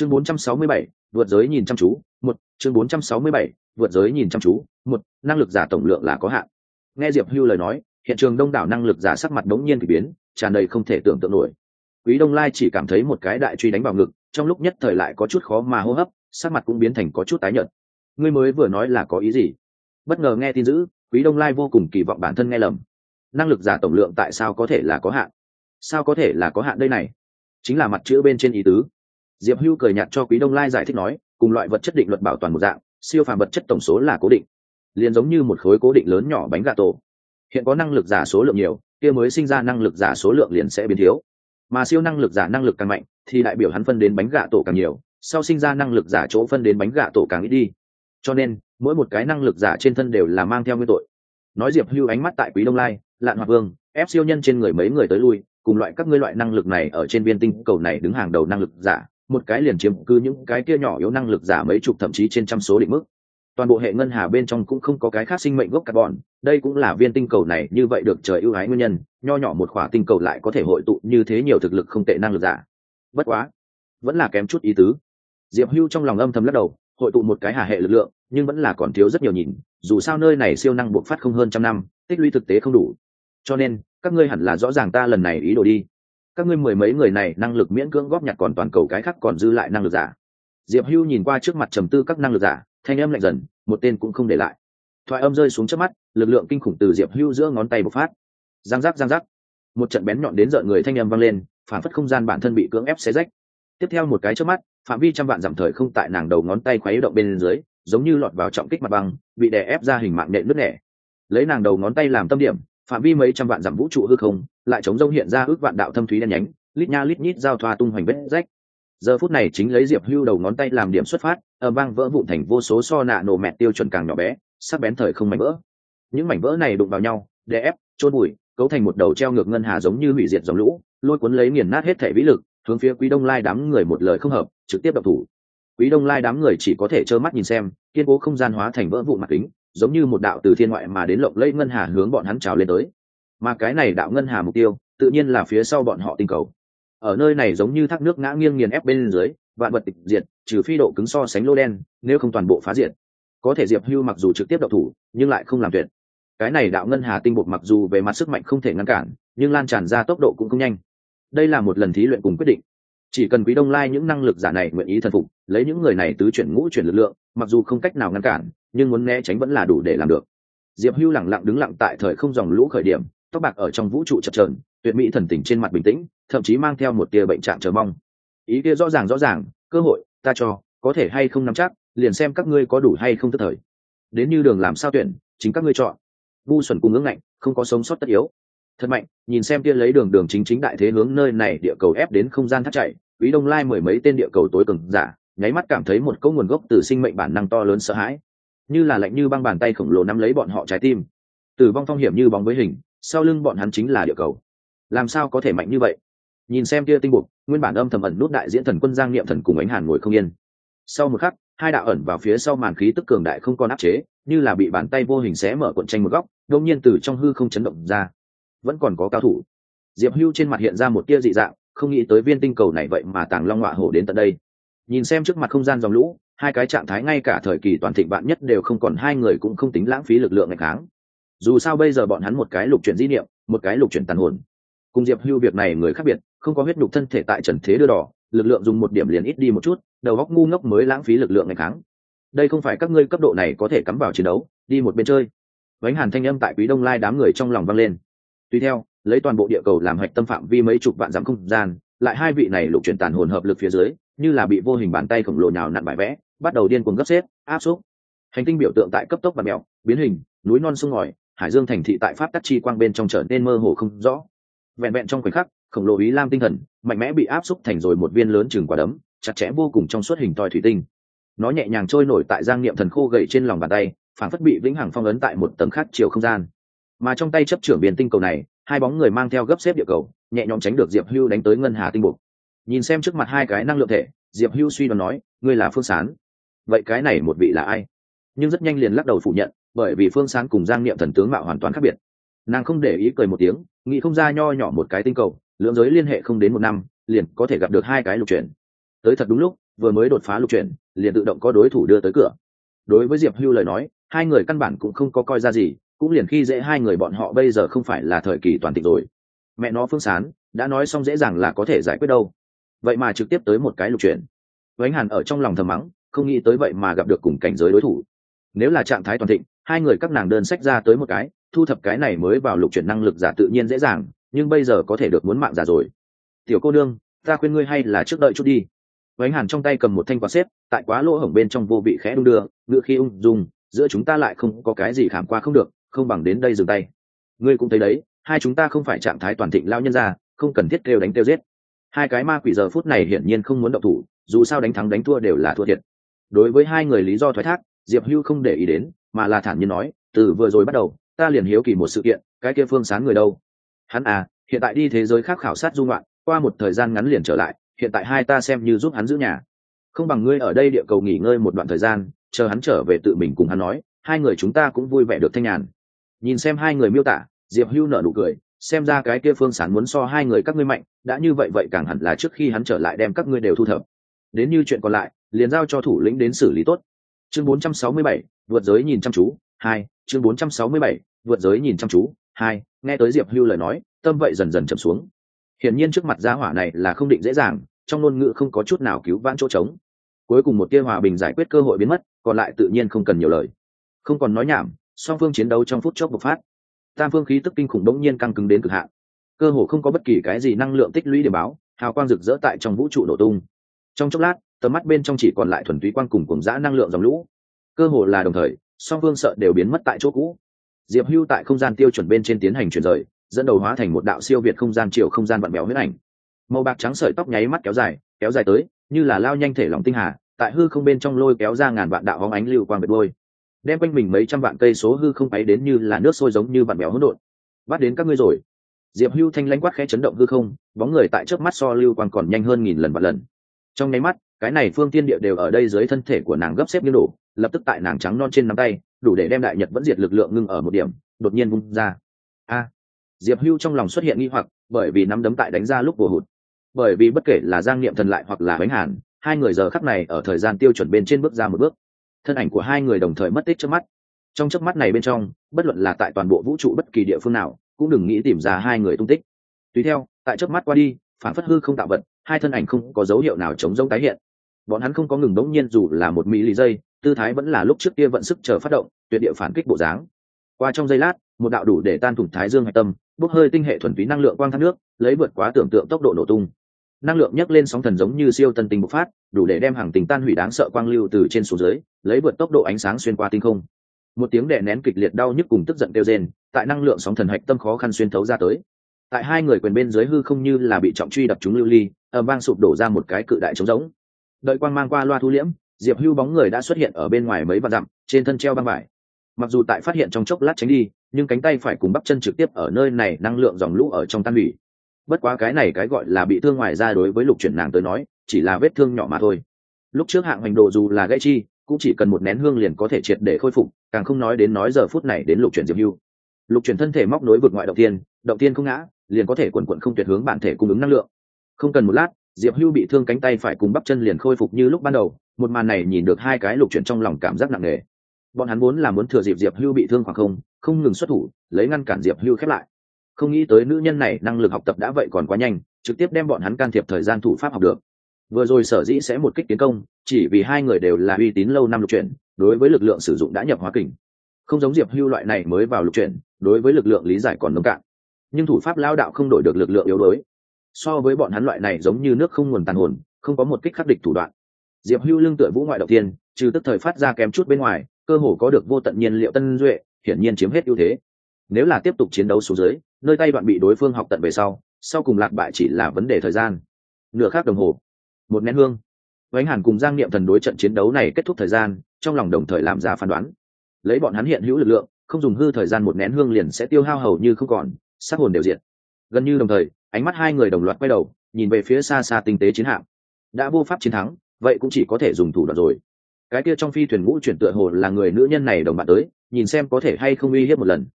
chương 467, vượt giới nhìn chăm chú một. Chương 467, vượt giới nhìn chăm chú một. Năng lực giả tổng lượng là có hạn. Nghe diệp hưu lời nói hiện trường đông đảo năng lực giả sắc mặt đống nhiên thì biến tràn đầy không thể tưởng tượng nổi. Quý đông lai chỉ cảm thấy một cái đại truy đánh vào ngực trong lúc nhất thời lại có chút khó mà hô hấp sắc mặt cũng biến thành có chút tái nhợt. Ngươi mới vừa nói là có ý gì? Bất ngờ nghe tin dữ quý đông lai vô cùng kỳ vọng bản thân nghe lầm. Năng lực giả tổng lượng tại sao có thể là có hạn? Sao có thể là có hạn đây này? Chính là mặt chữ bên trên ý tứ diệp hưu cười nhạt cho quý đông lai giải thích nói, cùng loại vật chất định luật bảo toàn một dạng, siêu phàm vật chất tổng số là cố định. Liền giống như một khối cố định lớn nhỏ bánh gà tổ hiện có năng lực giả số lượng nhiều, kia mới sinh ra năng lực giả số lượng liền sẽ biến thiếu. Mà siêu năng lực giả năng lực càng mạnh, thì đại biểu hắn phân đến bánh gà tổ càng nhiều, sau sinh ra năng lực giả chỗ phân đến bánh gà tổ càng ít đi. Cho nên, mỗi một cái năng lực giả trên thân đều là mang theo nguyên tội. Nói diệp hưu ánh mắt tại quý đông lai, lạn hoạt vương, ép siêu nhân trên người mấy người tới lui, cùng loại các ngươi loại năng lực này ở trên viên tinh cầu này đứng hàng đầu năng lực giả một cái liền chiếm cứ những cái kia nhỏ yếu năng lực giả mấy chục thậm chí trên trăm số định mức. Toàn bộ hệ ngân hà bên trong cũng không có cái khác sinh mệnh gốc carbon, đây cũng là viên tinh cầu này như vậy được trời ưu ái nguyên nhân, nho nhỏ một khỏa tinh cầu lại có thể hội tụ như thế nhiều thực lực không tệ năng lực giả. Bất quá, vẫn là kém chút ý tứ. Diệp hưu trong lòng âm thầm lắc đầu, hội tụ một cái hà hệ lực lượng, nhưng vẫn là còn thiếu rất nhiều nhìn, dù sao nơi này siêu năng buộc phát không hơn trăm năm, tích lũy thực tế không đủ. Cho nên, các ngươi hẳn là rõ ràng ta lần này ý đồ đi các ngươi mười mấy người này năng lực miễn cưỡng góp nhặt còn toàn cầu cái khác còn dư lại năng lực giả. Diệp hưu nhìn qua trước mặt trầm tư các năng lực giả, thanh âm lạnh dần, một tên cũng không để lại. Thoại âm rơi xuống trước mắt, lực lượng kinh khủng từ diệp hưu giữa ngón tay bộc phát. Giang giác giang giác. Một trận bén nhọn đến rợn người thanh âm vang lên, phản phất không gian bản thân bị cưỡng ép xé rách. Tiếp theo một cái trước mắt, phạm vi trăm vạn giảm thời không tại nàng đầu ngón tay khuấy động bên dưới, giống như lọt vào trọng kích mặt băng, bị đè ép ra hình mạng nệ nứt nẻ. Lấy nàng đầu ngón tay làm tâm điểm, phạm vi mấy trăm vạn dặm vũ trụ hư không lại chống rông hiện ra ước vạn đạo thâm thúy đen nhánh, lít nha lít nhít giao thoa tung hoành vết rách. Giờ phút này chính lấy diệp hưu đầu ngón tay làm điểm xuất phát ở vang vỡ vụn thành vô số so nạ nổ mẹ tiêu chuẩn càng nhỏ bé, sắc bén thời không mảnh vỡ. Những mảnh vỡ này đụng vào nhau, đè ép trôn bụi cấu thành một đầu treo ngược ngân hà giống như hủy diệt dòng lũ, lôi cuốn lấy nghiền nát hết thể vĩ lực, hướng phía quý đông lai đám người một lời không hợp, trực tiếp đập thủ. Quý đông lai đám người chỉ có thể trơ mắt nhìn xem, kiên cố không gian hóa thành vỡ vụn mặt kính, giống như một đạo từ thiên ngoại mà đến lộng lẫy ngân hà hướng bọn hắn trào lên tới mà cái này đạo ngân hà mục tiêu, tự nhiên là phía sau bọn họ tinh cầu. Ở nơi này giống như thác nước ngã nghiêng nghiền ép bên dưới, vạn vật tịch diệt, trừ phi độ cứng so sánh lô đen, nếu không toàn bộ phá diệt. Có thể diệp hưu mặc dù trực tiếp đậu thủ, nhưng lại không làm tuyệt. Cái này đạo ngân hà tinh bột mặc dù về mặt sức mạnh không thể ngăn cản, nhưng lan tràn ra tốc độ cũng không nhanh. Đây là một lần thí luyện cùng quyết định. Chỉ cần quý đông lai những năng lực giả này nguyện ý thần phục, lấy những người này tứ chuyển ngũ chuyển lực lượng, mặc dù không cách nào ngăn cản, nhưng muốn né tránh vẫn là đủ để làm được. Diệp hưu lẳng lặng đứng lặng tại thời không dòng lũ khởi điểm tóc bạc ở trong vũ trụ chập trờn tuyệt mỹ thần tình trên mặt bình tĩnh, thậm chí mang theo một tia bệnh trạng chờ mong. Ý kia rõ ràng rõ ràng, cơ hội, ta cho, có thể hay không nắm chắc, liền xem các ngươi có đủ hay không tức thời. Đến như đường làm sao tuyển, chính các ngươi chọn. Vu xuẩn cùng ngưỡng ngạnh, không có sống sót tất yếu. Thật mạnh, nhìn xem kia lấy đường đường chính chính đại thế hướng nơi này địa cầu ép đến không gian thắt chạy quý đông lai mười mấy tên địa cầu tối cường giả, nháy mắt cảm thấy một câu nguồn gốc từ sinh mệnh bản năng to lớn sợ hãi. Như là lạnh như băng bàn tay khổng lồ nắm lấy bọn họ trái tim. Tử vong phong hiểm như bóng với hình sau lưng bọn hắn chính là địa cầu. Làm sao có thể mạnh như vậy? Nhìn xem kia tinh bục, nguyên bản âm thầm ẩn nút đại diễn thần quân giang niệm thần cùng ánh hàn ngồi không yên. Sau một khắc, hai đạo ẩn vào phía sau màn khí tức cường đại không còn áp chế, như là bị bàn tay vô hình xé mở cuộn tranh một góc, đột nhiên từ trong hư không chấn động ra. Vẫn còn có cao thủ. Diệp hưu trên mặt hiện ra một tia dị dạng, không nghĩ tới viên tinh cầu này vậy mà tàng long họa hổ đến tận đây. Nhìn xem trước mặt không gian dòng lũ, hai cái trạng thái ngay cả thời kỳ toàn thịnh vạn nhất đều không còn hai người cũng không tính lãng phí lực lượng ngày tháng dù sao bây giờ bọn hắn một cái lục chuyển di niệm, một cái lục chuyển tàn hồn. Cùng diệp hưu việc này người khác biệt, không có huyết nhục thân thể tại trần thế đưa đỏ, lực lượng dùng một điểm liền ít đi một chút, đầu góc ngu ngốc mới lãng phí lực lượng ngày kháng đây không phải các ngươi cấp độ này có thể cắm vào chiến đấu, đi một bên chơi. Vánh hàn thanh âm tại quý đông lai đám người trong lòng vang lên. Tuy theo, lấy toàn bộ địa cầu làm hạch tâm phạm vi mấy chục vạn dặm không gian, lại hai vị này lục chuyển tàn hồn hợp lực phía dưới, như là bị vô hình bàn tay khổng lồ nhào nặn bài vẽ, bắt đầu điên cuồng gấp xếp, áp xúc. Hành tinh biểu tượng tại cấp tốc và mèo biến hình, núi non sông ngòi hải dương thành thị tại pháp tắc chi quang bên trong trở nên mơ hồ không rõ. Vẹn vẹn trong khoảnh khắc, khổng lồ ý lam tinh thần, mạnh mẽ bị áp xúc thành rồi một viên lớn chừng quả đấm, chặt chẽ vô cùng trong suốt hình thoi thủy tinh. Nó nhẹ nhàng trôi nổi tại giang niệm thần khô gậy trên lòng bàn tay phản phất bị vĩnh hằng phong ấn tại một tầng khác chiều không gian. Mà trong tay chấp trưởng biển tinh cầu này, hai bóng người mang theo gấp xếp địa cầu, nhẹ nhõm tránh được diệp hưu đánh tới ngân hà tinh bục nhìn xem trước mặt hai cái năng lượng thể, diệp hưu suy đoán nói, ngươi là phương sán. Vậy cái này một vị là ai? Nhưng rất nhanh liền lắc đầu phủ nhận bởi vì phương sán cùng giang niệm thần tướng mạo hoàn toàn khác biệt. Nàng không để ý cười một tiếng, nghĩ không ra nho nhỏ một cái tinh cầu, lưỡng giới liên hệ không đến một năm, liền có thể gặp được hai cái lục chuyển. Tới thật đúng lúc, vừa mới đột phá lục chuyển, liền tự động có đối thủ đưa tới cửa. Đối với diệp hưu lời nói, hai người căn bản cũng không có coi ra gì, cũng liền khi dễ hai người bọn họ bây giờ không phải là thời kỳ toàn tịch rồi. Mẹ nó phương sán, đã nói xong dễ dàng là có thể giải quyết đâu. Vậy mà trực tiếp tới một cái lục chuyển. Vánh hàn ở trong lòng thầm mắng, không nghĩ tới vậy mà gặp được cùng cảnh giới đối thủ. Nếu là trạng thái toàn thịnh hai người các nàng đơn sách ra tới một cái, thu thập cái này mới vào lục chuyển năng lực giả tự nhiên dễ dàng, nhưng bây giờ có thể được muốn mạng giả rồi. Tiểu cô đương ta khuyên ngươi hay là trước đợi chút đi. Vánh hàn trong tay cầm một thanh quạt xếp, tại quá lỗ hổng bên trong vô vị khẽ đung đưa, ngựa khi ung dung, giữa chúng ta lại không có cái gì khảm qua không được, không bằng đến đây dừng tay. Ngươi cũng thấy đấy, hai chúng ta không phải trạng thái toàn thịnh lao nhân ra không cần thiết kêu đánh kêu giết. Hai cái ma quỷ giờ phút này hiển nhiên không muốn động thủ, dù sao đánh thắng đánh thua đều là thua thiệt. Đối với hai người lý do thoái thác, diệp hưu không để ý đến mà là thản nhiên nói, từ vừa rồi bắt đầu, ta liền hiếu kỳ một sự kiện, cái kia phương Sán người đâu? Hắn à hiện tại đi thế giới khác khảo sát dung loạn qua một thời gian ngắn liền trở lại, hiện tại hai ta xem như giúp hắn giữ nhà. Không bằng ngươi ở đây địa cầu nghỉ ngơi một đoạn thời gian, chờ hắn trở về tự mình cùng hắn nói, hai người chúng ta cũng vui vẻ được thanh nhàn. Nhìn xem hai người miêu tả, diệp hưu nở nụ cười, xem ra cái kia phương sán muốn so hai người các ngươi mạnh, đã như vậy vậy càng hẳn là trước khi hắn trở lại đem các ngươi đều thu thập. Đến như chuyện còn lại, liền giao cho thủ lĩnh đến xử lý tốt chương 467, vượt giới nhìn chăm chú hai chương 467, vượt giới nhìn chăm chú hai nghe tới diệp hưu lời nói tâm vậy dần dần chậm xuống. Hiển nhiên trước mặt gia hỏa này là không định dễ dàng trong ngôn ngữ không có chút nào cứu vãn chỗ trống. Cuối cùng một tia hòa bình giải quyết cơ hội biến mất còn lại tự nhiên không cần nhiều lời. Không còn nói nhảm song phương chiến đấu trong phút chốc bộc phát. Tam phương khí tức kinh khủng đống nhiên căng cứng đến cực hạn. Cơ hồ không có bất kỳ cái gì năng lượng tích lũy để báo hào quang rực rỡ tại trong vũ trụ nổ tung. Trong chốc lát tầm mắt bên trong chỉ còn lại thuần túy quang cùng cùng dã năng lượng dòng lũ. Cơ hồ là đồng thời, song phương sợ đều biến mất tại chỗ cũ. Diệp hưu tại không gian tiêu chuẩn bên trên tiến hành chuyển rời, dẫn đầu hóa thành một đạo siêu việt không gian chiều không gian vặn béo huyết ảnh. Màu bạc trắng sợi tóc nháy mắt kéo dài kéo dài tới, như là lao nhanh thể lòng tinh hà, tại hư không bên trong lôi kéo ra ngàn vạn đạo hóng ánh lưu quang biệt đôi đem quanh mình mấy trăm vạn cây số hư không ấy đến như là nước sôi giống như vặn béo hỗn độn. Bắt đến các ngươi rồi. Diệp hưu thanh lãnh quát khẽ chấn động hư không, bóng người tại trước mắt so lưu quang còn nhanh hơn nghìn lần vạn lần. Trong nháy mắt cái này phương tiên địa đều ở đây dưới thân thể của nàng gấp xếp như đổ lập tức tại nàng trắng non trên nắm tay, đủ để đem đại nhật vẫn diệt lực lượng ngưng ở một điểm, đột nhiên vung ra. A! Diệp hưu trong lòng xuất hiện nghi hoặc, bởi vì nắm đấm tại đánh ra lúc vừa hụt. Bởi vì bất kể là giang niệm thần lại hoặc là bánh hàn, hai người giờ khắc này ở thời gian tiêu chuẩn bên trên bước ra một bước. Thân ảnh của hai người đồng thời mất tích trước mắt. Trong chớp mắt này bên trong, bất luận là tại toàn bộ vũ trụ bất kỳ địa phương nào, cũng đừng nghĩ tìm ra hai người tung tích. Tùy theo, tại chớp mắt qua đi, phản phất hư không tạo vật, hai thân ảnh không có dấu hiệu nào chống giống tái hiện bọn hắn không có ngừng đống nhiên dù là một mỹ lý giây tư thái vẫn là lúc trước kia vận sức chờ phát động, tuyệt địa phản kích bộ dáng. Qua trong giây lát, một đạo đủ để tan thủng thái dương hạch tâm, bốc hơi tinh hệ thuần túy năng lượng quang thác nước, lấy vượt quá tưởng tượng tốc độ nổ tung. Năng lượng nhấc lên sóng thần giống như siêu tân tinh bộc phát, đủ để đem hàng tình tan hủy đáng sợ quang lưu từ trên xuống dưới, lấy vượt tốc độ ánh sáng xuyên qua tinh không. Một tiếng đè nén kịch liệt đau nhức cùng tức giận kêu rên, tại năng lượng sóng thần hạch tâm khó khăn xuyên thấu ra tới. Tại hai người quyền bên dưới hư không như là bị trọng truy đập chúng lưu ly, ầm vang sụp đổ ra một cái cự đại trống rỗng đợi quang mang qua loa thu liễm, diệp hưu bóng người đã xuất hiện ở bên ngoài mấy vạn dặm, trên thân treo băng vải. Mặc dù tại phát hiện trong chốc lát tránh đi, nhưng cánh tay phải cùng bắp chân trực tiếp ở nơi này năng lượng dòng lũ ở trong tan hủy. Bất quá cái này cái gọi là bị thương ngoài ra đối với lục chuyển nàng tới nói, chỉ là vết thương nhỏ mà thôi. Lúc trước hạng hành đồ dù là gãy chi, cũng chỉ cần một nén hương liền có thể triệt để khôi phục, càng không nói đến nói giờ phút này đến lục chuyển diệp hưu. Lục chuyển thân thể móc nối vượt ngoại động tiên động tiên không ngã, liền có thể quần quận không tuyệt hướng bản thể cung ứng năng lượng. Không cần một lát diệp hưu bị thương cánh tay phải cùng bắp chân liền khôi phục như lúc ban đầu, một màn này nhìn được hai cái lục chuyển trong lòng cảm giác nặng nề. Bọn hắn vốn là muốn thừa dịp diệp hưu bị thương khoảng không không ngừng xuất thủ, lấy ngăn cản diệp hưu khép lại. Không nghĩ tới nữ nhân này năng lực học tập đã vậy còn quá nhanh, trực tiếp đem bọn hắn can thiệp thời gian thủ pháp học được. Vừa rồi sở dĩ sẽ một kích tiến công, chỉ vì hai người đều là uy tín lâu năm lục chuyển, đối với lực lượng sử dụng đã nhập hóa kình. Không giống diệp hưu loại này mới vào lục chuyển, đối với lực lượng lý giải còn nông cạn. Nhưng thủ pháp lao đạo không đổi được lực lượng yếu đuối so với bọn hắn loại này giống như nước không nguồn tàn hồn, không có một kích khắc địch thủ đoạn. Diệp hưu lưng tựa vũ ngoại đầu tiên, trừ tức thời phát ra kém chút bên ngoài, cơ hồ có được vô tận nhiên liệu tân duệ, hiển nhiên chiếm hết ưu thế. Nếu là tiếp tục chiến đấu xuống dưới, nơi tay bạn bị đối phương học tận về sau sau cùng lạc bại chỉ là vấn đề thời gian. Nửa khác đồng hồ, một nén hương. Vánh hàn cùng giang niệm thần đối trận chiến đấu này kết thúc thời gian, trong lòng đồng thời làm ra phán đoán. Lấy bọn hắn hiện hữu lực lượng, không dùng hư thời gian một nén hương liền sẽ tiêu hao hầu như không còn, sát hồn đều diệt. Gần như đồng thời ánh mắt hai người đồng loạt quay đầu, nhìn về phía xa xa tinh tế chiến hạm. Đã vô pháp chiến thắng, vậy cũng chỉ có thể dùng thủ đoạn rồi. Cái kia trong phi thuyền ngũ chuyển tựa hồ là người nữ nhân này đồng bạn tới, nhìn xem có thể hay không uy hiếp một lần.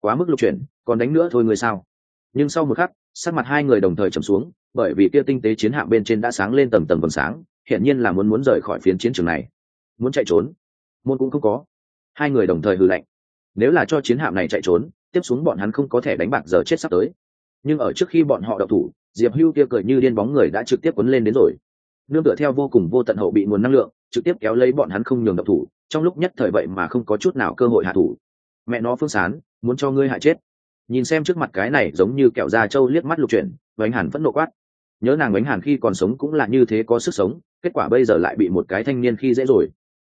Quá mức lục chuyển, còn đánh nữa thôi người sao? Nhưng sau một khắc, sắc mặt hai người đồng thời trầm xuống, bởi vì kia tinh tế chiến hạm bên trên đã sáng lên tầng tầng vầng sáng, hiển nhiên là muốn muốn rời khỏi phiến chiến trường này. Muốn chạy trốn? Môn cũng không có. Hai người đồng thời hư lệnh nếu là cho chiến hạm này chạy trốn, tiếp xuống bọn hắn không có thể đánh bạc giờ chết sắp tới nhưng ở trước khi bọn họ đậu thủ, diệp hưu kia cười như điên bóng người đã trực tiếp quấn lên đến rồi. Nương tựa theo vô cùng vô tận hậu bị nguồn năng lượng, trực tiếp kéo lấy bọn hắn không nhường đậu thủ, trong lúc nhất thời vậy mà không có chút nào cơ hội hạ thủ. Mẹ nó phương sán, muốn cho ngươi hại chết. Nhìn xem trước mặt cái này giống như kẹo da trâu liếc mắt lục chuyển vánh hàn vẫn nộ quát. Nhớ nàng bánh hàn khi còn sống cũng là như thế có sức sống, kết quả bây giờ lại bị một cái thanh niên khi dễ rồi.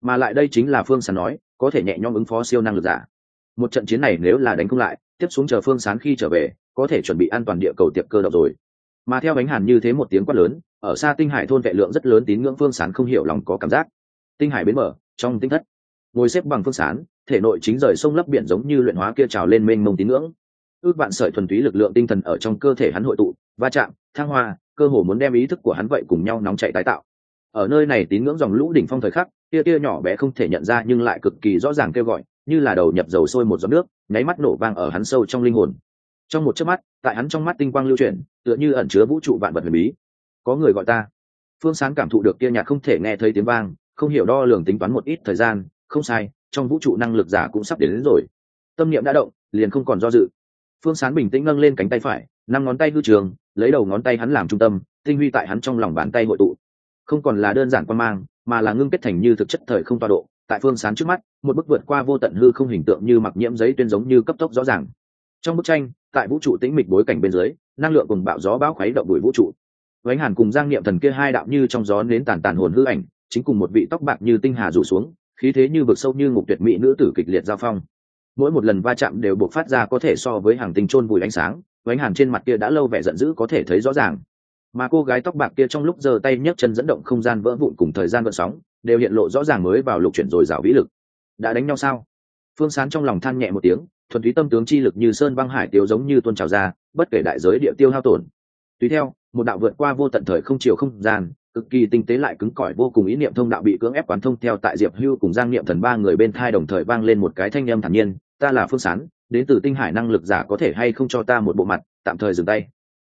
Mà lại đây chính là phương sán nói, có thể nhẹ nhõm ứng phó siêu năng lực giả. Một trận chiến này nếu là đánh không lại, tiếp xuống chờ phương sán khi trở về có thể chuẩn bị an toàn địa cầu tiệp cơ độc rồi. Mà theo bánh hàn như thế một tiếng quát lớn, ở xa tinh hải thôn vệ lượng rất lớn tín ngưỡng phương sán không hiểu lòng có cảm giác. Tinh hải bến mở trong tinh thất. Ngồi xếp bằng phương sán, thể nội chính rời sông lấp biển giống như luyện hóa kia trào lên mênh mông tín ngưỡng. Ước vạn sợi thuần túy lực lượng tinh thần ở trong cơ thể hắn hội tụ, va chạm, thăng hoa, cơ hồ muốn đem ý thức của hắn vậy cùng nhau nóng chạy tái tạo. Ở nơi này tín ngưỡng dòng lũ đỉnh phong thời khắc, tia tia nhỏ bé không thể nhận ra nhưng lại cực kỳ rõ ràng kêu gọi, như là đầu nhập dầu sôi một giọt nước, nháy mắt nổ vang ở hắn sâu trong linh hồn trong một chớp mắt tại hắn trong mắt tinh quang lưu chuyển tựa như ẩn chứa vũ trụ vạn vật huyền bí. Có người gọi ta. Phương sáng cảm thụ được kia nhạc không thể nghe thấy tiếng vang không hiểu đo lường tính toán một ít thời gian không sai trong vũ trụ năng lực giả cũng sắp đến, đến rồi. Tâm niệm đã động liền không còn do dự. Phương sán bình tĩnh nâng lên cánh tay phải năm ngón tay hư trường lấy đầu ngón tay hắn làm trung tâm tinh huy tại hắn trong lòng bàn tay hội tụ. Không còn là đơn giản quan mang mà là ngưng kết thành như thực chất thời không toa độ. Tại phương sán trước mắt một bức vượt qua vô tận hư không hình tượng như mặc nhiễm giấy tuyên giống như cấp tốc rõ ràng. Trong bức tranh tại vũ trụ tĩnh mịch bối cảnh bên dưới, năng lượng cùng bạo gió bão khuấy động đuổi vũ trụ. Vánh hàn cùng giang niệm thần kia hai đạo như trong gió nến tàn tàn hồn hư ảnh, chính cùng một vị tóc bạc như tinh hà rủ xuống, khí thế như vực sâu như ngục tuyệt mỹ nữ tử kịch liệt giao phong. Mỗi một lần va chạm đều buộc phát ra có thể so với hàng tinh chôn vùi ánh sáng, vánh hàn trên mặt kia đã lâu vẻ giận dữ có thể thấy rõ ràng. Mà cô gái tóc bạc kia trong lúc giơ tay nhấc chân dẫn động không gian vỡ vụn cùng thời gian vận sóng, đều hiện lộ rõ ràng mới vào lục chuyển rồi rào vĩ lực. Đã đánh nhau sao? Phương sán trong lòng than nhẹ một tiếng thuần túy tâm tướng chi lực như sơn băng hải tiêu giống như tuôn trào ra bất kể đại giới địa tiêu hao tổn. Tùy theo một đạo vượt qua vô tận thời không chiều không gian cực kỳ tinh tế lại cứng cỏi vô cùng ý niệm thông đạo bị cưỡng ép quán thông theo tại diệp hưu cùng giang niệm thần ba người bên thai đồng thời vang lên một cái thanh âm thản nhiên ta là phương sán đến từ tinh hải năng lực giả có thể hay không cho ta một bộ mặt tạm thời dừng tay.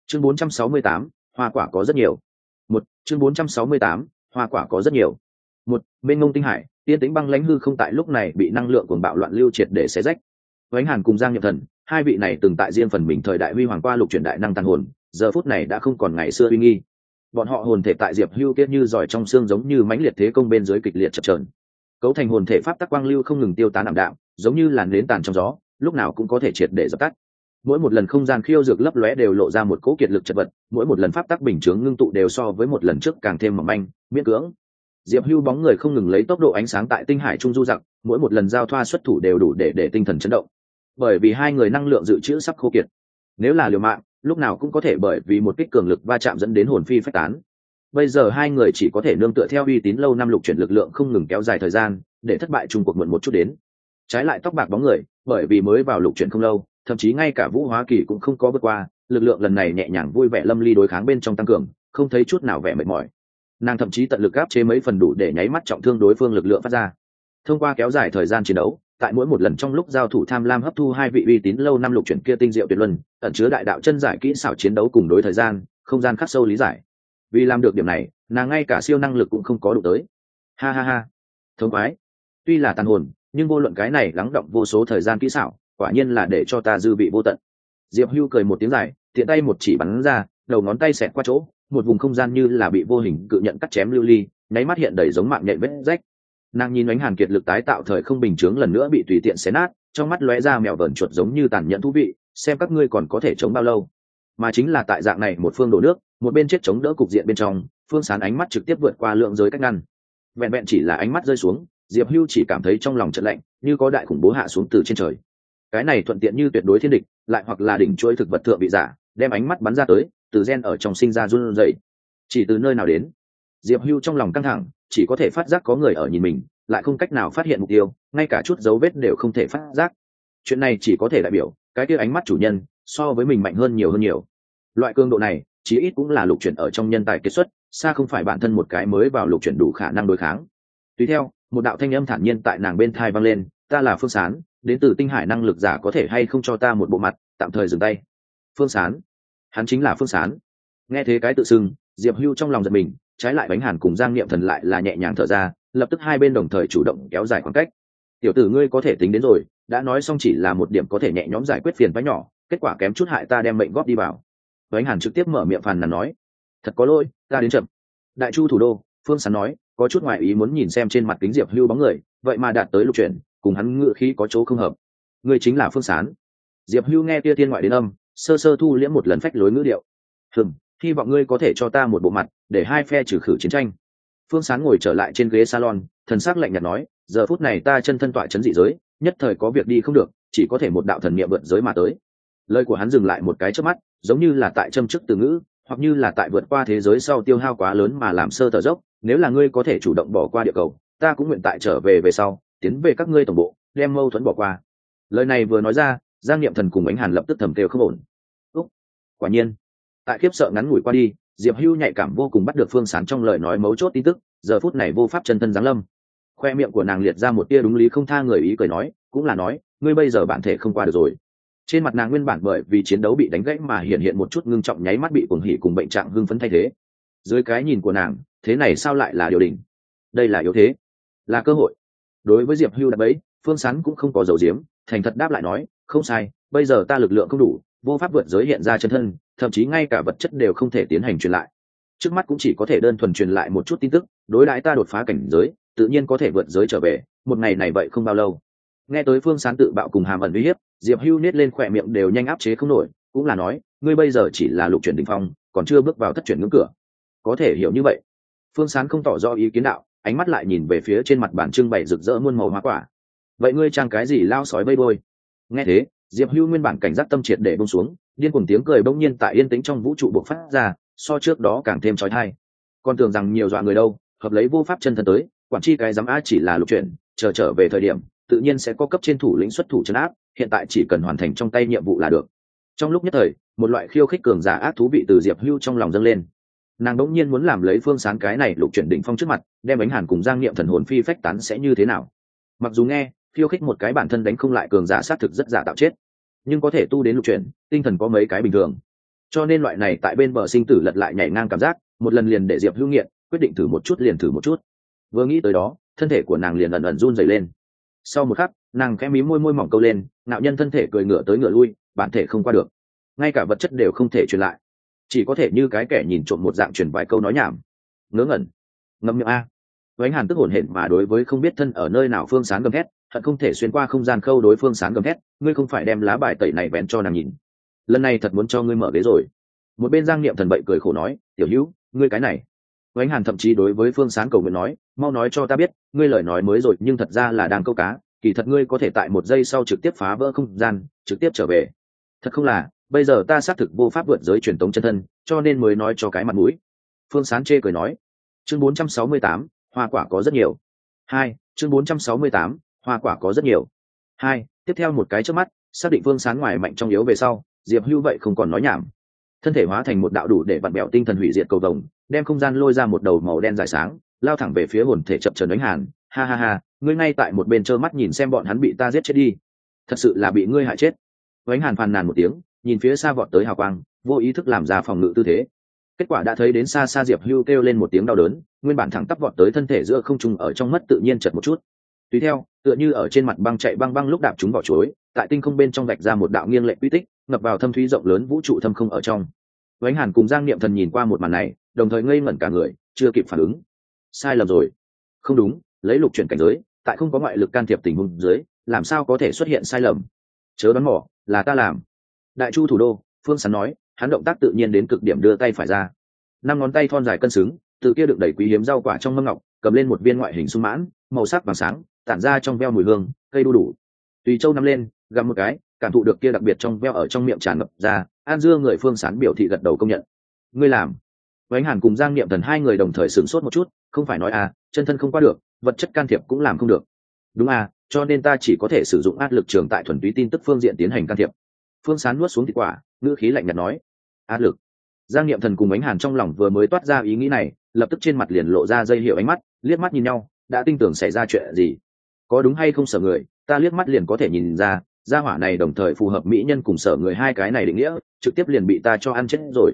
Chương 468, hoa quả có rất nhiều. Một chương 468, hoa quả có rất nhiều. Một bên ngông tinh hải tiên tính băng lãnh hư không tại lúc này bị năng lượng cuồng bạo loạn lưu triệt để xé rách vánh hàn cùng giang nhậm thần hai vị này từng tại riêng phần mình thời đại huy hoàng qua lục truyền đại năng tàn hồn giờ phút này đã không còn ngày xưa uy nghi. Bọn họ hồn thể tại diệp hưu kết như giỏi trong xương giống như mãnh liệt thế công bên dưới kịch liệt chập chờn. cấu thành hồn thể pháp tắc quang lưu không ngừng tiêu tán ảm đạm giống như làn nến tàn trong gió lúc nào cũng có thể triệt để dập tắt. Mỗi một lần không gian khiêu dược lấp lóe đều lộ ra một cỗ kiệt lực chật vật mỗi một lần pháp tắc bình chướng ngưng tụ đều so với một lần trước càng thêm mỏng manh miễn cưỡng. Diệp hưu bóng người không ngừng lấy tốc độ ánh sáng tại tinh hải trung du dặc, mỗi một lần giao thoa xuất thủ đều đủ để để tinh thần chấn động bởi vì hai người năng lượng dự trữ sắp khô kiệt. Nếu là liều mạng, lúc nào cũng có thể bởi vì một kích cường lực va chạm dẫn đến hồn phi phách tán. Bây giờ hai người chỉ có thể nương tựa theo uy tín lâu năm lục chuyển lực lượng không ngừng kéo dài thời gian, để thất bại chung cuộc muộn một chút đến. Trái lại tóc bạc bóng người, bởi vì mới vào lục chuyển không lâu, thậm chí ngay cả vũ hóa kỳ cũng không có vượt qua, lực lượng lần này nhẹ nhàng vui vẻ lâm ly đối kháng bên trong tăng cường, không thấy chút nào vẻ mệt mỏi. Nàng thậm chí tận lực áp chế mấy phần đủ để nháy mắt trọng thương đối phương lực lượng phát ra. Thông qua kéo dài thời gian chiến đấu tại mỗi một lần trong lúc giao thủ tham lam hấp thu hai vị uy tín lâu năm lục chuyển kia tinh diệu tuyệt luân, ẩn chứa đại đạo chân giải kỹ xảo chiến đấu cùng đối thời gian, không gian khắc sâu lý giải. Vì làm được điểm này, nàng ngay cả siêu năng lực cũng không có đủ tới. Ha ha ha. Thống quái tuy là tàn hồn, nhưng vô luận cái này lắng động vô số thời gian kỹ xảo, quả nhiên là để cho ta dư vị vô tận. Diệp hưu cười một tiếng dài, tiện tay một chỉ bắn ra, đầu ngón tay xẹt qua chỗ, một vùng không gian như là bị vô hình cự nhận cắt chém lưu ly, nháy mắt hiện đầy giống mạng nhện vết rách nàng nhìn ánh hàn kiệt lực tái tạo thời không bình chướng lần nữa bị tùy tiện xé nát, trong mắt lóe ra mèo vờn chuột giống như tàn nhẫn thú vị, xem các ngươi còn có thể chống bao lâu. Mà chính là tại dạng này một phương đổ nước, một bên chết chống đỡ cục diện bên trong, phương sán ánh mắt trực tiếp vượt qua lượng giới cách ngăn. Vẹn vẹn chỉ là ánh mắt rơi xuống, diệp hưu chỉ cảm thấy trong lòng trận lạnh, như có đại khủng bố hạ xuống từ trên trời. Cái này thuận tiện như tuyệt đối thiên địch, lại hoặc là đỉnh chuỗi thực vật thượng vị giả, đem ánh mắt bắn ra tới, từ gen ở trong sinh ra run rẩy. Chỉ từ nơi nào đến? Diệp hưu trong lòng căng thẳng chỉ có thể phát giác có người ở nhìn mình, lại không cách nào phát hiện mục tiêu, ngay cả chút dấu vết đều không thể phát giác. Chuyện này chỉ có thể đại biểu, cái kia ánh mắt chủ nhân, so với mình mạnh hơn nhiều hơn nhiều. Loại cường độ này, chí ít cũng là lục chuyển ở trong nhân tài kết xuất, xa không phải bản thân một cái mới vào lục chuyển đủ khả năng đối kháng. Tùy theo, một đạo thanh âm thản nhiên tại nàng bên thai vang lên, ta là phương sán, đến từ tinh hải năng lực giả có thể hay không cho ta một bộ mặt, tạm thời dừng tay. Phương sán? Hắn chính là phương sán. Nghe thế cái tự xưng, diệp hưu trong lòng giật mình trái lại bánh hàn cùng giang niệm thần lại là nhẹ nhàng thở ra, lập tức hai bên đồng thời chủ động kéo dài khoảng cách. Tiểu tử ngươi có thể tính đến rồi, đã nói xong chỉ là một điểm có thể nhẹ nhõm giải quyết phiền phái nhỏ, kết quả kém chút hại ta đem mệnh góp đi vào. Bánh hàn trực tiếp mở miệng phàn nàn nói, thật có lỗi, ta đến chậm. Đại chu thủ đô, phương sán nói, có chút ngoại ý muốn nhìn xem trên mặt kính diệp hưu bóng người, vậy mà đạt tới lục chuyển, cùng hắn ngựa khí có chỗ không hợp. Người chính là phương sán. Diệp hưu nghe tia tiên ngoại đến âm, sơ sơ thu liễm một lần phách lối ngữ điệu. Hừng hy vọng ngươi có thể cho ta một bộ mặt, để hai phe trừ khử chiến tranh. Phương sán ngồi trở lại trên ghế salon, thần s ắ c lạnh nhạt nói, giờ phút này ta chân thân tọa chấn dị giới, nhất thời có việc đi không được, chỉ có thể một đạo thần niệm vượt giới mà tới. Lời của hắn dừng lại một cái trước mắt, giống như là tại châm chức từ ngữ, hoặc như là tại vượt qua thế giới sau tiêu hao quá lớn mà làm sơ thở dốc, nếu là ngươi có thể chủ động bỏ qua địa cầu, ta cũng nguyện tại trở về về sau, tiến về các ngươi tổng bộ, đem mâu thuẫn bỏ qua. Lời này vừa nói ra, giang niệm thần cùng ánh hàn lập tức thầm kêu không ổn. Úc, quả nhiên tại khiếp sợ ngắn ngủi qua đi diệp hưu nhạy cảm vô cùng bắt được phương sán trong lời nói mấu chốt tin tức giờ phút này vô pháp chân thân giáng lâm. Khoe miệng của nàng liệt ra một tia đúng lý không tha người ý cười nói cũng là nói ngươi bây giờ bản thể không qua được rồi. Trên mặt nàng nguyên bản bởi vì chiến đấu bị đánh gãy mà hiện hiện một chút ngưng trọng nháy mắt bị cuồng hỉ cùng bệnh trạng hưng phấn thay thế. Dưới cái nhìn của nàng thế này sao lại là điều đỉnh? đây là yếu thế là cơ hội. Đối với diệp hưu đã bấy, phương sán cũng không có dầu diếm thành thật đáp lại nói không sai bây giờ ta lực lượng không đủ vô pháp vượt giới hiện ra chân thân thậm chí ngay cả vật chất đều không thể tiến hành truyền lại. Trước mắt cũng chỉ có thể đơn thuần truyền lại một chút tin tức, đối đãi ta đột phá cảnh giới, tự nhiên có thể vượt giới trở về, một ngày này vậy không bao lâu. Nghe tới phương sán tự bạo cùng hàm ẩn uy hiếp, diệp hưu nết lên khỏe miệng đều nhanh áp chế không nổi, cũng là nói, ngươi bây giờ chỉ là lục chuyển đình phong, còn chưa bước vào thất chuyển ngưỡng cửa. Có thể hiểu như vậy. Phương sán không tỏ rõ ý kiến đạo, ánh mắt lại nhìn về phía trên mặt bản trưng bày rực rỡ muôn màu hoa quả. Vậy ngươi trang cái gì lao sói vây bôi? Nghe thế, diệp hưu nguyên bản cảnh giác tâm triệt để bông xuống điên cuồng tiếng cười bỗng nhiên tại yên tĩnh trong vũ trụ bộc phát ra, so trước đó càng thêm trói thai. Con tưởng rằng nhiều dọa người đâu, hợp lấy vô pháp chân thân tới, quản chi cái giám a chỉ là lục chuyển, chờ trở về thời điểm, tự nhiên sẽ có cấp trên thủ lĩnh xuất thủ chấn áp, hiện tại chỉ cần hoàn thành trong tay nhiệm vụ là được. Trong lúc nhất thời, một loại khiêu khích cường giả ác thú vị từ diệp hưu trong lòng dâng lên. Nàng đỗng nhiên muốn làm lấy phương sáng cái này lục chuyển đỉnh phong trước mặt, đem ánh hàn cùng giang niệm thần hồn phi phách tán sẽ như thế nào. Mặc dù nghe, khiêu khích một cái bản thân đánh không lại cường giả sát thực rất giả tạo chết nhưng có thể tu đến lục chuyển, tinh thần có mấy cái bình thường. Cho nên loại này tại bên bờ sinh tử lật lại nhảy ngang cảm giác, một lần liền để diệp hữu nghiện quyết định thử một chút liền thử một chút. Vừa nghĩ tới đó, thân thể của nàng liền ẩn ẩn run dày lên. Sau một khắc, nàng khẽ mí môi môi mỏng câu lên nạo nhân thân thể cười ngựa tới ngựa lui, bản thể không qua được. Ngay cả vật chất đều không thể truyền lại. Chỉ có thể như cái kẻ nhìn trộm một dạng truyền vài câu nói nhảm. Ngớ ngẩn. Ngâm miệng a. Vánh hàn tức hổn hển mà đối với không biết thân ở nơi nào phương sáng gầm thét thật không thể xuyên qua không gian khâu đối phương sáng gầm thét ngươi không phải đem lá bài tẩy này vén cho nàng nhìn. Lần này thật muốn cho ngươi mở ghế rồi. Một bên giang niệm thần bậy cười khổ nói tiểu hữu ngươi cái này. Vánh hàn thậm chí đối với phương sáng cầu nguyện nói mau nói cho ta biết ngươi lời nói mới rồi nhưng thật ra là đang câu cá kỳ thật ngươi có thể tại một giây sau trực tiếp phá vỡ không gian trực tiếp trở về. Thật không là bây giờ ta xác thực vô pháp vượt giới truyền tống chân thân cho nên mới nói cho cái mặt mũi. Phương sán chê cười nói. Chương 468, hoa quả có rất nhiều. Hai chương 468, hoa quả có rất nhiều. Hai, tiếp theo một cái trước mắt, xác định phương sán ngoài mạnh trong yếu về sau, diệp hưu vậy không còn nói nhảm. Thân thể hóa thành một đạo đủ để vặn bẹo tinh thần hủy diệt cầu vồng, đem không gian lôi ra một đầu màu đen dài sáng, lao thẳng về phía hồn thể chậm trần đánh hàn. Ha ha ha, ngươi ngay tại một bên trơ mắt nhìn xem bọn hắn bị ta giết chết đi. Thật sự là bị ngươi hại chết. Đánh hàn phàn nàn một tiếng, nhìn phía xa vọt tới hào quang, vô ý thức làm ra phòng ngự tư thế. Kết quả đã thấy đến xa xa diệp hưu kêu lên một tiếng đau đớn, nguyên bản thẳng tắp vọt tới thân thể giữa không trung ở trong mất tự nhiên chật một chút tùy theo, tựa như ở trên mặt băng chạy băng băng lúc đạp chúng vỏ chuối, tại tinh không bên trong vạch ra một đạo nghiêng lệ quy tích, ngập vào thâm thúy rộng lớn vũ trụ thâm không ở trong. Vánh hàn cùng giang niệm thần nhìn qua một màn này, đồng thời ngây ngẩn cả người, chưa kịp phản ứng. Sai lầm rồi. Không đúng, lấy lục chuyển cảnh giới, tại không có ngoại lực can thiệp tình huống dưới, làm sao có thể xuất hiện sai lầm? Chớ đoán mỏ là ta làm. Đại chu thủ đô, phương sán nói, hắn động tác tự nhiên đến cực điểm đưa tay phải ra. Năm ngón tay thon dài cân xứng, từ kia được đẩy quý hiếm rau quả trong mâm ngọc, cầm lên một viên ngoại hình sung mãn, màu sắc vàng sáng tản ra trong veo mùi hương, cây đu đủ. Tùy châu nắm lên gặm một cái, cảm thụ được kia đặc biệt trong veo ở trong miệng tràn ngập ra, an dưa người phương sán biểu thị gật đầu công nhận. Ngươi làm. Vánh hàn cùng giang niệm thần hai người đồng thời sửng sốt một chút, không phải nói à chân thân không qua được, vật chất can thiệp cũng làm không được. Đúng à cho nên ta chỉ có thể sử dụng áp lực trường tại thuần túy tin tức phương diện tiến hành can thiệp. Phương sán nuốt xuống thịt quả, ngữ khí lạnh nhạt nói. Áp lực. Giang niệm thần cùng ánh hàn trong lòng vừa mới toát ra ý nghĩ này, lập tức trên mặt liền lộ ra dây hiệu ánh mắt, liếc mắt nhìn nhau, đã tin tưởng xảy ra chuyện gì có đúng hay không sở người, ta liếc mắt liền có thể nhìn ra, gia hỏa này đồng thời phù hợp mỹ nhân cùng sở người hai cái này định nghĩa, trực tiếp liền bị ta cho ăn chết rồi.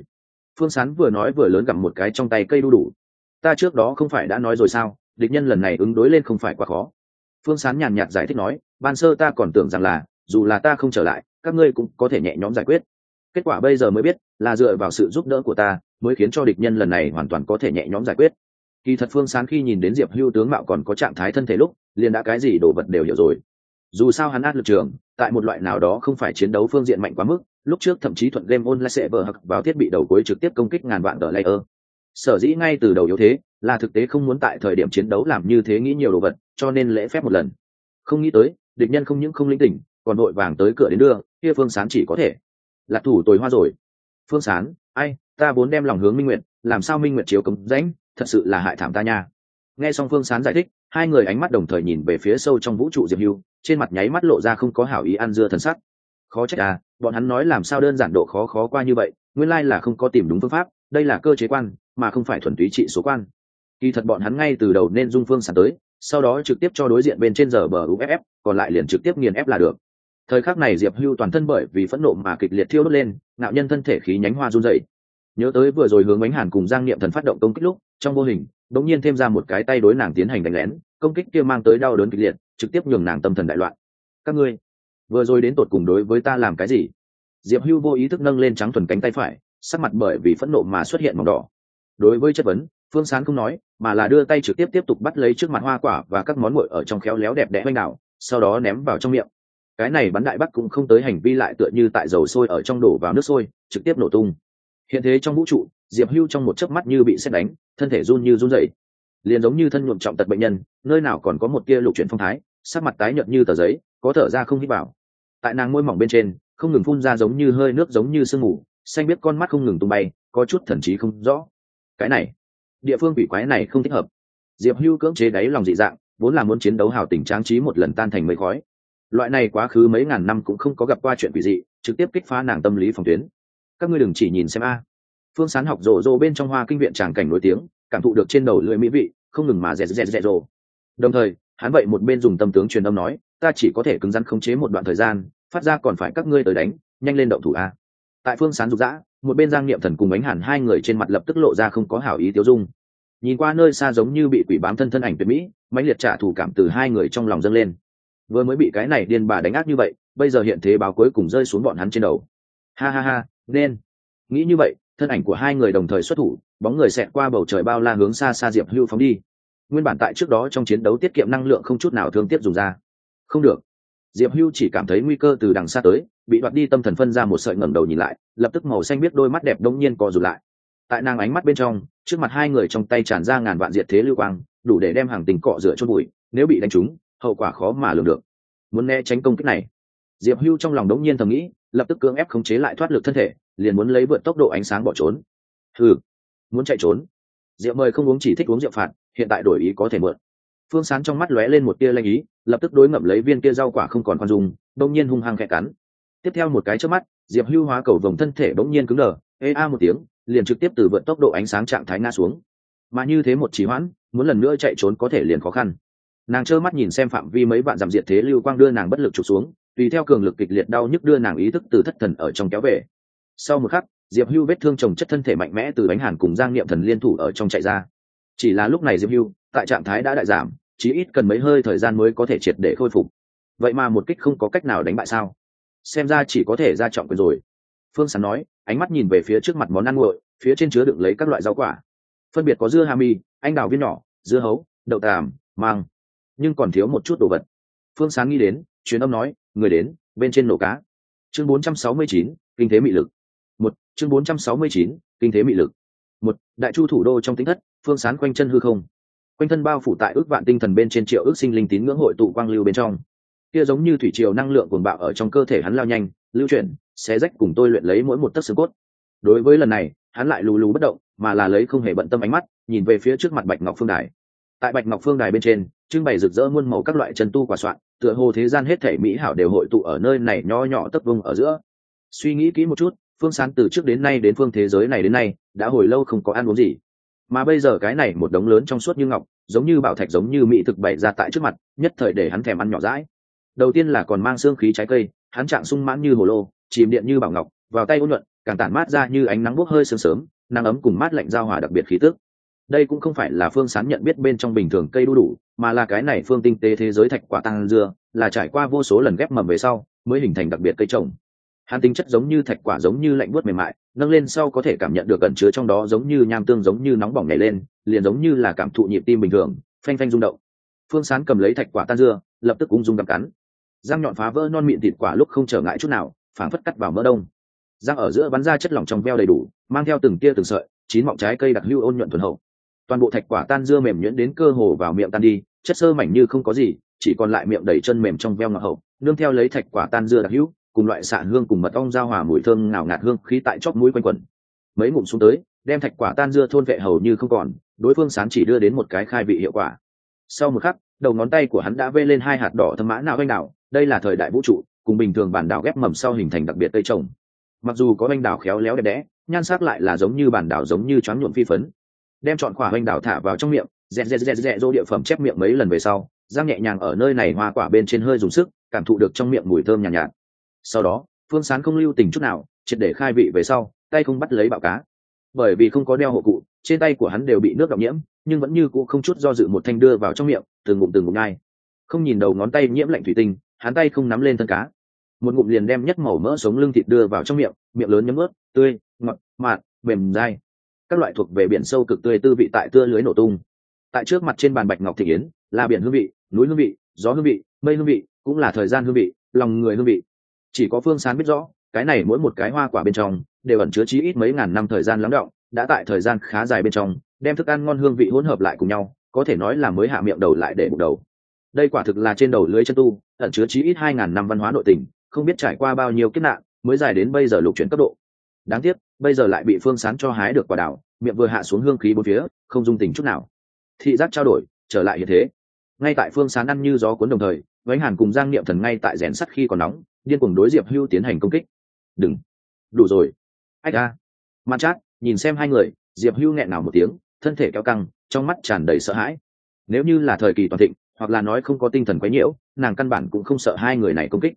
Phương sán vừa nói vừa lớn gặm một cái trong tay cây đu đủ. Ta trước đó không phải đã nói rồi sao, địch nhân lần này ứng đối lên không phải quá khó. Phương sán nhàn nhạt giải thích nói, ban sơ ta còn tưởng rằng là, dù là ta không trở lại, các ngươi cũng có thể nhẹ nhõm giải quyết. Kết quả bây giờ mới biết, là dựa vào sự giúp đỡ của ta, mới khiến cho địch nhân lần này hoàn toàn có thể nhẹ nhõm giải quyết. Kỳ thật phương sán khi nhìn đến diệp hưu tướng mạo còn có trạng thái thân thể lúc liền đã cái gì đồ vật đều hiểu rồi. Dù sao hắn át lực trường, tại một loại nào đó không phải chiến đấu phương diện mạnh quá mức, lúc trước thậm chí thuận game online sẽ vờ hặc vào thiết bị đầu cuối trực tiếp công kích ngàn vạn tờ layer. Sở dĩ ngay từ đầu yếu thế, là thực tế không muốn tại thời điểm chiến đấu làm như thế nghĩ nhiều đồ vật, cho nên lễ phép một lần. Không nghĩ tới, địch nhân không những không linh tỉnh, còn đội vàng tới cửa đến đưa, kia phương sán chỉ có thể. Là thủ tồi hoa rồi. Phương sán, ai, ta vốn đem lòng hướng minh nguyện làm sao minh nguyện chiếu cống rãnh, thật sự là hại thảm ta nha. Nghe xong phương sán giải thích hai người ánh mắt đồng thời nhìn về phía sâu trong vũ trụ diệp hưu, trên mặt nháy mắt lộ ra không có hảo ý ăn dưa thần sắc. Khó trách à bọn hắn nói làm sao đơn giản độ khó khó qua như vậy, nguyên lai là không có tìm đúng phương pháp, đây là cơ chế quan, mà không phải thuần túy trị số quan. Kỳ thật bọn hắn ngay từ đầu nên dung phương sàn tới, sau đó trực tiếp cho đối diện bên trên giờ bờ uff còn lại liền trực tiếp nghiền ép là được. Thời khắc này diệp hưu toàn thân bởi vì phẫn nộ mà kịch liệt thiêu đốt lên nạo nhân thân thể khí nhánh hoa run dậy nhớ tới vừa rồi hướng bánh hàn cùng giang niệm thần phát động công kích lúc, trong vô hình đống nhiên thêm ra một cái tay đối nàng tiến hành đánh lén công kích kia mang tới đau đớn kịch liệt trực tiếp nhường nàng tâm thần đại loạn. Các ngươi vừa rồi đến tột cùng đối với ta làm cái gì? Diệp hưu vô ý thức nâng lên trắng thuần cánh tay phải sắc mặt bởi vì phẫn nộ mà xuất hiện màu đỏ. Đối với chất vấn phương sán không nói mà là đưa tay trực tiếp tiếp tục bắt lấy trước mặt hoa quả và các món nguội ở trong khéo léo đẹp đẽ oanh đảo, sau đó ném vào trong miệng. Cái này bắn đại bắc cũng không tới hành vi lại tựa như tại dầu sôi ở trong đổ vào nước sôi trực tiếp nổ tung hiện thế trong vũ trụ, diệp hưu trong một chớp mắt như bị xét đánh, thân thể run như run rẩy. Liền giống như thân nhuộm trọng tật bệnh nhân, nơi nào còn có một tia lục chuyển phong thái, sắc mặt tái nhợt như tờ giấy, có thở ra không hít vào. Tại nàng môi mỏng bên trên, không ngừng phun ra giống như hơi nước giống như sương mù, xanh biết con mắt không ngừng tung bay, có chút thần trí không rõ. Cái này, địa phương bị quái này không thích hợp. Diệp hưu cưỡng chế đáy lòng dị dạng, vốn là muốn chiến đấu hào tình tráng trí một lần tan thành mây khói. Loại này quá khứ mấy ngàn năm cũng không có gặp qua chuyện quỷ dị, trực tiếp kích phá nàng tâm lý phòng tuyến các ngươi đừng chỉ nhìn xem a. Phương sán học rộ rộ bên trong hoa kinh viện tràng cảnh nổi tiếng, cảm thụ được trên đầu lưỡi mỹ vị, không ngừng mà dẹt dẹt dẹt rộ đồng thời, hắn vậy một bên dùng tâm tướng truyền âm nói, ta chỉ có thể cứng rắn khống chế một đoạn thời gian, phát ra còn phải các ngươi tới đánh, nhanh lên động thủ a. Tại phương sán dục dã, một bên giang niệm thần cùng ánh hẳn hai người trên mặt lập tức lộ ra không có hảo ý tiêu dung. Nhìn qua nơi xa giống như bị quỷ bám thân thân ảnh tuyệt mỹ, mãnh liệt trả thù cảm từ hai người trong lòng dâng lên. Vừa mới bị cái này điên bà đánh ác như vậy, bây giờ hiện thế báo cuối cùng rơi xuống bọn hắn trên đầu. Ha ha ha nên. Nghĩ như vậy, thân ảnh của hai người đồng thời xuất thủ, bóng người xẹt qua bầu trời bao la hướng xa xa diệp hưu phóng đi. Nguyên bản tại trước đó trong chiến đấu tiết kiệm năng lượng không chút nào thương tiếc dùng ra. Không được. Diệp hưu chỉ cảm thấy nguy cơ từ đằng xa tới, bị đoạt đi tâm thần phân ra một sợi ngẩng đầu nhìn lại, lập tức màu xanh biết đôi mắt đẹp đông nhiên co rụt lại. Tại nàng ánh mắt bên trong, trước mặt hai người trong tay tràn ra ngàn vạn diệt thế lưu quang, đủ để đem hàng tình cọ rửa chôn bụi, nếu bị đánh trúng, hậu quả khó mà lường được. Muốn né tránh công kích này. Diệp hưu trong lòng đống nhiên thầm nghĩ lập tức cưỡng ép khống chế lại thoát lực thân thể, liền muốn lấy vượt tốc độ ánh sáng bỏ trốn. Thử muốn chạy trốn. Rượu mời không uống chỉ thích uống rượu phạt, hiện tại đổi ý có thể mượn. Phương sán trong mắt lóe lên một tia lanh ý, lập tức đối ngậm lấy viên kia rau quả không còn khoan dùng đông nhiên hung hăng khẽ cắn. Tiếp theo một cái trước mắt, diệp hưu hóa cầu vồng thân thể bỗng nhiên cứng đờ, ê a một tiếng, liền trực tiếp từ vượt tốc độ ánh sáng trạng thái ngã xuống. Mà như thế một trì hoãn, muốn lần nữa chạy trốn có thể liền khó khăn. Nàng trơ mắt nhìn xem phạm vi mấy vạn dặm diệt thế lưu quang đưa nàng bất lực trục xuống tùy theo cường lực kịch liệt đau nhức đưa nàng ý thức từ thất thần ở trong kéo về. Sau một khắc, diệp hưu vết thương trồng chất thân thể mạnh mẽ từ bánh hàn cùng giang niệm thần liên thủ ở trong chạy ra. Chỉ là lúc này diệp hưu, tại trạng thái đã đại giảm, chí ít cần mấy hơi thời gian mới có thể triệt để khôi phục. Vậy mà một kích không có cách nào đánh bại sao? Xem ra chỉ có thể ra trọng quyền rồi. Phương sán nói, ánh mắt nhìn về phía trước mặt món ăn nguội, phía trên chứa đựng lấy các loại rau quả. Phân biệt có dưa hà mi anh đào viên nhỏ, dưa hấu, đậu tàm mang nhưng còn thiếu một chút đồ vật. Phương sáng nghĩ đến chuyến âm nói người đến bên trên nổ cá. Chương 469, kinh thế mị lực. Một chương 469, kinh thế mị lực. Một đại chu thủ đô trong tính thất phương sán quanh chân hư không. Quanh thân bao phủ tại ước vạn tinh thần bên trên triệu ước sinh linh tín ngưỡng hội tụ quang lưu bên trong. Kia giống như thủy triều năng lượng cuồng bạo ở trong cơ thể hắn lao nhanh lưu chuyển xé rách cùng tôi luyện lấy mỗi một tấc xương cốt. Đối với lần này hắn lại lù lù bất động mà là lấy không hề bận tâm ánh mắt nhìn về phía trước mặt bạch ngọc phương đài tại bạch ngọc phương đài bên trên, trưng bày rực rỡ muôn màu các loại chân tu quả soạn, tựa hồ thế gian hết thể mỹ hảo đều hội tụ ở nơi này nho nhỏ tấp vung ở giữa. Suy nghĩ kỹ một chút, phương sán từ trước đến nay đến phương thế giới này đến nay, đã hồi lâu không có ăn uống gì. Mà bây giờ cái này một đống lớn trong suốt như ngọc, giống như bảo thạch giống như mỹ thực bày ra tại trước mặt, nhất thời để hắn thèm ăn nhỏ rãi đầu tiên là còn mang xương khí trái cây, hắn trạng sung mãn như hồ lô, chìm điện như bảo ngọc, vào tay ôn nhuận, càng tản mát ra như ánh nắng bốc hơi sương sớm, nắng ấm cùng mát lạnh giao hòa đặc biệt khí tức đây cũng không phải là phương sán nhận biết bên trong bình thường cây đu đủ, mà là cái này phương tinh tế thế giới thạch quả tăng dưa, là trải qua vô số lần ghép mầm về sau, mới hình thành đặc biệt cây trồng. Hắn tính chất giống như thạch quả giống như lạnh buốt mềm mại, nâng lên sau có thể cảm nhận được cẩn chứa trong đó giống như nham tương giống như nóng bỏng nhảy lên, liền giống như là cảm thụ nhịp tim bình thường, phanh phanh rung động. Phương sán cầm lấy thạch quả tan dưa, lập tức ung dung gặm cắn. Răng nhọn phá vỡ non mịn thịt quả lúc không trở ngại chút nào, phảng phất cắt vào mỡ đông. Răng ở giữa bắn ra chất lỏng trong veo đầy đủ, mang theo từng tia từng sợi, chín mọng trái cây đặc lưu ôn nhuận thuần hậu toàn bộ thạch quả tan dưa mềm nhuyễn đến cơ hồ vào miệng tan đi, chất sơ mảnh như không có gì, chỉ còn lại miệng đầy chân mềm trong veo ngọt hậu, nương theo lấy thạch quả tan dưa đặc hữu, cùng loại xạ hương cùng mật ong giao hòa mùi thơm ngào ngạt hương khí tại chóp mũi quanh quẩn. Mấy ngụm xuống tới, đem thạch quả tan dưa thôn vệ hầu như không còn, đối phương sán chỉ đưa đến một cái khai vị hiệu quả. Sau một khắc, đầu ngón tay của hắn đã vê lên hai hạt đỏ thâm mã nào anh đào, đây là thời đại vũ trụ, cùng bình thường bản đảo ghép mầm sau hình thành đặc biệt cây trồng. Mặc dù có anh đào khéo léo đẹp đẽ, nhan sắc lại là giống như bản đảo giống như choáng nhuộm phi phấn đem chọn quả hoành đảo thả vào trong miệng dẹt dẹt dẹt dẹt dô địa phẩm chép miệng mấy lần về sau giang nhẹ nhàng ở nơi này hoa quả bên trên hơi dùng sức cảm thụ được trong miệng mùi thơm nhàn nhạt, nhạt. Sau đó phương sán không lưu tình chút nào triệt để khai vị về sau tay không bắt lấy bạo cá. Bởi vì không có đeo hộ cụ trên tay của hắn đều bị nước đọng nhiễm nhưng vẫn như cũ không chút do dự một thanh đưa vào trong miệng từng ngụm từng ngụm nhai. Không nhìn đầu ngón tay nhiễm lạnh thủy tinh hắn tay không nắm lên thân cá. Một ngụm liền đem nhất màu mỡ sống lưng thịt đưa vào trong miệng miệng lớn nhấm ướt tươi ngọt mạt mềm dai các loại thuộc về biển sâu cực tươi tư vị tại tưa lưới nổ tung. Tại trước mặt trên bàn bạch ngọc thị yến, là biển hương vị, núi hương vị, gió hương vị, mây hương vị, cũng là thời gian hương vị, lòng người hương vị. Chỉ có phương sán biết rõ, cái này mỗi một cái hoa quả bên trong, đều ẩn chứa chí ít mấy ngàn năm thời gian lắng động đã tại thời gian khá dài bên trong, đem thức ăn ngon hương vị hỗn hợp lại cùng nhau, có thể nói là mới hạ miệng đầu lại để bụng đầu. Đây quả thực là trên đầu lưới chân tu, ẩn chứa chí ít hai ngàn năm văn hóa nội tình, không biết trải qua bao nhiêu kiếp nạn, mới dài đến bây giờ lục chuyển cấp độ đáng tiếc, bây giờ lại bị phương sán cho hái được quả đảo miệng vừa hạ xuống hương khí bốn phía, không dung tình chút nào. Thị giác trao đổi, trở lại hiện thế. Ngay tại phương sán ăn như gió cuốn đồng thời gánh hàn cùng giang niệm thần ngay tại rèn sắt khi còn nóng, điên cùng đối diệp hưu tiến hành công kích. Đừng. Đủ rồi. Ách a. Mặt chát nhìn xem hai người, diệp hưu nghẹn nào một tiếng, thân thể kéo căng, trong mắt tràn đầy sợ hãi. Nếu như là thời kỳ toàn thịnh, hoặc là nói không có tinh thần quấy nhiễu, nàng căn bản cũng không sợ hai người này công kích.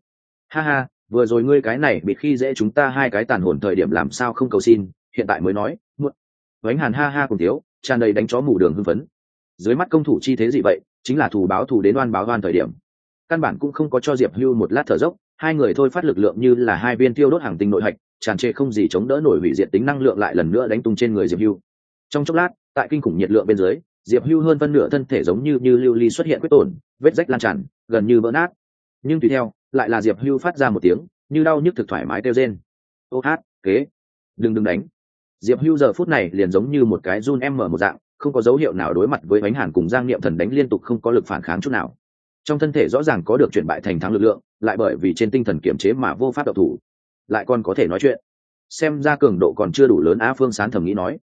Ha ha vừa rồi ngươi cái này bị khi dễ chúng ta hai cái tàn hồn thời điểm làm sao không cầu xin, hiện tại mới nói, muộn. Vánh hàn ha ha cùng thiếu tràn đầy đánh chó mù đường hưng phấn. Dưới mắt công thủ chi thế gì vậy, chính là thù báo thù đến oan báo oan thời điểm. Căn bản cũng không có cho diệp hưu một lát thở dốc, hai người thôi phát lực lượng như là hai viên tiêu đốt hàng tinh nội hạch, tràn trề không gì chống đỡ nổi hủy diệt tính năng lượng lại lần nữa đánh tung trên người diệp hưu. Trong chốc lát, tại kinh khủng nhiệt lượng bên dưới, diệp hưu hơn phân nửa thân thể giống như như lưu ly xuất hiện quyết tổn, vết rách lan tràn, gần như vỡ nát. Nhưng tùy theo lại là diệp hưu phát ra một tiếng, như đau nhức thực thoải mái kêu rên. Ô hát, kế. Đừng đừng đánh. Diệp hưu giờ phút này liền giống như một cái run em mở một dạng, không có dấu hiệu nào đối mặt với bánh hàn cùng giang niệm thần đánh liên tục không có lực phản kháng chút nào. Trong thân thể rõ ràng có được chuyển bại thành thắng lực lượng, lại bởi vì trên tinh thần kiểm chế mà vô pháp độc thủ. Lại còn có thể nói chuyện. Xem ra cường độ còn chưa đủ lớn á phương sán thầm nghĩ nói.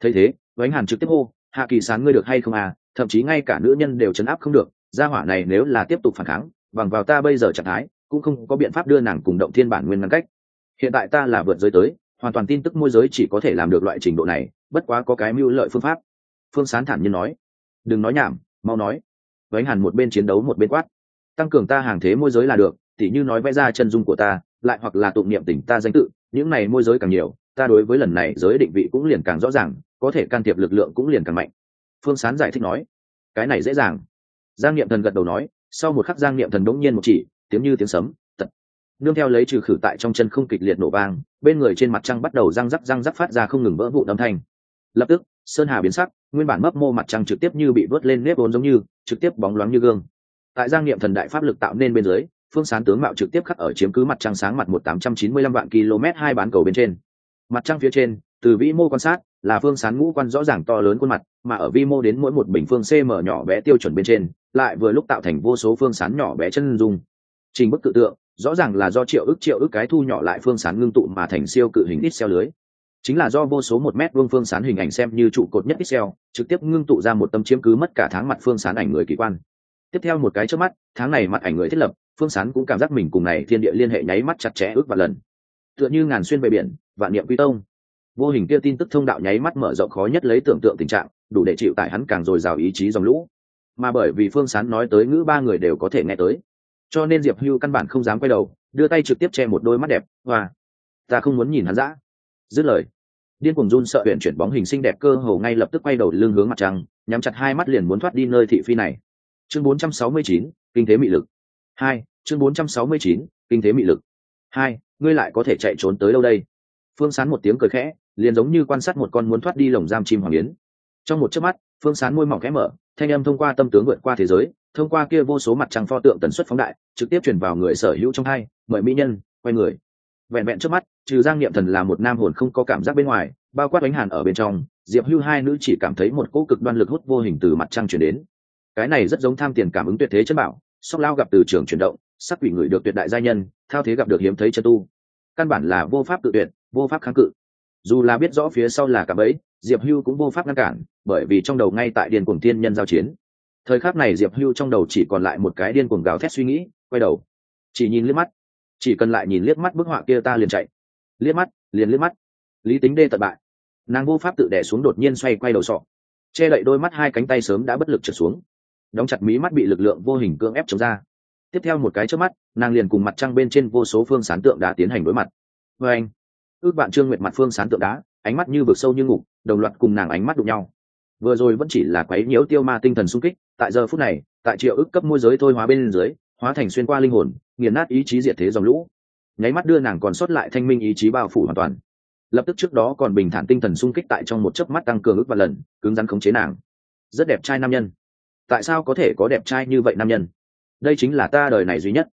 Thấy thế bánh hàn trực tiếp hô, hạ kỳ sán ngươi được hay không à? Thậm chí ngay cả nữ nhân đều chấn áp không được, gia hỏa này nếu là tiếp tục phản kháng bằng vào ta bây giờ trạng thái, cũng không có biện pháp đưa nàng cùng động thiên bản nguyên ngăn cách. Hiện tại ta là vượt giới tới, hoàn toàn tin tức môi giới chỉ có thể làm được loại trình độ này, bất quá có cái mưu lợi phương pháp. Phương sán thản nhiên nói. Đừng nói nhảm, mau nói. Vánh hàn một bên chiến đấu một bên quát. Tăng cường ta hàng thế môi giới là được, tỉ như nói vẽ ra chân dung của ta, lại hoặc là tụng niệm tình ta danh tự, những này môi giới càng nhiều, ta đối với lần này giới định vị cũng liền càng rõ ràng, có thể can thiệp lực lượng cũng liền càng mạnh. Phương sán giải thích nói. Cái này dễ dàng. Giang niệm thần gật đầu nói sau một khắc giang niệm thần đống nhiên một chỉ, tiếng như tiếng sấm, tật. Nương theo lấy trừ khử tại trong chân không kịch liệt nổ vang, bên người trên mặt trăng bắt đầu răng rắc răng rắc phát ra không ngừng vỡ vụ âm thanh. Lập tức, sơn hà biến sắc, nguyên bản mấp mô mặt trăng trực tiếp như bị vớt lên nếp vốn giống như, trực tiếp bóng loáng như gương. Tại giang niệm thần đại pháp lực tạo nên bên dưới, phương sán tướng mạo trực tiếp khắc ở chiếm cứ mặt trăng sáng mặt một tám trăm chín mươi lăm vạn km hai bán cầu bên trên. Mặt trăng phía trên, từ vĩ mô quan sát, là phương sán ngũ quan rõ ràng to lớn khuôn mặt, mà ở vi mô đến mỗi một bình phương cm nhỏ bé tiêu chuẩn bên trên lại vừa lúc tạo thành vô số phương sán nhỏ bé chân dung trình bức tự tượng rõ ràng là do triệu ức triệu ức cái thu nhỏ lại phương sán ngưng tụ mà thành siêu cự hình ít xeo lưới chính là do vô số một mét vuông phương sán hình ảnh xem như trụ cột nhất Excel, trực tiếp ngưng tụ ra một tâm chiếm cứ mất cả tháng mặt phương sán ảnh người kỳ quan. Tiếp theo một cái trước mắt, tháng này mặt ảnh người thiết lập, phương sán cũng cảm giác mình cùng này thiên địa liên hệ nháy mắt chặt chẽ ước và lần. Tựa như ngàn xuyên về biển, vạn niệm quy tông. Vô hình kia tin tức thông đạo nháy mắt mở rộng khó nhất lấy tưởng tượng tình trạng, đủ để chịu tải hắn càng dồi dào ý chí dòng lũ. Mà bởi vì phương sán nói tới ngữ ba người đều có thể nghe tới, cho nên Diệp Hưu căn bản không dám quay đầu, đưa tay trực tiếp che một đôi mắt đẹp, và ta không muốn nhìn hắn dã. Dứt lời điên cuồng run sợ huyện chuyển bóng hình xinh đẹp cơ hồ ngay lập tức quay đầu lưng hướng mặt trăng nhắm chặt hai mắt liền muốn thoát đi nơi thị phi này. Chương 469, kinh tế mị lực. Hai chương 469, kinh tế mị lực. Hai ngươi lại có thể chạy trốn tới đâu đây? Phương sán một tiếng cười khẽ liền giống như quan sát một con muốn thoát đi lồng giam chim hoàng yến trong một chớp mắt, phương sán môi mỏng khẽ mở, thanh âm thông qua tâm tướng vượt qua thế giới, thông qua kia vô số mặt trăng pho tượng tần suất phóng đại, trực tiếp chuyển vào người sở hữu trong hai, mời mỹ nhân, quay người. Vẹn vẹn trước mắt, trừ giang niệm thần là một nam hồn không có cảm giác bên ngoài, bao quát bánh hàn ở bên trong, diệp hưu hai nữ chỉ cảm thấy một cỗ cực đoan lực hút vô hình từ mặt trăng chuyển đến. Cái này rất giống tham tiền cảm ứng tuyệt thế chân bảo sóc lao gặp từ trường chuyển động, sắc quỷ người được tuyệt đại gia nhân, thao thế gặp được hiếm thấy chân tu. Căn bản là vô pháp tự tuyệt, vô pháp kháng cự. Dù là biết rõ phía sau là cả bẫy, diệp hưu cũng vô pháp ngăn cản bởi vì trong đầu ngay tại điên cuồng tiên nhân giao chiến. Thời khắc này diệp hưu trong đầu chỉ còn lại một cái điên cuồng gào thét suy nghĩ, quay đầu. Chỉ nhìn liếc mắt. Chỉ cần lại nhìn liếc mắt bức họa kia ta liền chạy. Liếc mắt, liền liếc mắt. Lý tính đê tận bại. Nàng vô pháp tự đẻ xuống đột nhiên xoay quay đầu sọ. Che đậy đôi mắt hai cánh tay sớm đã bất lực trượt xuống. Đóng chặt mí mắt bị lực lượng vô hình cưỡng ép chống ra. Tiếp theo một cái trước mắt, nàng liền cùng mặt trăng bên trên vô số phương sán tượng đá tiến hành đối mặt. Vê anh ước bạn trương nguyệt mặt phương sán tượng đá, ánh mắt như vực sâu như ngục, đồng loạt cùng nàng ánh mắt đụng nhau vừa rồi vẫn chỉ là quấy nhiễu tiêu ma tinh thần sung kích, tại giờ phút này, tại triệu ức cấp môi giới thôi hóa bên dưới, hóa thành xuyên qua linh hồn, nghiền nát ý chí diệt thế dòng lũ. Nháy mắt đưa nàng còn sót lại thanh minh ý chí bao phủ hoàn toàn. Lập tức trước đó còn bình thản tinh thần sung kích tại trong một chớp mắt tăng cường ức và lần, cứng rắn khống chế nàng. Rất đẹp trai nam nhân. Tại sao có thể có đẹp trai như vậy nam nhân? Đây chính là ta đời này duy nhất.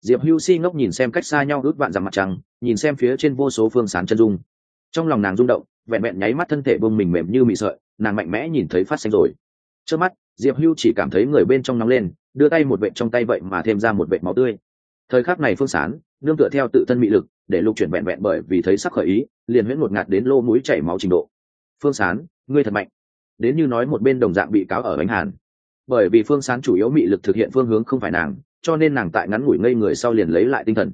Diệp hưu si ngốc nhìn xem cách xa nhau ước vạn dặm mặt trăng, nhìn xem phía trên vô số phương sán chân dung. Trong lòng nàng rung động vẹn vẹn nháy mắt thân thể bông mình mềm như mị sợi, nàng mạnh mẽ nhìn thấy phát xanh rồi. Trước mắt, diệp hưu chỉ cảm thấy người bên trong nóng lên, đưa tay một vệ trong tay vậy mà thêm ra một vệ máu tươi. Thời khắc này phương sán, nương tựa theo tự thân mị lực, để lục chuyển vẹn vẹn bởi vì thấy sắc khởi ý, liền huyễn ngột ngạt đến lô mũi chảy máu trình độ. Phương sán, ngươi thật mạnh. Đến như nói một bên đồng dạng bị cáo ở bánh hàn. Bởi vì phương sán chủ yếu mị lực thực hiện phương hướng không phải nàng, cho nên nàng tại ngắn ngủi ngây người sau liền lấy lại tinh thần.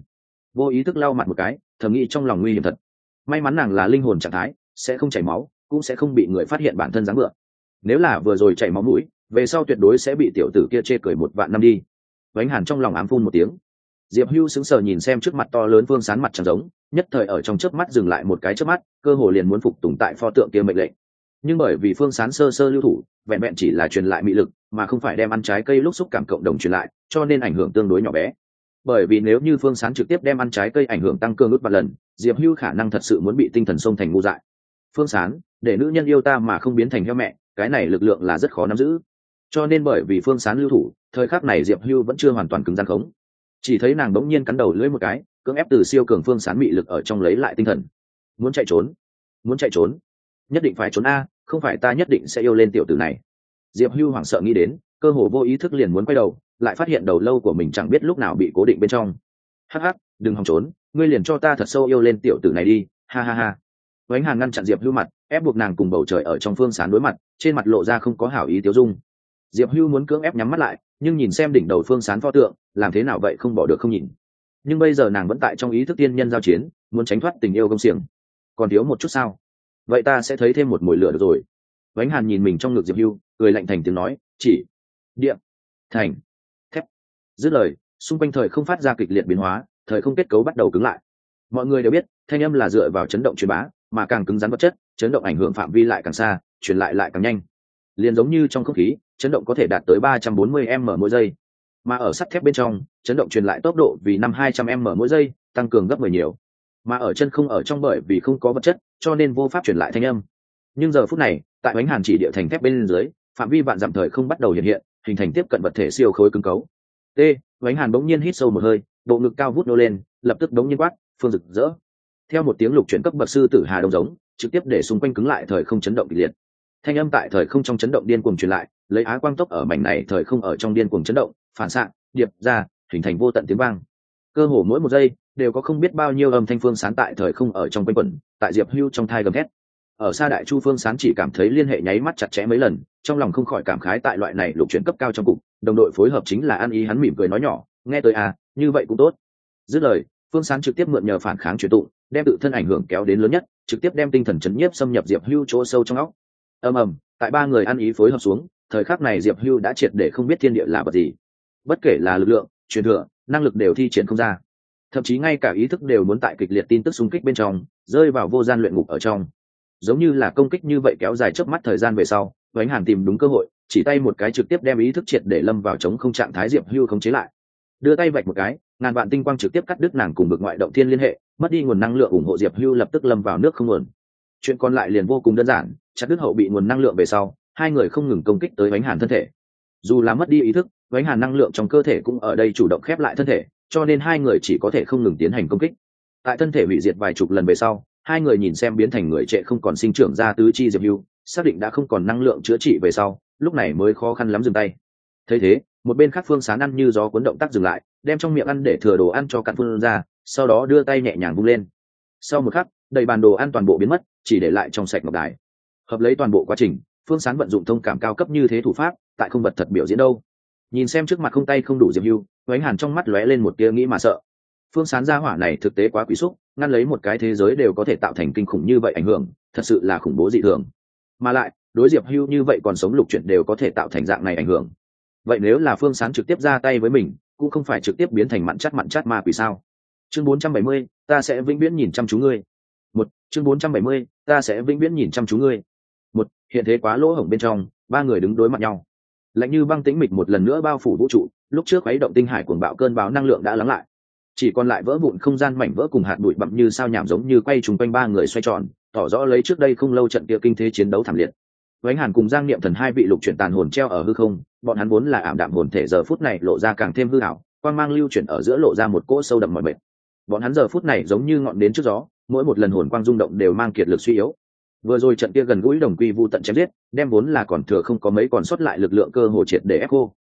Vô ý thức lau mặt một cái, thầm nghĩ trong lòng nguy hiểm thật. May mắn nàng là linh hồn trạng thái sẽ không chảy máu, cũng sẽ không bị người phát hiện bản thân dáng ngựa. Nếu là vừa rồi chảy máu mũi, về sau tuyệt đối sẽ bị tiểu tử kia chê cười một vạn năm đi. Vánh hàn trong lòng ám phun một tiếng. Diệp hưu sững sờ nhìn xem trước mặt to lớn phương sán mặt trắng giống, nhất thời ở trong chớp mắt dừng lại một cái chớp mắt, cơ hồ liền muốn phục tùng tại pho tượng kia mệnh lệnh. Nhưng bởi vì phương sán sơ sơ lưu thủ, vẹn vẹn chỉ là truyền lại mị lực, mà không phải đem ăn trái cây lúc xúc cảm cộng đồng truyền lại, cho nên ảnh hưởng tương đối nhỏ bé. Bởi vì nếu như phương sán trực tiếp đem ăn trái cây ảnh hưởng tăng cường ước vạn lần, diệp hưu khả năng thật sự muốn bị tinh thần sông thành ngu dại phương sán, để nữ nhân yêu ta mà không biến thành heo mẹ, cái này lực lượng là rất khó nắm giữ. Cho nên bởi vì phương sán lưu thủ, thời khắc này diệp hưu vẫn chưa hoàn toàn cứng gian khống. Chỉ thấy nàng bỗng nhiên cắn đầu lưỡi một cái, cưỡng ép từ siêu cường phương sán mị lực ở trong lấy lại tinh thần. Muốn chạy trốn, muốn chạy trốn, nhất định phải trốn a, không phải ta nhất định sẽ yêu lên tiểu tử này. Diệp hưu hoảng sợ nghĩ đến, cơ hồ vô ý thức liền muốn quay đầu, lại phát hiện đầu lâu của mình chẳng biết lúc nào bị cố định bên trong. Hắc hắc, đừng hòng trốn, ngươi liền cho ta thật sâu yêu lên tiểu tử này đi, ha ha ha vánh hàn ngăn chặn diệp hưu mặt, ép buộc nàng cùng bầu trời ở trong phương sán đối mặt, trên mặt lộ ra không có hảo ý tiêu dung. Diệp hưu muốn cưỡng ép nhắm mắt lại, nhưng nhìn xem đỉnh đầu phương sán pho tượng, làm thế nào vậy không bỏ được không nhìn. Nhưng bây giờ nàng vẫn tại trong ý thức tiên nhân giao chiến, muốn tránh thoát tình yêu công xiềng. Còn thiếu một chút sao? Vậy ta sẽ thấy thêm một mùi lửa được rồi. Vánh hàn nhìn mình trong ngực diệp hưu, cười lạnh thành tiếng nói, chỉ điện thành, thép. Dứt lời, xung quanh thời không phát ra kịch liệt biến hóa, thời không kết cấu bắt đầu cứng lại. Mọi người đều biết, thanh âm là dựa vào chấn động truyền bá mà càng cứng rắn vật chất, chấn động ảnh hưởng phạm vi lại càng xa, truyền lại lại càng nhanh. Liền giống như trong không khí, chấn động có thể đạt tới ba trăm bốn mươi m mỗi giây. Mà ở sắt thép bên trong, chấn động truyền lại tốc độ vì năm hai trăm m mỗi giây, tăng cường gấp mười nhiều. Mà ở chân không ở trong bởi vì không có vật chất, cho nên vô pháp truyền lại thanh âm. Nhưng giờ phút này, tại bánh hàn chỉ địa thành thép bên dưới, phạm vi vạn giảm thời không bắt đầu hiện hiện, hình thành tiếp cận vật thể siêu khối cứng cấu. T bánh hàn bỗng nhiên hít sâu một hơi, bộ ngực cao vút nô lên, lập tức bỗng nhiên quát, phương rực rỡ theo một tiếng lục chuyển cấp bậc sư tử hà đông giống, trực tiếp để xung quanh cứng lại thời không chấn động kịch liệt. Thanh âm tại thời không trong chấn động điên cuồng truyền lại, lấy á quang tốc ở mảnh này thời không ở trong điên cuồng chấn động, phản xạ, điệp, ra, hình thành vô tận tiếng vang. Cơ hồ mỗi một giây, đều có không biết bao nhiêu âm thanh phương sán tại thời không ở trong quanh quẩn, tại diệp hưu trong thai gầm thét. Ở xa đại chu phương sán chỉ cảm thấy liên hệ nháy mắt chặt chẽ mấy lần, trong lòng không khỏi cảm khái tại loại này lục chuyển cấp cao trong cục, đồng đội phối hợp chính là ăn ý hắn mỉm cười nói nhỏ, nghe tới à như vậy cũng tốt. Dứt lời, phương sán trực tiếp mượn nhờ phản kháng truyền tụng đem tự thân ảnh hưởng kéo đến lớn nhất, trực tiếp đem tinh thần chấn nhiếp xâm nhập diệp hưu chỗ sâu trong óc. Ầm ầm, tại ba người ăn ý phối hợp xuống, thời khắc này diệp hưu đã triệt để không biết thiên địa là vật gì. Bất kể là lực lượng, truyền thừa, năng lực đều thi triển không ra. Thậm chí ngay cả ý thức đều muốn tại kịch liệt tin tức xung kích bên trong, rơi vào vô gian luyện ngục ở trong. Giống như là công kích như vậy kéo dài trước mắt thời gian về sau, vánh hàn tìm đúng cơ hội, chỉ tay một cái trực tiếp đem ý thức triệt để lâm vào chống không trạng thái diệp hưu không chế lại. Đưa tay vạch một cái, ngàn vạn tinh quang trực tiếp cắt đứt nàng cùng bực ngoại động thiên liên hệ mất đi nguồn năng lượng ủng hộ diệp hưu lập tức lâm vào nước không nguồn. Chuyện còn lại liền vô cùng đơn giản, chặt đứt hậu bị nguồn năng lượng về sau, hai người không ngừng công kích tới bánh hàn thân thể. Dù là mất đi ý thức bánh hàn năng lượng trong cơ thể cũng ở đây chủ động khép lại thân thể, cho nên hai người chỉ có thể không ngừng tiến hành công kích. Tại thân thể hủy diệt vài chục lần về sau, hai người nhìn xem biến thành người trệ không còn sinh trưởng ra tứ chi diệp hưu, xác định đã không còn năng lượng chữa trị về sau, lúc này mới khó khăn lắm dừng tay. Thấy thế, một bên khác phương sán ăn như gió cuốn động tác dừng lại đem trong miệng ăn để thừa đồ ăn cho cặn phun ra, sau đó đưa tay nhẹ nhàng vung lên. Sau một khắc, đầy bàn đồ ăn toàn bộ biến mất, chỉ để lại trong sạch ngọc đài. Hợp lấy toàn bộ quá trình, phương sán vận dụng thông cảm cao cấp như thế thủ pháp, tại không vật thật biểu diễn đâu. Nhìn xem trước mặt không tay không đủ diệp hưu oánh hàn trong mắt lóe lên một tia nghĩ mà sợ. Phương sán gia hỏa này thực tế quá quý xúc, ngăn lấy một cái thế giới đều có thể tạo thành kinh khủng như vậy ảnh hưởng, thật sự là khủng bố dị thường. Mà lại, đối diệp hưu như vậy còn sống lục chuyện đều có thể tạo thành dạng này ảnh hưởng. Vậy nếu là phương sán trực tiếp ra tay với mình cũng không phải trực tiếp biến thành mặn chắt mặn chắt ma quỷ sao. Chương 470, ta sẽ vĩnh viễn nhìn chăm chú ngươi. Một chương 470, ta sẽ vĩnh viễn nhìn chăm chú ngươi. Một hiện thế quá lỗ hổng bên trong ba người đứng đối mặt nhau. Lạnh như băng tĩnh mịch một lần nữa bao phủ vũ trụ lúc trước khuấy động tinh hải cuồng bạo cơn bão năng lượng đã lắng lại. Chỉ còn lại vỡ vụn không gian mảnh vỡ cùng hạt bụi bặm như sao nhảm giống như quay trùng quanh ba người xoay tròn tỏ rõ lấy trước đây không lâu trận kia kinh thế chiến đấu thảm liệt. Vánh Hàn cùng Giang Niệm Thần hai vị lục chuyển tàn hồn treo ở hư không, bọn hắn vốn là ảm đạm hồn thể giờ phút này lộ ra càng thêm hư ảo, quang mang lưu chuyển ở giữa lộ ra một cỗ sâu đậm mỏi mệt. Bọn hắn giờ phút này giống như ngọn đến trước gió, mỗi một lần hồn quang rung động đều mang kiệt lực suy yếu. Vừa rồi trận kia gần gũi đồng quy vu tận chém giết, đem vốn là còn thừa không có mấy còn sót lại lực lượng cơ hồ triệt để ép cô.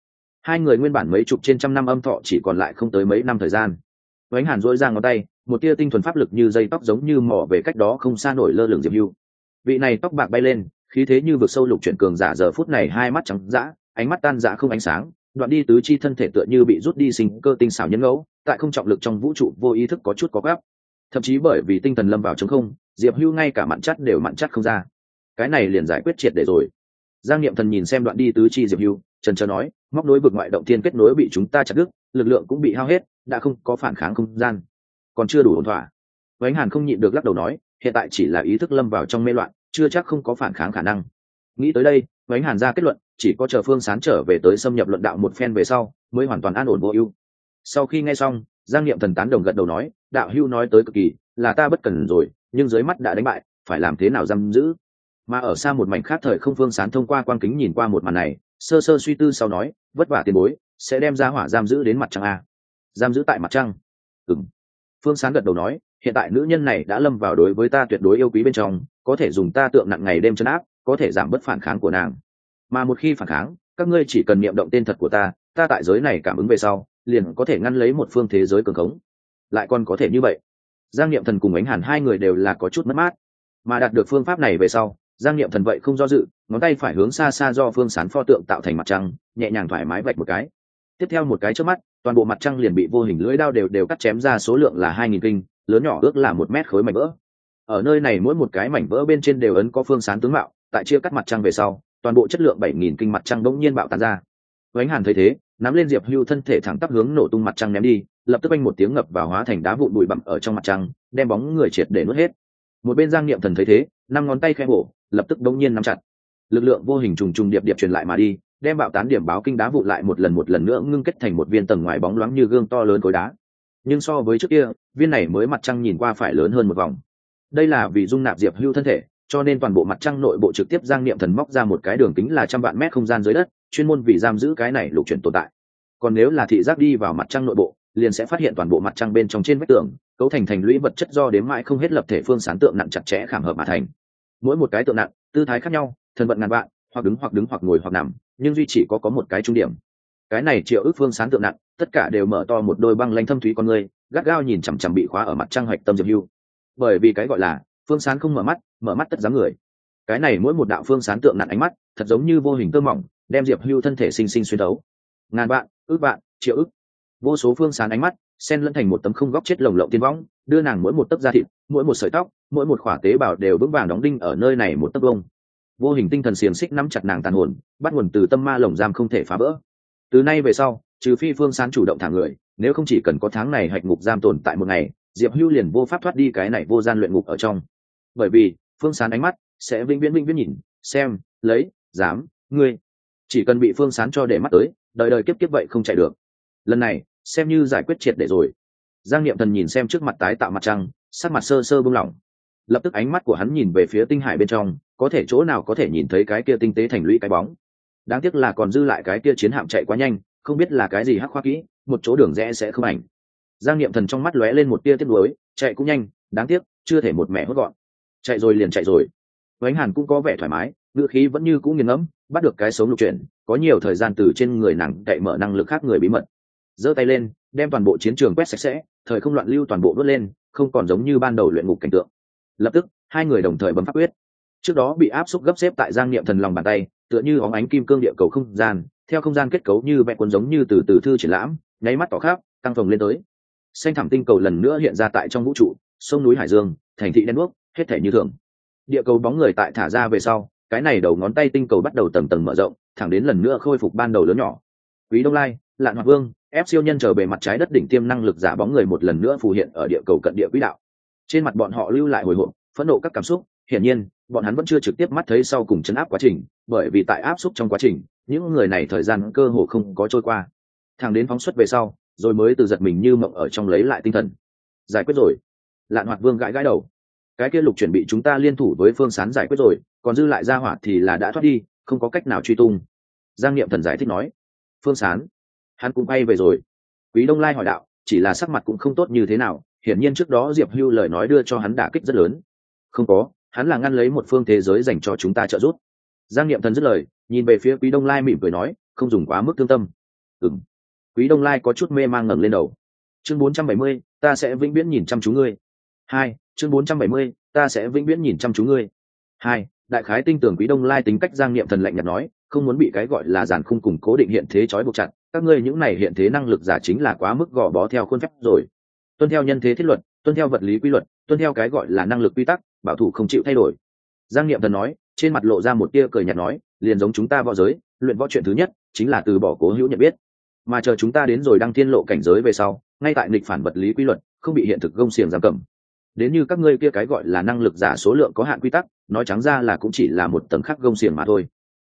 Hai người nguyên bản mấy chục trên trăm năm âm thọ chỉ còn lại không tới mấy năm thời gian. Vánh Hàn duỗi ra ngón tay, một tia tinh thuần pháp lực như dây tóc giống như mỏ về cách đó không xa nổi lơ lửng diệp hưu. Vị này tóc bạc bay lên, khí thế như vực sâu lục chuyển cường giả giờ phút này hai mắt trắng dã, ánh mắt tan dã không ánh sáng, đoạn đi tứ chi thân thể tựa như bị rút đi sinh cơ tinh xảo nhân ngẫu, tại không trọng lực trong vũ trụ vô ý thức có chút có gáp thậm chí bởi vì tinh thần lâm vào chống không, diệp hưu ngay cả mặn chắt đều mặn chắt không ra. Cái này liền giải quyết triệt để rồi. Giang niệm thần nhìn xem đoạn đi tứ chi diệp hưu, trần trờ nói, móc nối vực ngoại động thiên kết nối bị chúng ta chặt đứt, lực lượng cũng bị hao hết, đã không có phản kháng không gian. Còn chưa đủ ổn thỏa. Vánh hàn không nhịn được lắc đầu nói, hiện tại chỉ là ý thức lâm vào trong mê loạn chưa chắc không có phản kháng khả năng. Nghĩ tới đây, vánh hàn ra kết luận, chỉ có chờ phương sán trở về tới xâm nhập luận đạo một phen về sau, mới hoàn toàn an ổn vô ưu. Sau khi nghe xong, giang niệm thần tán đồng gật đầu nói, đạo hưu nói tới cực kỳ, là ta bất cần rồi, nhưng dưới mắt đã đánh bại, phải làm thế nào giam giữ? Mà ở xa một mảnh khác thời không phương sán thông qua quan kính nhìn qua một màn này, sơ sơ suy tư sau nói, vất vả tiền bối, sẽ đem ra hỏa giam giữ đến mặt trăng a. Giam giữ tại mặt trăng? Ừng phương sán gật đầu nói hiện tại nữ nhân này đã lâm vào đối với ta tuyệt đối yêu quý bên trong, có thể dùng ta tượng nặng ngày đêm chấn áp, có thể giảm bớt phản kháng của nàng. Mà một khi phản kháng, các ngươi chỉ cần niệm động tên thật của ta ta tại giới này cảm ứng về sau, liền có thể ngăn lấy một phương thế giới cường khống. Lại còn có thể như vậy. Giang niệm thần cùng ánh hàn hai người đều là có chút mất mát. Mà đạt được phương pháp này về sau, giang niệm thần vậy không do dự, ngón tay phải hướng xa xa do phương sán pho tượng tạo thành mặt trăng, nhẹ nhàng thoải mái vạch một cái. Tiếp theo một cái trước mắt, toàn bộ mặt trăng liền bị vô hình lưỡi đao đều đều cắt chém ra số lượng là hai nghìn kinh lớn nhỏ ước là một mét khối mảnh vỡ. Ở nơi này mỗi một cái mảnh vỡ bên trên đều ấn có phương sán tướng mạo, tại chia cắt mặt trăng về sau, toàn bộ chất lượng bảy nghìn kinh mặt trăng bỗng nhiên bạo tàn ra. Vánh hàn thấy thế, nắm lên diệp hưu thân thể thẳng tắp hướng nổ tung mặt trăng ném đi, lập tức anh một tiếng ngập và hóa thành đá vụn bụi bặm ở trong mặt trăng, đem bóng người triệt để nuốt hết. Một bên giang niệm thần thấy thế, năm ngón tay khẽ bổ lập tức bỗng nhiên nắm chặt. Lực lượng vô hình trùng trùng điệp điệp truyền lại mà đi, đem bạo tán điểm báo kinh đá vụn lại một lần một lần nữa ngưng kết thành một viên tầng ngoài bóng loáng như gương to lớn khối đá. Nhưng so với trước kia viên này mới mặt trăng nhìn qua phải lớn hơn một vòng. Đây là vì dung nạp diệp hưu thân thể, cho nên toàn bộ mặt trăng nội bộ trực tiếp giang niệm thần móc ra một cái đường kính là trăm vạn mét không gian dưới đất, chuyên môn vì giam giữ cái này lục chuyển tồn tại. Còn nếu là thị giác đi vào mặt trăng nội bộ, liền sẽ phát hiện toàn bộ mặt trăng bên trong trên vách tường, cấu thành thành lũy vật chất do đến mãi không hết lập thể phương sán tượng nặng chặt chẽ khảm hợp mà thành. Mỗi một cái tượng nặng, tư thái khác nhau thần vận ngàn vạn, hoặc đứng hoặc đứng hoặc ngồi hoặc nằm, nhưng duy chỉ có có một cái trung điểm. Cái này triệu ước phương sán tượng nặng, tất cả đều mở to một đôi băng lanh thâm thúy con người gắt gao nhìn chằm chằm bị khóa ở mặt trăng hoạch tâm diệp hưu. Bởi vì cái gọi là, phương sán không mở mắt mở mắt tất dám người. Cái này mỗi một đạo phương sán tượng nặn ánh mắt, thật giống như vô hình tơ mỏng, đem diệp hưu thân thể sinh sinh xuyên đấu ngàn vạn, ước vạn, triệu ước vô số phương sán ánh mắt sen lẫn thành một tấm không góc chết lồng lộng tiên võng, đưa nàng mỗi một tấc da thịt, mỗi một sợi tóc, mỗi một khỏa tế bào đều vững vàng đóng đinh ở nơi này một tấc vông vô hình tinh thần xiềng xích nắm chặt nàng tàn hồn, bắt nguồn từ tâm ma lồng giam không thể phá vỡ. Từ nay về sau, trừ phi phương sán chủ động thả người nếu không chỉ cần có tháng này hạch ngục giam tồn tại một ngày, diệp hưu liền vô pháp thoát đi cái này vô gian luyện ngục ở trong. Bởi vì, phương sán ánh mắt sẽ vĩnh viễn vĩnh viễn nhìn, xem, lấy, dám, ngươi. Chỉ cần bị phương sán cho để mắt tới, đời đời kiếp kiếp vậy không chạy được. Lần này, xem như giải quyết triệt để rồi. Giang niệm thần nhìn xem trước mặt tái tạo mặt trăng, sắc mặt sơ sơ bung lỏng. Lập tức ánh mắt của hắn nhìn về phía tinh hải bên trong, có thể chỗ nào có thể nhìn thấy cái kia tinh tế thành lũy cái bóng. Đáng tiếc là còn dư lại cái kia chiến hạm chạy quá nhanh, không biết là cái gì hắc khoa kỹ một chỗ đường rẽ sẽ không ảnh. Giang niệm thần trong mắt lóe lên một tia tiếc nuối, chạy cũng nhanh, đáng tiếc, chưa thể một mẹ hốt gọn. Chạy rồi liền chạy rồi. Vánh hàn cũng có vẻ thoải mái, ngữ khí vẫn như cũng nghiền ngẫm, bắt được cái sống lục chuyển, có nhiều thời gian từ trên người nàng cậy mở năng lực khác người bí mật. Giơ tay lên, đem toàn bộ chiến trường quét sạch sẽ, thời không loạn lưu toàn bộ đốt lên, không còn giống như ban đầu luyện ngục cảnh tượng. Lập tức, hai người đồng thời bấm pháp quyết. Trước đó bị áp xúc gấp xếp tại giang niệm thần lòng bàn tay, tựa như óng ánh kim cương địa cầu không gian, theo không gian kết cấu như vẽ cuốn giống như từ từ thư triển lãm nháy mắt tỏ khác, tăng phồng lên tới. Xanh thảm tinh cầu lần nữa hiện ra tại trong vũ trụ, sông núi hải dương, thành thị đen đuốc, hết thể như thường. Địa cầu bóng người tại thả ra về sau, cái này đầu ngón tay tinh cầu bắt đầu tầng tầng mở rộng, thẳng đến lần nữa khôi phục ban đầu lớn nhỏ. Quý đông lai, lạn hoạt vương, ép siêu nhân trở bề mặt trái đất đỉnh tiêm năng lực giả bóng người một lần nữa phù hiện ở địa cầu cận địa quỹ đạo. Trên mặt bọn họ lưu lại hồi hộp, phẫn nộ các cảm xúc, hiển nhiên, bọn hắn vẫn chưa trực tiếp mắt thấy sau cùng chấn áp quá trình, bởi vì tại áp xúc trong quá trình, những người này thời gian cơ hồ không có trôi qua thằng đến phóng xuất về sau, rồi mới từ giật mình như mộng ở trong lấy lại tinh thần. Giải quyết rồi. Lạn hoạt vương gãi gãi đầu. Cái kia lục chuẩn bị chúng ta liên thủ với phương sán giải quyết rồi, còn dư lại ra hỏa thì là đã thoát đi, không có cách nào truy tung. Giang niệm thần giải thích nói. Phương sán. Hắn cũng bay về rồi. Quý đông lai hỏi đạo, chỉ là sắc mặt cũng không tốt như thế nào, hiển nhiên trước đó diệp hưu lời nói đưa cho hắn đả kích rất lớn. Không có, hắn là ngăn lấy một phương thế giới dành cho chúng ta trợ giúp. Giang niệm thần dứt lời, nhìn về phía quý đông lai mỉm cười nói, không dùng quá mức thương tâm. Ừ m quý đông lai có chút mê mang ngẩng lên đầu. Chương bốn trăm bảy mươi, ta sẽ vĩnh viễn nhìn chăm chú ngươi. Hai, chương bốn trăm bảy mươi, ta sẽ vĩnh viễn nhìn chăm chú ngươi. Hai, đại khái tinh tưởng quý đông lai tính cách giang niệm thần lạnh nhạt nói, không muốn bị cái gọi là giàn khung cùng cố định hiện thế trói buộc chặt, các ngươi những này hiện thế năng lực giả chính là quá mức gò bó theo khuôn phép rồi. Tuân theo nhân thế thiết luật, tuân theo vật lý quy luật, tuân theo cái gọi là năng lực quy tắc, bảo thủ không chịu thay đổi. Giang niệm thần nói, trên mặt lộ ra một tia cười nhạt nói, liền giống chúng ta võ giới, luyện võ chuyện thứ nhất, chính là từ bỏ cố hữu nhận biết mà chờ chúng ta đến rồi đăng thiên lộ cảnh giới về sau, ngay tại nghịch phản vật lý quy luật, không bị hiện thực gông xiềng giam cầm. Đến như các ngươi kia cái gọi là năng lực giả số lượng có hạn quy tắc, nói trắng ra là cũng chỉ là một tầng khắc gông xiềng mà thôi.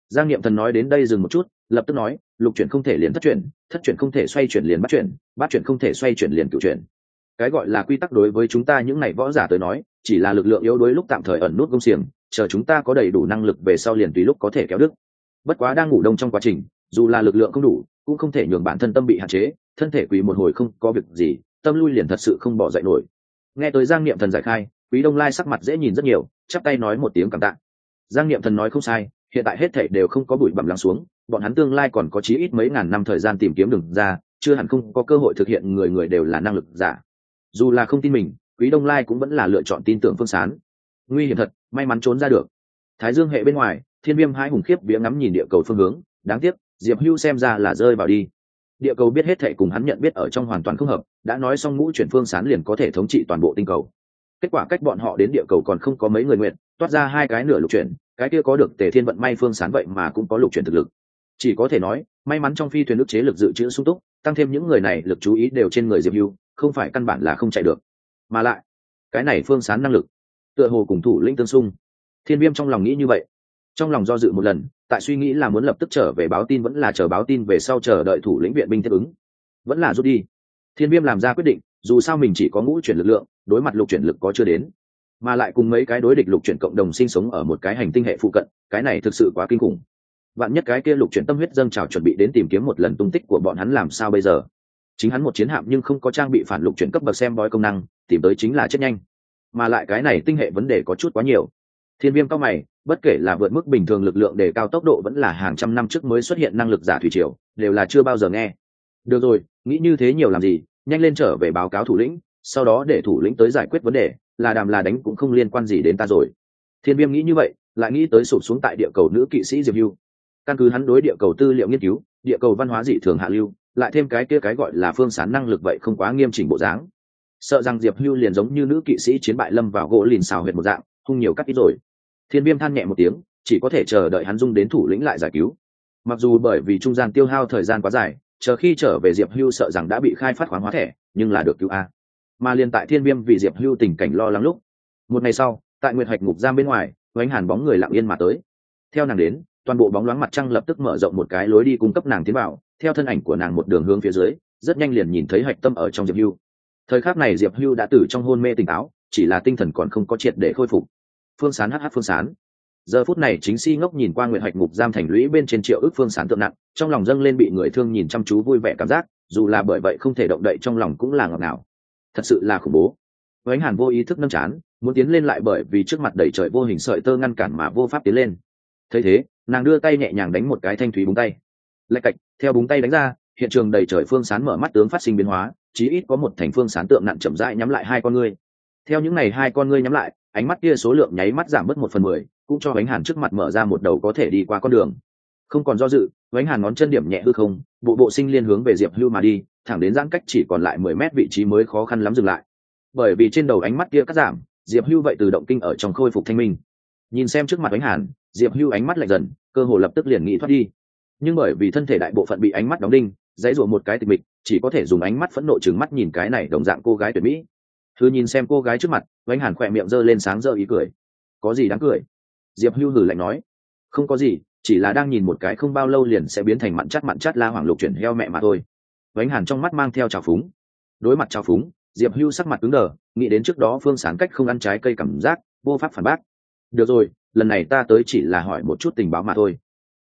Giang niệm thần nói đến đây dừng một chút, lập tức nói, lục chuyển không thể liền thất chuyển thất chuyển không thể xoay chuyển liền bắt chuyển bắt chuyển không thể xoay chuyển liền cựu chuyển. Cái gọi là quy tắc đối với chúng ta những này võ giả tới nói, chỉ là lực lượng yếu đuối lúc tạm thời ẩn nút gông xiềng, chờ chúng ta có đầy đủ năng lực về sau liền tùy lúc có thể kéo đức bất quá đang ngủ đông trong quá trình, dù là lực lượng không đủ cũng không thể nhường bản thân tâm bị hạn chế, thân thể quỳ một hồi không có việc gì, tâm lui liền thật sự không bỏ dậy nổi. Nghe tới giang niệm thần giải khai, quý đông lai sắc mặt dễ nhìn rất nhiều, chắp tay nói một tiếng cảm tạ. Giang niệm thần nói không sai, hiện tại hết thảy đều không có bụi bặm lắng xuống, bọn hắn tương lai còn có chí ít mấy ngàn năm thời gian tìm kiếm đường ra, chưa hẳn không có cơ hội thực hiện người người đều là năng lực giả. Dù là không tin mình, quý đông lai cũng vẫn là lựa chọn tin tưởng phương sán. Nguy hiểm thật, may mắn trốn ra được. Thái dương hệ bên ngoài, thiên viêm hai hùng khiếp vía ngắm nhìn địa cầu phương hướng, đáng tiếc diệp hưu xem ra là rơi vào đi. Địa cầu biết hết thệ cùng hắn nhận biết ở trong hoàn toàn không hợp, đã nói xong ngũ chuyển phương sán liền có thể thống trị toàn bộ tinh cầu. Kết quả cách bọn họ đến địa cầu còn không có mấy người nguyện, toát ra hai cái nửa lục chuyển, cái kia có được tề thiên vận may phương sán vậy mà cũng có lục chuyển thực lực. Chỉ có thể nói, may mắn trong phi thuyền ức chế lực dự trữ sung túc, tăng thêm những người này lực chú ý đều trên người diệp hưu, không phải căn bản là không chạy được. Mà lại, cái này phương sán năng lực, tựa hồ cùng thủ lĩnh tương xung. Thiên viêm trong lòng nghĩ như vậy trong lòng do dự một lần, tại suy nghĩ là muốn lập tức trở về báo tin vẫn là chờ báo tin về sau chờ đợi thủ lĩnh viện binh tiếp ứng. Vẫn là rút đi. Thiên viêm làm ra quyết định, dù sao mình chỉ có ngũ chuyển lực lượng, đối mặt lục chuyển lực có chưa đến. Mà lại cùng mấy cái đối địch lục chuyển cộng đồng sinh sống ở một cái hành tinh hệ phụ cận, cái này thực sự quá kinh khủng. Vạn nhất cái kia lục chuyển tâm huyết dâng trào chuẩn bị đến tìm kiếm một lần tung tích của bọn hắn làm sao bây giờ? Chính hắn một chiến hạm nhưng không có trang bị phản lục chuyển cấp bậc xem bói công năng, tìm tới chính là chết nhanh. Mà lại cái này tinh hệ vấn đề có chút quá nhiều. Thiên viêm cao mày bất kể là vượt mức bình thường lực lượng để cao tốc độ vẫn là hàng trăm năm trước mới xuất hiện năng lực giả thủy triều, đều là chưa bao giờ nghe. Được rồi, nghĩ như thế nhiều làm gì, nhanh lên trở về báo cáo thủ lĩnh, sau đó để thủ lĩnh tới giải quyết vấn đề, là đàm là đánh cũng không liên quan gì đến ta rồi. Thiên viêm nghĩ như vậy, lại nghĩ tới sụp xuống tại địa cầu nữ kỵ sĩ diệp hưu. Căn cứ hắn đối địa cầu tư liệu nghiên cứu, địa cầu văn hóa dị thường hạ lưu, lại thêm cái kia cái gọi là phương sán năng lực vậy không quá nghiêm chỉnh bộ dáng. Sợ rằng diệp hưu liền giống như nữ kỵ sĩ chiến bại lâm vào gỗ lìn xào huyệt một dạng, hung nhiều cắt ít rồi thiên viêm than nhẹ một tiếng, chỉ có thể chờ đợi hắn dung đến thủ lĩnh lại giải cứu. Mặc dù bởi vì trung gian tiêu hao thời gian quá dài, chờ khi trở về diệp hưu sợ rằng đã bị khai phát khoáng hóa thẻ, nhưng là được cứu a. Mà liền tại thiên viêm vì diệp hưu tình cảnh lo lắng lúc, một ngày sau, tại nguyệt hạch ngục giam bên ngoài, oánh hàn bóng người lặng yên mà tới. Theo nàng đến, toàn bộ bóng loáng mặt trăng lập tức mở rộng một cái lối đi cung cấp nàng tiến vào, theo thân ảnh của nàng một đường hướng phía dưới, rất nhanh liền nhìn thấy hạch tâm ở trong diệp hưu. Thời khắc này diệp hưu đã từ trong hôn mê tỉnh táo, chỉ là tinh thần còn không có triệt để khôi phục phương sán hh phương sán. Giờ phút này chính si ngốc nhìn qua nguyện hạch ngục giam thành lũy bên trên triệu ước phương sán tượng nặng, trong lòng dâng lên bị người thương nhìn chăm chú vui vẻ cảm giác, dù là bởi vậy không thể động đậy trong lòng cũng là ngọt ngào. Thật sự là khủng bố. Ánh hàn vô ý thức nâng chán, muốn tiến lên lại bởi vì trước mặt đầy trời vô hình sợi tơ ngăn cản mà vô pháp tiến lên. Thấy thế, nàng đưa tay nhẹ nhàng đánh một cái thanh thúy búng tay. Lạch cạch, theo búng tay đánh ra, hiện trường đầy trời phương sán mở mắt tướng phát sinh biến hóa, chí ít có một thành phương sán tượng nặng chậm rãi nhắm lại hai con ngươi. Theo những ngày hai con ngươi nhắm lại ánh mắt kia số lượng nháy mắt giảm mất một phần mười, cũng cho bánh hàn trước mặt mở ra một đầu có thể đi qua con đường. Không còn do dự bánh hàn ngón chân điểm nhẹ hư không, bộ bộ sinh liên hướng về diệp hưu mà đi, thẳng đến giãn cách chỉ còn lại mười mét vị trí mới khó khăn lắm dừng lại. Bởi vì trên đầu ánh mắt kia cắt giảm, diệp hưu vậy từ động kinh ở trong khôi phục thanh minh. Nhìn xem trước mặt bánh hàn, diệp hưu ánh mắt lạnh dần, cơ hồ lập tức liền nghĩ thoát đi. Nhưng bởi vì thân thể đại bộ phận bị ánh mắt đóng đinh, dãy rủa một cái tịch mịch, chỉ có thể dùng ánh mắt phẫn nộ chừng mắt nhìn cái này đồng dạng cô gái tuyệt mỹ thư nhìn xem cô gái trước mặt bánh hàn khỏe miệng giơ lên sáng giờ ý cười. Có gì đáng cười? Diệp hưu hử lạnh nói. Không có gì, chỉ là đang nhìn một cái không bao lâu liền sẽ biến thành mặn chắt mặn chắt la hoàng lục chuyển heo mẹ mà thôi. Bánh hàn trong mắt mang theo trào phúng. Đối mặt trào phúng, diệp hưu sắc mặt cứng đờ, nghĩ đến trước đó phương sáng cách không ăn trái cây cảm giác, vô pháp phản bác. Được rồi, lần này ta tới chỉ là hỏi một chút tình báo mà thôi.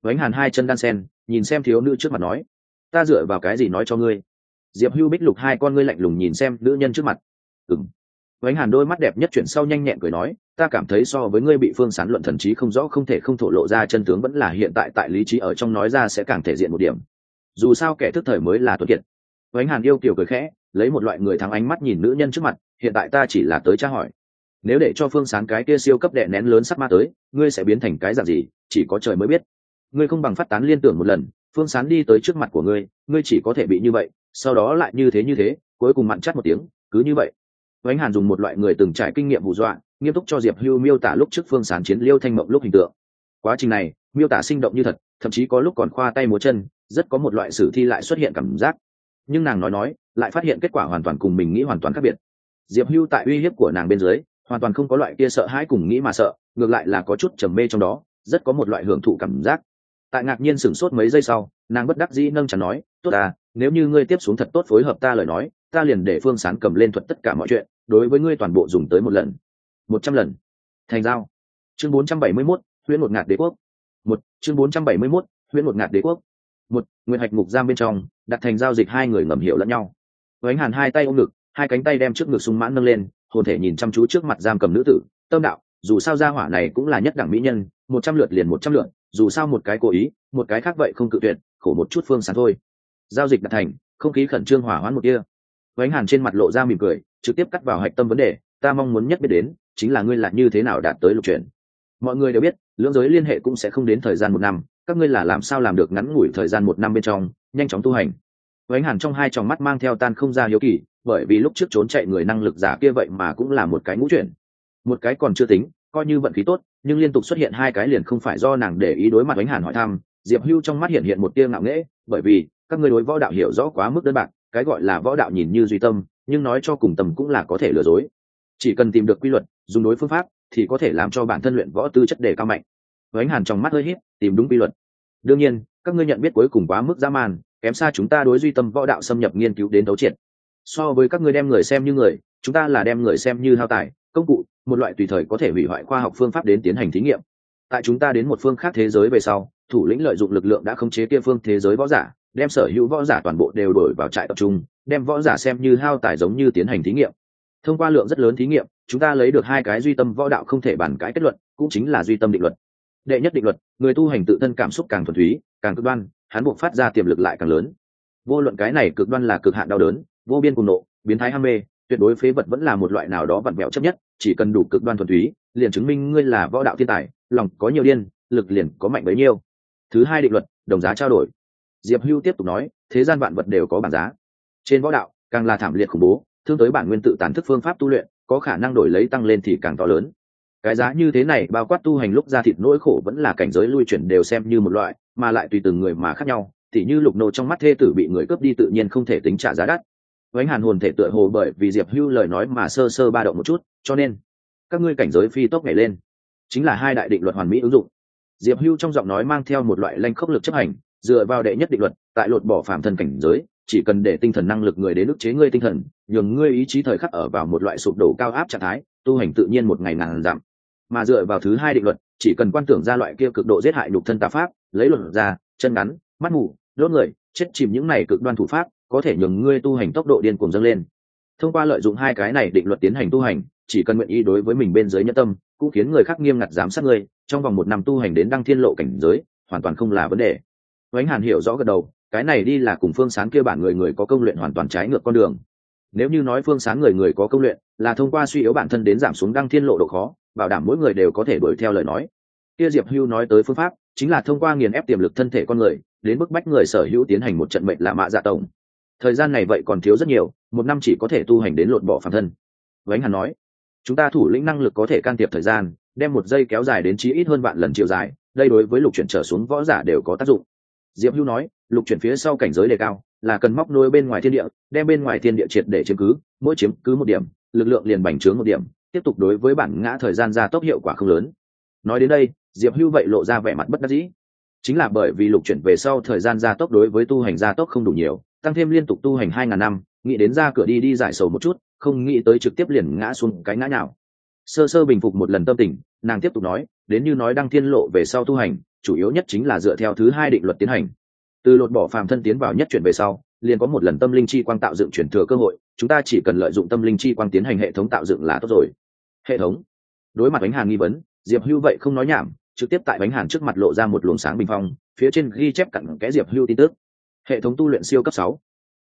Bánh hàn hai chân đan sen, nhìn xem thiếu nữ trước mặt nói. Ta dựa vào cái gì nói cho ngươi? Diệp hưu bích lục hai con ngươi lạnh lùng nhìn xem nữ nhân trước mặt ừng vánh hàn đôi mắt đẹp nhất chuyển sau nhanh nhẹn cười nói, ta cảm thấy so với ngươi bị phương sán luận thần trí không rõ, không thể không thổ lộ ra chân tướng vẫn là hiện tại tại lý trí ở trong nói ra sẽ càng thể diện một điểm. Dù sao kẻ thức thời mới là tuấn kiệt. Vánh hàn yêu kiều cười khẽ, lấy một loại người thắng ánh mắt nhìn nữ nhân trước mặt, hiện tại ta chỉ là tới tra hỏi. Nếu để cho phương sán cái kia siêu cấp đệ nén lớn sắc ma tới, ngươi sẽ biến thành cái dạng gì, chỉ có trời mới biết. Ngươi không bằng phát tán liên tưởng một lần, phương sán đi tới trước mặt của ngươi ngươi chỉ có thể bị như vậy, sau đó lại như thế như thế, cuối cùng mặn chắt một tiếng, cứ như vậy. Vánh Hàn dùng một loại người từng trải kinh nghiệm hù dọa, nghiêm túc cho Diệp Hưu miêu tả lúc trước phương sán chiến Liêu Thanh Mộng lúc hình tượng. Quá trình này, miêu tả sinh động như thật, thậm chí có lúc còn khoa tay múa chân, rất có một loại sử thi lại xuất hiện cảm giác. Nhưng nàng nói nói, lại phát hiện kết quả hoàn toàn cùng mình nghĩ hoàn toàn khác biệt. Diệp Hưu tại uy hiếp của nàng bên dưới, hoàn toàn không có loại kia sợ hãi cùng nghĩ mà sợ, ngược lại là có chút trầm mê trong đó, rất có một loại hưởng thụ cảm giác. Tại ngạc nhiên sửng sốt mấy giây sau, nàng bất đắc dĩ nâng chán nói, "Tốt à, nếu như ngươi tiếp xuống thật tốt phối hợp ta lời nói, ta liền để Phương Sán cầm lên thuật tất cả mọi chuyện, đối với ngươi toàn bộ dùng tới một lần. Một trăm lần. Thành giao. Chương bốn trăm bảy mươi mốt huyễn một ngạt đế quốc. Một chương bốn trăm bảy mươi mốt huyễn một ngạt đế quốc. Một nguyên hạch mục giam bên trong đặt thành giao dịch hai người ngầm hiểu lẫn nhau. Với hàn hai tay ôm ngực hai cánh tay đem trước ngực sung mãn nâng lên hồn thể nhìn chăm chú trước mặt giam cầm nữ tử tâm đạo dù sao gia hỏa này cũng là nhất đẳng mỹ nhân một trăm lượt liền một trăm lượt dù sao một cái cố ý một cái khác vậy không cự tuyệt khổ một chút phương sán thôi. Giao dịch đặt thành không khí khẩn trương hỏa hoãn một kia vánh hàn trên mặt lộ ra mỉm cười, trực tiếp cắt vào hạch tâm vấn đề, ta mong muốn nhất biết đến, chính là ngươi là như thế nào đạt tới lục chuyển. Mọi người đều biết, lưỡng giới liên hệ cũng sẽ không đến thời gian một năm, các ngươi là làm sao làm được ngắn ngủi thời gian một năm bên trong, nhanh chóng tu hành. Vánh hàn trong hai tròng mắt mang theo tan không ra hiếu kỳ, bởi vì lúc trước trốn chạy người năng lực giả kia vậy mà cũng là một cái ngũ chuyển. Một cái còn chưa tính, coi như vận khí tốt, nhưng liên tục xuất hiện hai cái liền không phải do nàng để ý đối mặt vánh hàn hỏi thăm, diệp hưu trong mắt hiện hiện một tia ngạo nghễ, bởi vì các ngươi đối võ đạo hiểu rõ quá mức đơn bạc cái gọi là võ đạo nhìn như duy tâm, nhưng nói cho cùng tầm cũng là có thể lừa dối. Chỉ cần tìm được quy luật, dùng đối phương pháp, thì có thể làm cho bản thân luyện võ tư chất đề cao mạnh. Với ánh hàn trong mắt hơi hít tìm đúng quy luật. Đương nhiên, các ngươi nhận biết cuối cùng quá mức dã man, kém xa chúng ta đối duy tâm võ đạo xâm nhập nghiên cứu đến đấu triệt. So với các ngươi đem người xem như người, chúng ta là đem người xem như hao tài, công cụ, một loại tùy thời có thể hủy hoại khoa học phương pháp đến tiến hành thí nghiệm. Tại chúng ta đến một phương khác thế giới về sau, thủ lĩnh lợi dụng lực lượng đã khống chế kia phương thế giới võ giả đem sở hữu võ giả toàn bộ đều đổi vào trại tập trung, đem võ giả xem như hao tài giống như tiến hành thí nghiệm. Thông qua lượng rất lớn thí nghiệm, chúng ta lấy được hai cái duy tâm võ đạo không thể bàn cãi kết luận, cũng chính là duy tâm định luật. Đệ nhất định luật, người tu hành tự thân cảm xúc càng thuần túy, càng cực đoan, hắn buộc phát ra tiềm lực lại càng lớn. Vô luận cái này cực đoan là cực hạn đau đớn, vô biên cùng nộ, biến thái ham mê, tuyệt đối phế vật vẫn là một loại nào đó vặn vẹo chấp nhất, chỉ cần đủ cực đoan thuần túy, liền chứng minh ngươi là võ đạo thiên tài, lòng có nhiều điên, lực liền có mạnh bấy nhiêu. Thứ hai định luật, đồng giá trao đổi diệp hưu tiếp tục nói, thế gian vạn vật đều có bảng giá. Trên võ đạo, càng là thảm liệt khủng bố, thương tới bản nguyên tự tàn thức phương pháp tu luyện, có khả năng đổi lấy tăng lên thì càng to lớn. Cái giá như thế này bao quát tu hành lúc ra thịt nỗi khổ vẫn là cảnh giới lui chuyển đều xem như một loại, mà lại tùy từng người mà khác nhau thì như lục nô trong mắt thê tử bị người cướp đi tự nhiên không thể tính trả giá đắt. Vánh hàn hồn thể tựa hồ bởi vì diệp hưu lời nói mà sơ sơ ba động một chút, cho nên, các ngươi cảnh giới phi tốc nhảy lên. Chính là hai đại định luật hoàn mỹ ứng dụng. Diệp hưu trong giọng nói mang theo một loại lanh khốc lực chấp hành dựa vào đệ nhất định luật, tại lột bỏ phạm thân cảnh giới, chỉ cần để tinh thần năng lực người đến ức chế ngươi tinh thần, nhường ngươi ý chí thời khắc ở vào một loại sụp đổ cao áp trạng thái, tu hành tự nhiên một ngày ngàn giảm mà dựa vào thứ hai định luật, chỉ cần quan tưởng ra loại kia cực độ giết hại nhục thân tà pháp, lấy luật ra, chân ngắn, mắt mù, đốt người, chết chìm những này cực đoan thủ pháp, có thể nhường ngươi tu hành tốc độ điên cuồng dâng lên. Thông qua lợi dụng hai cái này định luật tiến hành tu hành, chỉ cần nguyện ý đối với mình bên dưới nhân tâm, cũng khiến người khác nghiêm ngặt giám sát ngươi, trong vòng một năm tu hành đến đăng thiên lộ cảnh giới, hoàn toàn không là vấn đề. Vánh Hàn hiểu rõ gật đầu, cái này đi là cùng phương sáng kia bản người người có công luyện hoàn toàn trái ngược con đường. Nếu như nói phương sáng người người có công luyện là thông qua suy yếu bản thân đến giảm xuống đăng thiên lộ độ khó, bảo đảm mỗi người đều có thể đuổi theo lời nói. Kia Diệp Hưu nói tới phương pháp, chính là thông qua nghiền ép tiềm lực thân thể con người, đến bức bách người sở hữu tiến hành một trận mệnh lạ mạ dạ tổng. Thời gian này vậy còn thiếu rất nhiều, một năm chỉ có thể tu hành đến lột bỏ phàm thân. Vánh Hàn nói, chúng ta thủ lĩnh năng lực có thể can thiệp thời gian, đem một giây kéo dài đến chí ít hơn vạn lần chiều dài, đây đối với lục chuyển trở xuống võ giả đều có tác dụng diệp hưu nói, lục chuyển phía sau cảnh giới đề cao, là cần móc nối bên ngoài thiên địa, đem bên ngoài thiên địa triệt để chiếm cứ, mỗi chiếm cứ một điểm, lực lượng liền bành trướng một điểm, tiếp tục đối với bản ngã thời gian gia tốc hiệu quả không lớn. Nói đến đây, diệp hưu vậy lộ ra vẻ mặt bất đắc dĩ. Chính là bởi vì lục chuyển về sau thời gian gia tốc đối với tu hành gia tốc không đủ nhiều, tăng thêm liên tục tu hành hai ngàn năm, nghĩ đến ra cửa đi đi giải sầu một chút, không nghĩ tới trực tiếp liền ngã xuống cái ngã nào sơ sơ bình phục một lần tâm tình, nàng tiếp tục nói, đến như nói đăng thiên lộ về sau tu hành chủ yếu nhất chính là dựa theo thứ hai định luật tiến hành. Từ lột bỏ phàm thân tiến vào nhất chuyển về sau, liền có một lần tâm linh chi quang tạo dựng chuyển thừa cơ hội, chúng ta chỉ cần lợi dụng tâm linh chi quang tiến hành hệ thống tạo dựng là tốt rồi. Hệ thống. Đối mặt bánh hàn nghi vấn, diệp hưu vậy không nói nhảm, trực tiếp tại bánh hàn trước mặt lộ ra một luồng sáng bình phong, phía trên ghi chép cặn kẽ diệp hưu tin tức. Hệ thống tu luyện siêu cấp sáu.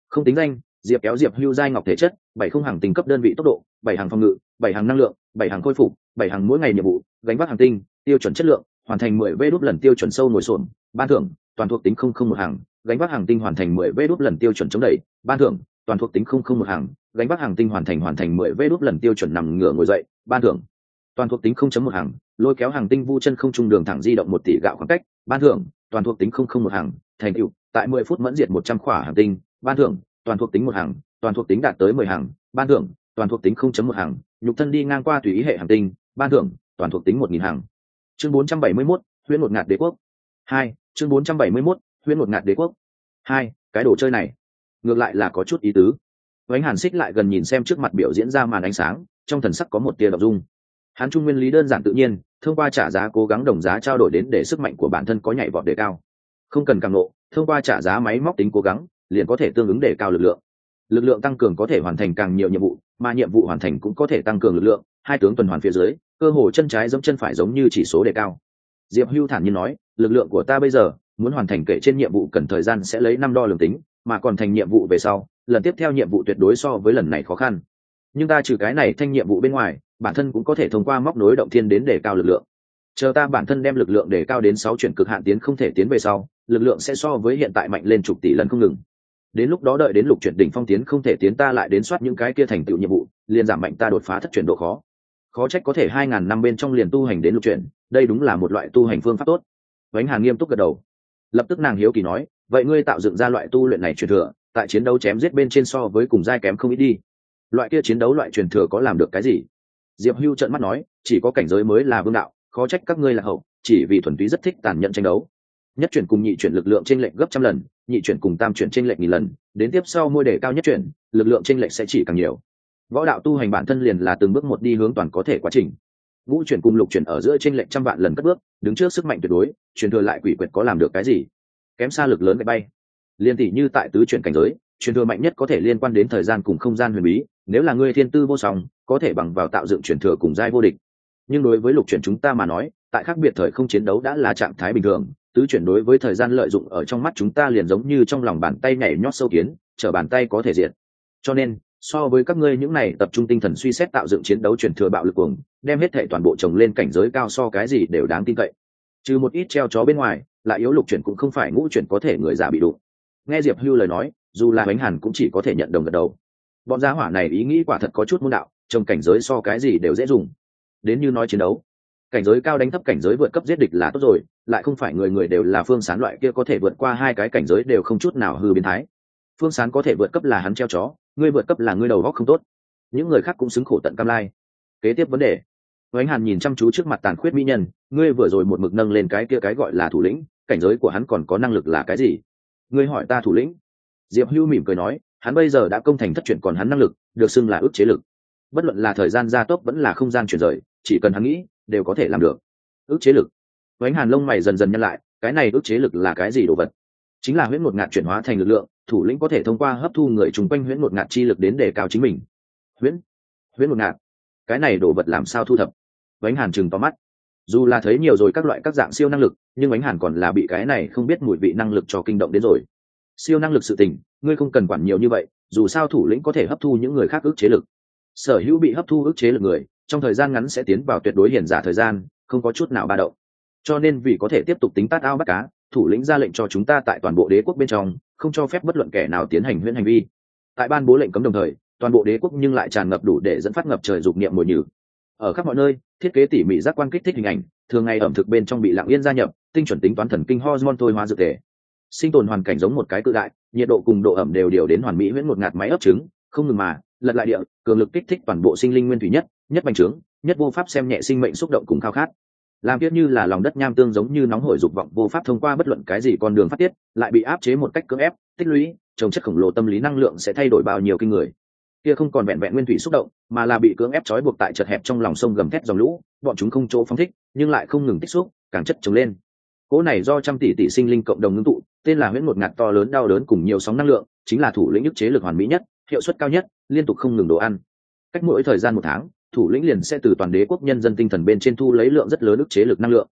Không tính danh, diệp kéo diệp hưu giai ngọc thể chất, bảy không hàng tình cấp đơn vị tốc độ, bảy hàng phòng ngự, bảy hàng năng lượng, bảy hàng khôi phục, bảy hàng mỗi ngày nhiệm vụ, gánh vác hàng tinh, tiêu chuẩn chất lượng hoàn thành mười vê đốt lần tiêu chuẩn sâu ngồi xổm, ban thưởng, toàn thuộc tính không không một hàng, gánh vác hàng tinh hoàn thành mười vê đốt lần tiêu chuẩn chống đẩy, ban thưởng, toàn thuộc tính không không một hàng, gánh vác hàng tinh hoàn thành hoàn thành mười vê đốt lần tiêu chuẩn nằm ngửa ngồi dậy, ban thưởng, toàn thuộc tính không chấm một hàng, lôi kéo hàng tinh vu chân không trung đường thẳng di động một tỷ gạo khoảng cách, ban thưởng, toàn thuộc tính không không một hàng, thành tựu, tại mười phút mẫn diệt một trăm khỏa hàng tinh, ban thưởng, toàn thuộc tính một hàng, toàn thuộc tính đạt tới mười hàng, ban thưởng, toàn thuộc tính không chấm một hàng, nhục thân đi ngang qua tùy ý hệ hàng tinh, ban thưởng, toàn thuộc tính một nghìn hàng chương 471, huyễn ngột ngạt đế quốc. Hai chương 471, huyễn ngột ngạt đế quốc. Hai cái đồ chơi này ngược lại là có chút ý tứ. Vánh hàn xích lại gần nhìn xem trước mặt biểu diễn ra màn ánh sáng trong thần sắc có một tia động dung. Hắn trung nguyên lý đơn giản tự nhiên thông qua trả giá cố gắng đồng giá trao đổi đến để sức mạnh của bản thân có nhảy vọt đề cao. Không cần càng nộ thông qua trả giá máy móc tính cố gắng liền có thể tương ứng đề cao lực lượng. Lực lượng tăng cường có thể hoàn thành càng nhiều nhiệm vụ mà nhiệm vụ hoàn thành cũng có thể tăng cường lực lượng hai tướng tuần hoàn phía dưới cơ hồ chân trái giống chân phải giống như chỉ số đề cao. Diệp hưu thản nhiên nói, lực lượng của ta bây giờ, muốn hoàn thành kể trên nhiệm vụ cần thời gian sẽ lấy năm đo lường tính, mà còn thành nhiệm vụ về sau, lần tiếp theo nhiệm vụ tuyệt đối so với lần này khó khăn. Nhưng ta trừ cái này thanh nhiệm vụ bên ngoài, bản thân cũng có thể thông qua móc nối động thiên đến để cao lực lượng. Chờ ta bản thân đem lực lượng để cao đến sáu chuyển cực hạn tiến không thể tiến về sau, lực lượng sẽ so với hiện tại mạnh lên chục tỷ lần không ngừng. Đến lúc đó đợi đến lục chuyển đỉnh phong tiến không thể tiến ta lại đến soát những cái kia thành tựu nhiệm vụ, liền giảm mạnh ta đột phá thất chuyển độ khó khó trách có thể hai ngàn năm bên trong liền tu hành đến lục chuyển đây đúng là một loại tu hành phương pháp tốt. Vánh hàn nghiêm túc gật đầu. Lập tức nàng hiếu kỳ nói, vậy ngươi tạo dựng ra loại tu luyện này truyền thừa, tại chiến đấu chém giết bên trên so với cùng giai kém không ít đi. Loại kia chiến đấu loại truyền thừa có làm được cái gì? Diệp hưu trợn mắt nói, chỉ có cảnh giới mới là vương đạo, khó trách các ngươi là hậu, chỉ vì thuần túy rất thích tàn nhẫn tranh đấu. Nhất chuyển cùng nhị chuyển lực lượng trên lệnh gấp trăm lần, nhị chuyển cùng tam chuyển trên lệnh nghìn lần, đến tiếp sau môi đề cao nhất chuyển, lực lượng trên lệnh sẽ chỉ càng nhiều võ đạo tu hành bản thân liền là từng bước một đi hướng toàn có thể quá trình. Vũ chuyển cùng lục chuyển ở giữa trên lệnh trăm vạn lần cất bước, đứng trước sức mạnh tuyệt đối, truyền thừa lại quỷ quyệt có làm được cái gì? Kém xa lực lớn cái bay. Liên tỷ như tại tứ chuyển cảnh giới, truyền thừa mạnh nhất có thể liên quan đến thời gian cùng không gian huyền bí, nếu là ngươi thiên tư vô song, có thể bằng vào tạo dựng truyền thừa cùng giai vô địch. Nhưng đối với lục chuyển chúng ta mà nói, tại khác biệt thời không chiến đấu đã là trạng thái bình thường, tứ chuyển đối với thời gian lợi dụng ở trong mắt chúng ta liền giống như trong lòng bàn tay nhảy nhót sâu kiến chở bàn tay có thể diệt. Cho nên so với các ngươi những này tập trung tinh thần suy xét tạo dựng chiến đấu truyền thừa bạo lực cuồng, đem hết thệ toàn bộ trồng lên cảnh giới cao so cái gì đều đáng tin cậy. Trừ một ít treo chó bên ngoài, lại yếu lục chuyển cũng không phải ngũ chuyển có thể người già bị đụng. Nghe diệp hưu lời nói, dù là bánh hàn cũng chỉ có thể nhận đồng gật đầu. Bọn gia hỏa này ý nghĩ quả thật có chút môn đạo trong cảnh giới so cái gì đều dễ dùng. Đến như nói chiến đấu, cảnh giới cao đánh thấp cảnh giới vượt cấp giết địch là tốt rồi, lại không phải người người đều là phương sán loại kia có thể vượt qua hai cái cảnh giới đều không chút nào hư biến thái phương sán có thể vượt cấp là hắn treo chó ngươi vượt cấp là ngươi đầu góc không tốt những người khác cũng xứng khổ tận cam lai kế tiếp vấn đề Vánh Hàn nhìn chăm chú trước mặt tàn khuyết mỹ nhân, ngươi vừa rồi một mực nâng lên cái kia cái gọi là thủ lĩnh, cảnh giới của hắn còn có năng lực là cái gì? Ngươi hỏi ta thủ lĩnh? Diệp Hưu mỉm cười nói, hắn bây giờ đã công thành thất chuyện còn hắn năng lực, được xưng là ức chế lực. Bất luận là thời gian gia tốc vẫn là không gian chuyển rời, chỉ cần hắn nghĩ, đều có thể làm được. Ức chế lực. Vánh Hàn lông mày dần dần nhăn lại, cái này ức chế lực là cái gì đồ vật? Chính là huyễn một ngạt chuyển hóa thành lực lượng, thủ lĩnh có thể thông qua hấp thu người chung quanh huyễn một ngạt chi lực đến để cao chính mình. Huyễn, huyễn một ngạt, cái này đổ vật làm sao thu thập? Vánh Hàn chừng to mắt. Dù là thấy nhiều rồi các loại các dạng siêu năng lực, nhưng Bánh Hàn còn là bị cái này không biết mùi vị năng lực cho kinh động đến rồi. Siêu năng lực sự tình, ngươi không cần quản nhiều như vậy, dù sao thủ lĩnh có thể hấp thu những người khác ức chế lực. Sở hữu bị hấp thu ức chế lực người, trong thời gian ngắn sẽ tiến vào tuyệt đối hiền giả thời gian, không có chút nào ba động. Cho nên vì có thể tiếp tục tính tát ao bắt cá, thủ lĩnh ra lệnh cho chúng ta tại toàn bộ đế quốc bên trong, không cho phép bất luận kẻ nào tiến hành huyễn hành vi. Tại ban bố lệnh cấm đồng thời, toàn bộ đế quốc nhưng lại tràn ngập đủ để dẫn phát ngập trời dục niệm mùi nhử. Ở khắp mọi nơi, thiết kế tỉ mỉ giác quan kích thích hình ảnh thường ngày ẩm thực bên trong bị lặng yên gia nhập tinh chuẩn tính toán thần kinh hormone thôi hóa dược thể sinh tồn hoàn cảnh giống một cái cự đại nhiệt độ cùng độ ẩm đều điều đến hoàn mỹ huyễn một ngạt máy ấp trứng không ngừng mà lật lại địa cường lực kích thích toàn bộ sinh linh nguyên thủy nhất nhất bành trướng nhất vô pháp xem nhẹ sinh mệnh xúc động cùng khao khát làm tiếc như là lòng đất nham tương giống như nóng hổi dục vọng vô pháp thông qua bất luận cái gì con đường phát tiết, lại bị áp chế một cách cưỡng ép, tích lũy, trồng chất khổng lồ tâm lý năng lượng sẽ thay đổi bao nhiêu kinh người. Kia không còn vẹn vẹn nguyên thủy xúc động, mà là bị cưỡng ép trói buộc tại chật hẹp trong lòng sông gầm thét dòng lũ, bọn chúng không chỗ phóng thích, nhưng lại không ngừng tích xúc, càng chất trồng lên. Cỗ này do trăm tỷ tỷ sinh linh cộng đồng ngưng tụ, tên là huyễn một ngạt to lớn đau đớn cùng nhiều sóng năng lượng, chính là thủ lĩnh ức chế lực hoàn mỹ nhất, hiệu suất cao nhất, liên tục không ngừng đồ ăn. Cách mỗi thời gian một tháng thủ lĩnh liền sẽ từ toàn đế quốc nhân dân tinh thần bên trên thu lấy lượng rất lớn ức chế lực năng lượng.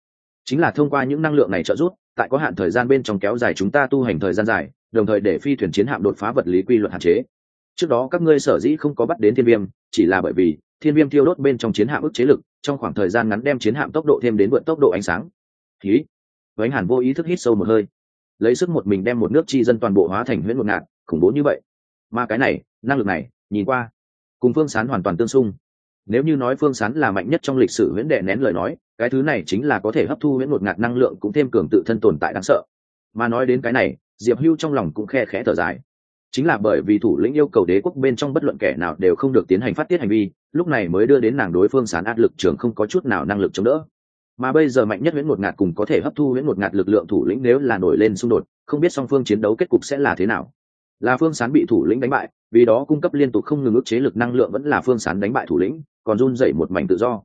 Chính là thông qua những năng lượng này trợ giúp, tại có hạn thời gian bên trong kéo dài chúng ta tu hành thời gian dài, đồng thời để phi thuyền chiến hạm đột phá vật lý quy luật hạn chế. Trước đó các ngươi sở dĩ không có bắt đến thiên viêm, chỉ là bởi vì thiên viêm thiêu đốt bên trong chiến hạm ức chế lực, trong khoảng thời gian ngắn đem chiến hạm tốc độ thêm đến vượt tốc độ ánh sáng. Khí vánh hàn vô ý thức hít sâu một hơi. Lấy sức một mình đem một nước chi dân toàn bộ hóa thành huyễn một ngạt khủng bố như vậy. Mà cái này, năng lực này, nhìn qua, cùng phương sán hoàn toàn tương xung nếu như nói phương sán là mạnh nhất trong lịch sử huyễn đệ nén lời nói, cái thứ này chính là có thể hấp thu huyễn một ngạt năng lượng cũng thêm cường tự thân tồn tại đáng sợ. Mà nói đến cái này, diệp hưu trong lòng cũng khe khẽ thở dài. Chính là bởi vì thủ lĩnh yêu cầu đế quốc bên trong bất luận kẻ nào đều không được tiến hành phát tiết hành vi, lúc này mới đưa đến nàng đối phương sán áp lực trường không có chút nào năng lực chống đỡ. Mà bây giờ mạnh nhất huyễn một ngạt cùng có thể hấp thu huyễn một ngạt lực lượng thủ lĩnh nếu là nổi lên xung đột, không biết song phương chiến đấu kết cục sẽ là thế nào là phương sán bị thủ lĩnh đánh bại, vì đó cung cấp liên tục không ngừng ức chế lực năng lượng vẫn là phương sán đánh bại thủ lĩnh, còn run dậy một mảnh tự do.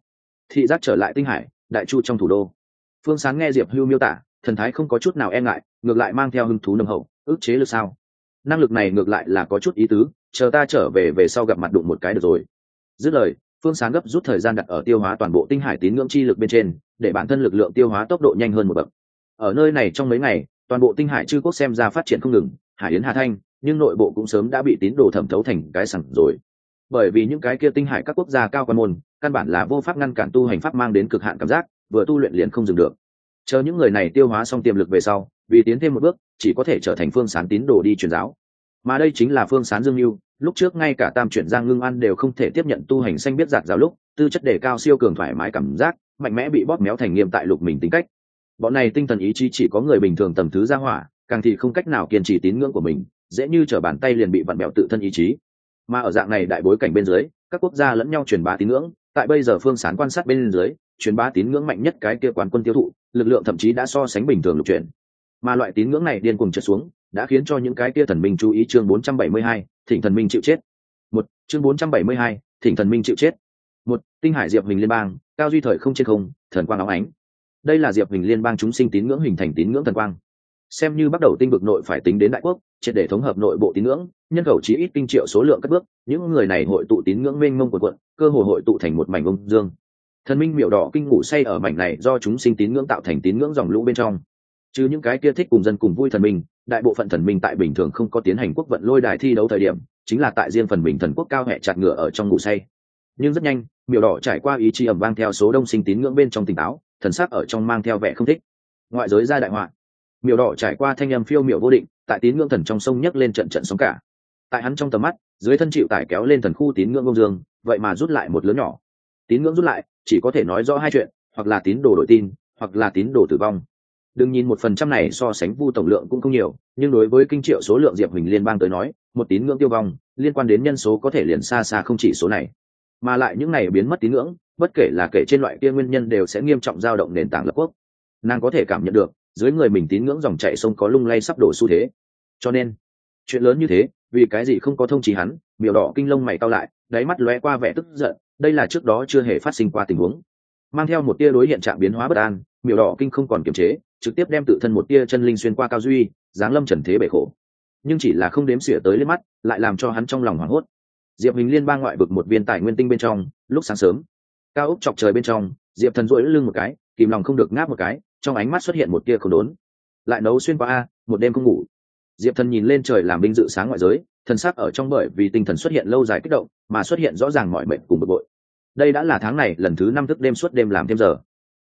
Thị giác trở lại tinh hải, đại chu trong thủ đô. Phương sán nghe diệp hưu miêu tả, thần thái không có chút nào e ngại, ngược lại mang theo hứng thú nồng hậu, ức chế lực sao? Năng lực này ngược lại là có chút ý tứ, chờ ta trở về về sau gặp mặt đụng một cái được rồi. Dứt lời, phương sáng gấp rút thời gian đặt ở tiêu hóa toàn bộ tinh hải tín ngưỡng chi lực bên trên, để bản thân lực lượng tiêu hóa tốc độ nhanh hơn một bậc. Ở nơi này trong mấy ngày, toàn bộ tinh hải chư quốc xem ra phát triển không ngừng, hải yến hà thanh nhưng nội bộ cũng sớm đã bị tín đồ thẩm thấu thành cái sẵn rồi. Bởi vì những cái kia tinh hải các quốc gia cao quan môn, căn bản là vô pháp ngăn cản tu hành pháp mang đến cực hạn cảm giác, vừa tu luyện liền không dừng được. Chờ những người này tiêu hóa xong tiềm lực về sau, vì tiến thêm một bước, chỉ có thể trở thành phương sán tín đồ đi truyền giáo. Mà đây chính là phương sán dương mưu lúc trước ngay cả tam chuyển giang ngưng ăn đều không thể tiếp nhận tu hành xanh biết giạt giáo lúc, tư chất đề cao siêu cường thoải mái cảm giác, mạnh mẽ bị bóp méo thành nghiêm tại lục mình tính cách. Bọn này tinh thần ý chí chỉ có người bình thường tầm thứ ra hỏa, càng thì không cách nào kiên trì tín ngưỡng của mình dễ như t bàn tay liền bị vặn bẹo tự thân ý chí. Mà ở dạng này đại bối cảnh bên dưới các quốc gia lẫn nhau truyền bá tín ngưỡng tại bây giờ phương sán quan sát bên dưới truyền bá tín ngưỡng mạnh nhất cái kia quán quân tiêu thụ lực lượng thậm chí đã so sánh bình thường lục chuyển. Mà loại tín ngưỡng này điên cuồng trượt xuống đã khiến cho những cái kia thần minh chú ý chương 472, thỉnh thần minh chịu chết. Một chương 472, thỉnh thần minh chịu chết. Một tinh hải diệp hình liên bang cao duy thời không trên không thần quang óng ánh. Đây là diệp hình liên bang chúng sinh tín ngưỡng hình thành tín ngưỡng thần quang xem như bắt đầu tinh vực nội phải tính đến đại quốc, triệt để thống hợp nội bộ tín ngưỡng, nhân khẩu chỉ ít kinh triệu số lượng các bước, những người này hội tụ tín ngưỡng mênh mông của quận, cơ hội hội tụ thành một mảnh ông dương. Thần minh miểu đỏ kinh ngủ say ở mảnh này do chúng sinh tín ngưỡng tạo thành tín ngưỡng dòng lũ bên trong. Chứ những cái kia thích cùng dân cùng vui thần minh, đại bộ phận thần minh tại bình thường không có tiến hành quốc vận lôi đài thi đấu thời điểm, chính là tại riêng phần mình thần quốc cao hẹ chặt ngựa ở trong ngủ say. Nhưng rất nhanh, miểu đỏ trải qua ý chí ẩm vang theo số đông sinh tín ngưỡng bên trong tỉnh táo, thần sắc ở trong mang theo vẻ không thích. Ngoại giới ra đại họa miểu đỏ trải qua thanh âm phiêu miểu vô định, tại tín ngưỡng thần trong sông nhấc lên trận trận sóng cả. Tại hắn trong tầm mắt, dưới thân chịu tải kéo lên thần khu tín ngưỡng công dương, vậy mà rút lại một lớn nhỏ. Tín ngưỡng rút lại, chỉ có thể nói rõ hai chuyện, hoặc là tín đồ đổi tin, hoặc là tín đồ tử vong. Đừng nhìn một phần trăm này so sánh vu tổng lượng cũng không nhiều, nhưng đối với kinh triệu số lượng diệp huỳnh liên bang tới nói, một tín ngưỡng tiêu vong, liên quan đến nhân số có thể liền xa xa không chỉ số này. Mà lại những này biến mất tín ngưỡng, bất kể là kể trên loại kia nguyên nhân đều sẽ nghiêm trọng dao động nền tảng lập quốc. Nàng có thể cảm nhận được dưới người mình tín ngưỡng dòng chảy sông có lung lay sắp đổ xu thế. Cho nên, chuyện lớn như thế, vì cái gì không có thông trí hắn miểu đỏ kinh lông mày cao lại, đáy mắt lóe qua vẻ tức giận, đây là trước đó chưa hề phát sinh qua tình huống. Mang theo một tia đối hiện trạng biến hóa bất an miểu đỏ kinh không còn kiềm chế, trực tiếp đem tự thân một tia chân linh xuyên qua cao duy, giáng lâm trần thế bể khổ. Nhưng chỉ là không đếm xỉa tới lên mắt, lại làm cho hắn trong lòng hoảng hốt. Diệp hình liên bang ngoại vực một viên tài nguyên tinh bên trong, lúc sáng sớm, cao ốc chọc trời bên trong, diệp thần rỗi lưng một cái kìm lòng không được ngáp một cái, trong ánh mắt xuất hiện một tia không đốn. Lại nấu xuyên qua a, một đêm không ngủ. Diệp thần nhìn lên trời làm binh dự sáng ngoại giới, thần sắc ở trong bởi vì tinh thần xuất hiện lâu dài kích động, mà xuất hiện rõ ràng mọi mệnh cùng bực bội. Đây đã là tháng này lần thứ năm thức đêm suốt đêm làm thêm giờ.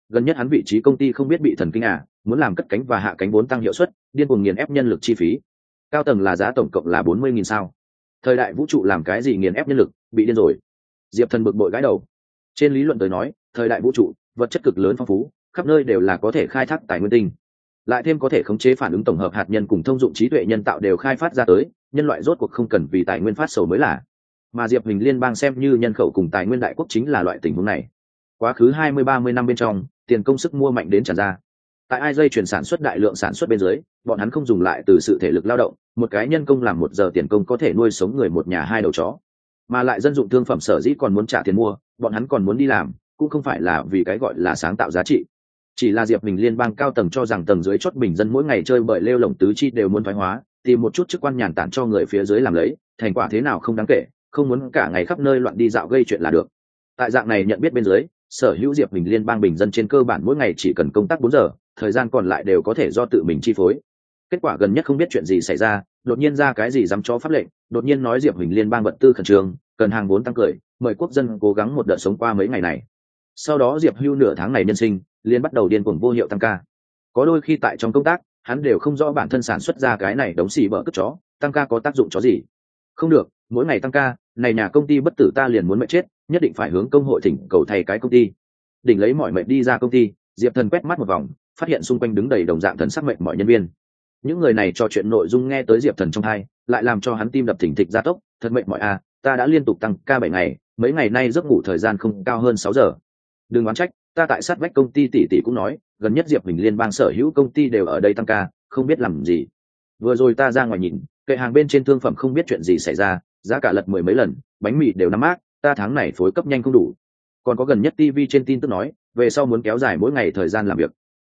Gần nhất hắn vị trí công ty không biết bị thần kinh à muốn làm cất cánh và hạ cánh vốn tăng hiệu suất, điên cuồng nghiền ép nhân lực chi phí. Cao tầng là giá tổng cộng là bốn mươi nghìn sao. Thời đại vũ trụ làm cái gì nghiền ép nhân lực, bị điên rồi. Diệp thần bực bội gãi đầu. Trên lý luận tới nói, thời đại vũ trụ vật chất cực lớn phong phú, khắp nơi đều là có thể khai thác tài nguyên tinh. Lại thêm có thể khống chế phản ứng tổng hợp hạt nhân cùng thông dụng trí tuệ nhân tạo đều khai phát ra tới, nhân loại rốt cuộc không cần vì tài nguyên phát sầu mới là. Mà diệp hình liên bang xem như nhân khẩu cùng tài nguyên đại quốc chính là loại tình huống này. Quá khứ hai mươi, ba mươi năm bên trong, tiền công sức mua mạnh đến tràn ra. Tại ai dây chuyển sản xuất đại lượng sản xuất bên dưới, bọn hắn không dùng lại từ sự thể lực lao động, một cái nhân công làm một giờ tiền công có thể nuôi sống người một nhà hai đầu chó. Mà lại dân dụng thương phẩm sở dĩ còn muốn trả tiền mua, bọn hắn còn muốn đi làm cũng không phải là vì cái gọi là sáng tạo giá trị. Chỉ là diệp bình liên bang cao tầng cho rằng tầng dưới chót bình dân mỗi ngày chơi bởi lêu lồng tứ chi đều muốn thoái hóa, tìm một chút chức quan nhàn tản cho người phía dưới làm lấy, thành quả thế nào không đáng kể, không muốn cả ngày khắp nơi loạn đi dạo gây chuyện là được. Tại dạng này nhận biết bên dưới, sở hữu diệp bình liên bang bình dân trên cơ bản mỗi ngày chỉ cần công tác bốn giờ, thời gian còn lại đều có thể do tự mình chi phối. Kết quả gần nhất không biết chuyện gì xảy ra, đột nhiên ra cái gì dám cho pháp lệnh, đột nhiên nói diệp mình liên bang vật tư khẩn trương, cần hàng vốn tăng cười, mời quốc dân cố gắng một đợt sống qua mấy ngày này sau đó diệp hưu nửa tháng này nhân sinh liên bắt đầu điên cuồng vô hiệu tăng ca. Có đôi khi tại trong công tác, hắn đều không rõ bản thân sản xuất ra cái này đóng xì bở cất chó, tăng ca có tác dụng chó gì. Không được, mỗi ngày tăng ca, này nhà công ty bất tử ta liền muốn mệt chết, nhất định phải hướng công hội thỉnh cầu thay cái công ty. Đỉnh lấy mọi mệnh đi ra công ty, diệp thần quét mắt một vòng, phát hiện xung quanh đứng đầy đồng dạng thần sắc mệnh mọi nhân viên. Những người này trò chuyện nội dung nghe tới diệp thần trong hai, lại làm cho hắn tim đập thỉnh thịch gia tốc, thật mệnh mọi a, ta đã liên tục tăng ca bảy ngày, mấy ngày nay giấc ngủ thời gian không cao hơn sáu giờ đừng oán trách, ta tại sát vách công ty tỷ tỷ cũng nói, gần nhất diệp mình liên bang sở hữu công ty đều ở đây tăng ca, không biết làm gì. Vừa rồi ta ra ngoài nhìn, kệ hàng bên trên thương phẩm không biết chuyện gì xảy ra, giá cả lật mười mấy lần, bánh mì đều năm mát, ta tháng này phối cấp nhanh không đủ. Còn có gần nhất tv trên tin tức nói, về sau muốn kéo dài mỗi ngày thời gian làm việc.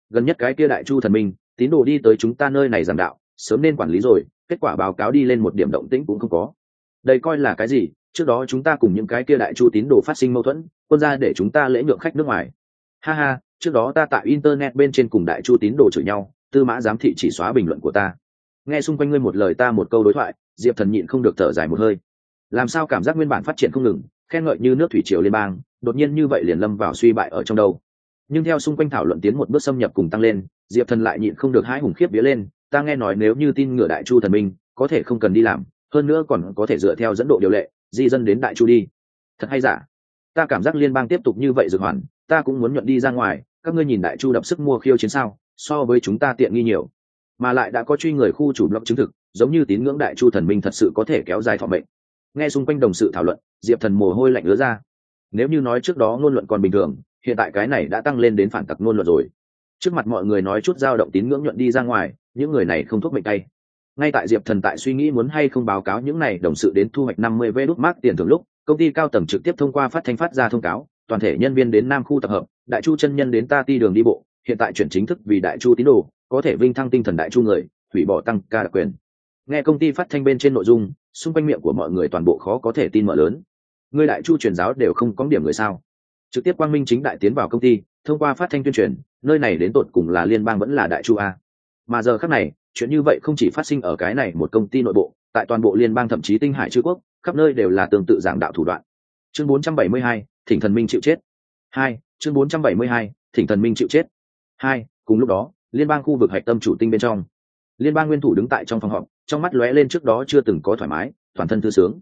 Gần nhất cái kia đại chu thần minh, tín đồ đi tới chúng ta nơi này giảng đạo, sớm nên quản lý rồi, kết quả báo cáo đi lên một điểm động tĩnh cũng không có. Đây coi là cái gì? Trước đó chúng ta cùng những cái kia đại chu tín đồ phát sinh mâu thuẫn quân ra để chúng ta lễ nhượng khách nước ngoài. Ha ha, trước đó ta tại internet bên trên cùng đại chu tín đồ chửi nhau, tư mã giám thị chỉ xóa bình luận của ta. Nghe xung quanh ngươi một lời ta một câu đối thoại, diệp thần nhịn không được thở dài một hơi. Làm sao cảm giác nguyên bản phát triển không ngừng, khen ngợi như nước thủy triều liên bang, đột nhiên như vậy liền lâm vào suy bại ở trong đâu. Nhưng theo xung quanh thảo luận tiến một bước xâm nhập cùng tăng lên, diệp thần lại nhịn không được hai hùng khiếp vía lên, ta nghe nói nếu như tin ngựa đại chu thần minh, có thể không cần đi làm, hơn nữa còn có thể dựa theo dẫn độ điều lệ, di dân đến đại chu đi. Thật hay giả? Ta cảm giác liên bang tiếp tục như vậy dược hoàn, ta cũng muốn nhuận đi ra ngoài, các ngươi nhìn đại chu đập sức mua khiêu chiến sao, so với chúng ta tiện nghi nhiều. Mà lại đã có truy người khu chủ blog chứng thực, giống như tín ngưỡng đại chu thần minh thật sự có thể kéo dài thọ mệnh. Nghe xung quanh đồng sự thảo luận, diệp thần mồ hôi lạnh ứa ra. Nếu như nói trước đó ngôn luận còn bình thường, hiện tại cái này đã tăng lên đến phản tặc ngôn luận rồi. Trước mặt mọi người nói chút dao động tín ngưỡng nhuận đi ra ngoài, những người này không thuốc mệnh tay ngay tại diệp thần tại suy nghĩ muốn hay không báo cáo những này đồng sự đến thu hoạch năm mươi vé đút mát tiền thưởng lúc, công ty cao tầng trực tiếp thông qua phát thanh phát ra thông cáo, toàn thể nhân viên đến nam khu tập hợp, đại chu chân nhân đến ta ti đường đi bộ, hiện tại chuyển chính thức vì đại chu tín đồ, có thể vinh thăng tinh thần đại chu người, hủy bỏ tăng ca đặc quyền. Nghe công ty phát thanh bên trên nội dung, xung quanh miệng của mọi người toàn bộ khó có thể tin mở lớn. Người đại chu truyền giáo đều không có điểm người sao? Trực tiếp quang minh chính đại tiến vào công ty, thông qua phát thanh tuyên truyền, nơi này đến tột cùng là liên bang vẫn là đại chu a. Mà giờ khác này chuyện như vậy không chỉ phát sinh ở cái này một công ty nội bộ tại toàn bộ liên bang thậm chí tinh hải chư quốc khắp nơi đều là tương tự giảng đạo thủ đoạn. Chương 472, thỉnh thần minh chịu chết. Hai chương 472, thỉnh thần minh chịu chết. Hai cùng lúc đó liên bang khu vực hạch tâm chủ tinh bên trong. Liên bang nguyên thủ đứng tại trong phòng họp trong mắt lóe lên trước đó chưa từng có thoải mái toàn thân thư sướng.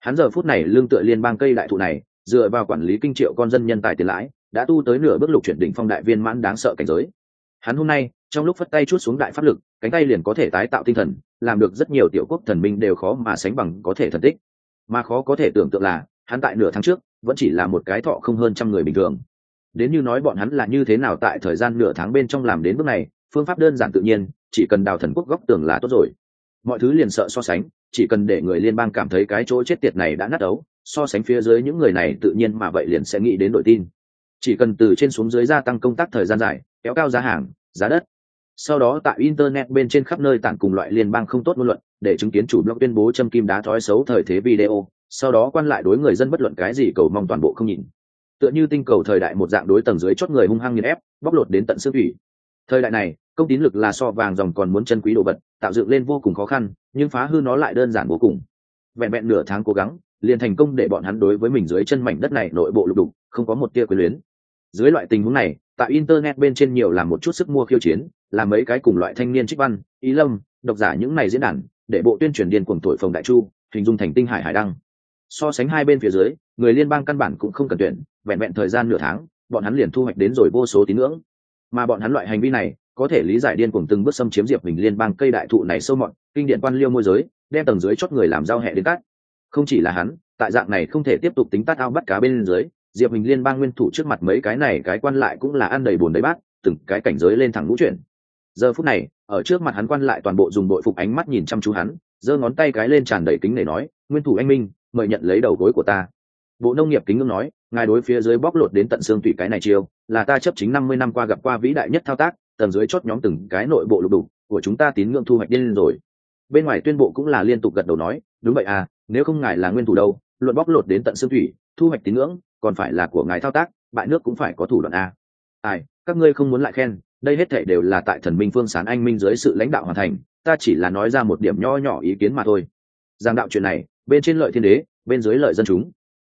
Hắn giờ phút này lương tựa liên bang cây đại thụ này dựa vào quản lý kinh triệu con dân nhân tài tiền lãi đã tu tới nửa bước lục chuyển đỉnh phong đại viên mãn đáng sợ cảnh giới. Hắn hôm nay trong lúc phất tay chút xuống đại pháp lực cánh tay liền có thể tái tạo tinh thần, làm được rất nhiều tiểu quốc thần minh đều khó mà sánh bằng có thể thần tích. Mà khó có thể tưởng tượng là, hắn tại nửa tháng trước, vẫn chỉ là một cái thọ không hơn trăm người bình thường. Đến như nói bọn hắn là như thế nào tại thời gian nửa tháng bên trong làm đến bước này, phương pháp đơn giản tự nhiên, chỉ cần đào thần quốc góc tường là tốt rồi. Mọi thứ liền sợ so sánh, chỉ cần để người liên bang cảm thấy cái chỗ chết tiệt này đã nát ấu, so sánh phía dưới những người này tự nhiên mà vậy liền sẽ nghĩ đến đội tin. Chỉ cần từ trên xuống dưới gia tăng công tác thời gian dài, kéo cao giá hàng, giá đất sau đó tại internet bên trên khắp nơi tản cùng loại liên bang không tốt ngôn luận, để chứng kiến chủ blog tuyên bố châm kim đá thói xấu thời thế video, sau đó quan lại đối người dân bất luận cái gì cầu mong toàn bộ không nhìn. Tựa như tinh cầu thời đại một dạng đối tầng dưới chót người hung hăng nghiền ép, bóc lột đến tận xương thủy. Thời đại này, công tín lực là so vàng dòng còn muốn chân quý đồ vật, tạo dựng lên vô cùng khó khăn, nhưng phá hư nó lại đơn giản vô cùng. Vẹn vẹn nửa tháng cố gắng, liền thành công để bọn hắn đối với mình dưới chân mảnh đất này nội bộ lục đục, không có một tia quyền luyến. Dưới loại tình huống này, tại internet bên trên nhiều làm một chút sức mua khiêu chiến là mấy cái cùng loại thanh niên trích văn ý lâm, độc giả những này diễn đàn, để bộ tuyên truyền điên cuồng thổi phồng đại chu, hình dung thành tinh hải hải đăng. So sánh hai bên phía dưới, người liên bang căn bản cũng không cần tuyển, vẹn vẹn thời gian nửa tháng, bọn hắn liền thu hoạch đến rồi vô số tín ngưỡng. Mà bọn hắn loại hành vi này, có thể lý giải điên cuồng từng bước xâm chiếm diệp mình liên bang cây đại thụ này sâu mọn kinh điện quan liêu môi giới, đem tầng dưới chót người làm giao hẹ đến cát không chỉ là hắn, tại dạng này không thể tiếp tục tính tát ao bắt cá bên dưới, diệp mình liên bang nguyên thủ trước mặt mấy cái này cái quan lại cũng là ăn đầy bùn đầy bát, từng cái cảnh giới lên thẳng ngũ chuyển giờ phút này, ở trước mặt hắn quan lại toàn bộ dùng đội phục ánh mắt nhìn chăm chú hắn, giơ ngón tay cái lên tràn đầy kính để nói, nguyên thủ anh minh, mời nhận lấy đầu gối của ta. Bộ nông nghiệp kính ngưỡng nói, ngài đối phía dưới bóc lột đến tận xương tủy cái này chiêu, là ta chấp chính năm mươi năm qua gặp qua vĩ đại nhất thao tác, tầng dưới chót nhóm từng cái nội bộ lục đủ của chúng ta tín ngưỡng thu hoạch điên rồi. Bên ngoài tuyên bộ cũng là liên tục gật đầu nói, đúng vậy à nếu không ngài là nguyên thủ đâu, luận bóc lột đến tận xương thủy thu hoạch tín ngưỡng, còn phải là của ngài thao tác, bại nước cũng phải có thủ đoạn a ai, các ngươi không muốn lại khen đây hết thảy đều là tại thần minh phương sán anh minh dưới sự lãnh đạo hoàn thành, ta chỉ là nói ra một điểm nho nhỏ ý kiến mà thôi. Giang đạo chuyện này, bên trên lợi thiên đế, bên dưới lợi dân chúng.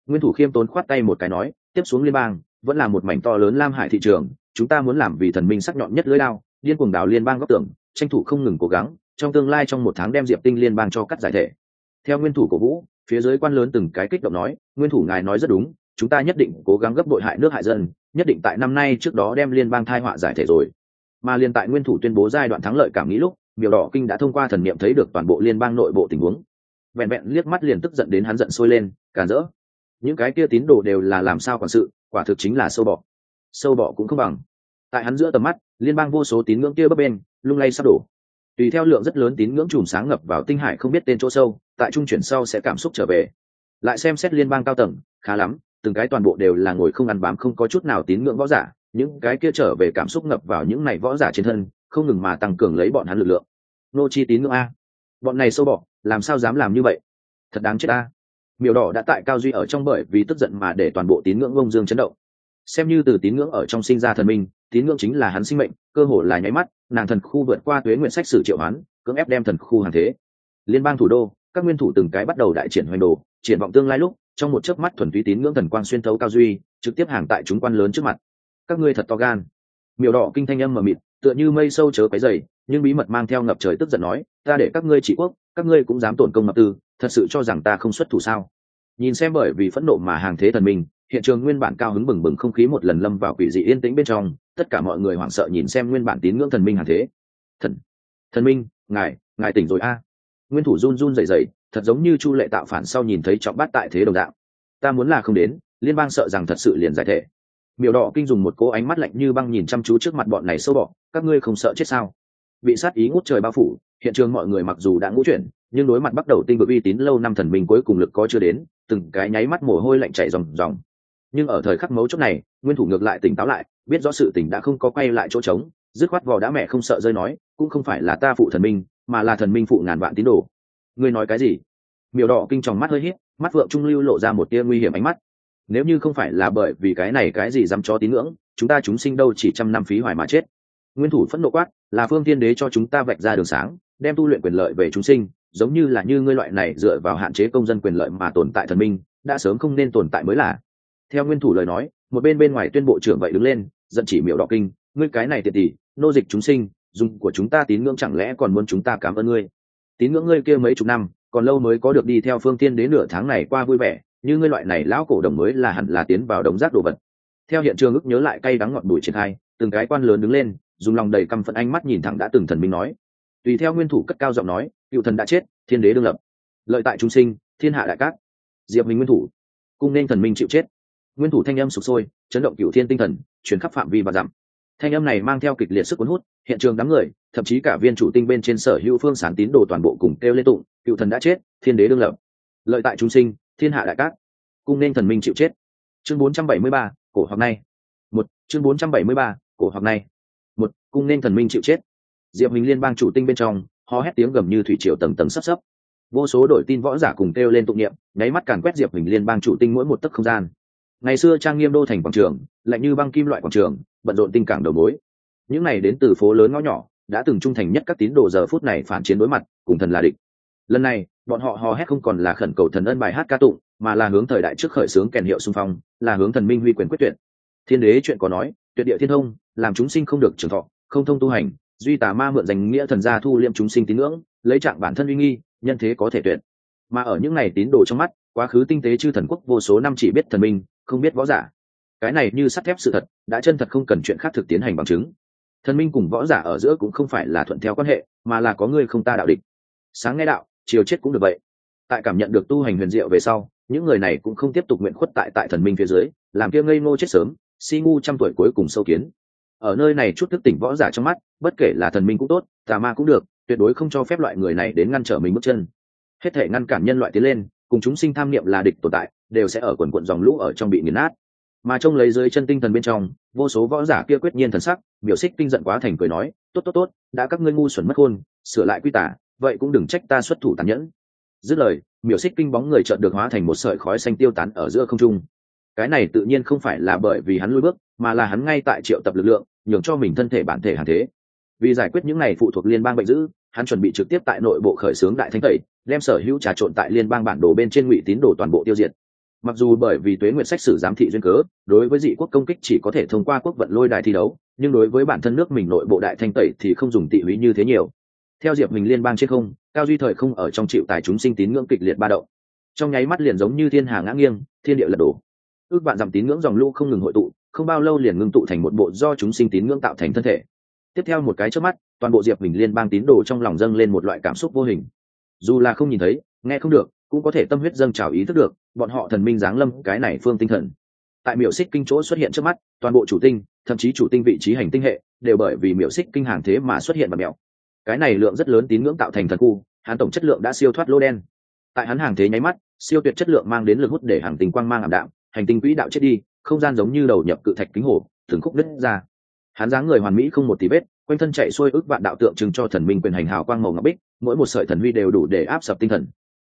Nguyên thủ khiêm tốn khoát tay một cái nói, tiếp xuống liên bang, vẫn là một mảnh to lớn lam hải thị trường, chúng ta muốn làm vì thần minh sắc nhọn nhất lưới lao điên cuồng đảo liên bang góc tưởng tranh thủ không ngừng cố gắng, trong tương lai trong một tháng đem diệp tinh liên bang cho cắt giải thể. Theo nguyên thủ của vũ, phía dưới quan lớn từng cái kích động nói, nguyên thủ ngài nói rất đúng, chúng ta nhất định cố gắng gấp bội hại nước hại dân nhất định tại năm nay trước đó đem liên bang thai họa giải thể rồi. Mà liên tại nguyên thủ tuyên bố giai đoạn thắng lợi cảm nghĩ lúc miểu đỏ kinh đã thông qua thần niệm thấy được toàn bộ liên bang nội bộ tình huống. Vẹn vẹn liếc mắt liền tức giận đến hắn giận sôi lên, càn rỡ. Những cái kia tín đồ đều là làm sao quản sự, quả thực chính là sâu bọ. Sâu bọ cũng không bằng. Tại hắn giữa tầm mắt, liên bang vô số tín ngưỡng kia bấp bên lung lay sắp đổ. Tùy theo lượng rất lớn tín ngưỡng chùm sáng ngập vào tinh hải không biết tên chỗ sâu, tại trung chuyển sau sẽ cảm xúc trở về. Lại xem xét liên bang cao tầng, khá lắm từng cái toàn bộ đều là ngồi không ăn bám, không có chút nào tín ngưỡng võ giả, những cái kia trở về cảm xúc ngập vào những này võ giả trên thân, không ngừng mà tăng cường lấy bọn hắn lực lượng. Nô chi tín ngưỡng a. Bọn này sâu bỏ làm sao dám làm như vậy? Thật đáng chết a. Miểu đỏ đã tại cao duy ở trong bởi vì tức giận mà để toàn bộ tín ngưỡng ông dương chấn động. Xem như từ tín ngưỡng ở trong sinh ra thần minh, tín ngưỡng chính là hắn sinh mệnh, cơ hồ là nháy mắt, nàng thần khu vượt qua tuế nguyện sách sử triệu hoán, cưỡng ép đem thần khu hàng thế. Liên bang thủ đô, các nguyên thủ từng cái bắt đầu đại triển hoành đồ, triển vọng tương lai lúc trong một chớp mắt thuần túy tín ngưỡng thần quang xuyên thấu cao duy, trực tiếp hàng tại chúng quan lớn trước mặt. Các ngươi thật to gan. Miểu đỏ kinh thanh âm mờ mịt, tựa như mây sâu chớ cái dày nhưng bí mật mang theo ngập trời tức giận nói, ta để các ngươi trị quốc, các ngươi cũng dám tổn công ngập tư, thật sự cho rằng ta không xuất thủ sao? Nhìn xem bởi vì phẫn nộ mà hàng thế thần minh hiện trường nguyên bản cao hứng bừng bừng không khí một lần lâm vào quỷ dị yên tĩnh bên trong, tất cả mọi người hoảng sợ nhìn xem nguyên bản tín ngưỡng thần minh hàng thế. Thần thần minh, ngài ngài tỉnh rồi a. Nguyên thủ run run dậy dậy thật giống như chu lệ tạo phản sau nhìn thấy trọng bát tại thế đồng đạo. Ta muốn là không đến, liên bang sợ rằng thật sự liền giải thể. Miểu đỏ kinh dùng một cố ánh mắt lạnh như băng nhìn chăm chú trước mặt bọn này sâu bọ, các ngươi không sợ chết sao? Bị sát ý ngút trời bao phủ, hiện trường mọi người mặc dù đã ngũ chuyển, nhưng đối mặt bắt đầu tinh vực uy tín lâu năm thần minh cuối cùng lực có chưa đến, từng cái nháy mắt mồ hôi lạnh chảy ròng ròng. Nhưng ở thời khắc mấu chốt này, nguyên thủ ngược lại tỉnh táo lại, biết rõ sự tỉnh đã không có quay lại chỗ trống, dứt khoát vò đã mẹ không sợ rơi nói, cũng không phải là ta phụ thần minh, mà là thần minh phụ ngàn vạn tín đồ ngươi nói cái gì? Miểu đỏ kinh tròng mắt hơi hít, mắt vượng trung lưu lộ ra một tia nguy hiểm ánh mắt. Nếu như không phải là bởi vì cái này cái gì dám cho tín ngưỡng, chúng ta chúng sinh đâu chỉ trăm năm phí hoài mà chết. Nguyên thủ phẫn nộ quát, là phương tiên đế cho chúng ta vạch ra đường sáng, đem tu luyện quyền lợi về chúng sinh, giống như là như ngươi loại này dựa vào hạn chế công dân quyền lợi mà tồn tại thần minh, đã sớm không nên tồn tại mới là. Theo nguyên thủ lời nói, một bên bên ngoài tuyên bộ trưởng vậy đứng lên, giận chỉ miệu đỏ kinh, ngươi cái này tiệt tỷ nô dịch chúng sinh, dùng của chúng ta tín ngưỡng chẳng lẽ còn muốn chúng ta cảm ơn ngươi? Tín ngưỡng ngươi kia mấy chục năm, còn lâu mới có được đi theo phương tiên đến nửa tháng này qua vui vẻ, như ngươi loại này lão cổ đồng mới là hẳn là tiến vào đống rác đồ vật. Theo hiện trường ức nhớ lại cay đắng ngọn bùi triển khai, từng cái quan lớn đứng lên, dùng lòng đầy căm phẫn ánh mắt nhìn thẳng đã từng thần minh nói. Tùy theo nguyên thủ cất cao giọng nói, cựu thần đã chết, thiên đế đương lập. Lợi tại chúng sinh, thiên hạ đại cát. Diệp minh nguyên thủ, cung nên thần minh chịu chết. Nguyên thủ thanh âm sụp sôi, chấn động cựu thiên tinh thần chuyển khắp phạm vi và giảm. thanh âm này mang theo kịch liệt sức cuốn hút, hiện trường đám người thậm chí cả viên chủ tinh bên trên sở hữu phương sáng tín đồ toàn bộ cùng kêu lên tụng cựu thần đã chết thiên đế đương lập. Lợi tại chúng sinh thiên hạ đại cát cung nên thần minh chịu chết. Chương 473, cổ học này, một chương 473, cổ học này, một cung nên thần minh chịu chết. Diệp hình liên bang chủ tinh bên trong hò hét tiếng gầm như thủy triều tầng tầng sắp sấp vô số đổi tin võ giả cùng kêu lên tụng niệm nháy mắt càn quét diệp hình liên bang chủ tinh mỗi một tấc không gian. Ngày xưa trang nghiêm đô thành quảng trường lạnh như băng kim loại quảng trường bận rộn tinh cảng đầu mối. Những này đến từ phố lớn ngõ nhỏ đã từng trung thành nhất các tín đồ giờ phút này phản chiến đối mặt, cùng thần là địch. Lần này, bọn họ hò hét không còn là khẩn cầu thần ân bài hát ca tụng, mà là hướng thời đại trước khởi xướng kèn hiệu xung phong, là hướng thần minh huy quyền quyết tuyệt. Thiên đế chuyện có nói, tuyệt địa thiên thông, làm chúng sinh không được trường thọ, không thông tu hành, duy tà ma mượn danh nghĩa thần gia thu liêm chúng sinh tín ngưỡng, lấy trạng bản thân uy nghi, nhân thế có thể tuyệt. Mà ở những ngày tín đồ trong mắt, quá khứ tinh tế chư thần quốc vô số năm chỉ biết thần minh, không biết võ giả. Cái này như sắt thép sự thật, đã chân thật không cần chuyện khác thực tiến hành bằng chứng thần minh cùng võ giả ở giữa cũng không phải là thuận theo quan hệ, mà là có người không ta đạo địch. Sáng nghe đạo, chiều chết cũng được vậy. Tại cảm nhận được tu hành huyền diệu về sau, những người này cũng không tiếp tục nguyện khuất tại tại thần minh phía dưới, làm kia ngây ngô chết sớm, si ngu trăm tuổi cuối cùng sâu kiến. Ở nơi này chút thức tỉnh võ giả trong mắt, bất kể là thần minh cũng tốt, tà ma cũng được, tuyệt đối không cho phép loại người này đến ngăn trở mình bước chân. Hết thể ngăn cản nhân loại tiến lên, cùng chúng sinh tham niệm là địch tồn tại, đều sẽ ở quần quận dòng lũ ở trong bị nghiền nát mà trông lấy dưới chân tinh thần bên trong, vô số võ giả kia quyết nhiên thần sắc, biểu xích kinh giận quá thành cười nói, tốt tốt tốt, đã các ngươi ngu xuẩn mất khôn sửa lại quy tả, vậy cũng đừng trách ta xuất thủ tàn nhẫn. Dứt lời, miểu xích kinh bóng người chợt được hóa thành một sợi khói xanh tiêu tán ở giữa không trung. Cái này tự nhiên không phải là bởi vì hắn lui bước, mà là hắn ngay tại triệu tập lực lượng, nhường cho mình thân thể bản thể hàng thế. Vì giải quyết những này phụ thuộc liên bang bệnh dữ, hắn chuẩn bị trực tiếp tại nội bộ khởi xướng đại thánh tẩy, đem sở hữu trà trộn tại liên bang bản đồ bên trên ngụy tín đồ toàn bộ tiêu diệt mặc dù bởi vì tuế nguyện sách sử giám thị duyên cớ, đối với dị quốc công kích chỉ có thể thông qua quốc vận lôi đài thi đấu, nhưng đối với bản thân nước mình nội bộ đại thanh tẩy thì không dùng tị húy như thế nhiều. Theo diệp mình liên bang trên không, cao duy thời không ở trong chịu tài chúng sinh tín ngưỡng kịch liệt ba động. Trong nháy mắt liền giống như thiên hà ngã nghiêng, thiên địa lật đổ. Ước bạn dặm tín ngưỡng dòng lũ không ngừng hội tụ, không bao lâu liền ngưng tụ thành một bộ do chúng sinh tín ngưỡng tạo thành thân thể. Tiếp theo một cái trước mắt, toàn bộ diệp mình liên bang tín đồ trong lòng dâng lên một loại cảm xúc vô hình. Dù là không nhìn thấy, nghe không được cũng có thể tâm huyết dâng trào ý thức được, bọn họ thần minh giáng lâm cái này phương tinh thần. Tại miểu xích kinh chỗ xuất hiện trước mắt, toàn bộ chủ tinh, thậm chí chủ tinh vị trí hành tinh hệ, đều bởi vì miểu xích kinh hàng thế mà xuất hiện và mẹo cái này lượng rất lớn tín ngưỡng tạo thành thần khu, hắn tổng chất lượng đã siêu thoát lô đen. Tại hắn hàng thế nháy mắt, siêu tuyệt chất lượng mang đến lực hút để hàng tinh quang mang ảm đạm, hành tinh quỹ đạo chết đi, không gian giống như đầu nhập cự thạch kính hồ, từng khúc đứt ra. Hắn dáng người hoàn mỹ không một tí vết, quanh thân chạy xuôi ước vạn đạo tượng trưng cho thần minh quyền hành hào quang màu ngọc bích, mỗi một sợi thần huy đều đủ để áp sập tinh thần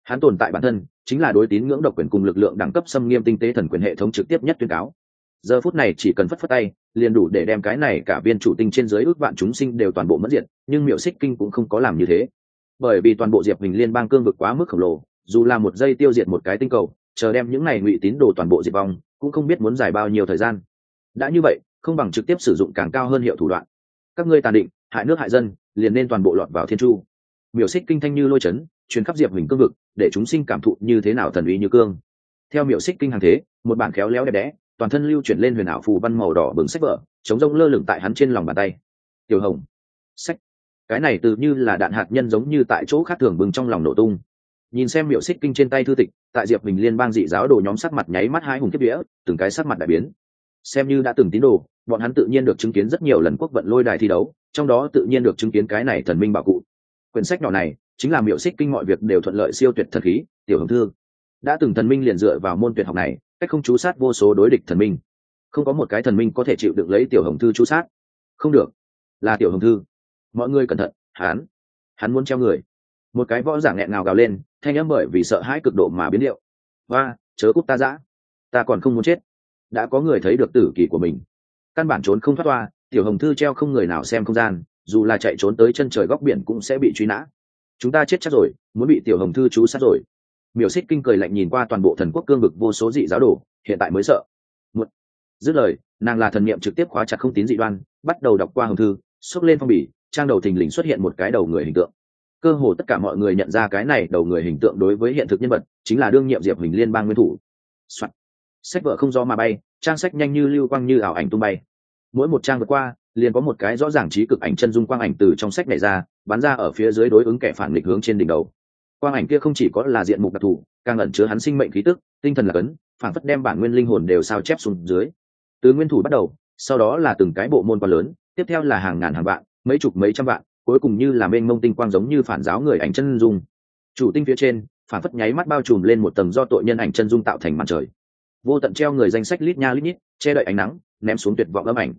hắn tồn tại bản thân chính là đối tín ngưỡng độc quyền cùng lực lượng đẳng cấp xâm nghiêm tinh tế thần quyền hệ thống trực tiếp nhất tuyên cáo. Giờ phút này chỉ cần phất phất tay, liền đủ để đem cái này cả viên chủ tinh trên dưới ước vạn chúng sinh đều toàn bộ mất diệt, nhưng miệu xích kinh cũng không có làm như thế. Bởi vì toàn bộ diệp hình liên bang cương vực quá mức khổng lồ, dù là một giây tiêu diệt một cái tinh cầu, chờ đem những này ngụy tín đồ toàn bộ diệt vong, cũng không biết muốn dài bao nhiêu thời gian. Đã như vậy, không bằng trực tiếp sử dụng càng cao hơn hiệu thủ đoạn. Các ngươi tàn định, hại nước hại dân, liền nên toàn bộ lọt vào thiên chu miểu xích kinh thanh như lôi chấn chuyến khắp diệp hình cương vực, để chúng sinh cảm thụ như thế nào thần uy như cương. Theo miểu xích kinh hàng thế, một bản khéo léo đẹp đẽ, toàn thân lưu chuyển lên huyền ảo phù văn màu đỏ bừng sách vở, chống rông lơ lửng tại hắn trên lòng bàn tay. Tiểu hồng. Sách. Cái này tự như là đạn hạt nhân giống như tại chỗ khác thường bừng trong lòng nổ tung. Nhìn xem miểu xích kinh trên tay thư tịch, tại diệp bình liên bang dị giáo đồ nhóm sắc mặt nháy mắt hai hùng kiếp đĩa từng cái sắc mặt đại biến. Xem như đã từng tín đồ, bọn hắn tự nhiên được chứng kiến rất nhiều lần quốc vận lôi đài thi đấu, trong đó tự nhiên được chứng kiến cái này thần minh bảo cụ quyển sách nhỏ này chính là miểu xích kinh mọi việc đều thuận lợi siêu tuyệt thần khí, tiểu hồng thư. Đã từng thần minh liền dựa vào môn tuyệt học này, cách không chú sát vô số đối địch thần minh. Không có một cái thần minh có thể chịu được lấy tiểu hồng thư chú sát. Không được. Là tiểu hồng thư. Mọi người cẩn thận, hắn. Hắn muốn treo người. Một cái võ giả nghẹn ngào gào lên, thanh âm bởi vì sợ hãi cực độ mà biến điệu. Và chớ cút ta dã. Ta còn không muốn chết. Đã có người thấy được tử kỳ của mình. Căn bản trốn không thoát toa tiểu hồng thư treo không người nào xem không gian dù là chạy trốn tới chân trời góc biển cũng sẽ bị truy nã. Chúng ta chết chắc rồi, muốn bị tiểu hồng thư chú sát rồi. Miểu xích kinh cười lạnh nhìn qua toàn bộ thần quốc cương vực vô số dị giáo đồ, hiện tại mới sợ. Một, dứt lời, nàng là thần niệm trực tiếp khóa chặt không tín dị đoan, bắt đầu đọc qua hồng thư, xốc lên phong bì, trang đầu thình lình xuất hiện một cái đầu người hình tượng. Cơ hồ tất cả mọi người nhận ra cái này đầu người hình tượng đối với hiện thực nhân vật, chính là đương nhiệm diệp hình liên bang nguyên thủ、Soạn. sách vợ không do mà bay, trang sách nhanh như lưu quang như ảo ảnh tung bay. Mỗi một trang vượt qua liền có một cái rõ ràng trí cực ảnh chân dung quang ảnh từ trong sách này ra, bắn ra ở phía dưới đối ứng kẻ phản nghịch hướng trên đỉnh đầu. Quang ảnh kia không chỉ có là diện mục đặc thù, càng ẩn chứa hắn sinh mệnh khí tức, tinh thần là cấn, phản phất đem bản nguyên linh hồn đều sao chép xuống dưới. Từ nguyên thủ bắt đầu, sau đó là từng cái bộ môn quá lớn, tiếp theo là hàng ngàn hàng vạn, mấy chục mấy trăm vạn, cuối cùng như là mênh mông tinh quang giống như phản giáo người ảnh chân dung. Chủ tinh phía trên, phản phất nháy mắt bao trùm lên một tầng do tội nhân ảnh chân dung tạo thành màn trời. Vô tận treo người danh sách lít nha lít nhít, che đậy ánh nắng, ném xuống tuyệt vọng âm ảnh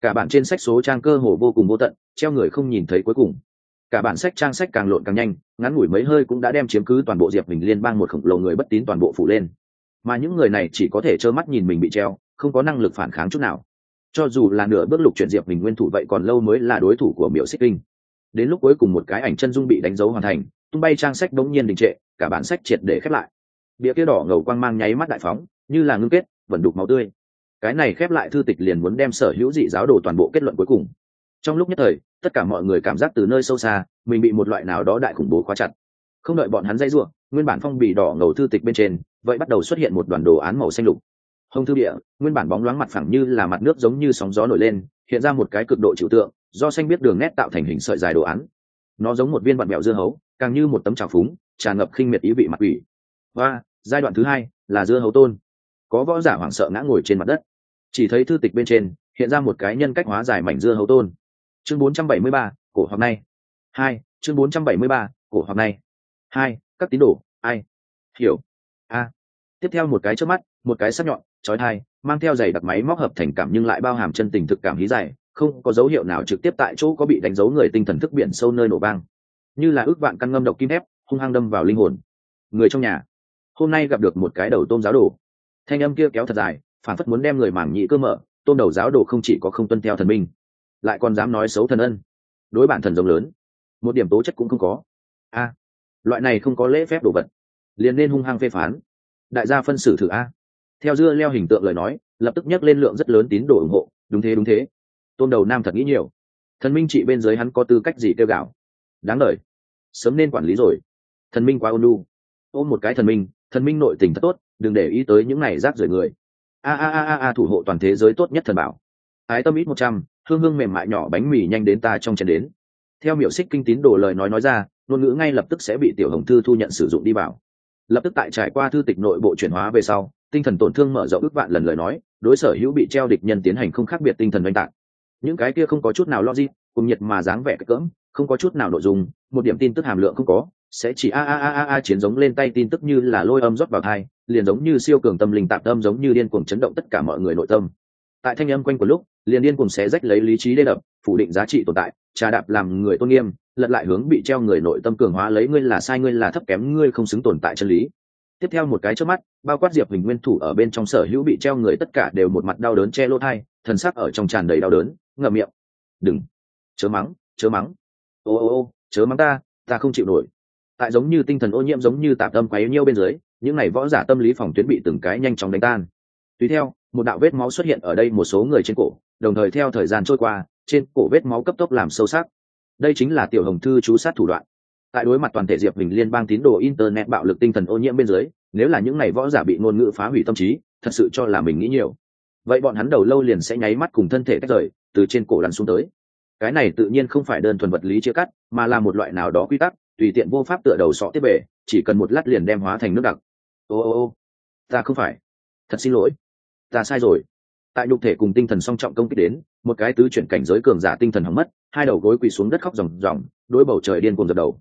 cả bản trên sách số trang cơ hồ vô cùng vô tận, treo người không nhìn thấy cuối cùng. Cả bản sách trang sách càng lộn càng nhanh, ngắn ngủi mấy hơi cũng đã đem chiếm cứ toàn bộ diệp mình liên bang một khổng lồ người bất tín toàn bộ phủ lên. Mà những người này chỉ có thể trơ mắt nhìn mình bị treo, không có năng lực phản kháng chút nào. Cho dù là nửa bước lục chuyển diệp mình nguyên thủ vậy còn lâu mới là đối thủ của miểu xích kinh. Đến lúc cuối cùng một cái ảnh chân dung bị đánh dấu hoàn thành, tung bay trang sách đống nhiên đình trệ, cả bản sách triệt để khép lại. Bia kia đỏ ngầu quang mang nháy mắt đại phóng, như là ngưng kết, vẫn đục máu tươi cái này khép lại thư tịch liền muốn đem sở hữu dị giáo đồ toàn bộ kết luận cuối cùng. Trong lúc nhất thời, tất cả mọi người cảm giác từ nơi sâu xa, mình bị một loại nào đó đại khủng bố khóa chặt. Không đợi bọn hắn dây ruộng, nguyên bản phong bì đỏ ngầu thư tịch bên trên, vậy bắt đầu xuất hiện một đoàn đồ án màu xanh lục. Hồng thư địa, nguyên bản bóng loáng mặt phẳng như là mặt nước giống như sóng gió nổi lên, hiện ra một cái cực độ trừu tượng, do xanh biết đường nét tạo thành hình sợi dài đồ án. Nó giống một viên vặn mẹo dưa hấu, càng như một tấm trào phúng, tràn ngập khinh miệt ý vị mặt quỷ. Và, giai đoạn thứ hai là dưa hấu tôn. Có võ giả hoảng sợ ngã ngồi trên mặt đất chỉ thấy thư tịch bên trên hiện ra một cái nhân cách hóa giải mảnh dưa hấu tôn. Chương 473, cổ hoặc này. Hai chương 473, cổ hoặc này. Hai các tín đồ ai? Hiểu. A. Tiếp theo một cái trước mắt một cái sắc nhọn trói thai mang theo giày đặc máy móc hợp thành cảm nhưng lại bao hàm chân tình thực cảm hí dài không có dấu hiệu nào trực tiếp tại chỗ có bị đánh dấu người tinh thần thức biển sâu nơi nổ vang. Như là ước vạn căn ngâm độc kim thép hung hăng đâm vào linh hồn. Người trong nhà. Hôm nay gặp được một cái đầu tôm giáo đồ. Thanh âm kia kéo thật dài phản phất muốn đem người mảng nhị cơ mở, tôn đầu giáo đồ không chỉ có không tuân theo thần minh, lại còn dám nói xấu thần ân. Đối bản thần rồng lớn, một điểm tố chất cũng không có. A, loại này không có lễ phép đồ vật, liền nên hung hăng phê phán. Đại gia phân xử thử a. Theo dưa leo hình tượng lời nói, lập tức nhắc lên lượng rất lớn tín đồ ủng hộ. Đúng thế đúng thế. Tôn đầu nam thật nghĩ nhiều. Thần minh trị bên dưới hắn có tư cách gì kêu gạo đáng lời sớm nên quản lý rồi. Thần minh quá ôn lu ôm một cái thần minh thần minh nội tình thật tốt, đừng để ý tới những này rác rưởi người a a a a thủ hộ toàn thế giới tốt nhất thần bảo. Ái tâm ít một trăm, hương hương mềm mại nhỏ bánh mì nhanh đến ta trong chân đến. Theo miểu xích kinh tín đồ lời nói nói ra, ngôn ngữ ngay lập tức sẽ bị tiểu hồng thư thu nhận sử dụng đi vào. Lập tức tại trải qua thư tịch nội bộ chuyển hóa về sau, tinh thần tổn thương mở rộng ước vạn lần lời nói, đối sở hữu bị treo địch nhân tiến hành không khác biệt tinh thần oanh tạc. Những cái kia không có chút nào logic, cùng nhiệt mà dáng vẻ cỡm, không có chút nào nội dung, một điểm tin tức hàm lượng không có sẽ chỉ a a a a a chiến giống lên tay tin tức như là lôi âm rót vào thai, liền giống như siêu cường tâm linh tạm tâm giống như điên cuồng chấn động tất cả mọi người nội tâm. Tại thanh âm quanh của lúc, liền điên cuồng xé rách lấy lý trí đê đập, phủ định giá trị tồn tại, trà đạp làm người tôn nghiêm, lật lại hướng bị treo người nội tâm cường hóa lấy ngươi là sai ngươi là thấp kém ngươi không xứng tồn tại chân lý. Tiếp theo một cái trước mắt, bao quát diệp hình nguyên thủ ở bên trong sở hữu bị treo người tất cả đều một mặt đau đớn che lỗ thai, thần sắc ở trong tràn đầy đau đớn, ngậm miệng. Đừng. Chớ mắng chớ mắng. Ô ô ô, chớ mắng ta ta không chịu nổi tại giống như tinh thần ô nhiễm giống như tạp tâm quấy nhiêu bên dưới, những này võ giả tâm lý phòng tuyến bị từng cái nhanh chóng đánh tan. Tùy theo, một đạo vết máu xuất hiện ở đây một số người trên cổ, đồng thời theo thời gian trôi qua, trên cổ vết máu cấp tốc làm sâu sắc. Đây chính là tiểu hồng thư chú sát thủ đoạn. Tại đối mặt toàn thể diệp bình liên bang tín đồ internet bạo lực tinh thần ô nhiễm bên dưới, nếu là những ngày võ giả bị ngôn ngữ phá hủy tâm trí, thật sự cho là mình nghĩ nhiều. Vậy bọn hắn đầu lâu liền sẽ nháy mắt cùng thân thể tách rời, từ trên cổ lăn xuống tới. Cái này tự nhiên không phải đơn thuần vật lý chia cắt, mà là một loại nào đó quy tắc tùy tiện vô pháp tựa đầu sọ tiếp bể, chỉ cần một lát liền đem hóa thành nước đặc. Ô ô ô, ta không phải. Thật xin lỗi. Ta sai rồi. Tại nhục thể cùng tinh thần song trọng công kích đến, một cái tứ chuyển cảnh giới cường giả tinh thần hỏng mất, hai đầu gối quỳ xuống đất khóc ròng ròng đôi bầu trời điên cuồng dập đầu.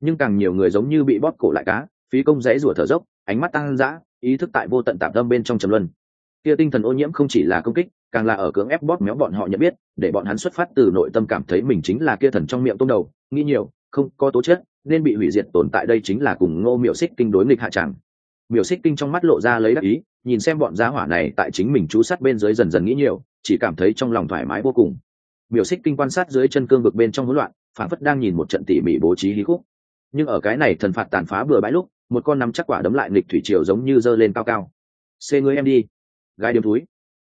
Nhưng càng nhiều người giống như bị bóp cổ lại cá, phí công rẽ rủa thở dốc, ánh mắt tăng dã, ý thức tại vô tận tạm tâm bên trong trầm luân. Kia tinh thần ô nhiễm không chỉ là công kích, càng là ở cưỡng ép bóp méo bọn họ nhận biết, để bọn hắn xuất phát từ nội tâm cảm thấy mình chính là kia thần trong miệng tôm đầu, nghĩ nhiều, không có tố chất nên bị hủy diệt tồn tại đây chính là cùng ngô miểu xích kinh đối nghịch hạ chẳng. Miểu xích kinh trong mắt lộ ra lấy đắc ý, nhìn xem bọn gia hỏa này tại chính mình chú sát bên dưới dần dần nghĩ nhiều, chỉ cảm thấy trong lòng thoải mái vô cùng. Miểu xích kinh quan sát dưới chân cương vực bên trong hỗn loạn phản phất đang nhìn một trận tỉ mỉ bố trí hí khúc. Nhưng ở cái này thần phạt tàn phá bừa bãi lúc, một con nắm chắc quả đấm lại nghịch thủy triều giống như giơ lên cao cao. Xê ngươi em đi. Gai điếm túi.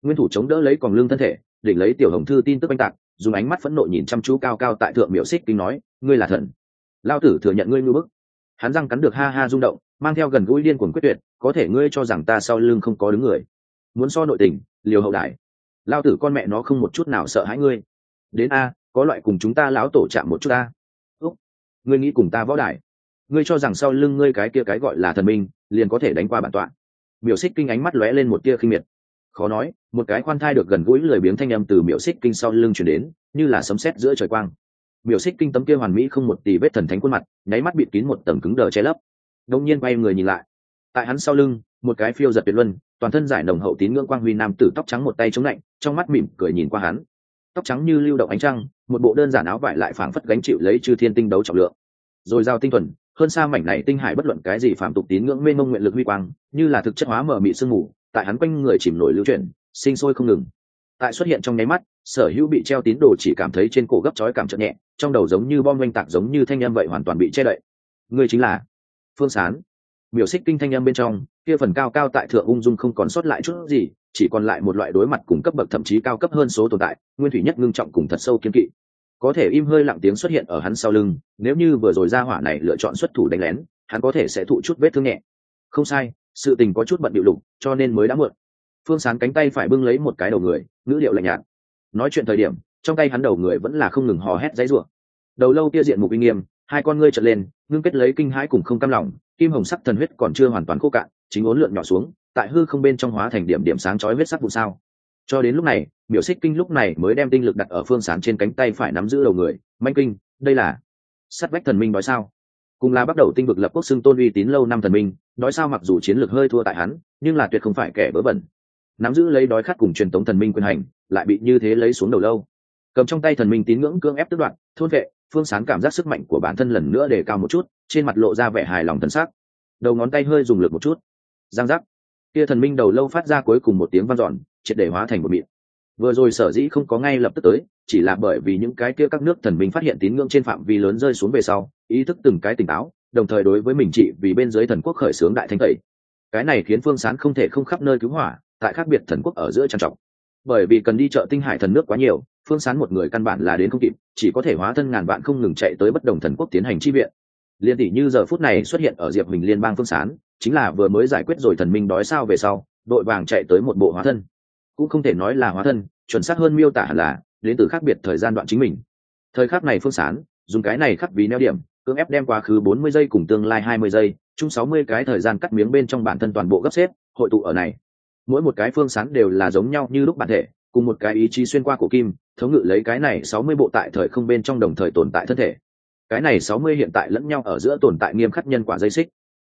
Nguyên thủ chống đỡ lấy còn lương thân thể, đỉnh lấy tiểu hồng thư tin tức oanh tạc, dùng ánh mắt phẫn nộ nhìn chăm chú cao cao tại thượng miểu xích kinh nói, ngươi là thần lao tử thừa nhận ngươi ngư bức. Hắn răng cắn được ha ha rung động, mang theo gần gũi điên cuồng quyết tuyệt, có thể ngươi cho rằng ta sau lưng không có đứng người. Muốn so nội tình, liều hậu đại. Lao tử con mẹ nó không một chút nào sợ hãi ngươi. Đến a, có loại cùng chúng ta lão tổ chạm một chút a. Úc, ngươi nghĩ cùng ta võ đại ngươi cho rằng sau lưng ngươi cái kia cái gọi là thần minh, liền có thể đánh qua bản tọa. Miểu xích kinh ánh mắt lóe lên một tia khinh miệt. Khó nói, một cái khoan thai được gần gũi lười biếng thanh âm từ miểu xích kinh sau lưng chuyển đến, như là sấm sét giữa trời quang miểu xích kinh tấm kia hoàn mỹ không một tì vết thần thánh khuôn mặt, nháy mắt bịt kín một tầng cứng đờ che lấp. Đông nhiên quay người nhìn lại. Tại hắn sau lưng, một cái phiêu giật tuyệt luân, toàn thân giải nồng hậu tín ngưỡng quang huy nam tử tóc trắng một tay chống lạnh, trong mắt mỉm cười nhìn qua hắn. Tóc trắng như lưu động ánh trăng, một bộ đơn giản áo vải lại phảng phất gánh chịu lấy chư thiên tinh đấu trọng lượng. Rồi giao tinh thuần, hơn xa mảnh này tinh hải bất luận cái gì phạm tục tín ngưỡng mênh mông nguyện lực huy quang, như là thực chất hóa mở mị sương mù, tại hắn quanh người chìm nổi lưu chuyển, sinh sôi không ngừng. Tại xuất hiện trong nháy mắt sở hữu bị treo tín đồ chỉ cảm thấy trên cổ gấp chói cảm trợ nhẹ, trong đầu giống như bom oanh tạc giống như thanh âm vậy hoàn toàn bị che đậy. Ngươi chính là phương sán. Biểu xích kinh thanh âm bên trong, kia phần cao cao tại thượng ung dung không còn sót lại chút gì, chỉ còn lại một loại đối mặt cùng cấp bậc thậm chí cao cấp hơn số tồn tại, nguyên thủy nhất ngưng trọng cùng thật sâu kiên kỵ. Có thể im hơi lặng tiếng xuất hiện ở hắn sau lưng, nếu như vừa rồi ra hỏa này lựa chọn xuất thủ đánh lén, hắn có thể sẽ thụ chút vết thương nhẹ. Không sai, sự tình có chút bận điệu lục, cho nên mới đã mượn phương sán cánh tay phải bưng lấy một cái đầu người, ngữ liệu lạnh nhạt nói chuyện thời điểm, trong tay hắn đầu người vẫn là không ngừng hò hét dãy rủa. Đầu lâu tia diện mục uy nghiêm, hai con ngươi trợn lên, ngưng kết lấy kinh hãi cùng không cam lòng, kim hồng sắc thần huyết còn chưa hoàn toàn khô cạn, chính ốn lượn nhỏ xuống, tại hư không bên trong hóa thành điểm điểm sáng chói huyết sắc vụ sao. Cho đến lúc này miểu xích kinh lúc này mới đem tinh lực đặt ở phương sán trên cánh tay phải nắm giữ đầu người manh kinh, đây là sắt vách thần minh nói sao? Cùng là bắt đầu tinh vực lập quốc xưng tôn uy tín lâu năm thần minh nói sao mặc dù chiến lược hơi thua tại hắn, nhưng là tuyệt không phải kẻ bớ bẩn. Nắm giữ lấy đói khát cùng truyền tống thần minh quyền hành lại bị như thế lấy xuống đầu lâu. Cầm trong tay thần minh tín ngưỡng cưỡng ép tức đoạn thôn vệ, phương sán cảm giác sức mạnh của bản thân lần nữa để cao một chút, trên mặt lộ ra vẻ hài lòng thần sắc. Đầu ngón tay hơi dùng lực một chút. Giang giác. Kia thần minh đầu lâu phát ra cuối cùng một tiếng vang dọn, triệt để hóa thành một miệng vừa rồi sở dĩ không có ngay lập tức tới, chỉ là bởi vì những cái kia các nước thần minh phát hiện tín ngưỡng trên phạm vi lớn rơi xuống về sau, ý thức từng cái tỉnh táo, đồng thời đối với mình trị vì bên dưới thần quốc khởi xướng đại thanh tẩy. Cái này khiến phương sán không thể không khắp nơi cứu hỏa, tại khác biệt thần quốc ở giữa trang trọng bởi vì cần đi chợ tinh hải thần nước quá nhiều, phương sán một người căn bản là đến không kịp, chỉ có thể hóa thân ngàn vạn không ngừng chạy tới bất đồng thần quốc tiến hành chi viện. Liên tỷ như giờ phút này xuất hiện ở diệp mình liên bang phương sán, chính là vừa mới giải quyết rồi thần minh đói sao về sau, đội vàng chạy tới một bộ hóa thân. Cũng không thể nói là hóa thân, chuẩn xác hơn miêu tả là, đến từ khác biệt thời gian đoạn chính mình. Thời khắc này phương sán, dùng cái này khắc vì neo điểm, cưỡng ép đem quá khứ bốn mươi giây cùng tương lai hai mươi giây, chung sáu mươi cái thời gian cắt miếng bên trong bản thân toàn bộ gấp xếp, hội tụ ở này mỗi một cái phương sáng đều là giống nhau như lúc bản thể cùng một cái ý chí xuyên qua cổ kim thống ngự lấy cái này sáu mươi bộ tại thời không bên trong đồng thời tồn tại thân thể. Cái này sáu mươi hiện tại lẫn nhau ở giữa tồn tại nghiêm khắc nhân quả dây xích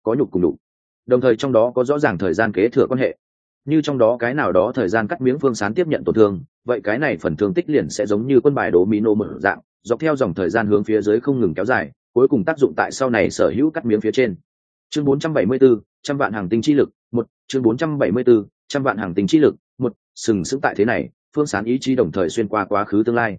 có nhục cùng đủ đồng thời trong đó có rõ ràng thời gian kế thừa quan hệ. Như trong đó cái nào đó thời gian cắt miếng phương sán tiếp nhận tổn thương vậy cái này phần thương tích liền sẽ giống như quân bài đố mỹ nô mở dạng dọc theo dòng thời gian hướng phía dưới không ngừng kéo dài cuối cùng tác dụng tại sau này sở hữu cắt miếng phía trên. Chương 474, trăm vạn hàng tinh chi lực một chương 474, trăm vạn hàng tinh chi lực, một, sừng sững tại thế này, phương sán ý chí đồng thời xuyên qua quá khứ tương lai.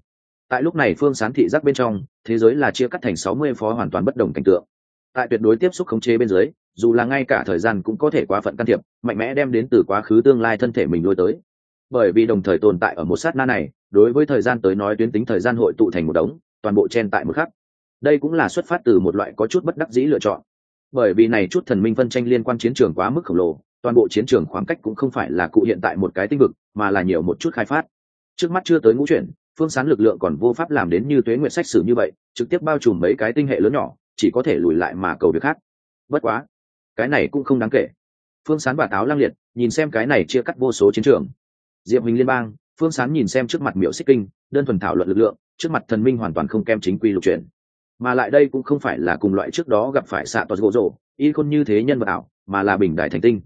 Tại lúc này phương sán thị giác bên trong, thế giới là chia cắt thành sáu mươi phó hoàn toàn bất đồng cảnh tượng. Tại tuyệt đối tiếp xúc khống chế bên dưới, dù là ngay cả thời gian cũng có thể quá phận can thiệp, mạnh mẽ đem đến từ quá khứ tương lai thân thể mình nuôi tới. Bởi vì đồng thời tồn tại ở một sát na này, đối với thời gian tới nói tuyến tính thời gian hội tụ thành một đống, toàn bộ chen tại một khắc. Đây cũng là xuất phát từ một loại có chút bất đắc dĩ lựa chọn. Bởi vì này chút thần minh phân tranh liên quan chiến trường quá mức khổng lồ toàn bộ chiến trường khoảng cách cũng không phải là cụ hiện tại một cái tinh vực, mà là nhiều một chút khai phát. Trước mắt chưa tới ngũ chuyển, phương sán lực lượng còn vô pháp làm đến như tuế nguyện sách sử như vậy, trực tiếp bao trùm mấy cái tinh hệ lớn nhỏ, chỉ có thể lùi lại mà cầu việc khác. Bất quá, cái này cũng không đáng kể. Phương sán và táo lang liệt, nhìn xem cái này chia cắt vô số chiến trường. Diệp hình liên bang, phương sán nhìn xem trước mặt miễu xích kinh, đơn thuần thảo luận lực lượng, trước mặt thần minh hoàn toàn không kem chính quy lục chuyển. Mà lại đây cũng không phải là cùng loại trước đó gặp phải xạ toàn gỗ rộ y khôn như thế nhân vật ảo, mà là bình đại thành tinh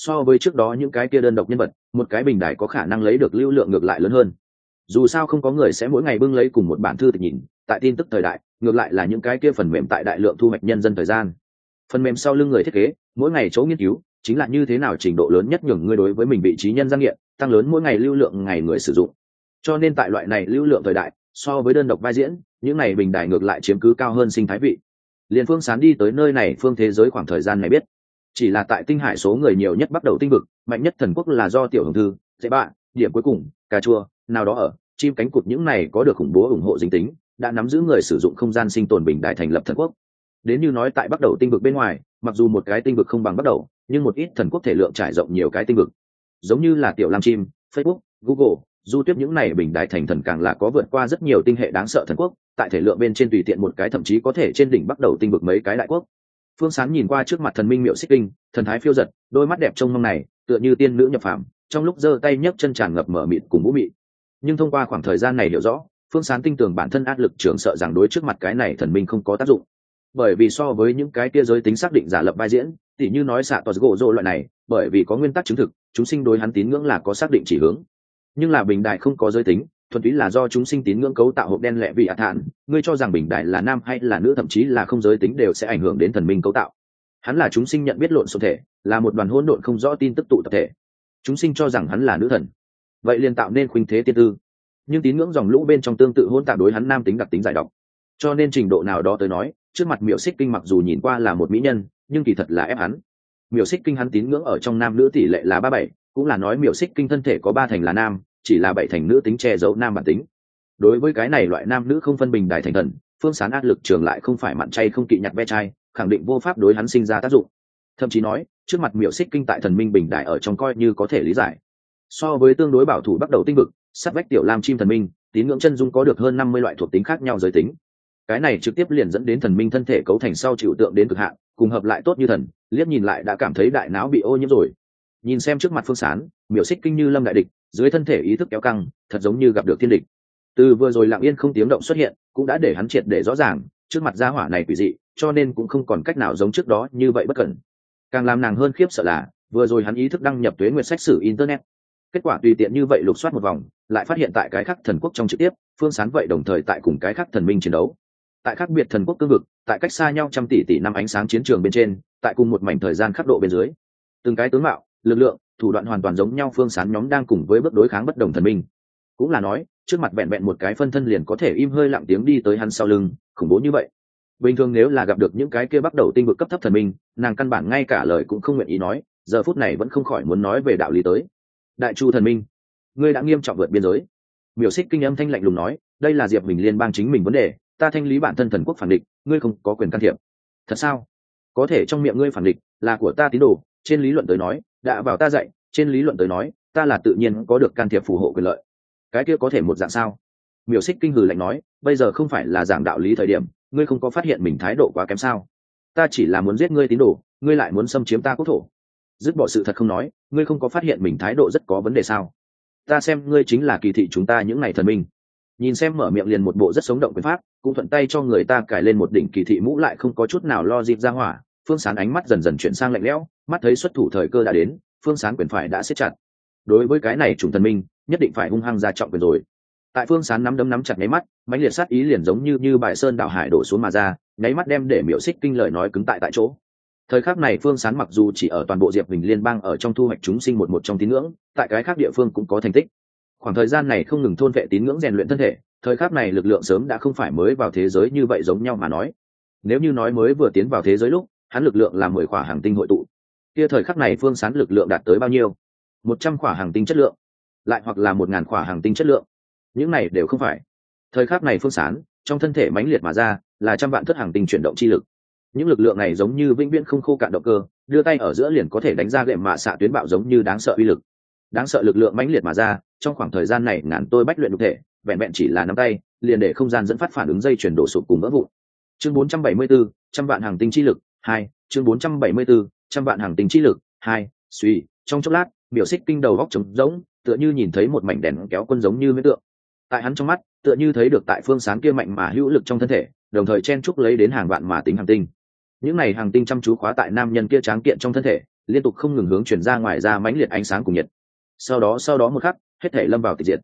so với trước đó những cái kia đơn độc nhân vật, một cái bình đại có khả năng lấy được lưu lượng ngược lại lớn hơn. Dù sao không có người sẽ mỗi ngày bưng lấy cùng một bản thư tịch nhìn, tại tin tức thời đại, ngược lại là những cái kia phần mềm tại đại lượng thu hoạch nhân dân thời gian. Phần mềm sau lưng người thiết kế, mỗi ngày chỗ nghiên cứu, chính là như thế nào trình độ lớn nhất nhường ngươi đối với mình vị trí nhân gian nghiện, tăng lớn mỗi ngày lưu lượng ngày người sử dụng. Cho nên tại loại này lưu lượng thời đại, so với đơn độc vai diễn, những này bình đài ngược lại chiếm cứ cao hơn sinh thái vị. Liền phương sán đi tới nơi này phương thế giới khoảng thời gian này biết chỉ là tại tinh hải số người nhiều nhất bắt đầu tinh vực, mạnh nhất thần quốc là do tiểu hồng thư, dễ bạ điểm cuối cùng, cà chua, nào đó ở, chim cánh cụt những này có được khủng bố ủng hộ dính tính, đã nắm giữ người sử dụng không gian sinh tồn bình đại thành lập thần quốc. Đến như nói tại bắt đầu tinh vực bên ngoài, mặc dù một cái tinh vực không bằng bắt đầu, nhưng một ít thần quốc thể lượng trải rộng nhiều cái tinh vực. Giống như là tiểu lam chim, facebook, google, du tiếp những này bình đại thành thần càng là có vượt qua rất nhiều tinh hệ đáng sợ thần quốc, tại thể lượng bên trên tùy tiện một cái thậm chí có thể trên đỉnh bắt đầu tinh vực mấy cái đại quốc phương sán nhìn qua trước mặt thần minh miệu xích kinh, thần thái phiêu giật, đôi mắt đẹp trông mong này, tựa như tiên nữ nhập phạm trong lúc giơ tay nhấc chân tràn ngập mở mịt cùng vũ mị. Nhưng thông qua khoảng thời gian này hiểu rõ, phương sán tin tưởng bản thân áp lực trường sợ rằng đối trước mặt cái này thần minh không có tác dụng. Bởi vì so với những cái tia giới tính xác định giả lập vai diễn, tỉ như nói xạ tos gỗ rộ loại này, bởi vì có nguyên tắc chứng thực, chúng sinh đối hắn tín ngưỡng là có xác định chỉ hướng. Nhưng là bình đại không có giới tính thuần túy là do chúng sinh tín ngưỡng cấu tạo hộp đen lẹ vị ạ thản. Ngươi cho rằng bình đại là nam hay là nữ, thậm chí là không giới tính đều sẽ ảnh hưởng đến thần minh cấu tạo. Hắn là chúng sinh nhận biết lộn xộn thể, là một đoàn hỗn độn không rõ tin tức tụ tập thể. Chúng sinh cho rằng hắn là nữ thần. Vậy liền tạo nên khuynh thế tiên tư. Nhưng tín ngưỡng dòng lũ bên trong tương tự hỗn tạp đối hắn nam tính đặc tính giải độc. Cho nên trình độ nào đó tới nói, trước mặt miểu xích kinh mặc dù nhìn qua là một mỹ nhân, nhưng kỳ thật là ép hắn. Miểu xích kinh hắn tín ngưỡng ở trong nam nữ tỷ lệ là ba bảy, cũng là nói miểu xích kinh thân thể có ba thành là nam chỉ là bảy thành nữ tính che giấu nam bản tính. Đối với cái này loại nam nữ không phân bình đại thành thần, phương sán áp lực trường lại không phải mặn chay không kỵ nhặt ve chai, khẳng định vô pháp đối hắn sinh ra tác dụng. Thậm chí nói, trước mặt miểu xích kinh tại thần minh bình đại ở trong coi như có thể lý giải. So với tương đối bảo thủ bắt đầu tinh vực sắt vách tiểu lam chim thần minh, tín ngưỡng chân dung có được hơn năm mươi loại thuộc tính khác nhau giới tính. Cái này trực tiếp liền dẫn đến thần minh thân thể cấu thành sau chịu tượng đến cực hạn, cùng hợp lại tốt như thần, liếc nhìn lại đã cảm thấy đại não bị ô nhiễm rồi. Nhìn xem trước mặt phương sán, miểu xích kinh như lâm đại địch dưới thân thể ý thức kéo căng, thật giống như gặp được thiên địch. Từ vừa rồi lặng yên không tiếng động xuất hiện, cũng đã để hắn triệt để rõ ràng, trước mặt gia hỏa này quỷ dị, cho nên cũng không còn cách nào giống trước đó như vậy bất cẩn. Càng làm nàng hơn khiếp sợ là, vừa rồi hắn ý thức đăng nhập tuế nguyệt sách sử internet. Kết quả tùy tiện như vậy lục soát một vòng, lại phát hiện tại cái khác thần quốc trong trực tiếp, phương sán vậy đồng thời tại cùng cái khác thần minh chiến đấu. Tại khác biệt thần quốc cương vực, tại cách xa nhau trăm tỷ tỷ năm ánh sáng chiến trường bên trên, tại cùng một mảnh thời gian khắc độ bên dưới. Từng cái tướng mạo, lực lượng thủ đoạn hoàn toàn giống nhau phương sán nhóm đang cùng với bước đối kháng bất đồng thần minh. Cũng là nói, trước mặt vẹn vẹn một cái phân thân liền có thể im hơi lặng tiếng đi tới hắn sau lưng, khủng bố như vậy. Bình thường nếu là gặp được những cái kia bắt đầu tinh vực cấp thấp thần minh, nàng căn bản ngay cả lời cũng không nguyện ý nói, giờ phút này vẫn không khỏi muốn nói về đạo lý tới. Đại chu thần minh, ngươi đã nghiêm trọng vượt biên giới. Miểu xích kinh âm thanh lạnh lùng nói, đây là diệp mình liên bang chính mình vấn đề, ta thanh lý bản thân thần quốc phản địch, ngươi không có quyền can thiệp. Thật sao? Có thể trong miệng ngươi phản địch là của ta tín đồ, trên lý luận tới nói đã vào ta dạy, trên lý luận tới nói, ta là tự nhiên có được can thiệp phù hộ quyền lợi. Cái kia có thể một dạng sao? Miểu xích kinh hừ lạnh nói, bây giờ không phải là giảng đạo lý thời điểm, ngươi không có phát hiện mình thái độ quá kém sao? Ta chỉ là muốn giết ngươi tín đồ, ngươi lại muốn xâm chiếm ta quốc thổ. Dứt bỏ sự thật không nói, ngươi không có phát hiện mình thái độ rất có vấn đề sao? Ta xem ngươi chính là kỳ thị chúng ta những ngày thần minh. Nhìn xem mở miệng liền một bộ rất sống động quyền pháp, cũng thuận tay cho người ta cài lên một đỉnh kỳ thị mũ lại không có chút nào lo dịp ra hỏa, phương sán ánh mắt dần dần chuyển sang lạnh lẽo mắt thấy xuất thủ thời cơ đã đến, phương sán quyền phải đã xếp chặt. Đối với cái này chủng thần minh, nhất định phải hung hăng ra trọng quyền rồi. Tại phương sán nắm đấm nắm chặt nháy mắt, mãnh liệt sát ý liền giống như như bài sơn đảo hải đổ xuống mà ra, nháy mắt đem để miểu xích kinh lời nói cứng tại tại chỗ. Thời khắc này phương sán mặc dù chỉ ở toàn bộ diệp bình liên bang ở trong thu hoạch chúng sinh một một trong tín ngưỡng, tại cái khác địa phương cũng có thành tích. Khoảng thời gian này không ngừng thôn vệ tín ngưỡng rèn luyện thân thể, thời khắc này lực lượng sớm đã không phải mới vào thế giới như vậy giống nhau mà nói. Nếu như nói mới vừa tiến vào thế giới lúc, hắn lực lượng là mười khỏa hàng tinh hội tụ kia thời khắc này phương sán lực lượng đạt tới bao nhiêu? Một trăm khỏa hàng tinh chất lượng lại hoặc là một ngàn khỏa hàng tinh chất lượng. Những này đều không phải. Thời khắc này phương sán trong thân thể mãnh liệt mà ra là trăm vạn thất hàng tinh chuyển động chi lực. Những lực lượng này giống như vĩnh viễn không khô cạn động cơ đưa tay ở giữa liền có thể đánh ra gệm mạ xạ tuyến bạo giống như đáng sợ uy lực. Đáng sợ lực lượng mãnh liệt mà ra trong khoảng thời gian này ngàn tôi bách luyện đục thể vẹn vẹn chỉ là nắm tay liền để không gian dẫn phát phản ứng dây chuyển đổ sụp cùng vỡ vụn. Chương 474, trăm vạn hàng tinh chi lực hai chương 474, trăm vạn hàng tinh chi lực, hai, suy, trong chốc lát, biểu xích kinh đầu góc trống rỗng, tựa như nhìn thấy một mảnh đèn kéo quân giống như mấy tượng. Tại hắn trong mắt, tựa như thấy được tại phương sáng kia mạnh mà hữu lực trong thân thể, đồng thời chen trúc lấy đến hàng vạn mà tính hàng tinh. Những này hàng tinh chăm chú khóa tại nam nhân kia tráng kiện trong thân thể, liên tục không ngừng hướng chuyển ra ngoài ra mãnh liệt ánh sáng cùng nhiệt. Sau đó sau đó một khắc, hết thể lâm vào tịch diệt.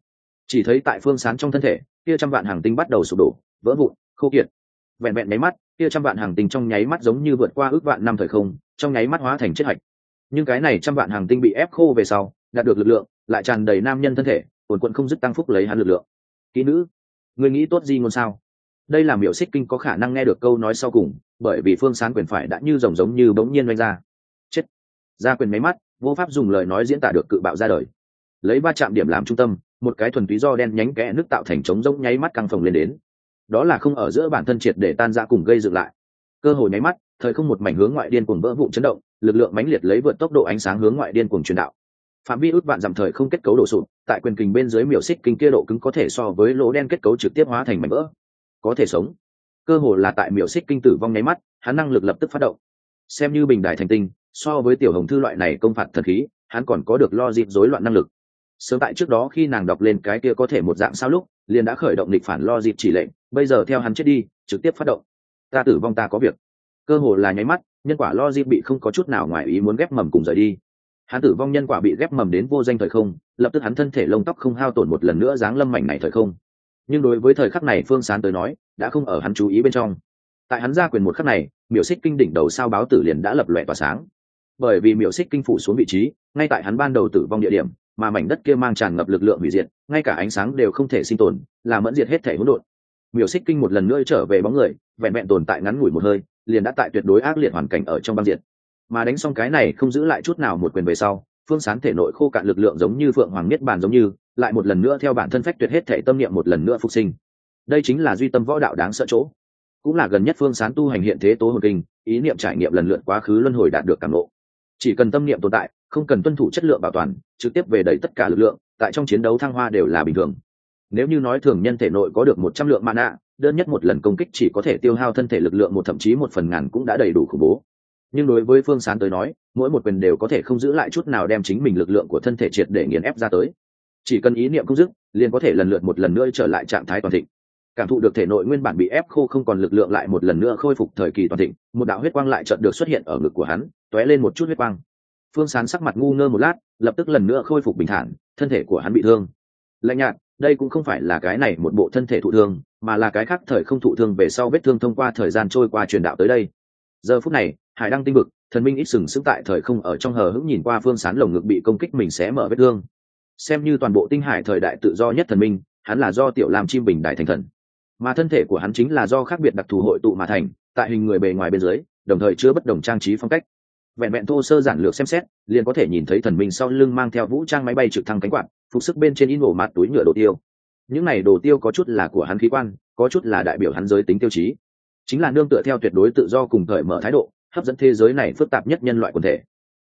Chỉ thấy tại phương sáng trong thân thể, kia trăm vạn hàng tinh bắt đầu sụp đổ, vỡ vụn, khô kiệt. Vẹn vẹn máy mắt kia trăm vạn hàng tinh trong nháy mắt giống như vượt qua ước vạn năm thời không, trong nháy mắt hóa thành chất hạch. Nhưng cái này trăm vạn hàng tinh bị ép khô về sau, đạt được lực lượng, lại tràn đầy nam nhân thân thể ổn quận không dứt tăng phúc lấy hắn lực lượng. Kỹ nữ người nghĩ tốt gì ngôn sao? Đây là miểu xích kinh có khả năng nghe được câu nói sau cùng, bởi vì phương sán quyền phải đã như rồng giống như bỗng nhiên oanh ra. Chết. Ra quyền máy mắt, vô pháp dùng lời nói diễn tả được cự bạo ra đời. Lấy ba chạm điểm làm trung tâm, một cái thuần túy do đen nhánh kẽ nước tạo thành trống rỗng nháy mắt căng phồng lên đến đó là không ở giữa bản thân triệt để tan ra cùng gây dựng lại. Cơ hội nháy mắt, thời không một mảnh hướng ngoại điên cuồng vỡ vụ chấn động, lực lượng mãnh liệt lấy vượt tốc độ ánh sáng hướng ngoại điên cuồng truyền đạo. Phạm vi ước vạn dặm thời không kết cấu đổ sụp, tại quyền kình bên dưới miểu xích kinh kia độ cứng có thể so với lỗ đen kết cấu trực tiếp hóa thành mảnh vỡ. Có thể sống. Cơ hồ là tại miểu xích kinh tử vong nháy mắt, hắn năng lực lập tức phát động. Xem như bình đại thành tinh, so với tiểu hồng thư loại này công phạt thần khí, hắn còn có được lo dịp rối loạn năng lực. Sớm tại trước đó khi nàng đọc lên cái kia có thể một dạng sao lúc, liền đã khởi động lịch phản lo dịp chỉ lệnh bây giờ theo hắn chết đi, trực tiếp phát động. Ta tử vong ta có việc. Cơ hồ là nháy mắt, nhân quả lo dịp bị không có chút nào ngoài ý muốn ghép mầm cùng rời đi. Hắn tử vong nhân quả bị ghép mầm đến vô danh thời không, lập tức hắn thân thể lông tóc không hao tổn một lần nữa dáng lâm mảnh này thời không. Nhưng đối với thời khắc này phương sán tới nói, đã không ở hắn chú ý bên trong. Tại hắn ra quyền một khắc này, miểu xích kinh đỉnh đầu sao báo tử liền đã lập lòe tỏa sáng. Bởi vì miểu xích kinh phủ xuống vị trí, ngay tại hắn ban đầu tử vong địa điểm, mà mảnh đất kia mang tràn ngập lực lượng hủy diệt, ngay cả ánh sáng đều không thể sinh tồn là mẫn diệt hết thể hỗn độn miểu xích kinh một lần nữa trở về bóng người, vẹn vẹn tồn tại ngắn ngủi một hơi, liền đã tại tuyệt đối ác liệt hoàn cảnh ở trong băng diệt. Mà đánh xong cái này không giữ lại chút nào một quyền về sau, phương sán thể nội khô cạn lực lượng giống như phượng hoàng niết bàn giống như, lại một lần nữa theo bản thân phách tuyệt hết thể tâm niệm một lần nữa phục sinh. Đây chính là duy tâm võ đạo đáng sợ chỗ. Cũng là gần nhất phương sán tu hành hiện thế tố hồn kinh, ý niệm trải nghiệm lần lượt quá khứ luân hồi đạt được cảm lộ chỉ cần tâm niệm tồn tại, không cần tuân thủ chất lượng bảo toàn, trực tiếp về đẩy tất cả lực lượng, tại trong chiến đấu thăng hoa đều là bình thường nếu như nói thường nhân thể nội có được một trăm lượng mana, đơn nhất một lần công kích chỉ có thể tiêu hao thân thể lực lượng một thậm chí một phần ngàn cũng đã đầy đủ khủng bố. Nhưng đối với phương sán tới nói, mỗi một quyền đều có thể không giữ lại chút nào đem chính mình lực lượng của thân thể triệt để nghiền ép ra tới. Chỉ cần ý niệm không dứt, liền có thể lần lượt một lần nữa trở lại trạng thái toàn thịnh. Cảm thụ được thể nội nguyên bản bị ép khô không còn lực lượng lại một lần nữa khôi phục thời kỳ toàn thịnh, một đạo huyết quang lại chợt được xuất hiện ở ngực của hắn t ó é lên một chút huyết quang. Phương sán sắc mặt ngu ngơ một lát, lập tức lần nữa khôi phục bình thản, thân thể của hắn bị thương. Lạnh nhạt đây cũng không phải là cái này một bộ thân thể thụ thương, mà là cái khác thời không thụ thương về sau vết thương thông qua thời gian trôi qua truyền đạo tới đây. Giờ phút này, hải đăng tinh bực thần minh ít sừng sững tại thời không ở trong hờ hững nhìn qua phương sán lồng ngực bị công kích mình sẽ mở vết thương. Xem như toàn bộ tinh hải thời đại tự do nhất thần minh, hắn là do tiểu làm chim bình đại thành thần. Mà thân thể của hắn chính là do khác biệt đặc thù hội tụ mà thành, tại hình người bề ngoài bên dưới, đồng thời chứa bất đồng trang trí phong cách vẹn vẹn thô sơ giản lược xem xét, liền có thể nhìn thấy thần minh sau lưng mang theo vũ trang máy bay trực thăng cánh quạt, phục sức bên trên in ổ mặt túi nhựa đồ tiêu. Những này đồ tiêu có chút là của hắn khí quan, có chút là đại biểu hắn giới tính tiêu chí. Chính là nương tựa theo tuyệt đối tự do cùng thời mở thái độ, hấp dẫn thế giới này phức tạp nhất nhân loại quần thể.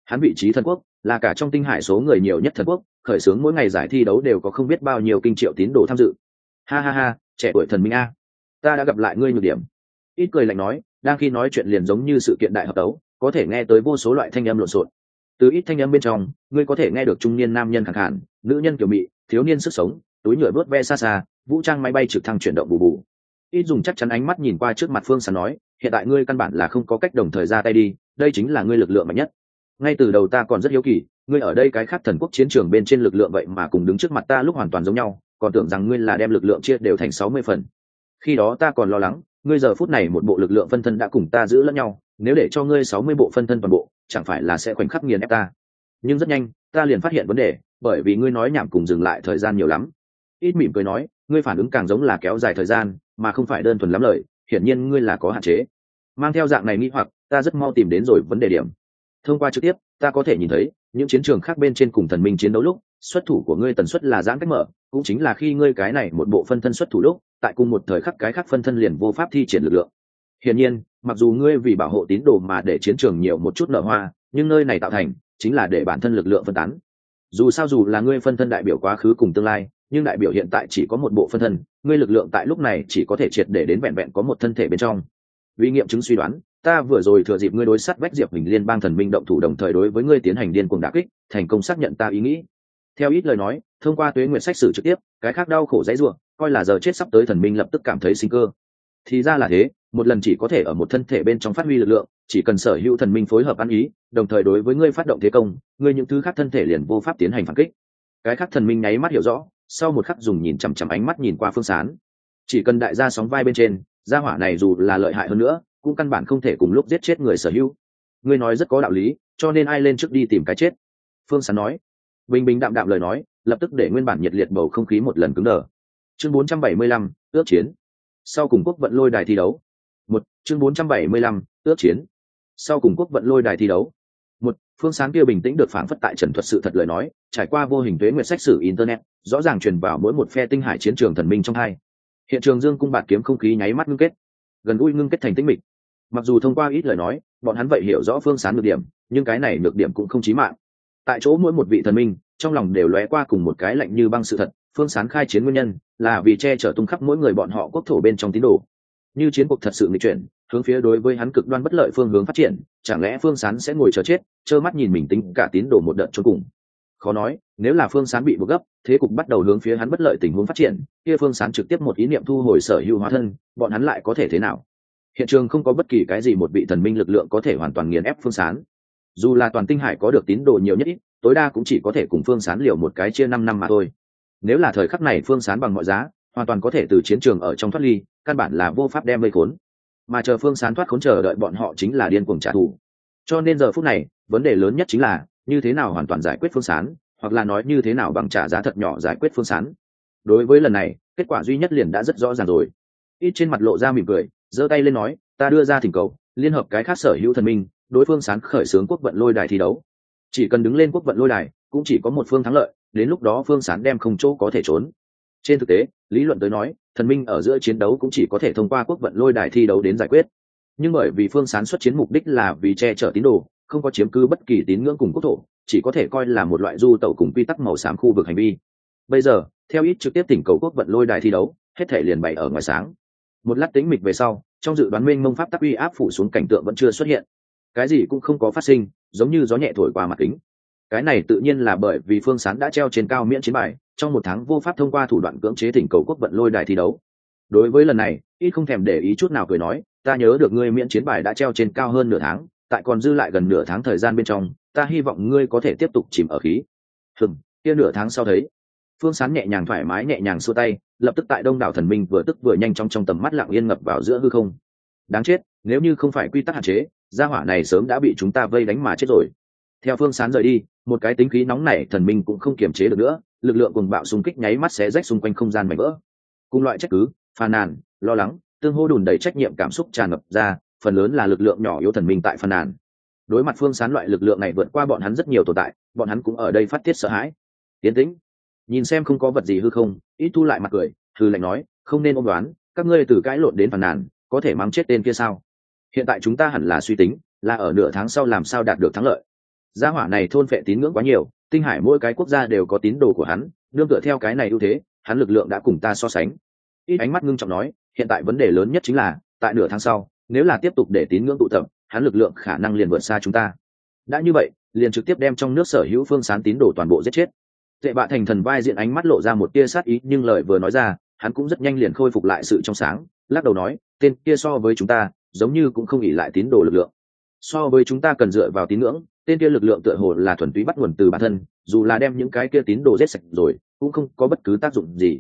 Hắn vị trí thần quốc, là cả trong tinh hải số người nhiều nhất thần quốc, khởi xướng mỗi ngày giải thi đấu đều có không biết bao nhiêu kinh triệu tín đồ tham dự. Ha ha ha, trẻ tuổi thần minh a. Ta đã gặp lại ngươi nhược điểm. Ít cười lạnh nói, đang khi nói chuyện liền giống như sự kiện đại hợp tấu có thể nghe tới vô số loại thanh âm lộn xộn. Từ ít thanh âm bên trong, ngươi có thể nghe được trung niên nam nhân khẳng hẳn nữ nhân kiểu mị, thiếu niên sức sống, túi nhựa vớt ve xa xa, vũ trang máy bay trực thăng chuyển động bù bù. Ít dùng chắc chắn ánh mắt nhìn qua trước mặt phương sán nói, hiện tại ngươi căn bản là không có cách đồng thời ra tay đi, đây chính là ngươi lực lượng mạnh nhất. Ngay từ đầu ta còn rất hiếu kỳ, ngươi ở đây cái khác thần quốc chiến trường bên trên lực lượng vậy mà cùng đứng trước mặt ta lúc hoàn toàn giống nhau, còn tưởng rằng ngươi là đem lực lượng chia đều thành sáu mươi phần. Khi đó ta còn lo lắng ngươi giờ phút này một bộ lực lượng phân thân đã cùng ta giữ lẫn nhau, nếu để cho ngươi sáu mươi bộ phân thân toàn bộ, chẳng phải là sẽ khoảnh khắc nghiền ép ta? Nhưng rất nhanh, ta liền phát hiện vấn đề, bởi vì ngươi nói nhảm cùng dừng lại thời gian nhiều lắm. Ít mỉm cười nói, ngươi phản ứng càng giống là kéo dài thời gian, mà không phải đơn thuần lắm lời, hiển nhiên ngươi là có hạn chế. Mang theo dạng này nghĩ hoặc, ta rất mau tìm đến rồi vấn đề điểm. Thông qua trực tiếp, ta có thể nhìn thấy, những chiến trường khác bên trên cùng thần minh chiến đấu lúc, xuất thủ của ngươi tần suất là giãn cách mở, cũng chính là khi ngươi cái này một bộ phân thân xuất thủ lúc tại cùng một thời khắc cái khác phân thân liền vô pháp thi triển lực lượng. Hiển nhiên, mặc dù ngươi vì bảo hộ tín đồ mà để chiến trường nhiều một chút nở hoa, nhưng nơi này tạo thành chính là để bản thân lực lượng phân tán. Dù sao dù là ngươi phân thân đại biểu quá khứ cùng tương lai, nhưng đại biểu hiện tại chỉ có một bộ phân thân, ngươi lực lượng tại lúc này chỉ có thể triệt để đến vẹn vẹn có một thân thể bên trong. Vì nghiệm chứng suy đoán, ta vừa rồi thừa dịp ngươi đối sát vách diệp hình liên bang thần minh động thủ đồng thời đối với ngươi tiến hành điên cuồng đả kích, thành công xác nhận ta ý nghĩ. Theo ít lời nói, thông qua tuế nguyện sách sử trực tiếp, cái khác đau khổ dãy ruộng coi là giờ chết sắp tới thần minh lập tức cảm thấy sinh cơ. Thì ra là thế, một lần chỉ có thể ở một thân thể bên trong phát huy lực lượng, chỉ cần sở hữu thần minh phối hợp ăn ý, đồng thời đối với ngươi phát động thế công, ngươi những thứ khác thân thể liền vô pháp tiến hành phản kích. Cái khác thần minh nháy mắt hiểu rõ, sau một khắc dùng nhìn chằm chằm ánh mắt nhìn qua phương sán. Chỉ cần đại gia sóng vai bên trên, gia hỏa này dù là lợi hại hơn nữa, cũng căn bản không thể cùng lúc giết chết người sở hữu. Ngươi nói rất có đạo lý, cho nên ai lên trước đi tìm cái chết? Phương sán nói. Bình bình đạm đạm lời nói, lập tức để nguyên bản nhiệt liệt bầu không khí một lần cứng đờ chương 475, ước chiến. Sau cùng quốc vận lôi đài thi đấu. Một chương 475, ước chiến. Sau cùng quốc vận lôi đài thi đấu. Một phương sáng kia bình tĩnh được phản phất tại trần thuật sự thật lời nói trải qua vô hình tuế nguyệt sách sử internet rõ ràng truyền vào mỗi một phe tinh hải chiến trường thần minh trong hai. Hiện trường dương cung bạt kiếm không khí nháy mắt ngưng kết. Gần gũi ngưng kết thành tĩnh mịch. Mặc dù thông qua ít lời nói bọn hắn vậy hiểu rõ phương sán được điểm nhưng cái này được điểm cũng không chí mạng. Tại chỗ mỗi một vị thần minh trong lòng đều lóe qua cùng một cái lạnh như băng sự thật phương sán khai chiến nguyên nhân là vì che chở tung khắp mỗi người bọn họ quốc thổ bên trong tín đồ. Như chiến cuộc thật sự nghịch chuyển, hướng phía đối với hắn cực đoan bất lợi phương hướng phát triển, chẳng lẽ phương sán sẽ ngồi chờ chết, trơ mắt nhìn mình tính cả tín đồ một đợt cho cùng? Khó nói, nếu là phương sán bị buộc gấp, thế cục bắt đầu hướng phía hắn bất lợi tình huống phát triển, kia phương sán trực tiếp một ý niệm thu hồi sở hữu hóa thân, bọn hắn lại có thể thế nào? Hiện trường không có bất kỳ cái gì một vị thần minh lực lượng có thể hoàn toàn nghiền ép phương sán. Dù là toàn tinh hải có được tín đồ nhiều nhất ít, tối đa cũng chỉ có thể cùng phương sán liều một cái chia năm năm mà thôi nếu là thời khắc này phương sán bằng mọi giá, hoàn toàn có thể từ chiến trường ở trong thoát ly, căn bản là vô pháp đem vây khốn. Mà chờ phương sán thoát khốn chờ đợi bọn họ chính là điên cuồng trả thù. Cho nên giờ phút này, vấn đề lớn nhất chính là, như thế nào hoàn toàn giải quyết phương sán, hoặc là nói như thế nào bằng trả giá thật nhỏ giải quyết phương sán. Đối với lần này, kết quả duy nhất liền đã rất rõ ràng rồi. Ít trên mặt lộ ra mỉm cười, giơ tay lên nói, ta đưa ra thỉnh cầu, liên hợp cái khác sở hữu thần minh, đối phương sán khởi xướng quốc vận lôi đài thi đấu. Chỉ cần đứng lên quốc vận lôi đài, cũng chỉ có một phương thắng lợi đến lúc đó phương sán đem không chỗ có thể trốn. Trên thực tế, lý luận tới nói, thần minh ở giữa chiến đấu cũng chỉ có thể thông qua quốc vận lôi đài thi đấu đến giải quyết. Nhưng bởi vì phương sán xuất chiến mục đích là vì che chở tín đồ, không có chiếm cứ bất kỳ tín ngưỡng cùng quốc thổ, chỉ có thể coi là một loại du tẩu cùng quy tắc màu xám khu vực hành vi. Bây giờ, theo ít trực tiếp tỉnh cầu quốc vận lôi đài thi đấu, hết thể liền bày ở ngoài sáng. Một lát tính mịch về sau, trong dự đoán minh mông pháp tắc uy áp phủ xuống cảnh tượng vẫn chưa xuất hiện. Cái gì cũng không có phát sinh, giống như gió nhẹ thổi qua mặt kính cái này tự nhiên là bởi vì phương sán đã treo trên cao miễn chiến bài, trong một tháng vô pháp thông qua thủ đoạn cưỡng chế thỉnh cầu quốc vận lôi đài thi đấu. Đối với lần này, ít không thèm để ý chút nào cười nói, ta nhớ được ngươi miễn chiến bài đã treo trên cao hơn nửa tháng, tại còn dư lại gần nửa tháng thời gian bên trong, ta hy vọng ngươi có thể tiếp tục chìm ở khí. Hừm, kia nửa tháng sau thấy, phương sán nhẹ nhàng thoải mái nhẹ nhàng xua tay, lập tức tại đông đảo thần minh vừa tức vừa nhanh trong trong tầm mắt lặng yên ngập vào giữa hư không. Đáng chết, nếu như không phải quy tắc hạn chế, gia hỏa này sớm đã bị chúng ta vây đánh mà chết rồi theo phương sán rời đi, một cái tính khí nóng nảy thần minh cũng không kiềm chế được nữa, lực lượng cùng bạo xung kích nháy mắt xé rách xung quanh không gian mảnh vỡ. Cùng loại trách cứ, phàn nàn, lo lắng, tương hô đùn đầy trách nhiệm cảm xúc tràn ngập ra, phần lớn là lực lượng nhỏ yếu thần minh tại phàn nàn. Đối mặt phương sán loại lực lượng này vượt qua bọn hắn rất nhiều tồn tại, bọn hắn cũng ở đây phát tiết sợ hãi. Tiến tĩnh. Nhìn xem không có vật gì hư không, ít thu lại mặt cười, thư lạnh nói, không nên ôm đoán, các ngươi từ cãi lộn đến phàn nàn, có thể mắng chết tên kia sao? Hiện tại chúng ta hẳn là suy tính, là ở nửa tháng sau làm sao đạt được thắng lợi gia hỏa này thôn phệ tín ngưỡng quá nhiều, tinh hải mỗi cái quốc gia đều có tín đồ của hắn, đương tựa theo cái này ưu thế, hắn lực lượng đã cùng ta so sánh. Ít ánh mắt ngưng trọng nói, hiện tại vấn đề lớn nhất chính là, tại nửa tháng sau, nếu là tiếp tục để tín ngưỡng tụ tập, hắn lực lượng khả năng liền vượt xa chúng ta. Đã như vậy, liền trực tiếp đem trong nước sở hữu phương sán tín đồ toàn bộ giết chết. Tệ bạ thành thần vai diện ánh mắt lộ ra một tia sát ý, nhưng lời vừa nói ra, hắn cũng rất nhanh liền khôi phục lại sự trong sáng, lắc đầu nói, tên kia so với chúng ta, giống như cũng không ỉ lại tín đồ lực lượng so với chúng ta cần dựa vào tín ngưỡng, tên kia lực lượng tựa hồ là thuần túy bắt nguồn từ bản thân, dù là đem những cái kia tín đồ rết sạch rồi, cũng không có bất cứ tác dụng gì.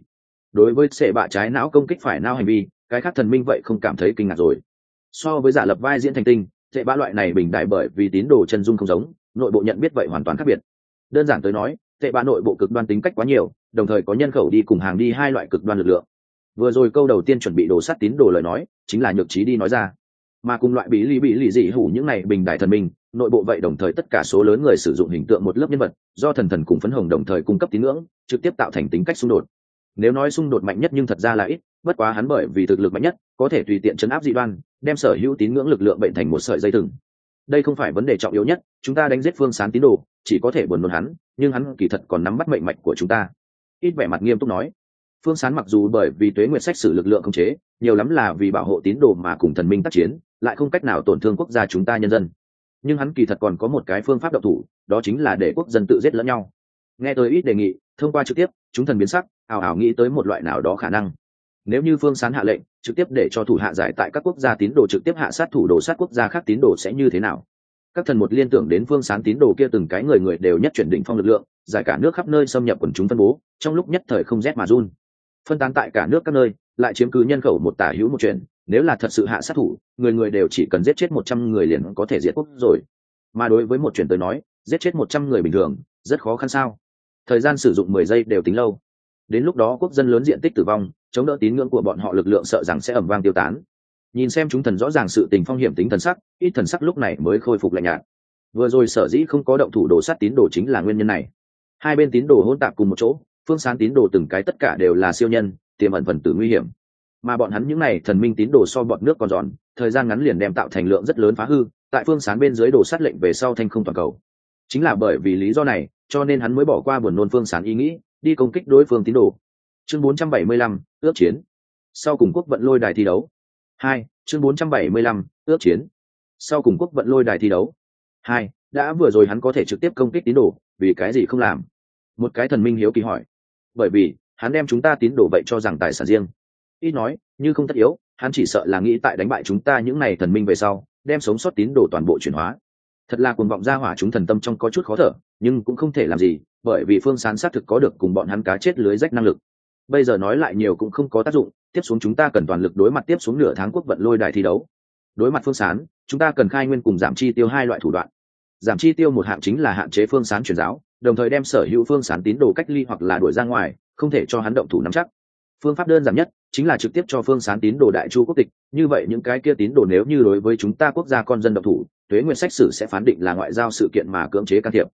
Đối với sệ bạ trái não công kích phải não hành vi, cái khác thần minh vậy không cảm thấy kinh ngạc rồi. So với giả lập vai diễn thành tinh, sệ bạ loại này bình đại bởi vì tín đồ chân dung không giống, nội bộ nhận biết vậy hoàn toàn khác biệt. Đơn giản tới nói tệ bạ nội bộ cực đoan tính cách quá nhiều, đồng thời có nhân khẩu đi cùng hàng đi hai loại cực đoan lực lượng. Vừa rồi câu đầu tiên chuẩn bị đồ sắt tín đồ lời nói, chính là nhược trí đi nói ra mà cùng loại bí lý bí lì dị hủ những này bình đại thần minh nội bộ vậy đồng thời tất cả số lớn người sử dụng hình tượng một lớp nhân vật, do thần thần cùng phấn hồng đồng thời cung cấp tín ngưỡng, trực tiếp tạo thành tính cách xung đột. Nếu nói xung đột mạnh nhất nhưng thật ra là ít, bất quá hắn bởi vì thực lực mạnh nhất, có thể tùy tiện chấn áp dị đoan, đem sở hữu tín ngưỡng lực lượng bệnh thành một sợi dây thừng. Đây không phải vấn đề trọng yếu nhất, chúng ta đánh giết phương sán tín đồ, chỉ có thể buồn nôn hắn, nhưng hắn kỳ thật còn nắm bắt mệnh mạch của chúng ta. Ít vẻ mặt nghiêm túc nói. Phương sán mặc dù bởi vì tuế nguyệt sách sử lực lượng không chế, nhiều lắm là vì bảo hộ tín đồ mà cùng thần minh tác chiến lại không cách nào tổn thương quốc gia chúng ta nhân dân. Nhưng hắn kỳ thật còn có một cái phương pháp độc thủ, đó chính là để quốc dân tự giết lẫn nhau. Nghe tôi ít đề nghị, thông qua trực tiếp, chúng thần biến sắc, ảo ảo nghĩ tới một loại nào đó khả năng. Nếu như phương sán hạ lệnh, trực tiếp để cho thủ hạ giải tại các quốc gia tín đồ trực tiếp hạ sát thủ đồ sát quốc gia khác tín đồ sẽ như thế nào? Các thần một liên tưởng đến phương sán tín đồ kia từng cái người người đều nhất chuyển định phong lực lượng, giải cả nước khắp nơi xâm nhập quần chúng phân bố, trong lúc nhất thời không rét mà run. Phân tán tại cả nước các nơi lại chiếm cứ nhân khẩu một tả hữu một chuyện, nếu là thật sự hạ sát thủ, người người đều chỉ cần giết chết một trăm người liền có thể diệt quốc rồi. Mà đối với một chuyện tới nói, giết chết một trăm người bình thường, rất khó khăn sao? Thời gian sử dụng mười giây đều tính lâu. Đến lúc đó quốc dân lớn diện tích tử vong, chống đỡ tín ngưỡng của bọn họ lực lượng sợ rằng sẽ ẩm vang tiêu tán. Nhìn xem chúng thần rõ ràng sự tình phong hiểm tính thần sắc, ít thần sắc lúc này mới khôi phục lạnh nhạt. Vừa rồi sở dĩ không có động thủ đồ sát tín đồ chính là nguyên nhân này. Hai bên tín đồ hỗn tạp cùng một chỗ, phương sán tín đồ từng cái tất cả đều là siêu nhân tiềm ẩn phần tử nguy hiểm. Mà bọn hắn những n à y thần minh tín đồ so bọn nước còn giòn thời gian ngắn liền đem tạo thành lượng rất lớn phá hư tại phương sán bên dưới đồ sát lệnh về sau thanh không toàn cầu. Chính là bởi vì lý do này cho nên hắn mới bỏ qua buồn nôn phương sán ý nghĩ đi công kích đối phương tín đồ. Chương 475, ước chiến. Sau cùng quốc vận lôi đài thi đấu. Hai chương bốn trăm bảy mươi lăm ước chiến. Sau cùng quốc vận lôi đài thi đấu. Hai đã vừa rồi hắn có thể trực tiếp công kích tín đồ vì cái gì không làm? Một cái thần minh hiếu kỳ hỏi. Bởi vì hắn đem chúng ta tín đồ vậy cho rằng tài sản riêng. Ít nói, như không tất yếu, hắn chỉ sợ là nghĩ tại đánh bại chúng ta những n à y thần minh về sau, đem sống sót tín đồ toàn bộ chuyển hóa. Thật là cuồng vọng ra hỏa chúng thần tâm trong có chút khó thở, nhưng cũng không thể làm gì, bởi vì phương sán xác thực có được cùng bọn hắn cá chết lưới rách năng lực. Bây giờ nói lại nhiều cũng không có tác dụng, tiếp xuống chúng ta cần toàn lực đối mặt tiếp xuống nửa tháng quốc vận lôi đài thi đấu. Đối mặt phương sán, chúng ta cần khai nguyên cùng giảm chi tiêu hai loại thủ đoạn. Giảm chi tiêu một hạng chính là hạn chế phương sán truyền giáo, đồng thời đem sở hữu phương sán tín đồ cách ly hoặc là đuổi ra ngoài không thể cho hắn động thủ nắm chắc. Phương pháp đơn giản nhất chính là trực tiếp cho phương sán tín đồ đại chu quốc tịch, như vậy những cái kia tín đồ nếu như đối với chúng ta quốc gia con dân động thủ thuế nguyên sách sử sẽ phán định là ngoại giao sự kiện mà cưỡng chế can thiệp.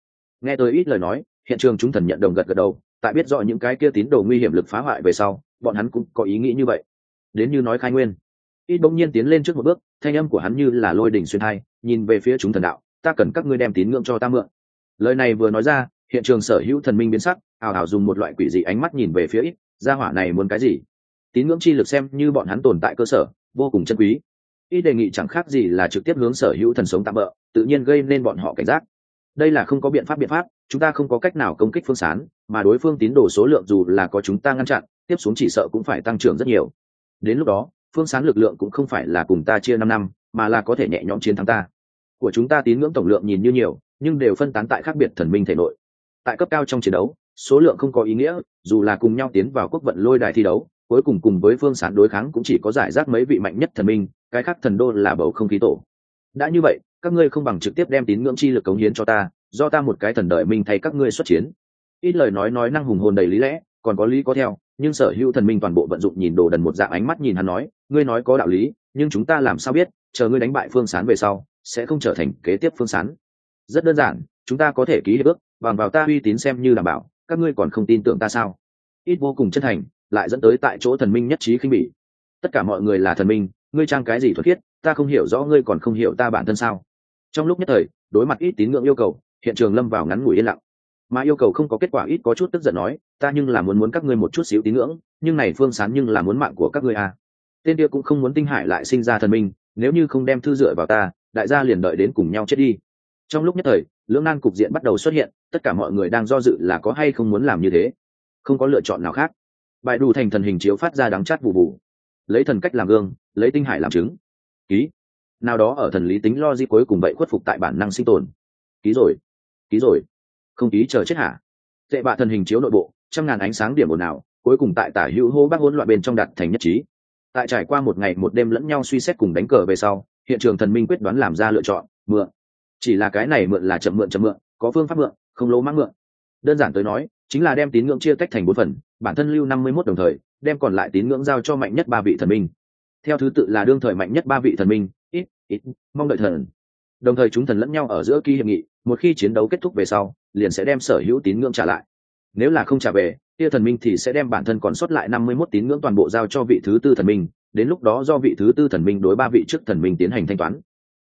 Nghe tôi ít lời nói, hiện trường chúng thần nhận đồng gật gật đầu, tại biết rõ những cái kia tín đồ nguy hiểm lực phá hoại về sau, bọn hắn cũng có ý nghĩ như vậy. Đến như nói khai nguyên, ít bỗng nhiên tiến lên trước một bước, thanh âm của hắn như là lôi đỉnh xuyên hai nhìn về phía chúng thần đạo, ta cần các ngươi đem tín ngưỡng cho ta mượn. Lời này vừa nói ra, hiện trường sở hữu thần minh biến sắc ảo ảo dùng một loại quỷ dị ánh mắt nhìn về phía ít, gia hỏa này muốn cái gì? Tín ngưỡng chi lực xem như bọn hắn tồn tại cơ sở, vô cùng chân quý. Ít đề nghị chẳng khác gì là trực tiếp hướng sở hữu thần sống tạm bỡ tự nhiên gây nên bọn họ cảnh giác. Đây là không có biện pháp biện pháp, chúng ta không có cách nào công kích phương sán, mà đối phương tín đồ số lượng dù là có chúng ta ngăn chặn, tiếp xuống chỉ sợ cũng phải tăng trưởng rất nhiều. Đến lúc đó, phương sán lực lượng cũng không phải là cùng ta chia năm năm, mà là có thể nhẹ nhõm chiến thắng ta. Của chúng ta tín ngưỡng tổng lượng nhìn như nhiều, nhưng đều phân tán tại khác biệt thần minh thể nội. Tại cấp cao trong chiến đấu số lượng không có ý nghĩa, dù là cùng nhau tiến vào quốc vận lôi đài thi đấu, cuối cùng cùng với phương sán đối kháng cũng chỉ có giải rác mấy vị mạnh nhất thần minh, cái khác thần đô là bầu không khí tổ. Đã như vậy, các ngươi không bằng trực tiếp đem tín ngưỡng chi lực cống hiến cho ta, do ta một cái thần đợi minh thay các ngươi xuất chiến. Ít lời nói nói năng hùng hồn đầy lý lẽ, còn có lý có theo, nhưng sở hữu thần minh toàn bộ vận dụng nhìn đồ đần một dạng ánh mắt nhìn hắn nói, ngươi nói có đạo lý, nhưng chúng ta làm sao biết, chờ ngươi đánh bại phương sán về sau, sẽ không trở thành kế tiếp phương sán rất đơn giản, chúng ta có thể ký hiệp ước, bằng vào ta uy tín xem như đảm bảo các ngươi còn không tin tưởng ta sao? Ít vô cùng chân thành, lại dẫn tới tại chỗ thần minh nhất trí khinh bỉ. Tất cả mọi người là thần minh, ngươi trang cái gì thuật thiết ta không hiểu rõ ngươi còn không hiểu ta bản thân sao? Trong lúc nhất thời, đối mặt ít tín ngưỡng yêu cầu, hiện trường lâm vào ngắn ngủi yên lặng. Mà yêu cầu không có kết quả ít có chút tức giận nói, ta nhưng là muốn muốn các ngươi một chút xíu tín ngưỡng, nhưng này phương sán nhưng là muốn mạng của các ngươi à. tên kia cũng không muốn tinh hải lại sinh ra thần minh, nếu như không đem thư dựa vào ta, đại gia liền đợi đến cùng nhau chết đi. Trong lúc nhất thời, lưỡng nan cục diện bắt đầu xuất hiện tất cả mọi người đang do dự là có hay không muốn làm như thế. Không có lựa chọn nào khác. Bài đủ thành thần hình chiếu phát ra đắng chát vụ vụ lấy thần cách làm gương, lấy tinh hải làm chứng. Ký. Nào đó ở thần lý tính lo di cuối cùng vậy khuất phục tại bản năng sinh tồn. Ký rồi. Ký rồi. Không ký chờ chết hả? Tệ bạ thần hình chiếu nội bộ, trăm ngàn ánh sáng điểm ồn ào, cuối cùng tại tả hữu hô bác hỗn loạn bên trong đặt thành nhất trí. Tại trải qua một ngày một đêm lẫn nhau suy xét cùng đánh cờ về sau, hiện trường thần minh quyết đoán làm ra lựa chọn, mượn. Chỉ là cái này mượn là chậm mượn chậm mượn, có phương pháp mượn không lỗ mãng mượn đơn giản tới nói, chính là đem tín ngưỡng chia tách thành bốn phần, bản thân lưu năm mươi mốt đồng thời, đem còn lại tín ngưỡng giao cho mạnh nhất ba vị thần minh. Theo thứ tự là đương thời mạnh nhất ba vị thần minh, ít ít, mong đợi thần. Đồng thời chúng thần lẫn nhau ở giữa ký hiệp nghị, một khi chiến đấu kết thúc về sau, liền sẽ đem sở hữu tín ngưỡng trả lại. Nếu là không trả về, tia thần minh thì sẽ đem bản thân còn sót lại năm mươi mốt tín ngưỡng toàn bộ giao cho vị thứ tư thần minh, đến lúc đó do vị thứ tư thần minh đối ba vị trước thần minh tiến hành thanh toán.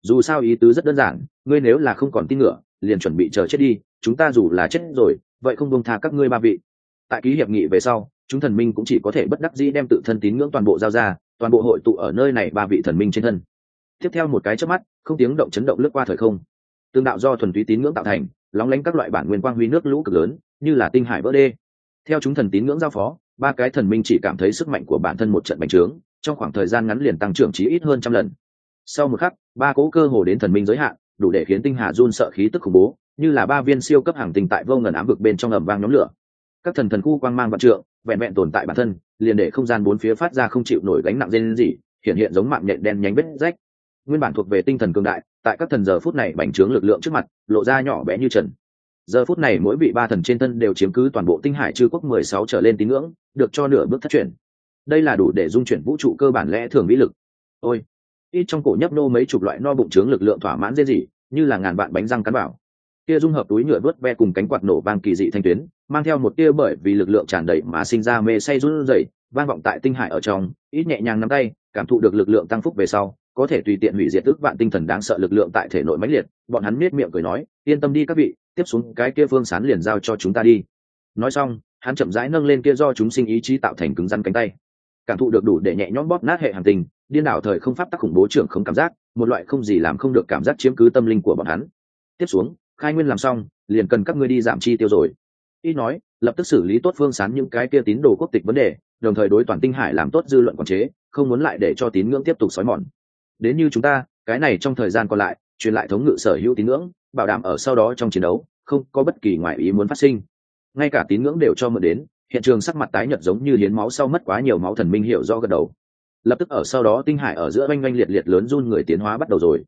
Dù sao ý tứ rất đơn giản, ngươi nếu là không còn tin ngựa, liền chuẩn bị chờ chết đi chúng ta dù là chết rồi, vậy không buông tha các ngươi ba vị. Tại ký hiệp nghị về sau, chúng thần minh cũng chỉ có thể bất đắc dĩ đem tự thân tín ngưỡng toàn bộ giao ra, toàn bộ hội tụ ở nơi này ba vị thần minh trên thân. Tiếp theo một cái chớp mắt, không tiếng động chấn động lướt qua thời không. Tương đạo do thuần túy tín ngưỡng tạo thành, lóng lánh các loại bản nguyên quang huy nước lũ cực lớn, như là tinh hải vỡ đê. Theo chúng thần tín ngưỡng giao phó, ba cái thần minh chỉ cảm thấy sức mạnh của bản thân một trận bành trướng, trong khoảng thời gian ngắn liền tăng trưởng chí ít hơn trăm lần. Sau một khắc, ba cố cơ hồ đến thần minh giới hạn, đủ để khiến tinh hà run sợ khí tức khủng bố như là ba viên siêu cấp hàng tình tại vô ngần ám vực bên trong ầm vang nhóm lửa. Các thần thần khu quang mang vạn trượng, vẹn vẹn tồn tại bản thân, liền để không gian bốn phía phát ra không chịu nổi gánh nặng dên gì hiện hiện giống mạng nhện đen nhánh vết rách. Nguyên bản thuộc về tinh thần cường đại, tại các thần giờ phút này bành trướng lực lượng trước mặt, lộ ra nhỏ bé như trần. Giờ phút này mỗi vị ba thần trên thân đều chiếm cứ toàn bộ tinh hải chư quốc mười sáu trở lên tín ngưỡng, được cho nửa bước thất chuyển. đây là đủ để dung chuyển vũ trụ cơ bản lẽ thường vĩ lực. Ôi, ít trong cổ nhấp nô mấy chục loại no bụng trướng lực lượng thỏa mãn dễ gì như là ngàn vạn bánh răng cắn bảo kia dung hợp túi nhựa vớt ve cùng cánh quạt nổ vang kỳ dị thanh tuyến, mang theo một tia bởi vì lực lượng tràn đầy mà sinh ra mê say run rẩy, vang vọng tại tinh hải ở trong, ít nhẹ nhàng nắm tay, cảm thụ được lực lượng tăng phúc về sau, có thể tùy tiện hủy diệt tức vạn tinh thần đáng sợ lực lượng tại thể nội mãnh liệt, bọn hắn miết miệng cười nói, yên tâm đi các vị, tiếp xuống cái kia phương sán liền giao cho chúng ta đi. Nói xong, hắn chậm rãi nâng lên kia do chúng sinh ý chí tạo thành cứng rắn cánh tay. Cảm thụ được đủ để nhẹ nhõm bóp nát hệ hành tinh, điên đảo thời không pháp tắc khủng bố trưởng không cảm giác, một loại không gì làm không được cảm giác chiếm cứ tâm linh của bọn hắn. Tiếp xuống khai nguyên làm xong, liền cần các ngươi đi giảm chi tiêu rồi. Ít nói, lập tức xử lý tốt phương sán những cái kia tín đồ quốc tịch vấn đề, đồng thời đối toàn tinh hải làm tốt dư luận quản chế, không muốn lại để cho tín ngưỡng tiếp tục xói mòn. Đến như chúng ta, cái này trong thời gian còn lại, truyền lại thống ngự sở hữu tín ngưỡng, bảo đảm ở sau đó trong chiến đấu, không có bất kỳ ngoại ý muốn phát sinh. Ngay cả tín ngưỡng đều cho mượn đến, hiện trường sắc mặt tái nhợt giống như hiến máu sau mất quá nhiều máu thần minh hiểu do gật đầu. Lập tức ở sau đó tinh hải ở giữa oanh oanh liệt liệt lớn run người tiến hóa bắt đầu rồi.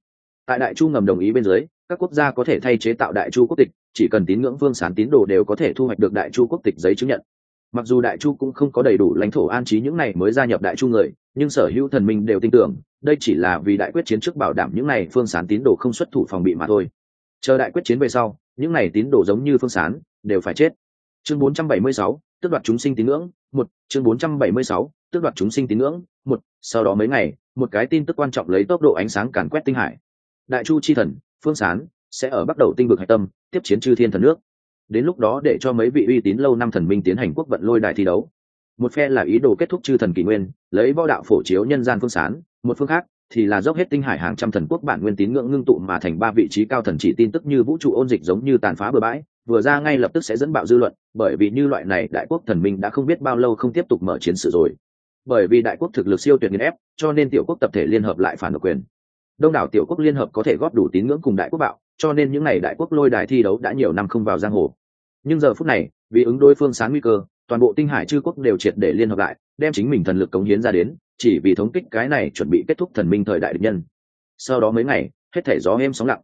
Tại đại chu ngầm đồng ý bên dưới các quốc gia có thể thay chế tạo đại chu quốc tịch chỉ cần tín ngưỡng vương sán tín đồ đều có thể thu hoạch được đại chu quốc tịch giấy chứng nhận. Mặc dù đại chu cũng không có đầy đủ lãnh thổ an trí những này mới gia nhập đại chu người nhưng sở hữu thần minh đều tin tưởng đây chỉ là vì đại quyết chiến trước bảo đảm những này phương sán tín đồ không xuất thủ phòng bị mà thôi. Chờ đại quyết chiến về sau những này tín đồ giống như phương sán đều phải chết. Chương 476, tước đoạt chúng sinh tín ngưỡng một chương 476, tước đoạt chúng sinh tín ngưỡng một sau đó mấy ngày một cái tin tức quan trọng lấy tốc độ ánh sáng càn quét tinh hải. Đại chu chi thần phương sán sẽ ở bắt đầu tinh vực hạch tâm, tiếp chiến chư thiên thần nước. Đến lúc đó để cho mấy vị uy tín lâu năm thần minh tiến hành quốc vận lôi đại thi đấu. Một phe là ý đồ kết thúc chư thần kỷ nguyên, lấy võ đạo phổ chiếu nhân gian phương sán. Một phương khác thì là dốc hết tinh hải hàng trăm thần quốc bản nguyên tín ngưỡng ngưng tụ mà thành ba vị trí cao thần chỉ tin tức như vũ trụ ôn dịch giống như tàn phá bừa bãi. Vừa ra ngay lập tức sẽ dẫn bạo dư luận, bởi vì như loại này đại quốc thần minh đã không biết bao lâu không tiếp tục mở chiến sự rồi. Bởi vì đại quốc thực lực siêu tuyệt nghiên ép, cho nên tiểu quốc tập thể liên hợp lại phản độc quyền đông đảo tiểu quốc liên hợp có thể góp đủ tín ngưỡng cùng đại quốc bạo, cho nên những ngày đại quốc lôi đài thi đấu đã nhiều năm không vào giang hồ. Nhưng giờ phút này, vì ứng đối phương sáng nguy cơ, toàn bộ tinh hải chư quốc đều triệt để liên hợp lại, đem chính mình thần lực cống hiến ra đến, chỉ vì thống kích cái này chuẩn bị kết thúc thần minh thời đại địch nhân. Sau đó mấy ngày, hết thể gió êm sóng lặng.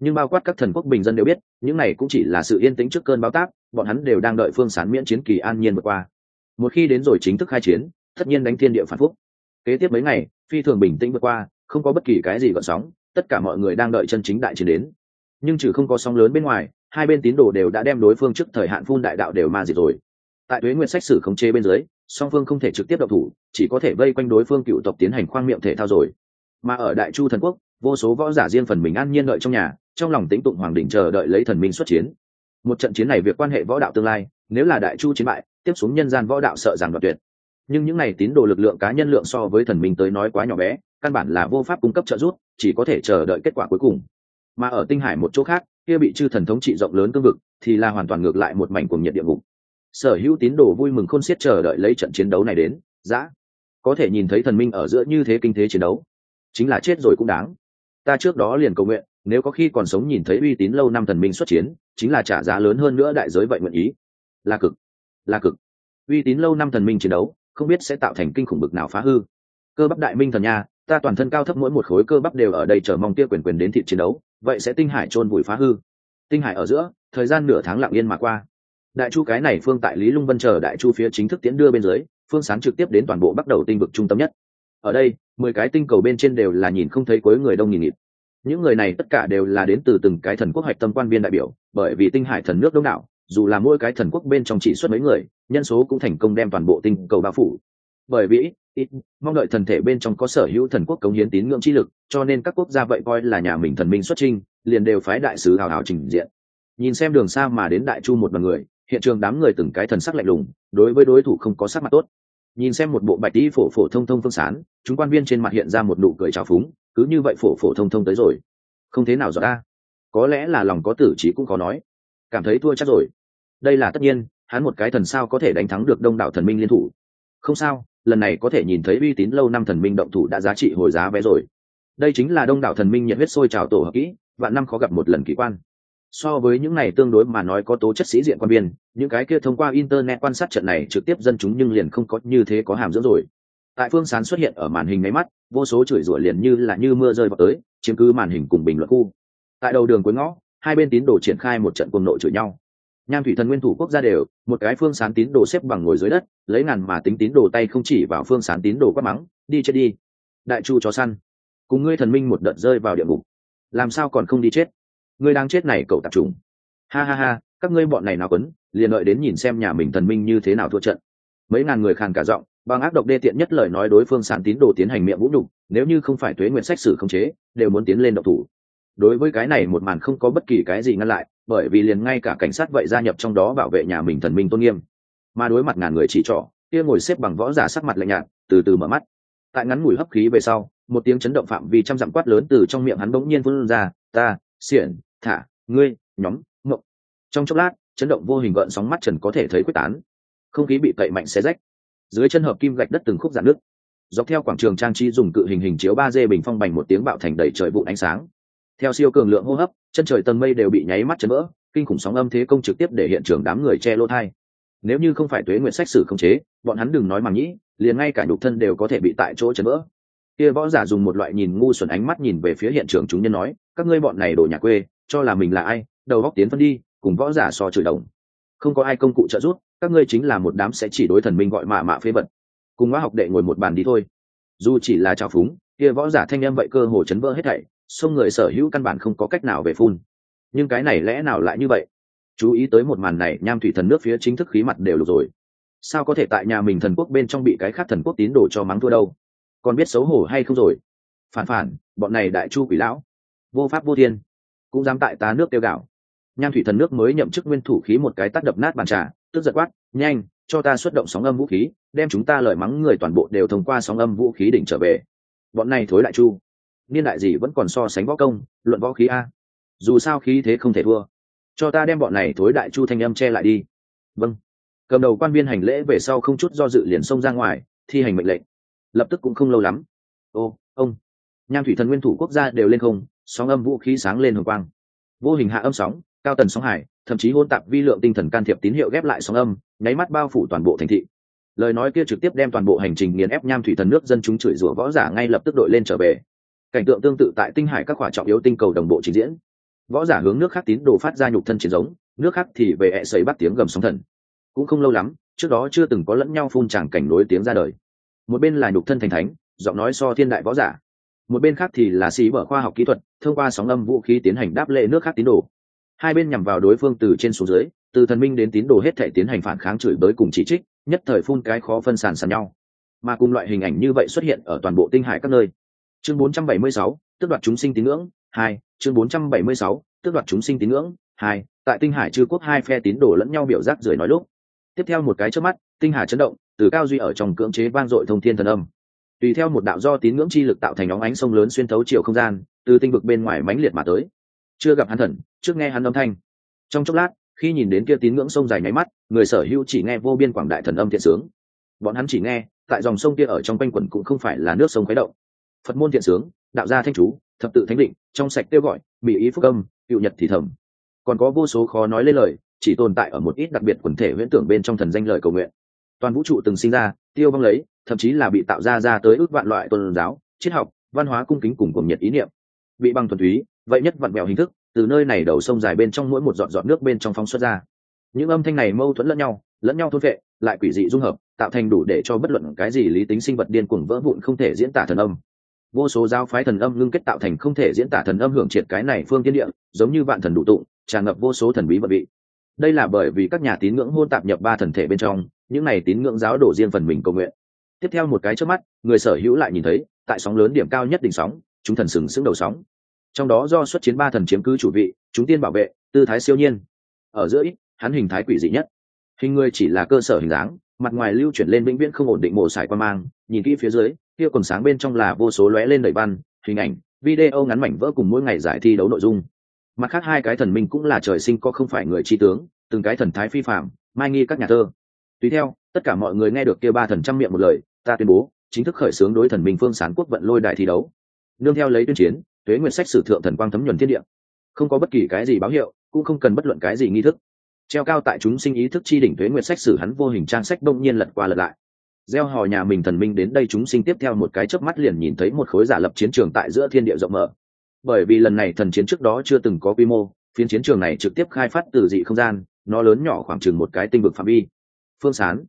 Nhưng bao quát các thần quốc bình dân đều biết, những này cũng chỉ là sự yên tĩnh trước cơn báo táp, bọn hắn đều đang đợi phương sán miễn chiến kỳ an nhiên vượt qua. Một khi đến rồi chính thức khai chiến, tất nhiên đánh thiên địa phản phúc. Kế tiếp mấy ngày, phi thường bình tĩnh vượt qua không có bất kỳ cái gì gợn sóng, tất cả mọi người đang đợi chân chính đại chiến đến. Nhưng trừ không có sóng lớn bên ngoài, hai bên tín đồ đều đã đem đối phương trước thời hạn phun đại đạo đều ma diệt rồi. Tại tuế nguyện sách sử khống chế bên dưới, song phương không thể trực tiếp độc thủ, chỉ có thể vây quanh đối phương cựu tộc tiến hành khoang miệng thể thao rồi. Mà ở đại chu thần quốc, vô số võ giả riêng phần mình an nhiên đợi trong nhà, trong lòng tĩnh tụng hoàng đỉnh chờ đợi lấy thần minh xuất chiến. Một trận chiến này việc quan hệ võ đạo tương lai, nếu là đại chu chiến bại, tiếp xuống nhân gian võ đạo sợ rằng đoạt tuyệt. Nhưng những này tín đồ lực lượng cá nhân lượng so với thần minh tới nói quá nhỏ bé căn bản là vô pháp cung cấp trợ giúp, chỉ có thể chờ đợi kết quả cuối cùng. Mà ở tinh hải một chỗ khác, kia bị chư thần thống trị rộng lớn cương vực, thì là hoàn toàn ngược lại một mảnh cuồng nhiệt địa ngục. Sở hữu tín đồ vui mừng khôn xiết chờ đợi lấy trận chiến đấu này đến, dã. Có thể nhìn thấy thần minh ở giữa như thế kinh thế chiến đấu, chính là chết rồi cũng đáng. Ta trước đó liền cầu nguyện, nếu có khi còn sống nhìn thấy uy tín lâu năm thần minh xuất chiến, chính là trả giá lớn hơn nữa đại giới vậy nguyện ý. Là cực là cực. Uy tín lâu năm thần minh chiến đấu, không biết sẽ tạo thành kinh khủng bực nào phá hư. Cơ bắp đại minh thần nha ta toàn thân cao thấp mỗi một khối cơ bắp đều ở đây chờ mong tia quyền quyền đến thị chiến đấu, vậy sẽ tinh hải chôn vùi phá hư. Tinh hải ở giữa, thời gian nửa tháng lặng yên mà qua. Đại chu cái này phương tại lý lung vân chờ đại chu phía chính thức tiến đưa bên dưới, phương sán trực tiếp đến toàn bộ bắt đầu tinh vực trung tâm nhất. Ở đây, mười cái tinh cầu bên trên đều là nhìn không thấy cuối người đông nghìn nghịt. Những người này tất cả đều là đến từ từng cái thần quốc hoạch tâm quan viên đại biểu, bởi vì tinh hải thần nước đông đảo, dù là mỗi cái thần quốc bên trong chỉ xuất mấy người, nhân số cũng thành công đem toàn bộ tinh cầu bao phủ. Bởi vì ít, mong đợi thần thể bên trong có sở hữu thần quốc cống hiến tín ngưỡng chi lực, cho nên các quốc gia vậy coi là nhà mình thần minh xuất trinh liền đều phái đại sứ hào hào trình diện. Nhìn xem đường xa mà đến đại chu một đoàn người, hiện trường đám người từng cái thần sắc lạnh lùng, đối với đối thủ không có sắc mặt tốt. Nhìn xem một bộ bạch tí phổ phổ thông thông phương sán, chúng quan viên trên mặt hiện ra một nụ cười trào phúng, cứ như vậy phổ phổ thông thông tới rồi. Không thế nào rõ ta. Có lẽ là lòng có tử trí cũng có nói. Cảm thấy thua chắc rồi. Đây là tất nhiên, hắn một cái thần sao có thể đánh thắng được đông đảo thần minh liên thủ. Không sao lần này có thể nhìn thấy uy tín lâu năm thần minh động thủ đã giá trị hồi giá vé rồi. Đây chính là đông đảo thần minh nhiệt huyết sôi trào tổ hợp kỹ, vạn năm khó gặp một lần kỳ quan. So với những này tương đối mà nói có tố chất sĩ diện quan biên những cái kia thông qua internet quan sát trận này trực tiếp dân chúng nhưng liền không có như thế có hàm dưỡng rồi. Tại phương sán xuất hiện ở màn hình máy mắt, vô số chửi rủa liền như là như mưa rơi vào tới, chiếm cứ màn hình cùng bình luận khu. Tại đầu đường cuối ngõ, hai bên tín đồ triển khai một trận cuồng nội chửi nhau nham thủy thần nguyên thủ quốc gia đều, một cái phương sán tín đồ xếp bằng ngồi dưới đất, lấy ngàn mà tính tín đồ tay không chỉ vào phương sán tín đồ quát mắng, đi chết đi, đại chu chó săn, cùng ngươi thần minh một đợt rơi vào địa ngục, làm sao còn không đi chết? Ngươi đang chết này cậu tập trùng. Ha ha ha, các ngươi bọn này nào quấn, liền đợi đến nhìn xem nhà mình thần minh như thế nào thua trận. Mấy ngàn người khàn cả giọng, bằng ác độc đê tiện nhất lời nói đối phương sán tín đồ tiến hành miệng vũ nhục, nếu như không phải tuế nguyện sách sử không chế, đều muốn tiến lên độc thủ. Đối với cái này một màn không có bất kỳ cái gì ngăn lại bởi vì liền ngay cả cảnh sát vậy gia nhập trong đó bảo vệ nhà mình thần minh tôn nghiêm. Mà đối mặt ngàn người chỉ trỏ, kia ngồi xếp bằng võ giả sắc mặt lạnh nhạt, từ từ mở mắt. Tại ngắn mùi hấp khí về sau, một tiếng chấn động phạm vi trăm dặm quát lớn từ trong miệng hắn bỗng nhiên phun ra, ta, xiển, thả, ngươi, nhóm ngộng trong chốc lát, chấn động vô hình gợn sóng mắt trần có thể thấy quyết tán. Không khí bị cậy mạnh xé rách. Dưới chân hợp kim gạch đất từng khúc giãn nước dọc theo quảng trường trang trí dùng cự hình hình chiếu ba d bình phong bành một tiếng bạo thành đầy trời vụ ánh sáng theo siêu cường lượng hô hấp, chân trời tầng mây đều bị nháy mắt chấn vỡ, kinh khủng sóng âm thế công trực tiếp để hiện trường đám người che lỗ thai. Nếu như không phải tuế nguyện sách sử không chế, bọn hắn đừng nói mà nhĩ liền ngay cả nhục thân đều có thể bị tại chỗ chấn vỡ. Kia võ giả dùng một loại nhìn ngu xuẩn ánh mắt nhìn về phía hiện trường chúng nhân nói, các ngươi bọn này đổ nhà quê, cho là mình là ai, đầu góc tiến phân đi, cùng võ giả so chửi đồng. Không có ai công cụ trợ giúp, các ngươi chính là một đám sẽ chỉ đối thần minh gọi mạ mạ phế vật. Cùng hóa học đệ ngồi một bàn đi thôi. Dù chỉ là trào phúng, kia võ giả thanh em vậy cơ hồ chấn vỡ hết thảy sông người sở hữu căn bản không có cách nào về phun. Nhưng cái này lẽ nào lại như vậy? Chú ý tới một màn này, nham thủy thần nước phía chính thức khí mặt đều lục rồi. Sao có thể tại nhà mình thần quốc bên trong bị cái khác thần quốc tín đồ cho mắng thua đâu? Còn biết xấu hổ hay không rồi? Phản phản, bọn này đại chu quỷ lão. Vô pháp vô thiên. Cũng dám tại tá nước tiêu gạo. Nham thủy thần nước mới nhậm chức nguyên thủ khí một cái tắt đập nát bàn trà, tức giật quát, nhanh, cho ta xuất động sóng âm vũ khí, đem chúng ta lời mắng người toàn bộ đều thông qua sóng âm vũ khí đỉnh trở về. Bọn này thối lại chu niên đại gì vẫn còn so sánh võ công, luận võ khí a. Dù sao khí thế không thể thua. Cho ta đem bọn này thối đại chu thanh âm che lại đi. Vâng. Cầm đầu quan viên hành lễ về sau không chút do dự liền xông ra ngoài, thi hành mệnh lệnh. Lập tức cũng không lâu lắm. Ô, ông. Nham thủy thần nguyên thủ quốc gia đều lên không, sóng âm vũ khí sáng lên hồng quang. Vô hình hạ âm sóng, cao tần sóng hải, thậm chí hôn tạp vi lượng tinh thần can thiệp tín hiệu ghép lại sóng âm, nháy mắt bao phủ toàn bộ thành thị. Lời nói kia trực tiếp đem toàn bộ hành trình nghiền ép nham thủy thần nước dân chúng chửi rủa võ giả ngay lập tức đội lên trở về cảnh tượng tương tự tại tinh hải các khỏa trọng yếu tinh cầu đồng bộ trình diễn. Võ giả hướng nước khác tín đồ phát ra nhục thân chiến giống, nước khác thì về hẹ sấy bắt tiếng gầm sóng thần. Cũng không lâu lắm, trước đó chưa từng có lẫn nhau phun tràng cảnh nối tiếng ra đời. Một bên là nhục thân thành thánh, giọng nói so thiên đại võ giả. Một bên khác thì là sĩ bở khoa học kỹ thuật, thông qua sóng âm vũ khí tiến hành đáp lệ nước khác tín đồ. Hai bên nhằm vào đối phương từ trên xuống dưới, từ thần minh đến tín đồ hết thể tiến hành phản kháng chửi bới cùng chỉ trích, nhất thời phun cái khó phân sàn sàn nhau. Mà cùng loại hình ảnh như vậy xuất hiện ở toàn bộ tinh hải các nơi chương 476, tước đoạt chúng sinh tín ngưỡng hai chương 476, tước đoạt chúng sinh tín ngưỡng hai tại tinh hải chư quốc hai phe tín đồ lẫn nhau biểu giác rời nói lúc. Tiếp theo một cái trước mắt tinh hà chấn động từ cao duy ở trong cưỡng chế vang dội thông thiên thần âm. Tùy theo một đạo do tín ngưỡng chi lực tạo thành óng ánh sông lớn xuyên thấu chiều không gian từ tinh vực bên ngoài mãnh liệt mà tới. Chưa gặp hắn thần trước nghe hắn âm thanh. Trong chốc lát khi nhìn đến kia tín ngưỡng sông dài nháy mắt người sở hữu chỉ nghe vô biên quảng đại thần âm thiện sướng. Bọn hắn chỉ nghe tại dòng sông kia ở trong quanh quẩn cũng không phải là nước sông khuấy động phật môn thiện sướng, đạo gia thanh chú, thập tự thánh định, trong sạch kêu gọi mỹ ý phúc âm, cựu nhật thì thầm. Còn có vô số khó nói lấy lời, chỉ tồn tại ở một ít đặc biệt quần thể huyễn tưởng bên trong thần danh lời cầu nguyện. Toàn vũ trụ từng sinh ra, tiêu vong lấy, thậm chí là bị tạo ra ra tới ước vạn loại tôn giáo, triết học, văn hóa cung kính cùng cùng nhiệt ý niệm. Bị bằng thuần túy, vậy nhất vặn mèo hình thức, từ nơi này đầu sông dài bên trong mỗi một giọt giọt nước bên trong phóng xuất ra. Những âm thanh này mâu thuẫn lẫn nhau lẫn nhau thôn vệ lại quỷ dị dung hợp, tạo thành đủ để cho bất luận cái gì lý tính sinh vật điên cuồng vỡ vụn không thể diễn tả thần âm vô số giáo phái thần âm ngưng kết tạo thành không thể diễn tả thần âm hưởng triệt cái này phương tiên địa, giống như vạn thần đủ tụng, tràn ngập vô số thần bí vật vị. Đây là bởi vì các nhà tín ngưỡng hôn tạp nhập ba thần thể bên trong, những này tín ngưỡng giáo đổ riêng phần mình cầu nguyện. Tiếp theo một cái trước mắt, người sở hữu lại nhìn thấy, tại sóng lớn điểm cao nhất đỉnh sóng, chúng thần sừng sững đầu sóng. Trong đó do xuất chiến ba thần chiếm cứ chủ vị, chúng tiên bảo vệ, tư thái siêu nhiên. Ở giữa ít, hắn hình thái quỷ dị nhất. Hình người chỉ là cơ sở hình dáng, mặt ngoài lưu chuyển lên vĩnh viễn không ổn định mổ sải quan mang, nhìn kỹ phía dưới kia còn sáng bên trong là vô số lóe lên đầy văn, hình ảnh, video ngắn mảnh vỡ cùng mỗi ngày giải thi đấu nội dung. Mặt khác hai cái thần minh cũng là trời sinh có không phải người chi tướng, từng cái thần thái phi phạm mai nghi các nhà thơ. Tùy theo, tất cả mọi người nghe được kia ba thần trăm miệng một lời, ta tuyên bố, chính thức khởi xướng đối thần minh phương sán quốc vận lôi đại thi đấu. Nương theo lấy tuyên chiến, tuế nguyện sách sử thượng thần quang thấm nhuần thiên địa. Không có bất kỳ cái gì báo hiệu, cũng không cần bất luận cái gì nghi thức. Treo cao tại chúng sinh ý thức chi đỉnh tuế nguyện sách sử hắn vô hình trang sách đông nhiên lật qua lật lại gieo hò nhà mình thần minh đến đây chúng sinh tiếp theo một cái chớp mắt liền nhìn thấy một khối giả lập chiến trường tại giữa thiên địa rộng mở. Bởi vì lần này thần chiến trước đó chưa từng có quy mô, phiến chiến trường này trực tiếp khai phát từ dị không gian, nó lớn nhỏ khoảng chừng một cái tinh vực phạm vi. Phương sán,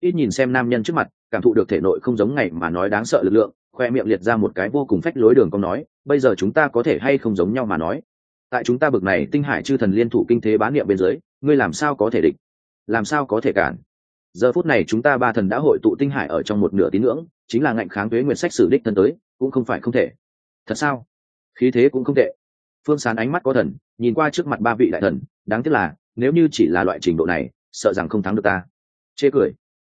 ít nhìn xem nam nhân trước mặt, cảm thụ được thể nội không giống ngày mà nói đáng sợ lực lượng, khoe miệng liệt ra một cái vô cùng phách lối đường cong nói, bây giờ chúng ta có thể hay không giống nhau mà nói? Tại chúng ta bực này tinh hải chư thần liên thủ kinh thế bán niệm bên dưới, ngươi làm sao có thể địch? Làm sao có thể cản? Giờ phút này chúng ta ba thần đã hội tụ tinh hải ở trong một nửa tín ngưỡng, chính là ngạnh kháng thuế nguyện sách sử đích thân tới, cũng không phải không thể. Thật sao? Khí thế cũng không tệ. Phương sán ánh mắt có thần, nhìn qua trước mặt ba vị đại thần, đáng tiếc là, nếu như chỉ là loại trình độ này, sợ rằng không thắng được ta. Chê cười.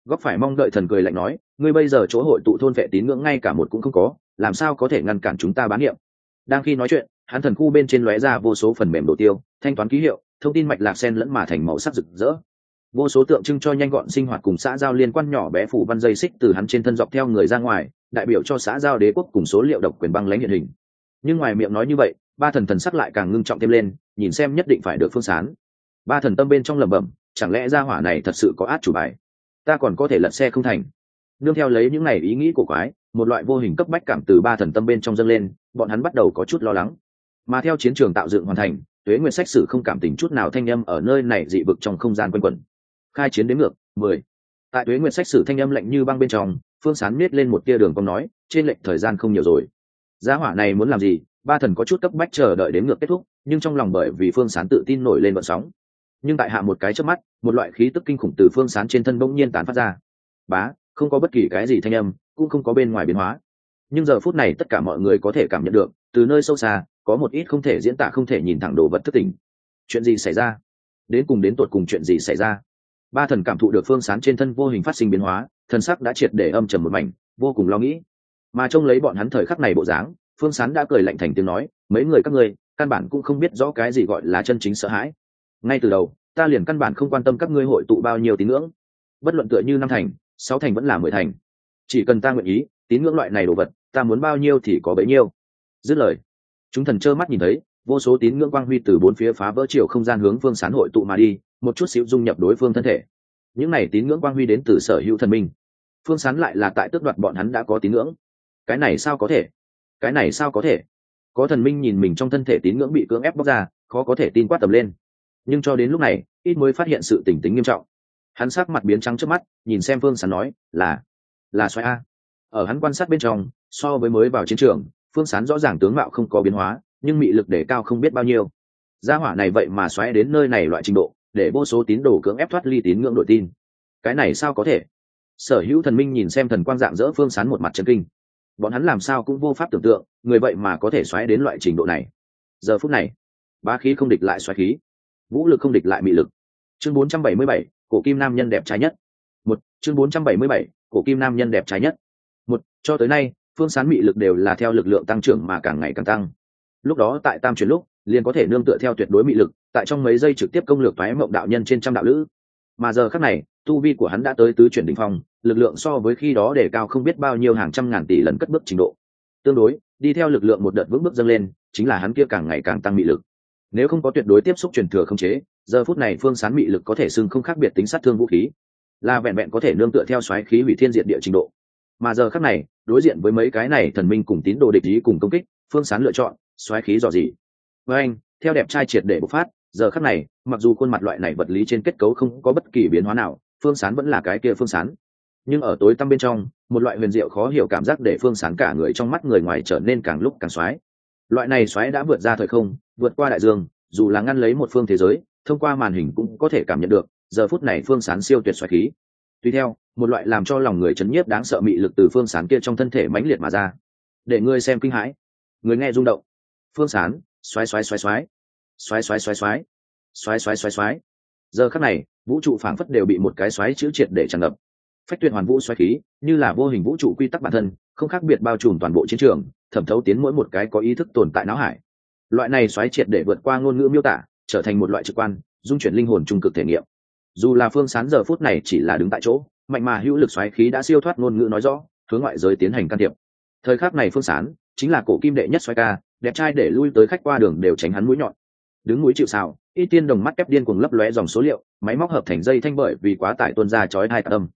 Góc phải mong đợi thần cười lạnh nói, ngươi bây giờ chỗ hội tụ thôn vệ tín ngưỡng ngay cả một cũng không có, làm sao có thể ngăn cản chúng ta bán niệm? Đang khi nói chuyện, hắn thần khu bên trên lóe ra vô số phần mềm đồ tiêu, thanh toán ký hiệu, thông tin mạch lạc sen lẫn mà thành màu sắc rực rỡ vô số tượng trưng cho nhanh gọn sinh hoạt cùng xã giao liên quan nhỏ bé phủ văn dây xích từ hắn trên thân dọc theo người ra ngoài, đại biểu cho xã giao đế quốc cùng số liệu độc quyền băng lãnh hiện hình. Nhưng ngoài miệng nói như vậy, ba thần thần sắc lại càng ngưng trọng thêm lên, nhìn xem nhất định phải được phương sán. Ba thần tâm bên trong lẩm bẩm, chẳng lẽ ra hỏa này thật sự có át chủ bài? Ta còn có thể lật xe không thành. Nương theo lấy những này ý nghĩ của quái, một loại vô hình cấp bách cảm từ ba thần tâm bên trong dâng lên, bọn hắn bắt đầu có chút lo lắng. Mà theo chiến trường tạo dựng hoàn thành, tuế nguyện sách sử không cảm tình chút nào thanh â m ở nơi này dị vực trong không gian quanh quẩn khai chiến đến ngược, mười. Tại tuế nguyện sách sử thanh âm lạnh như băng bên trong, phương sán miết lên một tia đường cong nói, trên lệnh thời gian không nhiều rồi. Gia hỏa này muốn làm gì? Ba thần có chút cấp bách chờ đợi đến ngược kết thúc, nhưng trong lòng bởi vì phương sán tự tin nổi lên vận sóng. Nhưng tại hạ một cái trước mắt, một loại khí tức kinh khủng từ phương sán trên thân bỗng nhiên tán phát ra. Bá, không có bất kỳ cái gì thanh âm, cũng không có bên ngoài biến hóa. Nhưng giờ phút này tất cả mọi người có thể cảm nhận được, từ nơi sâu xa, có một ít không thể diễn tả, không thể nhìn thẳng đồ vật thất tình chuyện gì xảy ra? Đến cùng đến tột cùng chuyện gì xảy ra? Ba thần cảm thụ được phương sán trên thân vô hình phát sinh biến hóa, thần sắc đã triệt để âm trầm một mảnh, vô cùng lo nghĩ. Mà trông lấy bọn hắn thời khắc này bộ dáng, phương sán đã cười lạnh thành tiếng nói, mấy người các ngươi, căn bản cũng không biết rõ cái gì gọi là chân chính sợ hãi. Ngay từ đầu, ta liền căn bản không quan tâm các ngươi hội tụ bao nhiêu tín ngưỡng. Bất luận tựa như năm thành, sáu thành vẫn là mười thành. Chỉ cần ta nguyện ý, tín ngưỡng loại này đồ vật, ta muốn bao nhiêu thì có bấy nhiêu. Dứt lời, chúng thần trơ mắt nhìn thấy vô số tín ngưỡng quang huy từ bốn phía phá vỡ chiều không gian hướng phương sán hội tụ mà đi, một chút xíu dung nhập đối phương thân thể. Những này tín ngưỡng quang huy đến từ sở hữu thần minh. Phương sán lại là tại tước đoạt bọn hắn đã có tín ngưỡng. Cái này sao có thể? Cái này sao có thể? Có thần minh nhìn mình trong thân thể tín ngưỡng bị cưỡng ép bóc ra, khó có thể tin quát tầm lên. Nhưng cho đến lúc này, ít mới phát hiện sự tỉnh tính nghiêm trọng. Hắn sắc mặt biến trắng trước mắt, nhìn xem phương sán nói, là là xoáy a. Ở hắn quan sát bên trong, so với mới vào chiến trường, phương sán rõ ràng tướng mạo không có biến hóa nhưng mị lực để cao không biết bao nhiêu. Gia hỏa này vậy mà xoáy đến nơi này loại trình độ để vô số tín đồ cưỡng ép thoát ly tín ngưỡng đội tin. Cái này sao có thể? Sở hữu thần minh nhìn xem thần quang dạng dỡ phương sán một mặt chân kinh. Bọn hắn làm sao cũng vô pháp tưởng tượng người vậy mà có thể xoáy đến loại trình độ này. Giờ phút này ba khí không địch lại xoáy khí vũ lực không địch lại mị lực. Chương 477, cổ kim nam nhân đẹp trai nhất. Một chương 477, cổ kim nam nhân đẹp trai nhất. Một cho tới nay phương sán mị lực đều là theo lực lượng tăng trưởng mà càng ngày càng tăng lúc đó tại tam chuyển lúc, liền có thể nương tựa theo tuyệt đối mị lực, tại trong mấy giây trực tiếp công lược thoái mộng đạo nhân trên trăm đạo lữ. Mà giờ khắc này, tu vi của hắn đã tới tứ chuyển đ ỉ n h phong, lực lượng so với khi đó để cao không biết bao nhiêu hàng trăm ngàn tỷ lần cất bước trình độ. Tương đối, đi theo lực lượng một đợt vững bước dâng lên, chính là hắn kia càng ngày càng tăng mị lực. Nếu không có tuyệt đối tiếp xúc truyền thừa không chế, giờ phút này phương sán mị lực có thể xưng không khác biệt tính sát thương vũ khí. Là vẹn vẹn có thể nương tựa theo xoáy khí hủy thiên diện địa trình độ. Mà giờ khắc này, đối diện với mấy cái này thần minh cùng tín đồ địch ý cùng công kích, phương sán lựa chọn xoáy khí dò gì với anh, theo đẹp trai triệt để bộc phát, giờ khắc này, mặc dù khuôn mặt loại này vật lý trên kết cấu không có bất kỳ biến hóa nào, phương sán vẫn là cái kia phương sán. Nhưng ở tối tăm bên trong, một loại huyền diệu khó hiểu cảm giác để phương sán cả người trong mắt người ngoài trở nên càng lúc càng xoáy. Loại này xoáy đã vượt ra thời không, vượt qua đại dương, dù là ngăn lấy một phương thế giới, thông qua màn hình cũng có thể cảm nhận được, giờ phút này phương sán siêu tuyệt xoáy khí. Tuy theo, một loại làm cho lòng người chấn nhiếp đáng sợ mị lực từ phương sán kia trong thân thể mãnh liệt mà ra. Để ngươi xem kinh hãi. Người nghe rung động phương sán. Xoáy xoáy xoáy xoáy xoáy xoáy xoáy xoáy xoáy xoáy xoáy xoáy giờ khắc này, vũ trụ phảng phất đều bị một cái xoáy chữ triệt để tràn ngập. Phách tuyệt hoàn vũ xoáy khí, như là vô hình vũ trụ quy tắc bản thân, không khác biệt bao trùm toàn bộ chiến trường, thẩm thấu tiến mỗi một cái có ý thức tồn tại não hải. Loại này xoáy triệt để vượt qua ngôn ngữ miêu tả, trở thành một loại trực quan, dung chuyển linh hồn trung cực thể nghiệm. Dù là phương sán giờ phút này chỉ là đứng tại chỗ, mạnh mà hữu lực xoáy khí đã siêu thoát ngôn ngữ nói rõ, hướng ngoại giới tiến hành can thiệp. Thời khắc này phương sán chính là cổ kim đệ nhất xoáy ca đẹp trai để lui tới khách qua đường đều tránh hắn mũi nhọn. Đứng mũi chịu xào y tiên đồng mắt kép điên cuồng lấp lóe dòng số liệu, máy móc hợp thành dây thanh bởi vì quá tải tuôn ra chói hai tạ tâm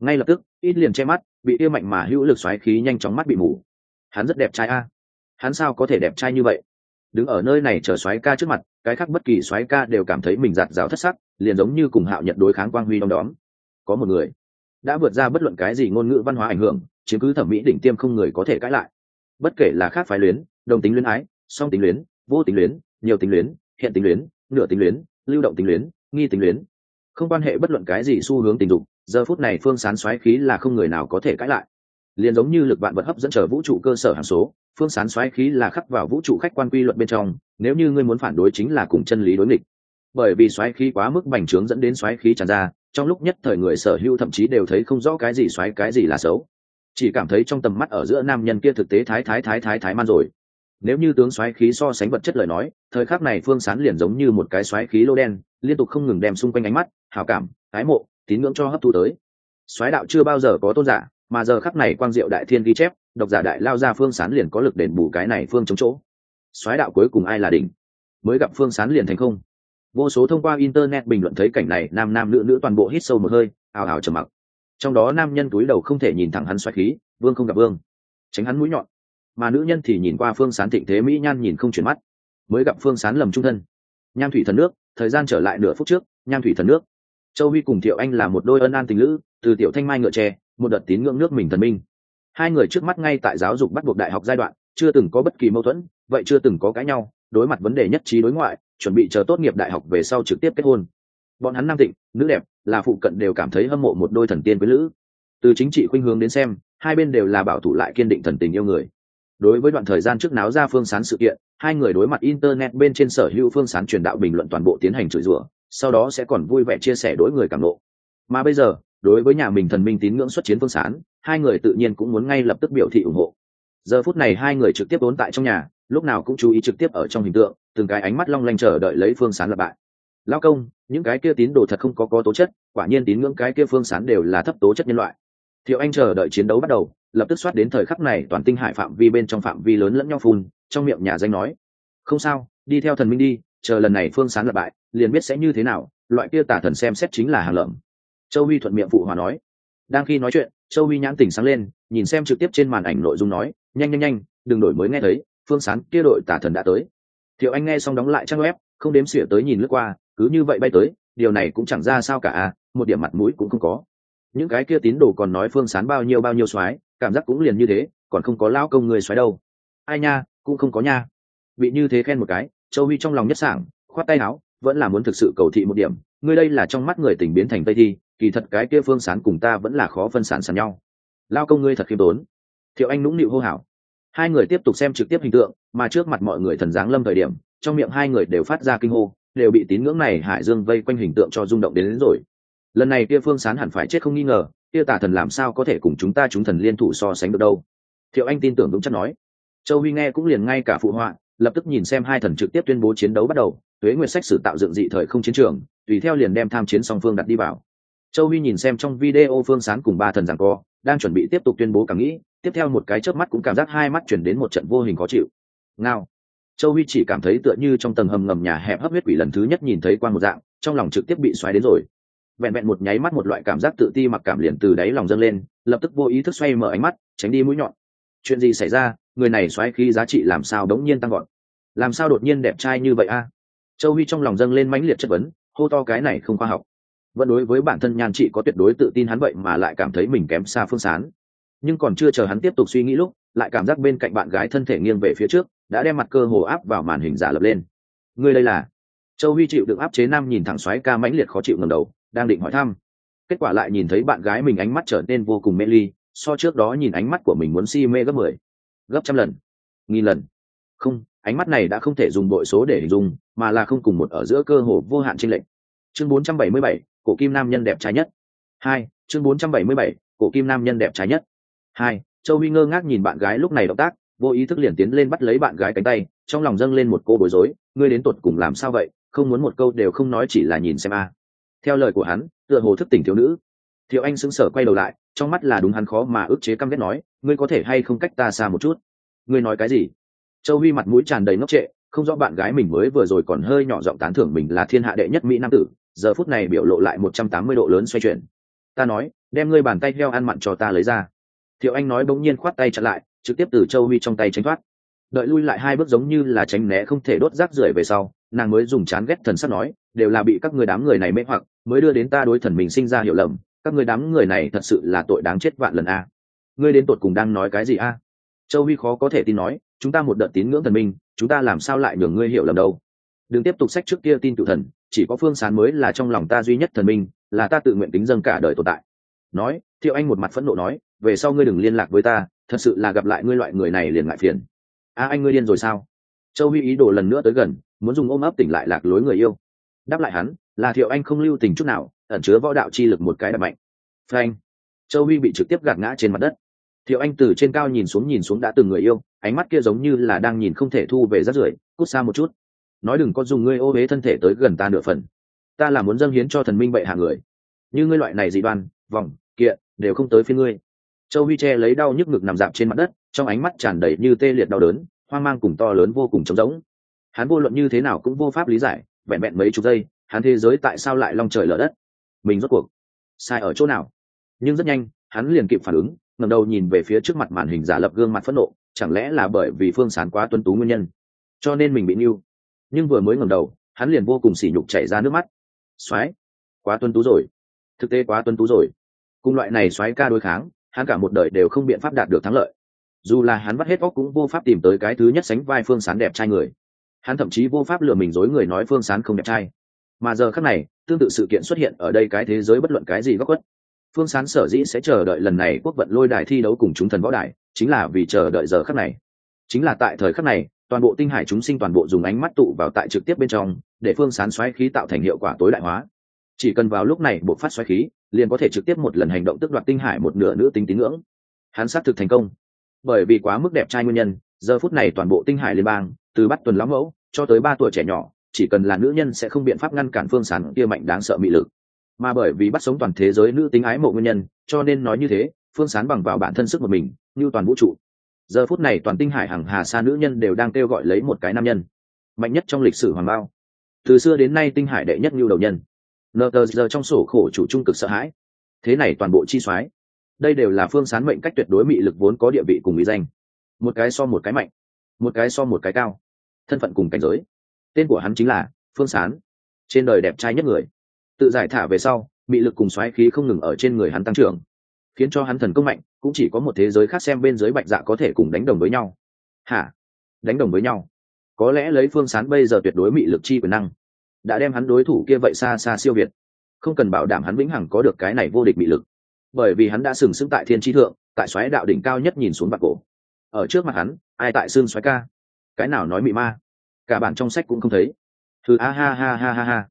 ngay lập tức, ít liền che mắt, bị yêu mạnh mà hữu lực xoáy khí nhanh chóng mắt bị mù. Hắn rất đẹp trai a. Hắn sao có thể đẹp trai như vậy? Đứng ở nơi này chờ xoáy ca trước mặt, cái khác bất kỳ xoáy ca đều cảm thấy mình giạt rào thất sắc, liền giống như cùng hạo nhận đối kháng quang huy đom đóm. Có một người đã vượt ra bất luận cái gì ngôn ngữ văn hóa ảnh hưởng, chiếm cứ thẩm mỹ đỉnh tiêm không người có thể cãi lại. Bất kể là khác phái luyến đồng tính luyến ái, song tính luyến, vô tính luyến, nhiều tính luyến, hiện tính luyến, nửa tính luyến, lưu động tính luyến, nghi tính luyến. Không quan hệ bất luận cái gì xu hướng tình dục, giờ phút này phương sán xoáy khí là không người nào có thể cãi lại. Liền giống như lực bạn vật hấp dẫn trở vũ trụ cơ sở hàng số, phương sán xoáy khí là khắc vào vũ trụ khách quan quy luật bên trong, nếu như ngươi muốn phản đối chính là cùng chân lý đối nghịch. Bởi vì xoáy khí quá mức bành trướng dẫn đến xoáy khí tràn ra, trong lúc nhất thời người sở hữu thậm chí đều thấy không rõ cái gì xoáy, cái gì là xấu. Chỉ cảm thấy trong tầm mắt ở giữa nam nhân kia thực tế thái thái thái thái thái man rồi nếu như tướng xoáy khí so sánh vật chất lời nói, thời khắc này phương sán liền giống như một cái xoáy khí lô đen, liên tục không ngừng đem xung quanh ánh mắt, hào cảm, ái mộ, tín ngưỡng cho hấp thu tới. Xoáy đạo chưa bao giờ có tôn giả, mà giờ khắc này quang diệu đại thiên ghi chép, độc giả đại lao ra phương sán liền có lực đền bù cái này phương chống chỗ. Xoáy đạo cuối cùng ai là đỉnh? Mới gặp phương sán liền thành không. Vô số thông qua internet bình luận thấy cảnh này, nam nam nữ nữ toàn bộ hít sâu một hơi, ào ào trầm mặc. Trong đó nam nhân túi đầu không thể nhìn thẳng hắn xoáy khí, vương không gặp vương. Tránh hắn mũi nhọn mà nữ nhân thì nhìn qua phương sán thịnh thế mỹ nhan nhìn không chuyển mắt. Mới gặp phương sán lầm trung thân. Nham thủy thần nước, thời gian trở lại nửa phút trước, nham thủy thần nước. Châu huy cùng thiệu anh là một đôi ân an tình lữ, từ tiểu thanh mai ngựa tre, một đợt tín ngưỡng nước mình thần minh. Hai người trước mắt ngay tại giáo dục bắt buộc đại học giai đoạn, chưa từng có bất kỳ mâu thuẫn, vậy chưa từng có cãi nhau, đối mặt vấn đề nhất trí đối ngoại, chuẩn bị chờ tốt nghiệp đại học về sau trực tiếp kết hôn. Bọn hắn nam tịnh, nữ đẹp, là phụ cận đều cảm thấy hâm mộ một đôi thần tiên với nữ từ chính trị khuynh hướng đến xem, hai bên đều là bảo thủ lại kiên định thần tình yêu người đối với đoạn thời gian trước náo ra phương sán sự kiện, hai người đối mặt internet bên trên sở hữu phương sán truyền đạo bình luận toàn bộ tiến hành chửi rủa, sau đó sẽ còn vui vẻ chia sẻ đối người cảm nộ. Mà bây giờ, đối với nhà mình thần minh tín ngưỡng xuất chiến phương sán, hai người tự nhiên cũng muốn ngay lập tức biểu thị ủng hộ. Giờ phút này hai người trực tiếp ốn tại trong nhà, lúc nào cũng chú ý trực tiếp ở trong hình tượng, từng cái ánh mắt long lanh chờ đợi lấy phương sán lập bại. Lao công, những cái kia tín đồ thật không có có tố chất, quả nhiên tín ngưỡng cái kia phương sán đều là thấp tố chất nhân loại thiệu anh chờ đợi chiến đấu bắt đầu, lập tức soát đến thời khắc này toàn tinh hải phạm vi bên trong phạm vi lớn lẫn nhau phun, trong miệng nhà danh nói, không sao, đi theo thần minh đi, chờ lần này phương sán lập bại liền biết sẽ như thế nào, loại kia tả thần xem xét chính là hàng lợm. Châu huy thuận miệng phụ hòa nói. Đang khi nói chuyện, châu huy nhãn tỉnh sáng lên, nhìn xem trực tiếp trên màn ảnh nội dung nói, nhanh nhanh nhanh, đừng đổi mới nghe thấy, phương sán kia đội tả thần đã tới. Thiệu anh nghe xong đóng lại trang web, không đếm xỉa tới nhìn lướt qua, cứ như vậy bay tới, điều này cũng chẳng ra sao cả à một điểm mặt mũi cũng không có những cái kia tín đồ còn nói phương sán bao nhiêu bao nhiêu soái cảm giác cũng liền như thế còn không có lao công người xoáy đâu. Ai nha cũng không có nha. Bị như thế khen một cái châu huy trong lòng nhất sảng khoát tay áo vẫn là muốn thực sự cầu thị một điểm. Ngươi đây là trong mắt người tình biến thành tây thi kỳ thật cái kia phương sán cùng ta vẫn là khó phân sản sàn nhau. Lao công ngươi thật khiêm tốn. Thiệu anh nũng nịu hô hào. Hai người tiếp tục xem trực tiếp hình tượng mà trước mặt mọi người thần giáng lâm thời điểm trong miệng hai người đều phát ra kinh hô đều bị tín ngưỡng này hải dương vây quanh hình tượng cho rung động đến, đến rồi lần này kia phương sán hẳn phải chết không nghi ngờ, kia tà thần làm sao có thể cùng chúng ta chúng thần liên thủ so sánh được đâu? Thiệu anh tin tưởng đúng chắc nói. Châu huy nghe cũng liền ngay cả phụ họa, lập tức nhìn xem hai thần trực tiếp tuyên bố chiến đấu bắt đầu, tuế nguyệt sách sử tạo dựng dị thời không chiến trường, tùy theo liền đem tham chiến song phương đặt đi vào. Châu huy nhìn xem trong video phương sán cùng ba thần giảng co, đang chuẩn bị tiếp tục tuyên bố cảm nghĩ, tiếp theo một cái chớp mắt cũng cảm giác hai mắt chuyển đến một trận vô hình khó chịu. Ngao. Châu huy chỉ cảm thấy tựa như trong tầng hầm ngầm nhà hẹp hấp huyết quỷ lần thứ nhất nhìn thấy quan một dạng, trong lòng trực tiếp bị xoáy đến rồi vẹn vẹn một nháy mắt một loại cảm giác tự ti mặc cảm liền từ đáy lòng dâng lên, lập tức vô ý thức xoay mở ánh mắt, tránh đi mũi nhọn. Chuyện gì xảy ra? Người này xoáy khi giá trị làm sao đống nhiên tăng gọn làm sao đột nhiên đẹp trai như vậy a? Châu huy trong lòng dâng lên mãnh liệt chất vấn, hô to cái này không khoa học. Vẫn đối với bản thân nhan chị có tuyệt đối tự tin hắn vậy mà lại cảm thấy mình kém xa phương sán. Nhưng còn chưa chờ hắn tiếp tục suy nghĩ lúc, lại cảm giác bên cạnh bạn gái thân thể nghiêng về phía trước, đã đem mặt cơ hồ áp vào màn hình giả lập lên. Người đây là? Châu huy chịu được áp chế nam nhìn thẳng xoáy ca mãnh liệt khó chịu ngầm đầu đang định hỏi thăm. Kết quả lại nhìn thấy bạn gái mình ánh mắt trở nên vô cùng mê ly so trước đó nhìn ánh mắt của mình muốn si mê gấp mười gấp trăm lần nghìn lần. Không ánh mắt này đã không thể dùng bội số để hình dung mà là không cùng một ở giữa cơ hồ vô hạn trên lệnh chương 477, cổ kim nam nhân đẹp trai nhất. Hai chương 477, cổ kim nam nhân đẹp trai nhất. Hai châu huy ngơ ngác nhìn bạn gái lúc này động tác vô ý thức liền tiến lên bắt lấy bạn gái cánh tay trong lòng dâng lên một cô bối rối ngươi đến tuột cùng làm sao vậy? Không muốn một câu đều không nói chỉ là nhìn xem a theo lời của hắn, tựa hồ thức tỉnh thiếu nữ. Thiệu anh sững sờ quay đầu lại, trong mắt là đúng hắn khó mà ức chế căm ghét nói, ngươi có thể hay không cách ta xa một chút? Ngươi nói cái gì? Châu huy mặt mũi tràn đầy ngốc trệ, không rõ bạn gái mình mới vừa rồi còn hơi nhỏ giọng tán thưởng mình là thiên hạ đệ nhất mỹ nam tử, giờ phút này biểu lộ lại một trăm tám mươi độ lớn xoay chuyển. Ta nói, đem ngươi bàn tay heo ăn mặn cho ta lấy ra. Thiệu anh nói bỗng nhiên khoát tay chặn lại, trực tiếp từ châu huy trong tay tránh thoát. Đợi lui lại hai bước giống như là tránh né không thể đốt rác rưởi về sau, nàng mới dùng chán ghét thần sắc nói đều là bị các người đám người này mê hoặc, mới đưa đến ta đối thần mình sinh ra hiểu lầm, các người đám người này thật sự là tội đáng chết vạn lần a. Ngươi đến tột cùng đang nói cái gì a? Châu huy khó có thể tin nói, chúng ta một đợt tín ngưỡng thần minh, chúng ta làm sao lại nhường ngươi hiểu lầm đâu? Đừng tiếp tục sách trước kia tin cựu thần, chỉ có phương sán mới là trong lòng ta duy nhất thần minh, là ta tự nguyện tính dâng cả đời tồn tại. Nói, thiệu anh một mặt phẫn nộ nói, về sau ngươi đừng liên lạc với ta, thật sự là gặp lại ngươi loại người này liền ngại phiền. A, anh ngươi điên rồi sao? Châu huy ý đồ lần nữa tới gần, muốn dùng ôm ấp tỉnh lại lạc lối người yêu đáp lại hắn, là thiệu anh không lưu tình chút nào, ẩn chứa võ đạo chi lực một cái đập mạnh. Frank châu huy bị trực tiếp gạt ngã trên mặt đất. Thiệu anh từ trên cao nhìn xuống nhìn xuống đã từng người yêu, ánh mắt kia giống như là đang nhìn không thể thu về rắt rưởi, cút xa một chút. Nói đừng có dùng ngươi ô huế thân thể tới gần ta nửa phần. Ta là muốn dâng hiến cho thần minh bệ hạ người. Như ngươi loại này dị đoan, vòng, kiện, đều không tới phía ngươi. Châu huy che lấy đau nhức ngực nằm dạp trên mặt đất, trong ánh mắt tràn đầy như tê liệt đau đớn, hoang mang cùng to lớn vô cùng trống rỗng. Hắn vô luận như thế nào cũng vô pháp lý giải vẹn vẹn mấy chục giây, hắn thế giới tại sao lại long trời lở đất? Mình rốt cuộc sai ở chỗ nào? Nhưng rất nhanh, hắn liền kịp phản ứng, ngẩng đầu nhìn về phía trước mặt màn hình giả lập gương mặt phẫn nộ, chẳng lẽ là bởi vì phương sán quá tuân tú nguyên nhân? Cho nên mình bị nưu. Nhưng vừa mới ngẩng đầu, hắn liền vô cùng sỉ nhục chảy ra nước mắt. Soái quá tuân tú rồi. Thực tế quá tuân tú rồi. Cùng loại này soái ca đối kháng, hắn cả một đời đều không biện pháp đạt được thắng lợi. Dù là hắn vắt hết óc cũng vô pháp tìm tới cái thứ nhất sánh vai phương sán đẹp trai người hắn thậm chí vô pháp lừa mình dối người nói phương sán không đẹp trai. Mà giờ khác này, tương tự sự kiện xuất hiện ở đây cái thế giới bất luận cái gì góc quất phương sán sở dĩ sẽ chờ đợi lần này quốc vận lôi đài thi đấu cùng chúng thần võ đài, chính là vì chờ đợi giờ khắc này. Chính là tại thời khắc này, toàn bộ tinh hải chúng sinh toàn bộ dùng ánh mắt tụ vào tại trực tiếp bên trong, để phương sán xoáy khí tạo thành hiệu quả tối đại hóa. Chỉ cần vào lúc này buộc phát xoáy khí, liền có thể trực tiếp một lần hành động tức đoạt tinh hải một nửa nữ tính tín ngưỡng. Hắn xác thực thành công. Bởi vì quá mức đẹp trai nguyên nhân, giờ phút này toàn bộ tinh hải liên bang từ bắt tuần lão mẫu cho tới ba tuổi trẻ nhỏ, chỉ cần là nữ nhân sẽ không biện pháp ngăn cản phương sán kia mạnh đáng sợ mị lực. Mà bởi vì bắt sống toàn thế giới nữ tính ái mộ nguyên nhân, cho nên nói như thế, phương sán bằng vào bản thân sức một mình, như toàn vũ trụ. Giờ phút này toàn tinh hải hằng hà xa nữ nhân đều đang kêu gọi lấy một cái nam nhân. Mạnh nhất trong lịch sử hoàng bao. Từ xưa đến nay tinh hải đệ nhất như đầu nhân. Nờ tờ giờ trong sổ khổ chủ trung cực sợ hãi. Thế này toàn bộ chi soái. Đây đều là phương sán mệnh cách tuyệt đối mị lực vốn có địa vị cùng ý danh. Một cái so một cái mạnh. Một cái so một cái cao thân phận cùng cảnh giới. Tên của hắn chính là phương sán, trên đời đẹp trai nhất người. Tự giải thả về sau, mị lực cùng xoáy khí không ngừng ở trên người hắn tăng trưởng, khiến cho hắn thần công mạnh, cũng chỉ có một thế giới khác xem bên dưới bạch dạ có thể cùng đánh đồng với nhau. Hả? Đánh đồng với nhau? Có lẽ lấy phương sán bây giờ tuyệt đối mị lực chi quyền năng, đã đem hắn đối thủ kia vậy xa xa siêu việt. Không cần bảo đảm hắn vĩnh hằng có được cái này vô địch mị lực, bởi vì hắn đã sừng sững tại thiên tri thượng, tại xoáy đạo đỉnh cao nhất nhìn xuống bạc cổ. Ở trước mặt hắn, ai tại xương xoáy ca? Cái nào nói mị ma? Cả bản trong sách cũng không thấy. Thứ a ha ha ha ha ha.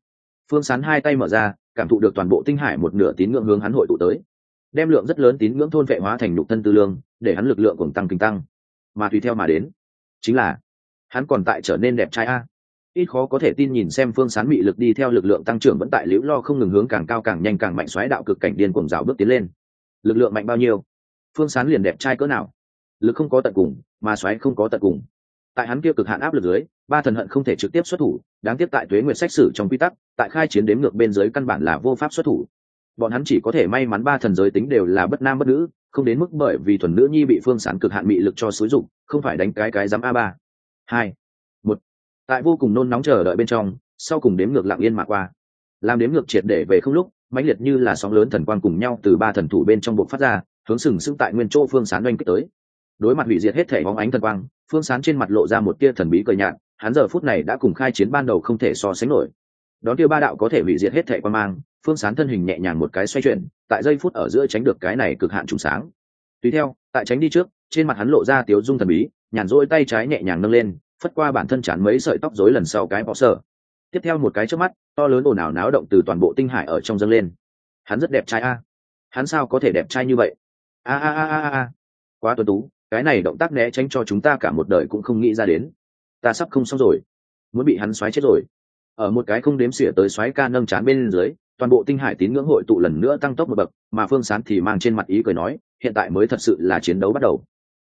Phương sán hai tay mở ra, cảm thụ được toàn bộ tinh hải một nửa tín ngưỡng hướng hắn hội tụ tới. Đem lượng rất lớn tín ngưỡng thôn vệ hóa thành nhục thân tư lương, để hắn lực lượng cùng tăng kinh tăng. Mà tùy theo mà đến, chính là, hắn còn tại trở nên đẹp trai a. Ít khó có thể tin nhìn xem phương sán bị lực đi theo lực lượng tăng trưởng vẫn tại liễu lo không ngừng hướng càng cao càng nhanh càng mạnh xoáy đạo cực cảnh điên cuồng rào bước tiến lên. Lực lượng mạnh bao nhiêu? Phương sán liền đẹp trai cỡ nào? Lực không có tận cùng, mà xoáy không có tận cùng tại hắn kia cực hạn áp lực dưới, ba thần hận không thể trực tiếp xuất thủ, đáng tiếc tại tuế nguyệt sách sử trong quy tắc, tại khai chiến đếm ngược bên dưới căn bản là vô pháp xuất thủ. Bọn hắn chỉ có thể may mắn ba thần giới tính đều là bất nam bất nữ, không đến mức bởi vì thuần nữ nhi bị phương sán cực hạn mị lực cho xúi dụng không phải đánh cái cái dám a ba. Hai, một. Tại vô cùng nôn nóng chờ đợi bên trong, sau cùng đếm ngược lặng yên mà qua. Làm đếm ngược triệt để về không lúc, mãnh liệt như là sóng lớn thần quang cùng nhau từ ba thần thủ bên trong bộ phát ra, hướng sừng sững tại nguyên chỗ phương sán oanh kích tới. Đối mặt hủy diệt hết thể bóng ánh thần quang phương sán trên mặt lộ ra một tia thần bí cười nhạt, hắn giờ phút này đã cùng khai chiến ban đầu không thể so sánh nổi. Đón tiêu ba đạo có thể hủy diệt hết thể quan mang, phương sán thân hình nhẹ nhàng một cái xoay chuyển, tại giây phút ở giữa tránh được cái này cực hạn trùng sáng. Tùy theo, tại tránh đi trước, trên mặt hắn lộ ra tiếu dung thần bí, nhàn rỗi tay trái nhẹ nhàng nâng lên, phất qua bản thân chán mấy sợi tóc rối lần sau cái bọ sở tiếp theo một cái trước mắt, to lớn ồn ào náo động từ toàn bộ tinh hải ở trong dâng lên. Hắn rất đẹp trai a. Hắn sao có thể đẹp trai như vậy? A a a a a. Quá tuấn tú cái này động tác né tránh cho chúng ta cả một đời cũng không nghĩ ra đến. Ta sắp không xong rồi. Muốn bị hắn xoáy chết rồi. Ở một cái không đếm xỉa tới xoáy ca nâng chán bên dưới toàn bộ tinh hải tín ngưỡng hội tụ lần nữa tăng tốc một bậc mà phương sán thì mang trên mặt ý cười nói hiện tại mới thật sự là chiến đấu bắt đầu.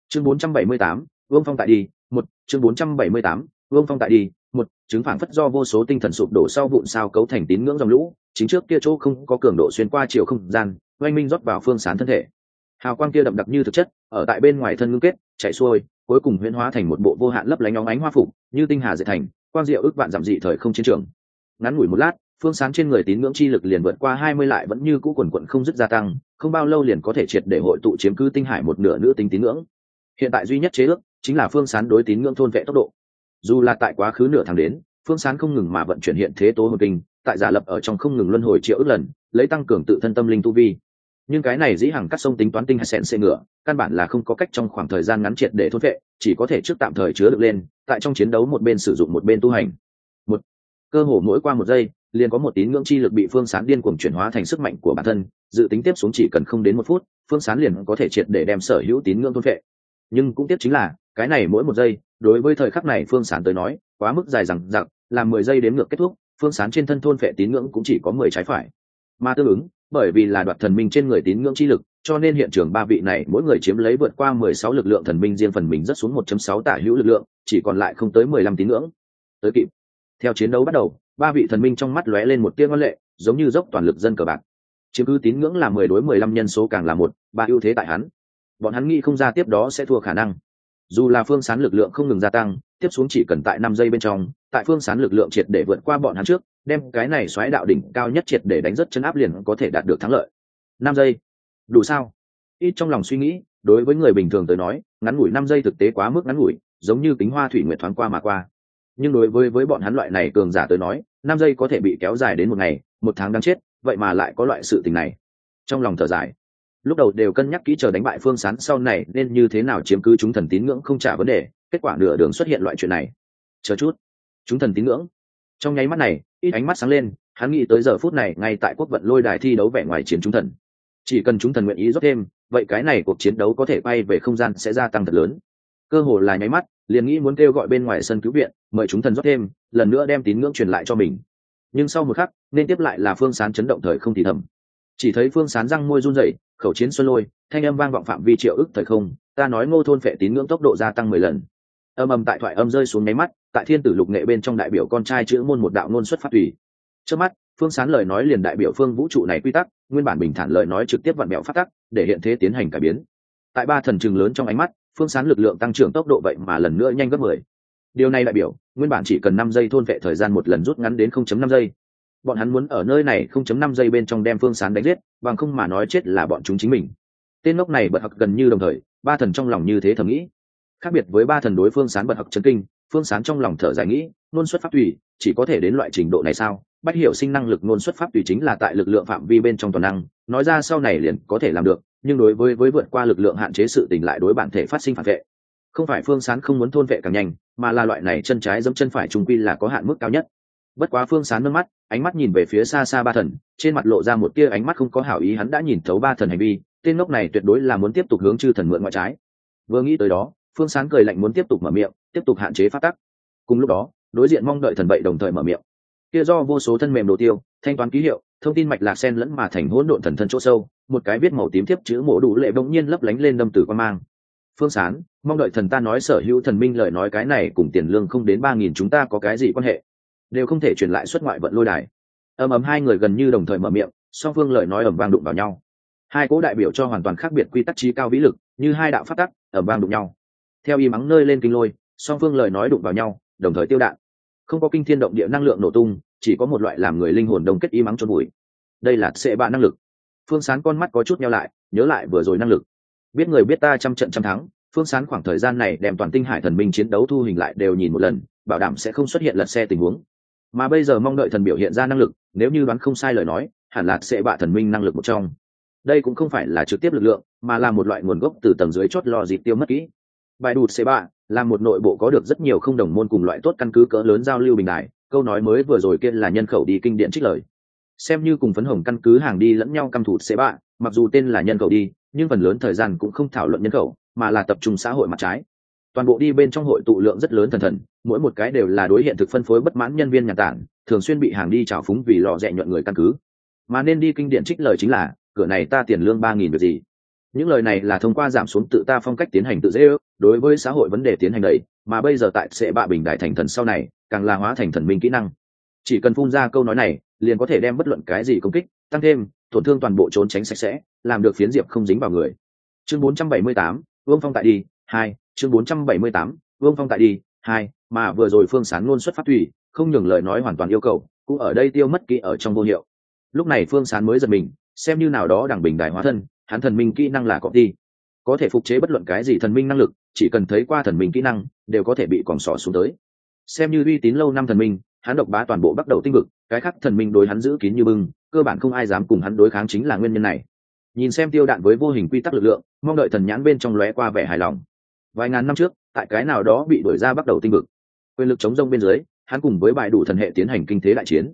Chương 478, vương phong tại đi một chương 478, vương phong tại đi một chứng phản phất do vô số tinh thần sụp đổ sau vụn sao cấu thành tín ngưỡng dòng lũ chính trước kia chỗ không có cường độ xuyên qua chiều không gian oanh minh rót vào phương sán thân thể hào quang kia đậm đặc như thực chất, ở tại bên ngoài thân ngưng kết chạy xuôi, cuối cùng huyễn hóa thành một bộ vô hạn lấp lánh óng ánh hoa phục, như tinh hà dệt thành, quang diệu ước vạn giảm dị thời không chiến trường. Ngắn ngủi một lát, phương sáng trên người tín ngưỡng chi lực liền vượt qua hai mươi lại vẫn như cũ quần quận không dứt gia tăng, không bao lâu liền có thể triệt để hội tụ chiếm cứ tinh hải một nửa nữ tính tín ngưỡng. Hiện tại duy nhất chế ước, chính là phương sán đối tín ngưỡng thôn vệ tốc độ. Dù là tại quá khứ nửa tháng đến, phương sán không ngừng mà vận chuyển hiện thế tố hồn kinh, tại giả lập ở trong không ngừng luân hồi triệu ước lần, lấy tăng cường tự thân tâm linh tu vi nhưng cái này dĩ hằng cắt sông tính toán tinh hay sẹn xệ ngựa, căn bản là không có cách trong khoảng thời gian ngắn triệt để thốt vệ chỉ có thể trước tạm thời chứa được lên, tại trong chiến đấu một bên sử dụng một bên tu hành. Một, cơ hồ mỗi qua một giây, liền có một tín ngưỡng chi lực bị phương sán điên cuồng chuyển hóa thành sức mạnh của bản thân, dự tính tiếp xuống chỉ cần không đến một phút, phương sán liền có thể triệt để đem sở hữu tín ngưỡng thôn vệ nhưng cũng tiếp chính là, cái này mỗi một giây, đối với thời khắc này phương sán tới nói, quá mức dài rằng rằng làm mười giây đến ngược kết thúc, phương sán trên thân thôn vệ tín ngưỡng cũng chỉ có mười trái phải. Mà tương ứng bởi vì là đoạt thần minh trên người tín ngưỡng chi lực, cho nên hiện trường ba vị này mỗi người chiếm lấy vượt qua mười sáu lực lượng thần minh riêng phần mình rất xuống một chấm sáu tả hữu lực lượng, chỉ còn lại không tới mười lăm tín ngưỡng. Tới kịp. Theo chiến đấu bắt đầu, ba vị thần minh trong mắt lóe lên một tia ngân lệ, giống như dốc toàn lực dân cờ bạc. Chiếm cứ tín ngưỡng là mười đối mười lăm nhân số càng là một, ba ưu thế tại hắn. Bọn hắn nghĩ không ra tiếp đó sẽ thua khả năng. Dù là phương sán lực lượng không ngừng gia tăng, tiếp xuống chỉ cần tại năm giây bên trong, tại phương sán lực lượng triệt để vượt qua bọn hắn trước đem cái này xoáy đạo đỉnh cao nhất triệt để đánh rất chân áp liền có thể đạt được thắng lợi. Năm giây. Đủ sao? Ít trong lòng suy nghĩ, đối với người bình thường tới nói, ngắn ngủi năm giây thực tế quá mức ngắn ngủi, giống như kính hoa thủy nguyện thoáng qua mà qua. Nhưng đối với với bọn hắn loại này cường giả tới nói, năm giây có thể bị kéo dài đến một ngày, một tháng đáng chết, vậy mà lại có loại sự tình này. Trong lòng thở dài. Lúc đầu đều cân nhắc kỹ chờ đánh bại phương sán sau này nên như thế nào chiếm cứ chúng thần tín ngưỡng không trả vấn đề, kết quả nửa đường xuất hiện loại chuyện này. Chờ chút. Chúng thần tín ngưỡng. Trong nháy mắt này ít ánh mắt sáng lên, hắn nghĩ tới giờ phút này ngay tại quốc vận lôi đài thi đấu vẻ ngoài chiến chúng thần. Chỉ cần chúng thần nguyện ý rót thêm, vậy cái này cuộc chiến đấu có thể bay về không gian sẽ gia tăng thật lớn. Cơ hồ là nháy mắt, liền nghĩ muốn kêu gọi bên ngoài sân cứu viện, mời chúng thần rót thêm, lần nữa đem tín ngưỡng truyền lại cho mình. Nhưng sau một khắc, nên tiếp lại là phương sán chấn động thời không thì thầm. Chỉ thấy phương sán răng môi run rẩy, khẩu chiến xuân lôi, thanh âm vang vọng phạm vi triệu ức thời không, ta nói ngô thôn phệ tín ngưỡng tốc độ gia tăng mười lần âm âm tại thoại âm rơi xuống nháy mắt, tại thiên tử lục nghệ bên trong đại biểu con trai chữ môn một đạo ngôn xuất phát tùy. Trước mắt, phương sán lời nói liền đại biểu phương vũ trụ này quy tắc, nguyên bản bình thản lời nói trực tiếp vặn mẹo phát tắc, để hiện thế tiến hành cải biến. Tại ba thần chừng lớn trong ánh mắt, phương sán lực lượng tăng trưởng tốc độ vậy mà lần nữa nhanh gấp mười. Điều này đại biểu, nguyên bản chỉ cần năm giây thôn vệ thời gian một lần rút ngắn đến không chấm năm giây. Bọn hắn muốn ở nơi này không chấm năm giây bên trong đem phương sán đánh giết, bằng không mà nói chết là bọn chúng chính mình. Tên ngốc này bật hặc gần như đồng thời, ba thần trong lòng như thế thầm nghĩ khác biệt với ba thần đối phương sán bật học chấn kinh, phương sán trong lòng thở dài nghĩ, nôn xuất pháp tùy, chỉ có thể đến loại trình độ này sao? Bắt hiểu sinh năng lực nôn xuất pháp tùy chính là tại lực lượng phạm vi bên trong toàn năng, nói ra sau này liền có thể làm được, nhưng đối với với vượt qua lực lượng hạn chế sự tình lại đối bản thể phát sinh phản vệ. Không phải phương sán không muốn thôn vệ càng nhanh, mà là loại này chân trái dẫm chân phải trung quy là có hạn mức cao nhất. Bất quá phương sán nâng mắt, ánh mắt nhìn về phía xa xa ba thần, trên mặt lộ ra một tia ánh mắt không có hảo ý, hắn đã nhìn thấu ba thần hành vi, tên ngốc này tuyệt đối là muốn tiếp tục hướng chư thần mượn ngoại trái. Vừa nghĩ tới đó phương sán cười lạnh muốn tiếp tục mở miệng, tiếp tục hạn chế phát tắc. Cùng lúc đó, đối diện mong đợi thần bậy đồng thời mở miệng. Kia do vô số thân mềm đồ tiêu, thanh toán ký hiệu, thông tin mạch lạc sen lẫn mà thành hỗn độn thần thân chỗ sâu, một cái viết màu tím tiếp chữ mổ đủ lệ bỗng nhiên lấp lánh lên đâm tử quan mang. Phương sán mong đợi thần ta nói sở hữu thần minh lời nói cái này cùng tiền lương không đến ba nghìn chúng ta có cái gì quan hệ? Đều không thể truyền lại xuất ngoại vận lôi đài. Ầm ầm hai người gần như đồng thời mở miệng, song phương lời nói ầm vang đụng vào nhau. Hai cố đại biểu cho hoàn toàn khác biệt quy tắc trí cao vĩ lực, như hai đạo phát tắc, ầm vang đụng nhau theo y mắng nơi lên kinh lôi, song phương lời nói đụng vào nhau, đồng thời tiêu đạn. Không có kinh thiên động địa năng lượng nổ tung, chỉ có một loại làm người linh hồn đồng kết y mắng trôn bụi. Đây là sệ bạ năng lực. Phương sán con mắt có chút nhau lại, nhớ lại vừa rồi năng lực. Biết người biết ta trăm trận trăm thắng, phương sán khoảng thời gian này đem toàn tinh hải thần minh chiến đấu thu hình lại đều nhìn một lần, bảo đảm sẽ không xuất hiện lật xe tình huống. Mà bây giờ mong đợi thần biểu hiện ra năng lực, nếu như đoán không sai lời nói, hẳn là sẽ bạ thần minh năng lực một trong. Đây cũng không phải là trực tiếp lực lượng, mà là một loại nguồn gốc từ tầng dưới chốt lò dịp tiêu mất kỹ bài đụt c bạ là một nội bộ có được rất nhiều không đồng môn cùng loại tốt căn cứ cỡ lớn giao lưu bình đại. Câu nói mới vừa rồi kia là nhân khẩu đi kinh điện trích lời. Xem như cùng phấn hồng căn cứ hàng đi lẫn nhau căm thủ c bạ mặc dù tên là nhân khẩu đi, nhưng phần lớn thời gian cũng không thảo luận nhân khẩu, mà là tập trung xã hội mặt trái. Toàn bộ đi bên trong hội tụ lượng rất lớn thần thần, mỗi một cái đều là đối hiện thực phân phối bất mãn nhân viên nhà tản, thường xuyên bị hàng đi trào phúng vì lò rẻ nhuận người căn cứ. Mà nên đi kinh điện trích lời chính là, cửa này ta tiền lương ba nghìn được gì? Những lời này là thông qua giảm xuống tự ta phong cách tiến hành tự dễ ước đối với xã hội vấn đề tiến hành đầy mà bây giờ tại sẽ bạ bình đại thành thần sau này càng là hóa thành thần minh kỹ năng. Chỉ cần phun ra câu nói này liền có thể đem bất luận cái gì công kích tăng thêm tổn thương toàn bộ trốn tránh sạch sẽ làm được phiến diệp không dính vào người. Chương 478, vương phong tại đi hai chương 478, vương phong tại đi hai mà vừa rồi phương sán luôn xuất phát thủy không nhường lời nói hoàn toàn yêu cầu cũng ở đây tiêu mất kỹ ở trong vô hiệu. Lúc này phương sán mới giật mình xem như nào đó đẳng bình đại hóa thân hắn thần minh kỹ năng là có đi. Có thể phục chế bất luận cái gì thần minh năng lực, chỉ cần thấy qua thần minh kỹ năng, đều có thể bị còn sỏ xuống tới. Xem như uy tín lâu năm thần minh, hắn độc bá toàn bộ bắt đầu tinh vực, cái khác thần minh đối hắn giữ kín như bưng, cơ bản không ai dám cùng hắn đối kháng chính là nguyên nhân này. Nhìn xem tiêu đạn với vô hình quy tắc lực lượng, mong đợi thần nhãn bên trong lóe qua vẻ hài lòng. Vài ngàn năm trước, tại cái nào đó bị đuổi ra bắt đầu tinh vực, quyền lực chống rông bên dưới, hắn cùng với bài đủ thần hệ tiến hành kinh tế đại chiến.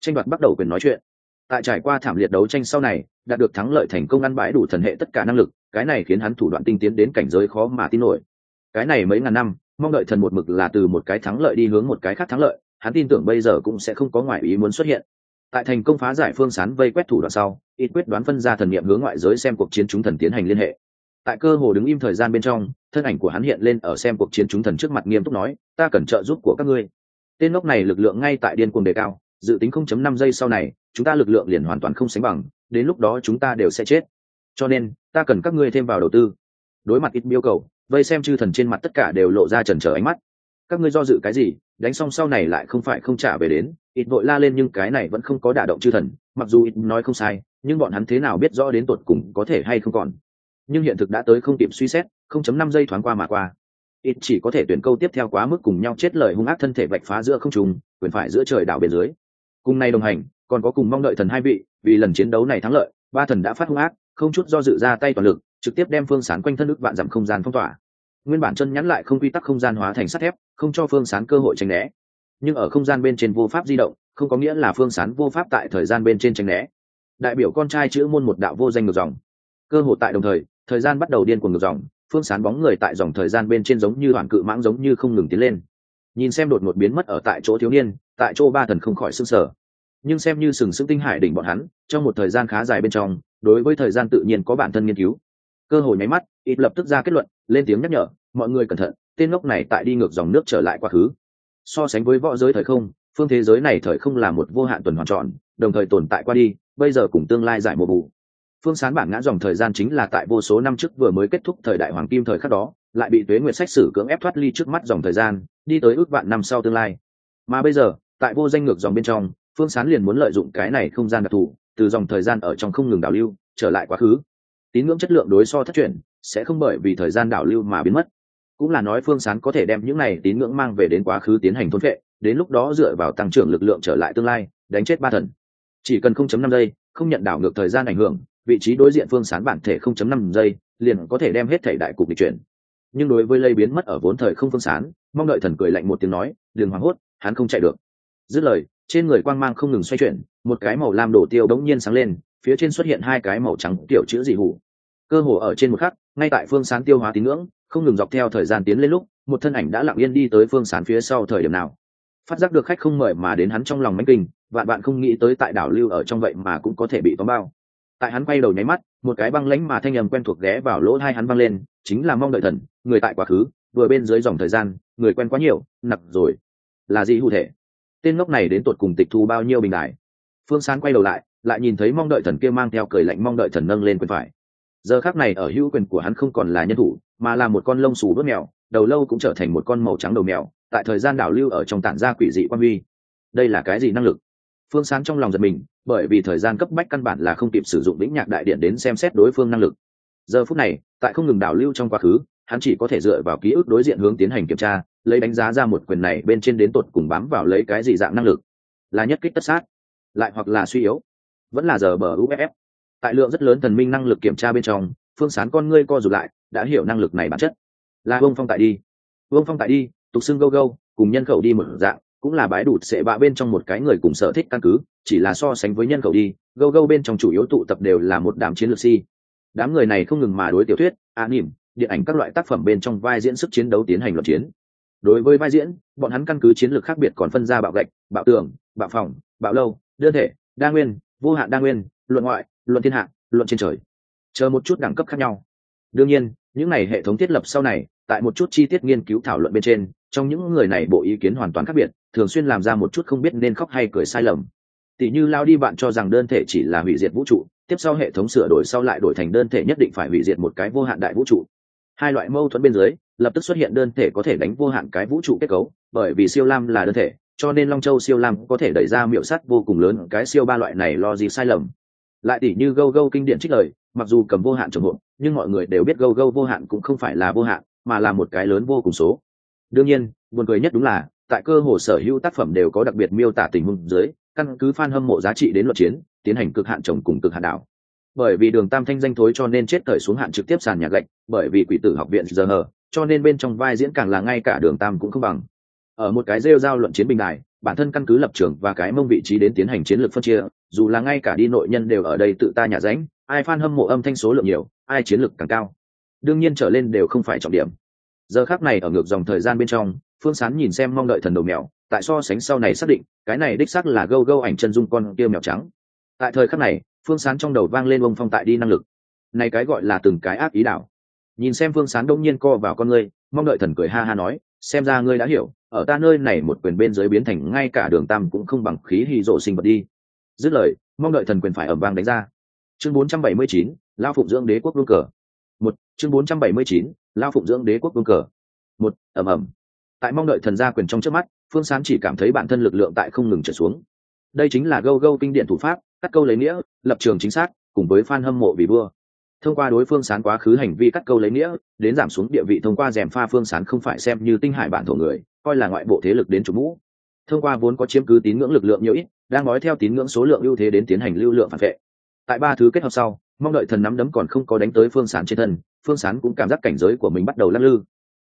Tranh đoạt bắt đầu quyền nói chuyện tại trải qua thảm liệt đấu tranh sau này, đạt được thắng lợi thành công ăn bãi đủ thần hệ tất cả năng lực, cái này khiến hắn thủ đoạn tinh tiến đến cảnh giới khó mà tin nổi. Cái này mấy ngàn năm, mong đợi thần một mực là từ một cái thắng lợi đi hướng một cái khác thắng lợi, hắn tin tưởng bây giờ cũng sẽ không có ngoại ý muốn xuất hiện. Tại thành công phá giải phương sán vây quét thủ đoạn sau, ít quyết đoán phân ra thần niệm hướng ngoại giới xem cuộc chiến chúng thần tiến hành liên hệ. Tại cơ hồ đứng im thời gian bên trong, thân ảnh của hắn hiện lên ở xem cuộc chiến chúng thần trước mặt nghiêm túc nói, ta cần trợ giúp của các ngươi. Tên lốc này lực lượng ngay tại điên cuồng đề cao dự tính 0.5 giây sau này, chúng ta lực lượng liền hoàn toàn không sánh bằng, đến lúc đó chúng ta đều sẽ chết. Cho nên, ta cần các ngươi thêm vào đầu tư. Đối mặt ít yêu cầu, vây xem chư thần trên mặt tất cả đều lộ ra trần trở ánh mắt. Các ngươi do dự cái gì, đánh xong sau này lại không phải không trả về đến, ít vội la lên nhưng cái này vẫn không có đả động chư thần, mặc dù ít nói không sai, nhưng bọn hắn thế nào biết rõ đến tột cùng có thể hay không còn. Nhưng hiện thực đã tới không kịp suy xét 0.5 giây thoáng qua mà qua. Ít chỉ có thể tuyển câu tiếp theo quá mức cùng nhau chết lời hung ác thân thể vạch phá giữa không trùng quyền phải giữa trời đảo bên dưới cùng nay đồng hành, còn có cùng mong đợi thần hai vị, vì lần chiến đấu này thắng lợi, ba thần đã phát hung ác, không chút do dự ra tay toàn lực, trực tiếp đem phương sán quanh thân ức vạn dặm không gian phong tỏa. Nguyên bản chân nhắn lại không quy tắc không gian hóa thành sắt thép, không cho phương sán cơ hội tranh né. Nhưng ở không gian bên trên vô pháp di động, không có nghĩa là phương sán vô pháp tại thời gian bên trên tranh né. Đại biểu con trai chữ môn một đạo vô danh ngược dòng. Cơ hội tại đồng thời thời gian bắt đầu điên cuồng ngược dòng, phương sán bóng người tại dòng thời gian bên trên giống như hoàn cự mãng giống như không ngừng tiến lên. Nhìn xem đột ngột biến mất ở tại chỗ thiếu niên tại chỗ ba thần không khỏi s ư n g sở nhưng xem như sừng sững tinh hải đỉnh bọn hắn, trong một thời gian khá dài bên trong, đối với thời gian tự nhiên có bản thân nghiên cứu. Cơ hội nháy mắt, ít lập tức ra kết luận, lên tiếng nhắc nhở, mọi người cẩn thận, tên ngốc này tại đi ngược dòng nước trở lại quá khứ. So sánh với võ giới thời không, phương thế giới này thời không là một vô hạn tuần hoàn tròn đồng thời tồn tại qua đi, bây giờ cùng tương lai giải mùa vụ. Phương sán bản ngã dòng thời gian chính là tại vô số năm trước vừa mới kết thúc thời đại hoàng kim thời khắc đó, lại bị tuế nguyệt sách sử cưỡng ép thoát ly trước mắt dòng thời gian, đi tới ước vạn năm sau tương lai. Mà bây giờ tại vô danh ngược dòng bên trong, phương sán liền muốn lợi dụng cái này không gian đặc thù, từ dòng thời gian ở trong không ngừng đảo lưu, trở lại quá khứ. Tín ngưỡng chất lượng đối so thất truyền sẽ không bởi vì thời gian đảo lưu mà biến mất. Cũng là nói phương sán có thể đem những này tín ngưỡng mang về đến quá khứ tiến hành thôn vệ đến lúc đó dựa vào tăng trưởng lực lượng trở lại tương lai, đánh chết ba thần. Chỉ cần 0.5 giây, không nhận đảo ngược thời gian ảnh hưởng, vị trí đối diện phương sán bản thể 0.5 giây, liền có thể đem hết thể đại cục lịch chuyển. Nhưng đối với lây biến mất ở vốn thời không phương sán, mong đợi thần cười lạnh một tiếng nói, đừng hoảng hốt, hắn không chạy được dứt lời, trên người quang mang không ngừng xoay chuyển, một cái màu lam đổ tiêu đống nhiên sáng lên, phía trên xuất hiện hai cái màu trắng tiểu chữ dị hủ. Cơ hồ ở trên một khắc, ngay tại phương sán tiêu hóa tín ngưỡng, không ngừng dọc theo thời gian tiến lên lúc, một thân ảnh đã lặng yên đi tới phương sán phía sau thời điểm nào. Phát giác được khách không mời mà đến hắn trong lòng mánh kinh, vạn bạn không nghĩ tới tại đảo lưu ở trong vậy mà cũng có thể bị tóm bao. Tại hắn quay đầu nháy mắt, một cái băng lãnh mà thanh nhầm quen thuộc ghé vào lỗ hai hắn băng lên, chính là mong đợi thần, người tại quá khứ, vừa bên dưới dòng thời gian, người quen quá nhiều nặc rồi. Là gì hụ thể tên ngốc này đến tột cùng tịch thu bao nhiêu bình đại phương sán quay đầu lại lại nhìn thấy mong đợi thần kia mang theo cười lạnh mong đợi thần nâng lên quyền phải. Giờ khác này ở hữu quyền của hắn không còn là nhân thủ, mà là một con lông xù bớt mèo, đầu lâu cũng trở thành một con màu trắng đầu mèo, tại thời gian đảo lưu ở trong tản gia quỷ dị quan huy. Đây là cái gì năng lực? Phương Sán trong lòng giật mình, bởi vì thời gian cấp bách căn bản là không kịp sử dụng lĩnh nhạc đại điện đến xem xét đối phương năng lực. Giờ phút này, tại không ngừng đảo lưu trong quá khứ, hắn chỉ có thể dựa vào ký ức đối diện hướng tiến hành kiểm tra lấy đánh giá ra một quyền này bên trên đến tột cùng bám vào lấy cái gì dạng năng lực. Là nhất kích tất sát, lại hoặc là suy yếu. Vẫn là giờ bờ uff tại lượng rất lớn thần minh năng lực kiểm tra bên trong, phương sán con ngươi co rụt lại, đã hiểu năng lực này bản chất. Là vương phong tại đi. Vương phong tại đi, tục xưng gâu gâu, cùng nhân khẩu đi một dạng, cũng là bãi đủ sệ bạ bên trong một cái người cùng sở thích căn cứ, chỉ là so sánh với nhân khẩu đi, gâu gâu bên trong chủ yếu tụ tập đều là một đám chiến lược si. Đám người này không ngừng mà đối tiểu thuyết, a nỉm điện ảnh các loại tác phẩm bên trong vai diễn sức chiến đấu tiến hành luận chiến đối với vai diễn, bọn hắn căn cứ chiến lược khác biệt còn phân ra bạo gạch, bạo tường, bạo phòng, bạo lâu, đơn thể, đa nguyên, vô hạn đa nguyên, luận ngoại, luận thiên hạ, luận trên trời. Chờ một chút đẳng cấp khác nhau. Đương nhiên, những này hệ thống thiết lập sau này, tại một chút chi tiết nghiên cứu thảo luận bên trên, trong những người này bộ ý kiến hoàn toàn khác biệt, thường xuyên làm ra một chút không biết nên khóc hay cười sai lầm. Tỷ như lao đi bạn cho rằng đơn thể chỉ là hủy diệt vũ trụ, tiếp sau hệ thống sửa đổi sau lại đổi thành đơn thể nhất định phải hủy diệt một cái vô hạn đại vũ trụ. Hai loại mâu thuẫn bên dưới lập tức xuất hiện đơn thể có thể đánh vô hạn cái vũ trụ kết cấu, bởi vì siêu lam là đơn thể, cho nên long châu siêu lam có thể đẩy ra miệu sắt vô cùng lớn cái siêu ba loại này lo gì sai lầm. Lại tỷ như gâu gâu kinh điển trích lời, mặc dù cầm vô hạn trồng hộp nhưng mọi người đều biết gâu gâu vô hạn cũng không phải là vô hạn, mà là một cái lớn vô cùng số. Đương nhiên, buồn cười nhất đúng là, tại cơ hồ sở hữu tác phẩm đều có đặc biệt miêu tả tình huống dưới, căn cứ fan hâm mộ giá trị đến luật chiến, tiến hành cực hạn trồng cùng cực hạn đảo. Bởi vì đường tam thanh danh thối cho nên chết thời xuống hạn trực tiếp sàn nhà gạch, bởi vì quỷ tử học viện giờ hờ cho nên bên trong vai diễn càng là ngay cả đường tam cũng không bằng. Ở một cái rêu giao luận chiến bình đài, bản thân căn cứ lập trường và cái mông vị trí đến tiến hành chiến lược phân chia, dù là ngay cả đi nội nhân đều ở đây tự ta nhà ránh ai f hâm mộ âm thanh số lượng nhiều, ai chiến lược càng cao. Đương nhiên trở lên đều không phải trọng điểm. Giờ khác này ở ngược dòng thời gian bên trong, phương sán nhìn xem mong đợi thần đầu mèo, tại so sánh sau này xác định, cái này đích xác là gâu gâu ảnh chân dung con kia mèo trắng. Tại thời khắc này, phương sán trong đầu vang lên ông phong tại đi năng lực. Này cái gọi là từng cái ác ý đạo nhìn xem phương sán đông nhiên co vào con ngươi mong đợi thần cười ha ha nói xem ra ngươi đã hiểu ở ta nơi này một quyền bên dưới biến thành ngay cả đường tam cũng không bằng khí hy rộ sinh vật đi. Dứt lời mong đợi thần quyền phải ẩm vang đánh ra. Chương 479, lao phụng dưỡng đế quốc vương cờ. Một chương 479, lao phụng dưỡng đế quốc vương cờ. Một ẩm ẩm tại mong đợi thần gia quyền trong trước mắt phương sán chỉ cảm thấy bản thân lực lượng tại không ngừng trở xuống. Đây chính là gâu gâu kinh điển thủ pháp cắt câu lấy nghĩa lập trường chính xác cùng với f a n hâm mộ vì vua thông qua đối phương sán quá khứ hành vi cắt câu lấy nghĩa, đến giảm xuống địa vị thông qua rèm pha phương sán không phải xem như tinh hải bản thổ người, coi là ngoại bộ thế lực đến chủ mũ. Thông qua vốn có chiếm cứ tín ngưỡng lực lượng nhiều ít, đang nói theo tín ngưỡng số lượng ưu thế đến tiến hành lưu lượng phản vệ. Tại ba thứ kết hợp sau, mong đợi thần nắm đấm còn không có đánh tới phương sán trên thân, phương sán cũng cảm giác cảnh giới của mình bắt đầu lắc lư.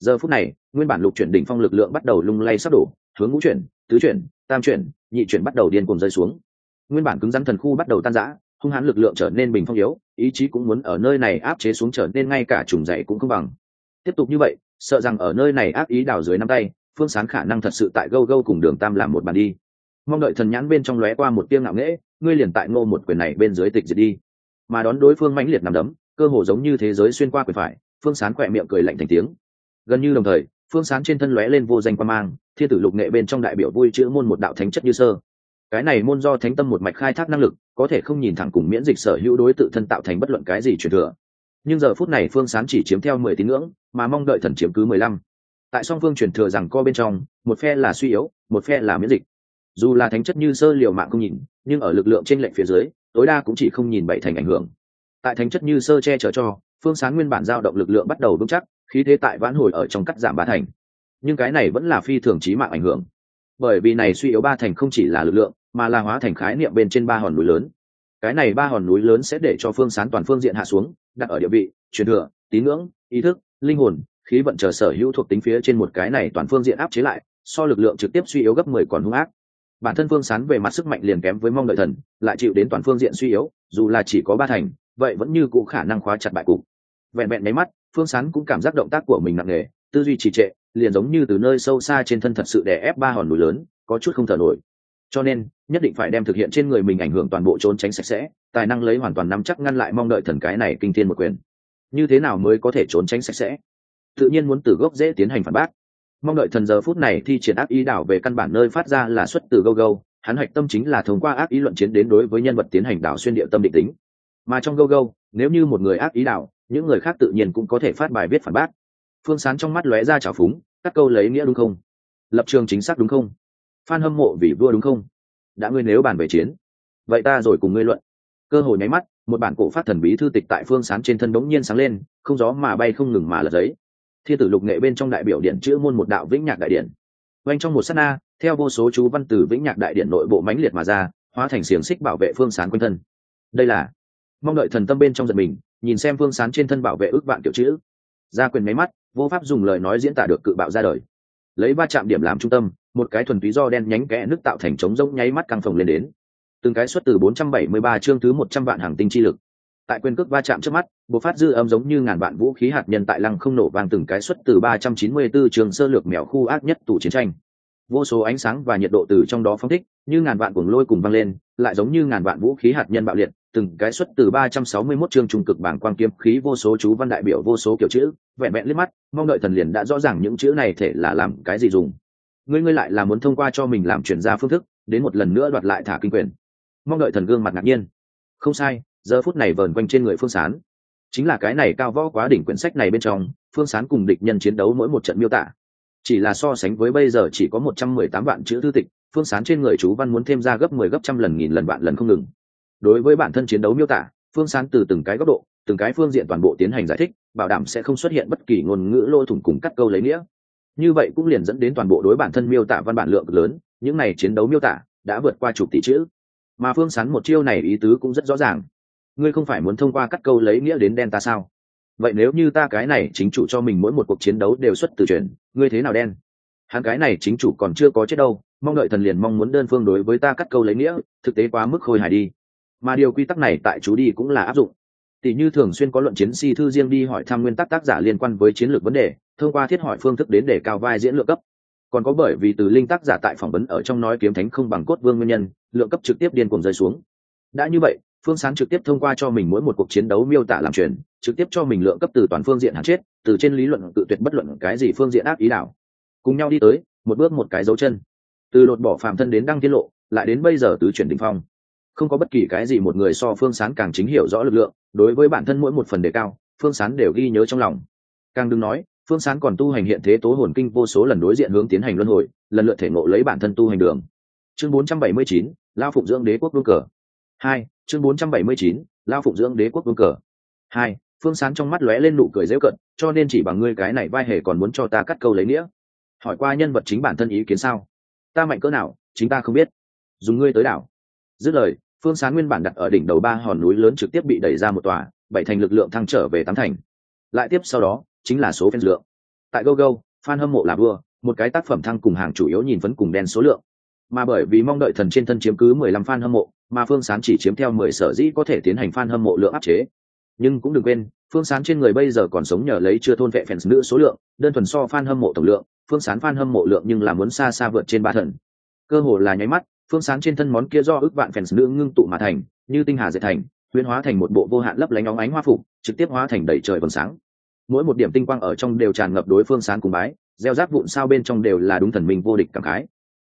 Giờ phút này, nguyên bản lục chuyển đỉnh phong lực lượng bắt đầu lung lay sắp đổ, hướng ngũ chuyển, tứ chuyển, tam chuyển, nhị chuyển bắt đầu điên cuồng rơi xuống. Nguyên bản cứng rắn thần khu bắt đầu tan rã hung hãn lực lượng trở nên bình phong yếu, ý chí cũng muốn ở nơi này áp chế xuống trở nên ngay cả trùng dậy cũng không bằng. Tiếp tục như vậy, sợ rằng ở nơi này áp ý đào dưới năm tay, phương sán khả năng thật sự tại gâu gâu cùng đường tam làm một bàn đi. Mong đợi thần nhãn bên trong lóe qua một tiêng ngạo nghễ, ngươi liền tại ngô một quyền này bên dưới tịch diệt đi. Mà đón đối phương mãnh liệt nằm đấm, cơ hồ giống như thế giới xuyên qua quyền phải, phương sán khỏe miệng cười lạnh thành tiếng. Gần như đồng thời, phương sán trên thân lóe lên vô danh quan mang, thiên tử lục nghệ bên trong đại biểu vui chữ môn một đạo thánh chất như sơ cái này môn do thánh tâm một mạch khai thác năng lực, có thể không nhìn thẳng cùng miễn dịch sở hữu đối tự thân tạo thành bất luận cái gì truyền thừa. Nhưng giờ phút này phương sán chỉ chiếm theo mười tín ngưỡng, mà mong đợi thần chiếm cứ mười lăm. Tại song phương truyền thừa rằng co bên trong, một phe là suy yếu, một phe là miễn dịch. Dù là thánh chất như sơ liều mạng không nhìn, nhưng ở lực lượng trên lệnh phía dưới, tối đa cũng chỉ không nhìn bảy thành ảnh hưởng. Tại thánh chất như sơ che chở cho, phương sán nguyên bản giao động lực lượng bắt đầu vững chắc, khí thế tại vãn hồi ở trong cắt giảm ba thành. Nhưng cái này vẫn là phi thường trí mạng ảnh hưởng. Bởi vì này suy yếu ba thành không chỉ là lực lượng mà là hóa thành khái niệm bên trên ba hòn núi lớn. Cái này ba hòn núi lớn sẽ để cho phương sán toàn phương diện hạ xuống, đặt ở địa vị, truyền thừa, tín ngưỡng, ý thức, linh hồn, khí vận chờ sở hữu thuộc tính phía trên một cái này toàn phương diện áp chế lại, so lực lượng trực tiếp suy yếu gấp mười còn hung ác. Bản thân phương sán về mặt sức mạnh liền kém với mong đợi thần, lại chịu đến toàn phương diện suy yếu, dù là chỉ có ba thành, vậy vẫn như cũ khả năng khóa chặt bại cục. Vẹn vẹn máy mắt, phương sán cũng cảm giác động tác của mình nặng nề, tư duy trì trệ, liền giống như từ nơi sâu xa trên thân thật sự đè ép ba hòn núi lớn, có chút không thở nổi cho nên, nhất định phải đem thực hiện trên người mình ảnh hưởng toàn bộ trốn tránh sạch sẽ, tài năng lấy hoàn toàn nắm chắc ngăn lại mong đợi thần cái này kinh thiên một quyền. Như thế nào mới có thể trốn tránh sạch sẽ? Tự nhiên muốn từ gốc dễ tiến hành phản bác. Mong đợi thần giờ phút này thi triển ác ý đảo về căn bản nơi phát ra là xuất từ go go hắn hoạch tâm chính là thông qua ác ý luận chiến đến đối với nhân vật tiến hành đảo xuyên địa tâm định tính. Mà trong go go nếu như một người ác ý đảo, những người khác tự nhiên cũng có thể phát bài viết phản bác. Phương sán trong mắt lóe ra trào phúng, các câu lấy nghĩa đúng không? Lập trường chính xác đúng không? Phan hâm mộ vì vua đúng không? Đã ngươi nếu bàn về chiến, vậy ta rồi cùng ngươi luận. Cơ hội nháy mắt, một bản cổ phát thần bí thư tịch tại phương sán trên thân đống nhiên sáng lên, không gió mà bay không ngừng mà lật giấy. Thiên tử lục nghệ bên trong đại biểu điện chữ môn một đạo vĩnh nhạc đại điện. Oanh trong một s á t na, theo vô số chú văn từ vĩnh nhạc đại điện nội bộ mãnh liệt mà ra, hóa thành xiềng xích bảo vệ phương sán quanh thân. Đây là, mong đợi thần tâm bên trong giật mình, nhìn xem phương sán trên thân bảo vệ ước vạn kiểu chữ. Ra quyền máy mắt, vô pháp dùng lời nói diễn tả được cự bạo ra đời. Lấy ba chạm điểm làm trung tâm một cái thuần túy do đen nhánh kẽ nước tạo thành trống rỗng nháy mắt căng phồng lên đến. Từng cái xuất từ 473 chương thứ 100 vạn hàng tinh chi lực. Tại quyền cước va chạm trước mắt bộ phát dư âm giống như ngàn vạn vũ khí hạt nhân tại lăng không nổ vang từng cái xuất từ 394 trường sơ lược mèo khu ác nhất tủ chiến tranh. Vô số ánh sáng và nhiệt độ từ trong đó phóng thích, như ngàn vạn cuồng lôi cùng vang lên, lại giống như ngàn vạn vũ khí hạt nhân bạo liệt, từng cái xuất từ 361 chương trung cực bảng quang kiếm khí vô số chú văn đại biểu vô số kiểu chữ, vẹn vẹn liếc mắt, mong đợi thần liền đã rõ ràng những chữ này thể là làm cái gì dùng ngươi ngươi lại là muốn thông qua cho mình làm chuyển ra phương thức, đến một lần nữa đoạt lại thả kinh quyền. Mong đợi thần gương mặt ngạc nhiên. Không sai, giờ phút này vờn quanh trên người phương sán. Chính là cái này cao võ quá đỉnh quyển sách này bên trong, phương sán cùng địch nhân chiến đấu mỗi một trận miêu tả. Chỉ là so sánh với bây giờ chỉ có một trăm mười tám vạn chữ thư tịch, phương sán trên người chú văn muốn thêm ra gấp mười 10 gấp trăm lần, nghìn lần, vạn lần không ngừng. Đối với bản thân chiến đấu miêu tả, phương sán từ từng cái góc độ, từng cái phương diện toàn bộ tiến hành giải thích, bảo đảm sẽ không xuất hiện bất kỳ ngôn ngữ lôi thủng cùng cắt câu lấy nghĩa như vậy cũng liền dẫn đến toàn bộ đối bản thân miêu tả văn bản lượng lớn, những này chiến đấu miêu tả đã vượt qua chục tỷ chữ. Mà phương sán một chiêu này ý tứ cũng rất rõ ràng. Ngươi không phải muốn thông qua cắt câu lấy nghĩa đến đen ta sao? Vậy nếu như ta cái này chính chủ cho mình mỗi một cuộc chiến đấu đều xuất từ truyền ngươi thế nào đen? Hắn cái này chính chủ còn chưa có chết đâu, mong đợi thần liền mong muốn đơn phương đối với ta cắt câu lấy nghĩa, thực tế quá mức khôi hài đi. Mà điều quy tắc này tại chú đi cũng là áp dụng tỷ như thường xuyên có luận chiến si thư riêng đi hỏi thăm nguyên tắc tác giả liên quan với chiến lược vấn đề, thông qua thiết hỏi phương thức đến để cao vai diễn lượng cấp. Còn có bởi vì từ linh tác giả tại phỏng vấn ở trong nói kiếm thánh không bằng cốt vương nguyên nhân, lượng cấp trực tiếp điên cuồng rơi xuống. Đã như vậy, phương sáng trực tiếp thông qua cho mình mỗi một cuộc chiến đấu miêu tả làm truyền trực tiếp cho mình lượng cấp từ toàn phương diện hạn chết, từ trên lý luận tự tuyệt bất luận cái gì phương diện ác ý đảo. cùng nhau đi tới, một bước một cái dấu chân. Từ lột bỏ phàm thân đến đăng tiết lộ, lại đến bây giờ tứ chuyển đình phong không có bất kỳ cái gì một người so phương sán càng chính hiểu rõ lực lượng đối với bản thân mỗi một phần đề cao phương sán đều ghi nhớ trong lòng. Càng đừng nói phương sán còn tu hành hiện thế tố hồn kinh vô số lần đối diện hướng tiến hành luân hồi lần lượt thể ngộ lấy bản thân tu hành đường. Chương 479, lao phụng dưỡng đế quốc vương cờ. Hai chương 479, lao phụng dưỡng đế quốc vương cờ. Hai phương sán trong mắt lóe lên nụ cười dễu cận cho nên chỉ bằng ngươi cái này vai hề còn muốn cho ta cắt câu lấy nghĩa. Hỏi qua nhân vật chính bản thân ý kiến sao? Ta mạnh cỡ nào chính ta không biết. Dùng ngươi tới đảo. Dứt lời phương sán nguyên bản đặt ở đỉnh đầu ba hòn núi lớn trực tiếp bị đẩy ra một tòa, bảy thành lực lượng thăng trở về tám thành. Lại tiếp sau đó, chính là số phen lượng. Tại go go, fan hâm mộ là vua, một cái tác phẩm thăng cùng hàng chủ yếu nhìn vẫn cùng đen số lượng. Mà bởi vì mong đợi thần trên thân chiếm cứ mười lăm fan hâm mộ, mà phương sán chỉ chiếm theo mười sở dĩ có thể tiến hành fan hâm mộ lượng áp chế. Nhưng cũng đừng quên, phương sán trên người bây giờ còn sống nhờ lấy chưa thôn vệ fans nữ số lượng, đơn thuần so fan hâm mộ tổng lượng, phương sán fan hâm mộ lượng nhưng là muốn xa xa vượt trên ba thần. Cơ hồ là nháy mắt phương sán trên thân món kia do ước vạn fans nữ ngưng tụ mà thành, như tinh hà dệt thành, huyễn hóa thành một bộ vô hạn lấp lánh óng ánh hoa phục, trực tiếp hóa thành đầy trời vầng sáng. Mỗi một điểm tinh quang ở trong đều tràn ngập đối phương sán cùng bái, gieo rác vụn sao bên trong đều là đúng thần minh vô địch cảm khái.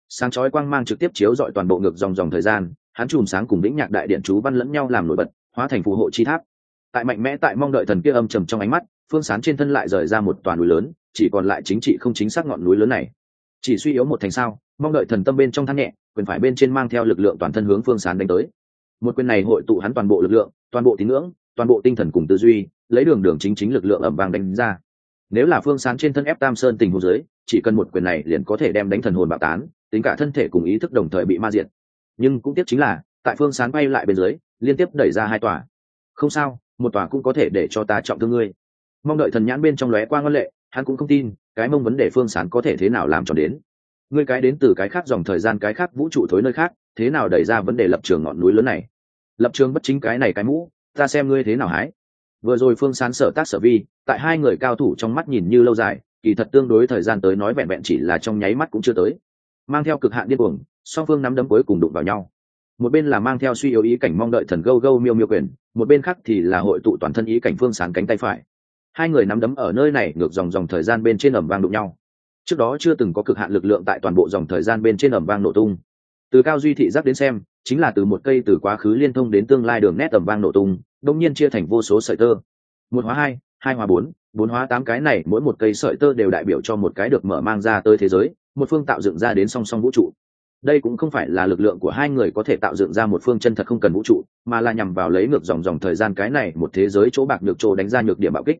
Sáng chói quang mang trực tiếp chiếu dọi toàn bộ ngược dòng dòng thời gian, hắn chùm sáng cùng lĩnh nhạc đại điện chú văn lẫn nhau làm nổi bật, hóa thành phù hộ chi tháp. Tại mạnh mẽ tại mong đợi thần kia âm trầm trong ánh mắt, phương sán trên thân lại rời ra một toàn núi lớn, chỉ còn lại chính trị không chính xác ngọn núi lớn này. Chỉ suy yếu một thành sao, mong đợi thần tâm bên trong thang nhẹ quyền phải bên trên mang theo lực lượng toàn thân hướng phương sán đánh tới. Một quyền này hội tụ hắn toàn bộ lực lượng, toàn bộ tín ngưỡng, toàn bộ tinh thần cùng tư duy, lấy đường đường chính chính lực lượng ẩm vàng đánh ra. Nếu là phương sán trên thân ép tam sơn tình hồ dưới chỉ cần một quyền này liền có thể đem đánh thần hồn bạo tán, tính cả thân thể cùng ý thức đồng thời bị ma diệt. Nhưng cũng tiếc chính là, tại phương sán bay lại bên dưới, liên tiếp đẩy ra hai tòa. Không sao, một tòa cũng có thể để cho ta trọng thương ngươi. Mong đợi thần nhãn bên trong lóe quang ngân lệ, hắn cũng không tin, cái mong vấn đề phương sán có thể thế nào làm tròn đến ngươi cái đến từ cái khác dòng thời gian, cái khác vũ trụ thối nơi khác, thế nào đẩy ra vấn đề lập trường ngọn núi lớn này? Lập trường bất chính cái này cái mũ, ta xem ngươi thế nào hái. Vừa rồi phương sán sở tác sở vi, tại hai người cao thủ trong mắt nhìn như lâu dài, kỳ thật tương đối thời gian tới nói vẹn vẹn chỉ là trong nháy mắt cũng chưa tới. Mang theo cực hạn điên cuồng, song phương nắm đấm cuối cùng đụng vào nhau. Một bên là mang theo suy yếu ý cảnh mong đợi thần gâu gâu miêu miêu quyền, một bên khác thì là hội tụ toàn thân ý cảnh phương sán cánh tay phải. Hai người nắm đấm ở nơi này ngược dòng dòng thời gian bên trên ẩm vang đụng nhau trước đó chưa từng có cực hạn lực lượng tại toàn bộ dòng thời gian bên trên ẩm vang nổ tung. Từ cao duy thị giác đến xem, chính là từ một cây từ quá khứ liên thông đến tương lai đường nét ẩm vang nổ tung đông nhiên chia thành vô số sợi tơ. Một hóa hai hai hóa bốn bốn hóa tám cái này mỗi một cây sợi tơ đều đại biểu cho một cái được mở mang ra tới thế giới, một phương tạo dựng ra đến song song vũ trụ. Đây cũng không phải là lực lượng của hai người có thể tạo dựng ra một phương chân thật không cần vũ trụ, mà là nhằm vào lấy ngược dòng dòng thời gian cái này một thế giới chỗ bạc được chỗ đánh ra nhược điểm bạo kích.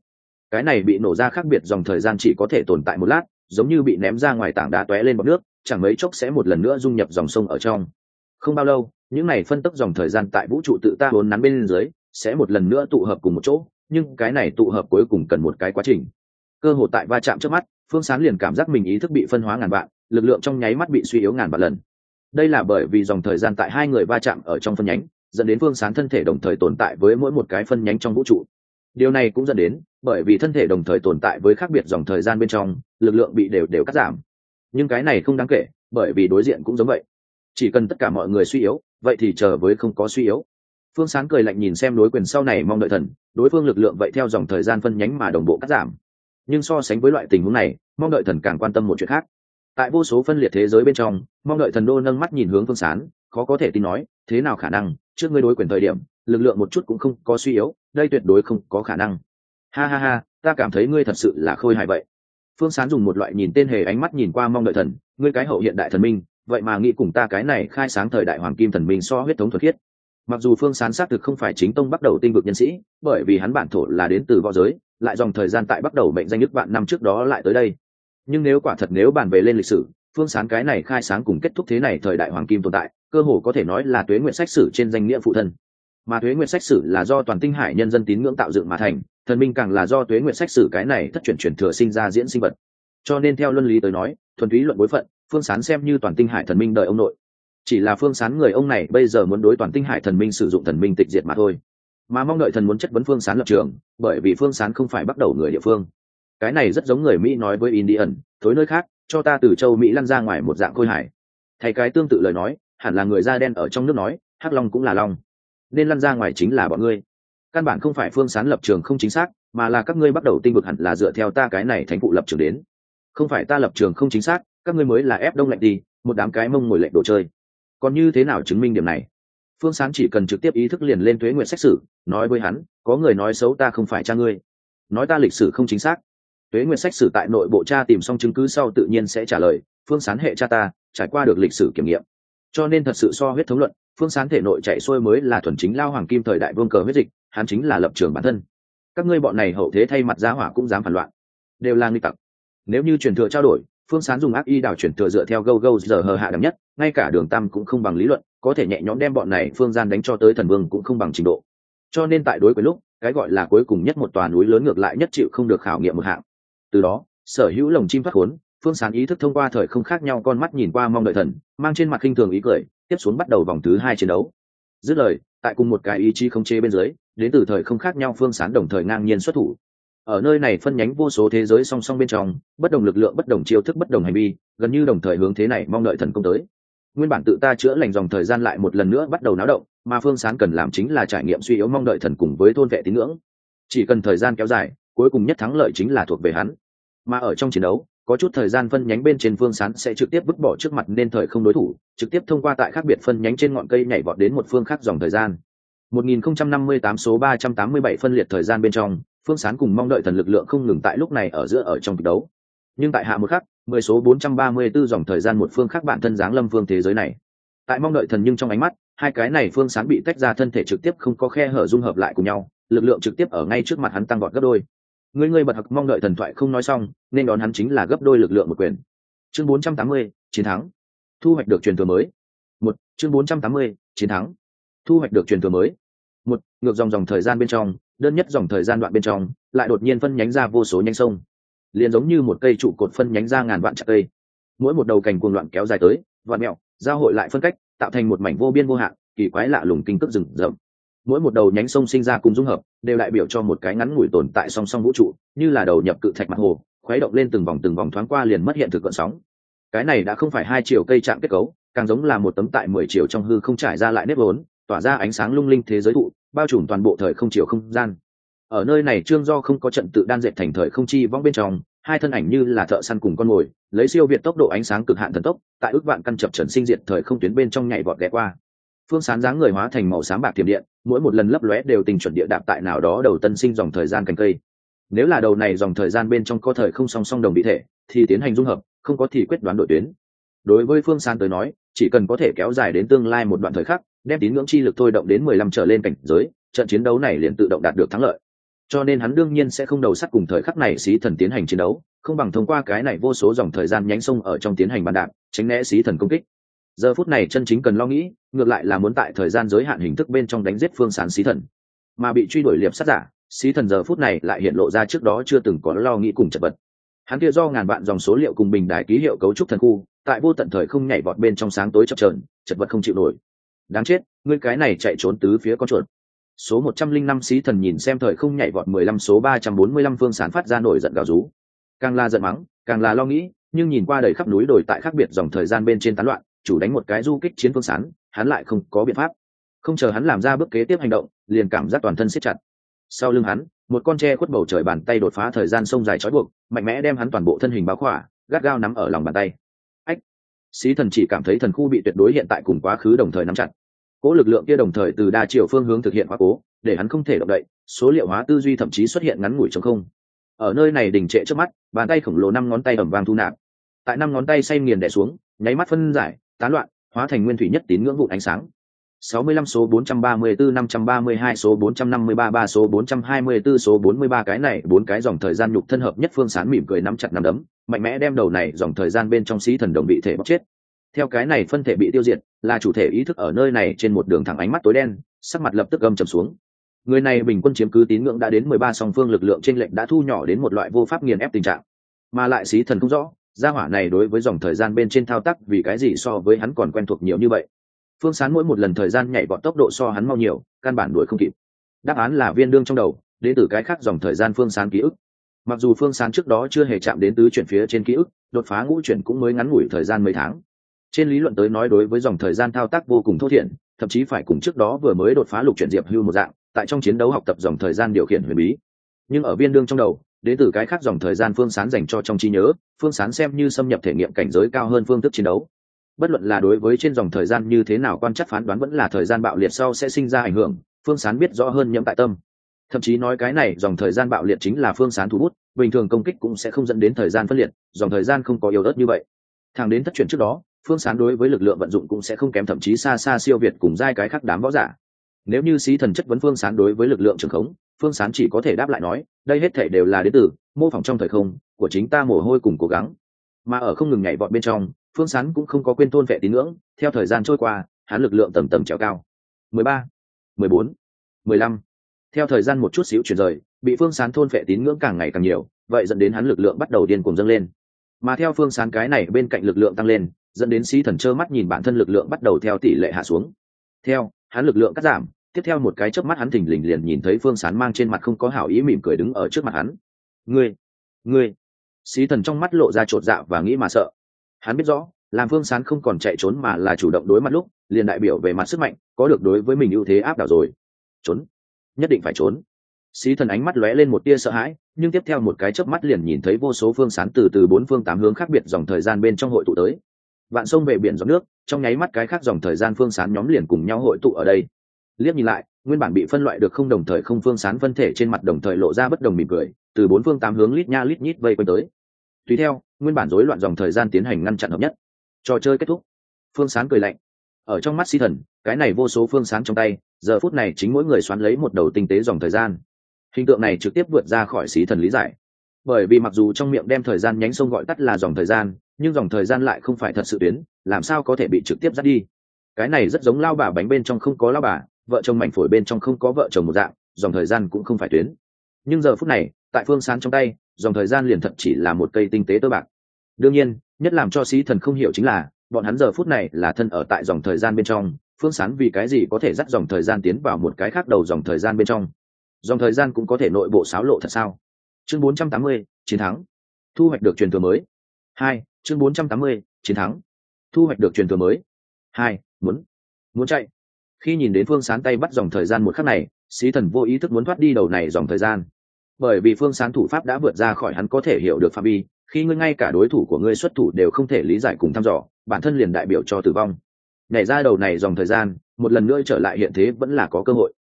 Cái này bị nổ ra khác biệt dòng thời gian chỉ có thể tồn tại một lát giống như bị ném ra ngoài tảng đá tóe lên bọc nước, chẳng mấy chốc sẽ một lần nữa dung nhập dòng sông ở trong. Không bao lâu, những này phân tức dòng thời gian tại vũ trụ tự ta vốn nắn bên dưới, sẽ một lần nữa tụ hợp cùng một chỗ, nhưng cái này tụ hợp cuối cùng cần một cái quá trình. Cơ hội tại va chạm trước mắt, phương sán liền cảm giác mình ý thức bị phân hóa ngàn vạn, lực lượng trong nháy mắt bị suy yếu ngàn vạn lần. Đây là bởi vì dòng thời gian tại hai người va chạm ở trong phân nhánh, dẫn đến phương sán thân thể đồng thời tồn tại với mỗi một cái phân nhánh trong vũ trụ điều này cũng dẫn đến, bởi vì thân thể đồng thời tồn tại với khác biệt dòng thời gian bên trong, lực lượng bị đều đều cắt giảm. Nhưng cái này không đáng kể, bởi vì đối diện cũng giống vậy. Chỉ cần tất cả mọi người suy yếu, vậy thì chờ với không có suy yếu. Phương sáng cười lạnh nhìn xem đối quyền sau này mong đợi thần, đối phương lực lượng vậy theo dòng thời gian phân nhánh mà đồng bộ cắt giảm. Nhưng so sánh với loại tình huống này, mong đợi thần càng quan tâm một chuyện khác. Tại vô số phân liệt thế giới bên trong, mong đợi thần đô nâng mắt nhìn hướng phương sán khó có thể tin nói, thế nào khả năng, trước ngươi đối quyền thời điểm, lực lượng một chút cũng không có suy yếu đây tuyệt đối không có khả năng. Ha ha ha, ta cảm thấy ngươi thật sự là khôi hài vậy. Phương sán dùng một loại nhìn tên hề ánh mắt nhìn qua mong đợi thần, ngươi cái hậu hiện đại thần minh, vậy mà nghĩ cùng ta cái này khai sáng thời đại hoàng kim thần minh so huyết thống thuật khiết mặc dù phương sán xác thực không phải chính tông bắt đầu tinh vực nhân sĩ, bởi vì hắn bản thổ là đến từ võ giới, lại dòng thời gian tại bắt đầu mệnh danh nước bạn năm trước đó lại tới đây. Nhưng nếu quả thật nếu bàn về lên lịch sử, phương sán cái này khai sáng cùng kết thúc thế này thời đại hoàng kim tồn tại, cơ hồ có thể nói là tuế nguyện sách sử trên danh nghĩa phụ thân mà thuế nguyện sách sử là do toàn tinh hải nhân dân tín ngưỡng tạo dựng mà thành, thần minh càng là do thuế nguyện sách sử cái này thất truyền truyền thừa sinh ra diễn sinh vật. Cho nên theo luân lý tới nói, thuần túy luận bối phận, phương sán xem như toàn tinh hải thần minh đợi ông nội. Chỉ là phương sán người ông này bây giờ muốn đối toàn tinh hải thần minh sử dụng thần minh tịch diệt mà thôi. Mà mong đợi thần muốn chất vấn phương sán lập trường, bởi vì phương sán không phải bắt đầu người địa phương. Cái này rất giống người mỹ nói với indian, thối nơi khác, cho ta từ châu mỹ lăn ra ngoài một dạng khôi hải thay cái tương tự lời nói, hẳn là người da đen ở trong nước nói, hắc long cũng là long nên lăn ra ngoài chính là bọn ngươi. Căn bản không phải phương sán lập trường không chính xác, mà là các ngươi bắt đầu tinh vực hẳn là dựa theo ta cái này thánh phụ lập trường đến. Không phải ta lập trường không chính xác, các ngươi mới là ép đông lạnh đi, một đám cái mông ngồi lệnh đồ chơi. Còn như thế nào chứng minh điểm này? Phương sán chỉ cần trực tiếp ý thức liền lên thuế nguyện xét xử nói với hắn, có người nói xấu ta không phải cha ngươi. Nói ta lịch sử không chính xác. Thuế nguyện xét xử tại nội bộ cha tìm xong chứng cứ sau tự nhiên sẽ trả lời, phương sán hệ cha ta, trải qua được lịch sử kiểm nghiệm. Cho nên thật sự so huyết thống luận phương sán thể nội chạy xuôi mới là thuần chính lao hoàng kim thời đại vương cờ huyết dịch, hắn chính là lập trường bản thân. Các ngươi bọn này hậu thế thay mặt giá hỏa cũng dám phản loạn. Đều là nguy tặc. Nếu như truyền thừa trao đổi, phương sán dùng ác y đảo truyền thừa dựa theo go go giờ hờ hạ đẳng nhất, ngay cả đường tam cũng không bằng lý luận, có thể nhẹ nhõm đem bọn này phương gian đánh cho tới thần vương cũng không bằng trình độ. Cho nên tại đối với lúc, cái gọi là cuối cùng nhất một tòa núi lớn ngược lại nhất chịu không được khảo nghiệm một hạng. Từ đó, sở hữu lồng chim phát khốn, phương sán ý thức thông qua thời không khác nhau con mắt nhìn qua mong đợi thần, mang trên mặt khinh thường ý cười tiếp xuống bắt đầu vòng thứ hai chiến đấu. Dứt lời, tại cùng một cái ý chí không chế bên dưới, đến từ thời không khác nhau phương sán đồng thời ngang nhiên xuất thủ. Ở nơi này phân nhánh vô số thế giới song song bên trong, bất đồng lực lượng, bất đồng chiêu thức, bất đồng hành vi, gần như đồng thời hướng thế này mong đợi thần công tới. Nguyên bản tự ta chữa lành dòng thời gian lại một lần nữa bắt đầu náo động, mà phương sán cần làm chính là trải nghiệm suy yếu mong đợi thần cùng với thôn vệ tín ngưỡng. Chỉ cần thời gian kéo dài, cuối cùng nhất thắng lợi chính là thuộc về hắn. Mà ở trong chiến đấu có chút thời gian phân nhánh bên trên phương sán sẽ trực tiếp vứt bỏ trước mặt nên thời không đối thủ, trực tiếp thông qua tại khác biệt phân nhánh trên ngọn cây nhảy vọt đến một phương khác dòng thời gian. 1058 số 387 phân liệt thời gian bên trong, phương sán cùng mong đợi thần lực lượng không ngừng tại lúc này ở giữa ở trong kịch đấu. Nhưng tại hạ một khắc, mười số 434 dòng thời gian một phương khác bản thân dáng lâm phương thế giới này. Tại mong đợi thần nhưng trong ánh mắt, hai cái này phương sán bị tách ra thân thể trực tiếp không có khe hở dung hợp lại cùng nhau, lực lượng trực tiếp ở ngay trước mặt hắn tăng gọt gấp đôi người người bật học mong đợi thần thoại không nói xong nên đón hắn chính là gấp đôi lực lượng một quyền. Chương 480, chiến thắng. Thu hoạch được truyền thừa mới. Một chương 480, chiến thắng. Thu hoạch được truyền thừa mới. Một ngược dòng dòng thời gian bên trong đơn nhất dòng thời gian đoạn bên trong lại đột nhiên phân nhánh ra vô số nhanh sông. Liền giống như một cây trụ cột phân nhánh ra ngàn vạn chặt cây. Mỗi một đầu cành cuồng loạn kéo dài tới vạn mẹo giao hội lại phân cách tạo thành một mảnh vô biên vô hạn kỳ quái lạ lùng kinh cước rừng rậm mỗi một đầu nhánh sông sinh ra cùng dung hợp, đều đại biểu cho một cái ngắn ngủi tồn tại song song vũ trụ, như là đầu nhập cự thạch mặt hồ, khuấy động lên từng vòng từng vòng thoáng qua liền mất hiện thực cận sóng. Cái này đã không phải hai chiều cây chạm kết cấu, càng giống là một tấm tại mười chiều trong hư không trải ra lại nếp vốn, tỏa ra ánh sáng lung linh thế giới thụ, bao trùm toàn bộ thời không chiều không gian. Ở nơi này trương do không có trận tự đan dệt thành thời không chi vong bên trong, hai thân ảnh như là thợ săn cùng con mồi, lấy siêu việt tốc độ ánh sáng cực hạn thần tốc, tại ước vạn căn chập trần sinh diệt thời không tuyến bên trong nhảy vọt ghé qua. Phương sán dáng người hóa thành màu sáng bạc tiềm điện mỗi một lần lấp lóe đều tình chuẩn địa đạp tại nào đó đầu tân sinh dòng thời gian cành cây. Nếu là đầu này dòng thời gian bên trong có thời không song song đồng bị thể, thì tiến hành dung hợp, không có thì quyết đoán đội tuyến. Đối với phương san tới nói, chỉ cần có thể kéo dài đến tương lai một đoạn thời khắc, đem tín ngưỡng chi lực thôi động đến mười lăm trở lên cảnh giới, trận chiến đấu này liền tự động đạt được thắng lợi. Cho nên hắn đương nhiên sẽ không đầu sắt cùng thời khắc này xí thần tiến hành chiến đấu, không bằng thông qua cái này vô số dòng thời gian nhánh sông ở trong tiến hành bàn đạp, tránh né xí thần công kích giờ phút này chân chính cần lo nghĩ, ngược lại là muốn tại thời gian giới hạn hình thức bên trong đánh giết phương sán xí thần. Mà bị truy đuổi liệp sát giả, xí thần giờ phút này lại hiện lộ ra trước đó chưa từng có lo nghĩ cùng chật vật. Hắn kia do ngàn vạn dòng số liệu cùng bình đài ký hiệu cấu trúc thần khu, tại vô tận thời không nhảy vọt bên trong sáng tối chập trờn chật vật không chịu nổi. Đáng chết, ngươi cái này chạy trốn tứ phía con chuột. Số một trăm linh năm xí thần nhìn xem thời không nhảy vọt mười lăm, số ba trăm bốn mươi lăm phương sán phát ra nổi giận gào rú. Càng là giận mắng, càng là lo nghĩ, nhưng nhìn qua đầy khắp núi đồi tại khác biệt dòng thời gian bên trên tán loạn chủ đánh một cái du kích chiến phương sán, hắn lại không có biện pháp. Không chờ hắn làm ra bước kế tiếp hành động, liền cảm giác toàn thân siết chặt. Sau lưng hắn, một con tre khuất bầu trời bàn tay đột phá thời gian sông dài trói buộc, mạnh mẽ đem hắn toàn bộ thân hình báo khỏa, gắt gao nắm ở lòng bàn tay. Ách! Xí thần chỉ cảm thấy thần khu bị tuyệt đối hiện tại cùng quá khứ đồng thời nắm chặt. Cố lực lượng kia đồng thời từ đa chiều phương hướng thực hiện hóa cố, để hắn không thể động đậy, số liệu hóa tư duy thậm chí xuất hiện ngắn ngủi trong không. Ở nơi này đình trệ trước mắt, bàn tay khổng lồ năm ngón tay ẩm vàng thu nạp. Tại năm ngón tay say nghiền đẻ xuống, nháy mắt phân giải tán loạn, hóa thành nguyên thủy nhất tín ngưỡng vụn ánh sáng. 65 số 434 532 số 453 3 số 424 số 43 cái này, bốn cái dòng thời gian nhục thân hợp nhất phương sán mỉm cười nắm chặt nắm đấm, mạnh mẽ đem đầu này dòng thời gian bên trong sĩ thần đồng bị thể bóc chết. Theo cái này phân thể bị tiêu diệt, là chủ thể ý thức ở nơi này trên một đường thẳng ánh mắt tối đen, sắc mặt lập tức gầm trầm xuống. Người này bình quân chiếm cứ tín ngưỡng đã đến mười ba song phương lực lượng trên lệnh đã thu nhỏ đến một loại vô pháp nghiền ép tình trạng, mà lại xí thần không rõ gia hỏa này đối với dòng thời gian bên trên thao tác vì cái gì so với hắn còn quen thuộc nhiều như vậy? Phương sán mỗi một lần thời gian nhảy vọt tốc độ so hắn mau nhiều, căn bản đuổi không kịp. Đáp án là viên đương trong đầu, đến từ cái khác dòng thời gian phương sán ký ức. Mặc dù phương sán trước đó chưa hề chạm đến tứ chuyển phía trên ký ức, đột phá ngũ chuyển cũng mới ngắn ngủi thời gian mấy tháng. Trên lý luận tới nói đối với dòng thời gian thao tác vô cùng thô thiển, thậm chí phải cùng trước đó vừa mới đột phá lục chuyển diệp hưu một dạng, tại trong chiến đấu học tập dòng thời gian điều khiển huyền bí. Nhưng ở viên đương trong đầu đến từ cái khác dòng thời gian phương sán dành cho trong trí nhớ phương sán xem như xâm nhập thể nghiệm cảnh giới cao hơn phương thức chiến đấu. Bất luận là đối với trên dòng thời gian như thế nào quan chắc phán đoán vẫn là thời gian bạo liệt sau sẽ sinh ra ảnh hưởng phương sán biết rõ hơn nhẫm tại tâm. Thậm chí nói cái này dòng thời gian bạo liệt chính là phương sán thu hút, bình thường công kích cũng sẽ không dẫn đến thời gian phân liệt dòng thời gian không có yếu ớt như vậy. Thẳng đến thất truyền trước đó phương sán đối với lực lượng vận dụng cũng sẽ không kém thậm chí xa xa siêu việt cùng giai cái khác đám võ giả. Nếu như xí thần chất vấn phương sán đối với lực lượng trường khống phương sán chỉ có thể đáp lại nói, đây hết thể đều là đến từ mô phỏng trong thời không của chính ta mồ hôi cùng cố gắng. Mà ở không ngừng nhảy vọt bên trong, phương sán cũng không có quên thôn vệ tín ngưỡng, theo thời gian trôi qua, hắn lực lượng tầm tầm trèo cao. Mười ba, mười bốn, mười lăm. Theo thời gian một chút xíu chuyển rời, bị phương sán thôn vệ tín ngưỡng càng ngày càng nhiều, vậy dẫn đến hắn lực lượng bắt đầu điên cuồng dâng lên. Mà theo phương sán cái này bên cạnh lực lượng tăng lên, dẫn đến sĩ thần trơ mắt nhìn bản thân lực lượng bắt đầu theo tỷ lệ hạ xuống. Theo, hắn lực lượng cắt giảm tiếp theo một cái chớp mắt hắn thình lình liền nhìn thấy phương sán mang trên mặt không có hảo ý mỉm cười đứng ở trước mặt hắn. Ngươi ngươi. Xí thần trong mắt lộ ra chột dạ và nghĩ mà sợ. Hắn biết rõ, làm phương sán không còn chạy trốn mà là chủ động đối mặt lúc, liền đại biểu về mặt sức mạnh, có được đối với mình ưu thế áp đảo rồi. Trốn? Nhất định phải trốn. Xí thần ánh mắt lóe lên một tia sợ hãi, nhưng tiếp theo một cái chớp mắt liền nhìn thấy vô số phương sán từ từ bốn phương tám hướng khác biệt dòng thời gian bên trong hội tụ tới. Vạn sông về biển dòng nước, trong nháy mắt cái khác dòng thời gian phương sán nhóm liền cùng nhau hội tụ ở đây liếc nhìn lại, nguyên bản bị phân loại được không đồng thời không phương sán phân thể trên mặt đồng thời lộ ra bất đồng mỉm cười, từ bốn phương tám hướng lít nha lít nhít vây quanh tới. Tùy theo, nguyên bản rối loạn dòng thời gian tiến hành ngăn chặn hợp nhất. Trò chơi kết thúc. Phương sán cười lạnh. Ở trong mắt si thần cái này vô số phương sán trong tay, giờ phút này chính mỗi người xoắn lấy một đầu tinh tế dòng thời gian. Hình tượng này trực tiếp vượt ra khỏi xí thần lý giải. Bởi vì mặc dù trong miệng đem thời gian nhánh sông gọi tắt là dòng thời gian, nhưng dòng thời gian lại không phải thật sự tuyến, làm sao có thể bị trực tiếp dắt đi? Cái này rất giống lao bà bánh bên trong không có lao bà vợ chồng mảnh phổi bên trong không có vợ chồng một dạng dòng thời gian cũng không phải tuyến. Nhưng giờ phút này tại phương sán trong tay dòng thời gian liền thật chỉ là một cây tinh tế tơ bạc. Đương nhiên nhất làm cho sĩ thần không hiểu chính là bọn hắn giờ phút này là thân ở tại dòng thời gian bên trong phương sán vì cái gì có thể dắt dòng thời gian tiến vào một cái khác đầu dòng thời gian bên trong? Dòng thời gian cũng có thể nội bộ xáo lộ thật sao? Chương 480, chiến thắng. Thu hoạch được truyền thừa mới. Hai chương 480, chiến thắng. Thu hoạch được truyền thừa mới. Hai muốn. Muốn chạy khi nhìn đến phương sán tay bắt dòng thời gian một khắc này, xí thần vô ý thức muốn thoát đi đầu này dòng thời gian. Bởi vì phương sán thủ pháp đã vượt ra khỏi hắn có thể hiểu được phạm vi, khi ngươi ngay cả đối thủ của ngươi xuất thủ đều không thể lý giải cùng thăm dò, bản thân liền đại biểu cho tử vong. Nhảy ra đầu này dòng thời gian, một lần nữa trở lại hiện thế vẫn là có cơ hội.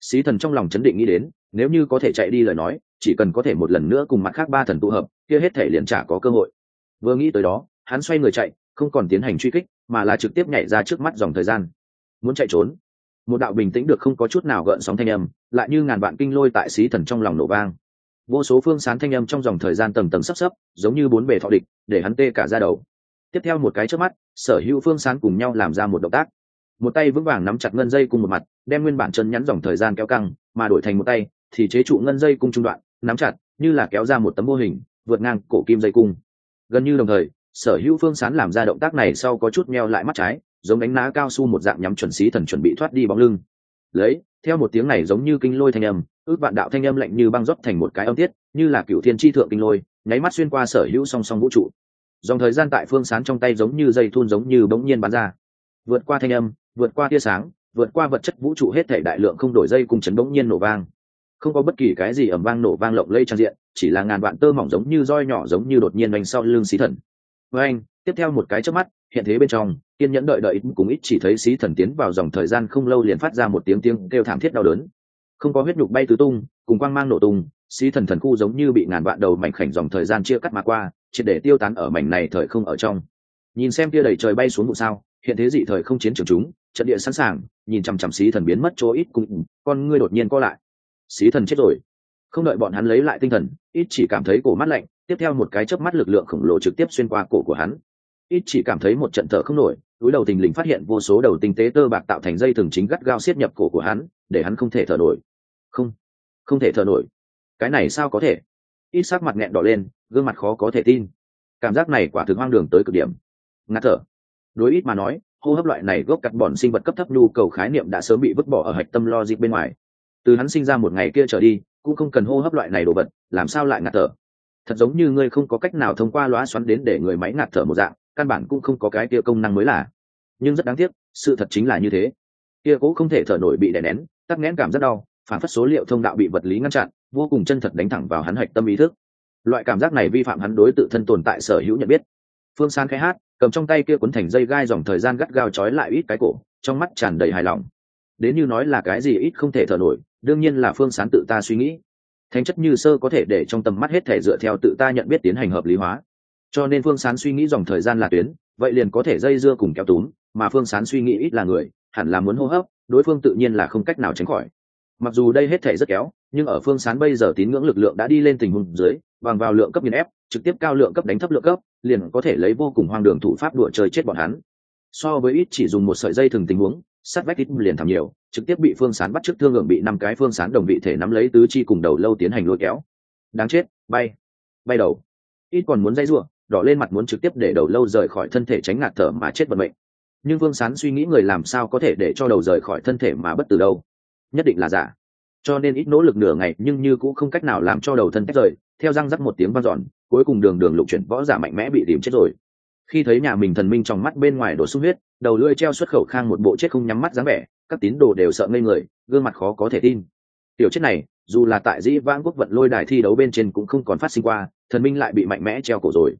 Xí thần trong lòng chấn định nghĩ đến, nếu như có thể chạy đi lời nói, chỉ cần có thể một lần nữa cùng mặt khác ba thần tụ hợp, kia hết thể liền trả có cơ hội. Vừa nghĩ tới đó, hắn xoay người chạy, không còn tiến hành truy kích, mà là trực tiếp nhảy ra trước mắt dòng thời gian. Muốn chạy trốn một đạo bình tĩnh được không có chút nào gợn sóng thanh âm, lại như ngàn vạn kinh lôi tại xí thần trong lòng nổ vang. Vô số phương sán thanh âm trong dòng thời gian tầng tầng sắp sấp, giống như bốn bề thọ địch, để hắn tê cả ra đầu. Tiếp theo một cái trước mắt, sở hữu phương sán cùng nhau làm ra một động tác. Một tay vững vàng nắm chặt ngân dây cùng một mặt, đem nguyên bản chân nhắn dòng thời gian kéo căng, mà đổi thành một tay, thì chế trụ ngân dây cung trung đoạn, nắm chặt, như là kéo ra một tấm mô hình, vượt ngang cổ kim dây cung. Gần như đồng thời, sở hữu phương sán làm ra động tác này sau có chút meo lại mắt trái giống đánh ná cao su một dạng nhắm chuẩn xí thần chuẩn bị thoát đi bóng lưng. Lấy, theo một tiếng này giống như kinh lôi thanh âm, ước vạn đạo thanh âm lạnh như băng rót thành một cái âm tiết, như là cựu thiên tri thượng kinh lôi, nháy mắt xuyên qua sở hữu song song vũ trụ. Dòng thời gian tại phương sán trong tay giống như dây thun giống như bỗng nhiên bắn ra. Vượt qua thanh âm, vượt qua tia sáng, vượt qua vật chất vũ trụ hết thể đại lượng không đổi dây cùng chấn bỗng nhiên nổ vang. Không có bất kỳ cái gì ẩm vang nổ vang lộng lây trang diện, chỉ là ngàn vạn tơ mỏng giống như roi nhỏ giống như đột nhiên đánh sau lưng xí thần. Với anh, tiếp theo một cái trước mắt hiện thế bên trong, kiên nhẫn đợi đợi ít cũng ít chỉ thấy xí thần tiến vào dòng thời gian không lâu liền phát ra một tiếng tiếng kêu thảm thiết đau đớn. Không có huyết nhục bay tứ tung, cùng quang mang nổ tung, xí thần thần khu giống như bị ngàn vạn đầu mảnh khảnh dòng thời gian chia cắt mà qua, triệt để tiêu tán ở mảnh này thời không ở trong. Nhìn xem kia đầy trời bay xuống vụ sao, hiện thế dị thời không chiến trường chúng, trận địa sẵn sàng, nhìn chằm chằm xí thần biến mất chỗ ít cùng, con ngươi đột nhiên co lại. Xí thần chết rồi. Không đợi bọn hắn lấy lại tinh thần, ít chỉ cảm thấy cổ mắt lạnh, tiếp theo một cái chớp mắt lực lượng khổng lồ trực tiếp xuyên qua cổ của hắn ít chỉ cảm thấy một trận thở không nổi, túi đầu tình lình phát hiện vô số đầu tinh tế tơ bạc tạo thành dây thừng chính gắt gao xiết nhập cổ của hắn, để hắn không thể thở nổi. Không không thể thở nổi. Cái này sao có thể? Ít sắc mặt nghẹn đỏ lên, gương mặt khó có thể tin. Cảm giác này quả thực hoang đường tới cực điểm. Ngạt thở. Đối ít mà nói, hô hấp loại này gốc cắt bọn sinh vật cấp thấp nhu cầu khái niệm đã sớm bị vứt bỏ ở hạch tâm logic bên ngoài. Từ hắn sinh ra một ngày kia trở đi, cũng không cần hô hấp loại này đồ vật, làm sao lại ngạt thở? Thật giống như ngươi không có cách nào thông qua lóa xoắn đến để người máy ngạt thở một dạng căn bản cũng không có cái kia công năng mới là. Nhưng rất đáng tiếc, sự thật chính là như thế. Kia cố không thể thở nổi bị đè nén, tắc nghẽn cảm rất đau, phản phất số liệu thông đạo bị vật lý ngăn chặn, vô cùng chân thật đánh thẳng vào hắn hạch tâm ý thức. Loại cảm giác này vi phạm hắn đối tự thân tồn tại sở hữu nhận biết. Phương san khai hát, cầm trong tay kia cuốn thành dây gai dòng thời gian gắt gao trói lại ít cái cổ, trong mắt tràn đầy hài lòng. Đến như nói là cái gì ít không thể thở nổi, đương nhiên là phương sán tự ta suy nghĩ. Thánh chất như sơ có thể để trong tầm mắt hết thể dựa theo tự ta nhận biết tiến hành hợp lý hóa cho nên phương sán suy nghĩ dòng thời gian là tuyến, vậy liền có thể dây dưa cùng kéo túm, mà phương sán suy nghĩ ít là người, hẳn là muốn hô hấp, đối phương tự nhiên là không cách nào tránh khỏi. Mặc dù đây hết thể rất kéo, nhưng ở phương sán bây giờ tín ngưỡng lực lượng đã đi lên tình huống dưới, bằng vào lượng cấp nghiền ép, trực tiếp cao lượng cấp đánh thấp lượng cấp, liền có thể lấy vô cùng hoang đường thủ pháp đùa chơi chết bọn hắn. So với ít chỉ dùng một sợi dây thường tình huống, sát vách ít liền thảm nhiều, trực tiếp bị phương sán bắt trước thương lượng bị năm cái phương sán đồng vị thể nắm lấy tứ chi cùng đầu lâu tiến hành lôi kéo. Đáng chết, bay bay đầu. Ít còn muốn dây rủa đỏ lên mặt muốn trực tiếp để đầu lâu rời khỏi thân thể tránh ngạt thở mà chết vận mệnh. Nhưng Vương sán suy nghĩ người làm sao có thể để cho đầu rời khỏi thân thể mà bất tử đâu? Nhất định là giả. Cho nên ít nỗ lực nửa ngày nhưng như cũng không cách nào làm cho đầu thân tách rời, theo răng rắc một tiếng vang dọn, cuối cùng đường đường lục chuyển võ giả mạnh mẽ bị tìm chết rồi. Khi thấy nhà mình thần minh trong mắt bên ngoài đổ sung huyết, đầu lưỡi treo xuất khẩu khang một bộ chết không nhắm mắt dáng vẻ, các tín đồ đều sợ ngây người, gương mặt khó có thể tin. Tiểu chết này, dù là tại dĩ vãng quốc vận lôi đài thi đấu bên trên cũng không còn phát sinh qua, thần minh lại bị mạnh mẽ treo cổ rồi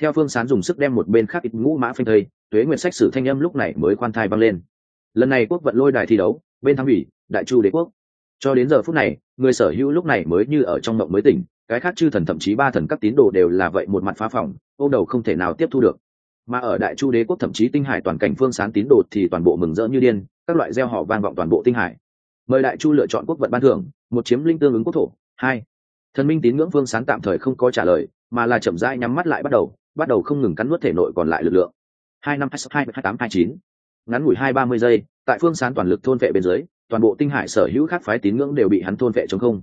theo phương sán dùng sức đem một bên khác ít ngũ mã phanh thây, tuế nguyện sách sử thanh âm lúc này mới khoan thai băng lên. Lần này quốc vận lôi đài thi đấu, bên thắng ủy, đại chu đế quốc. Cho đến giờ phút này, người sở hữu lúc này mới như ở trong mộng mới tỉnh, cái khác chư thần thậm chí ba thần các tín đồ đều là vậy một mặt phá phỏng, ô đầu không thể nào tiếp thu được. Mà ở đại chu đế quốc thậm chí tinh hải toàn cảnh phương sán tín đồ thì toàn bộ mừng rỡ như điên, các loại gieo họ vang vọng toàn bộ tinh hải. Mời đại chu lựa chọn quốc vận ban thưởng, một chiếm linh tương ứng quốc thổ. Hai, thần minh tín ngưỡng phương sán tạm thời không có trả lời, mà là chậm rãi nhắm mắt lại bắt đầu bắt đầu không ngừng cắn nuốt thể nội còn lại lực lượng. Hai năm, hai hai, tám, hai, chín. Ngắn ngủi hai, ba mươi giây, tại phương sán toàn lực thôn vệ bên dưới, toàn bộ tinh hải sở hữu khác phái tín ngưỡng đều bị hắn thôn vệ chống không.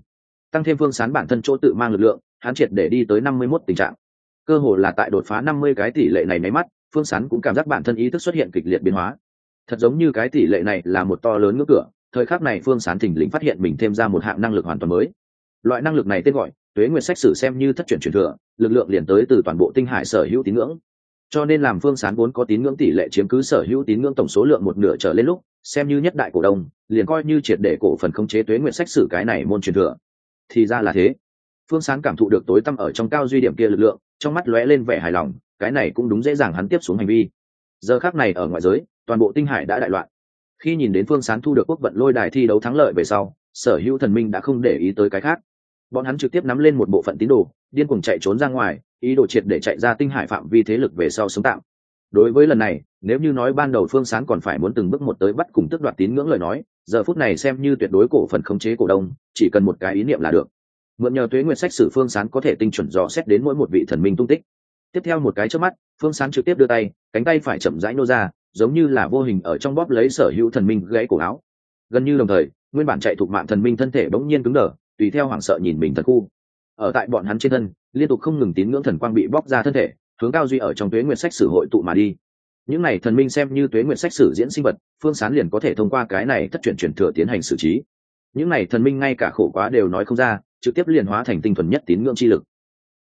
Tăng thêm phương sán bản thân chỗ tự mang lực lượng, hắn triệt để đi tới năm mươi mốt tình trạng. Cơ hồ là tại đột phá năm mươi cái tỷ lệ này máy mắt, phương sán cũng cảm giác bản thân ý thức xuất hiện kịch liệt biến hóa. Thật giống như cái tỷ lệ này là một to lớn ngưỡng cửa, thời khắc này phương sán thỉnh lĩnh phát hiện mình thêm ra một hạng năng lực hoàn toàn mới. Loại năng lực này tên gọi tuế nguyệt sách sử xem như thất truyền truyền thừa, lực lượng liền tới từ toàn bộ tinh hải sở hữu tín ngưỡng. Cho nên làm phương sán vốn có tín ngưỡng tỷ lệ chiếm cứ sở hữu tín ngưỡng tổng số lượng một nửa trở lên lúc, xem như nhất đại cổ đông, liền coi như triệt để cổ phần khống chế tuế nguyện sách sử cái này môn truyền thừa. Thì ra là thế. Phương sán cảm thụ được tối tăm ở trong cao duy điểm kia lực lượng, trong mắt lóe lên vẻ hài lòng, cái này cũng đúng dễ dàng hắn tiếp xuống hành vi. Giờ khác này ở ngoại giới, toàn bộ tinh hải đã đại loạn. Khi nhìn đến phương sán thu được quốc vận lôi đài thi đấu thắng lợi về sau, sở hữu thần minh đã không để ý tới cái khác bọn hắn trực tiếp nắm lên một bộ phận tín đồ, điên cuồng chạy trốn ra ngoài, ý đồ triệt để chạy ra tinh hải phạm vi thế lực về sau sống tạm. Đối với lần này, nếu như nói ban đầu phương sán còn phải muốn từng bước một tới bắt cùng tước đoạt tín ngưỡng lời nói, giờ phút này xem như tuyệt đối cổ phần khống chế cổ đông, chỉ cần một cái ý niệm là được. Mượn nhờ tuế nguyện sách sử phương sán có thể tinh chuẩn dò xét đến mỗi một vị thần minh tung tích. Tiếp theo một cái trước mắt, phương sán trực tiếp đưa tay, cánh tay phải chậm rãi nô ra, giống như là vô hình ở trong bóp lấy sở hữu thần minh gãy cổ áo. Gần như đồng thời, nguyên bản chạy thuộc mạng thần minh thân thể bỗng nhiên cứng đờ tùy theo hoảng sợ nhìn mình thần khu. Ở tại bọn hắn trên thân, liên tục không ngừng tín ngưỡng thần quang bị bóc ra thân thể, hướng cao duy ở trong tuế nguyện sách sử hội tụ mà đi. Những này thần minh xem như tuế nguyện sách sử diễn sinh vật, phương sán liền có thể thông qua cái này thất truyền truyền thừa tiến hành xử trí. Những này thần minh ngay cả khổ quá đều nói không ra, trực tiếp liền hóa thành tinh thuần nhất tín ngưỡng chi lực.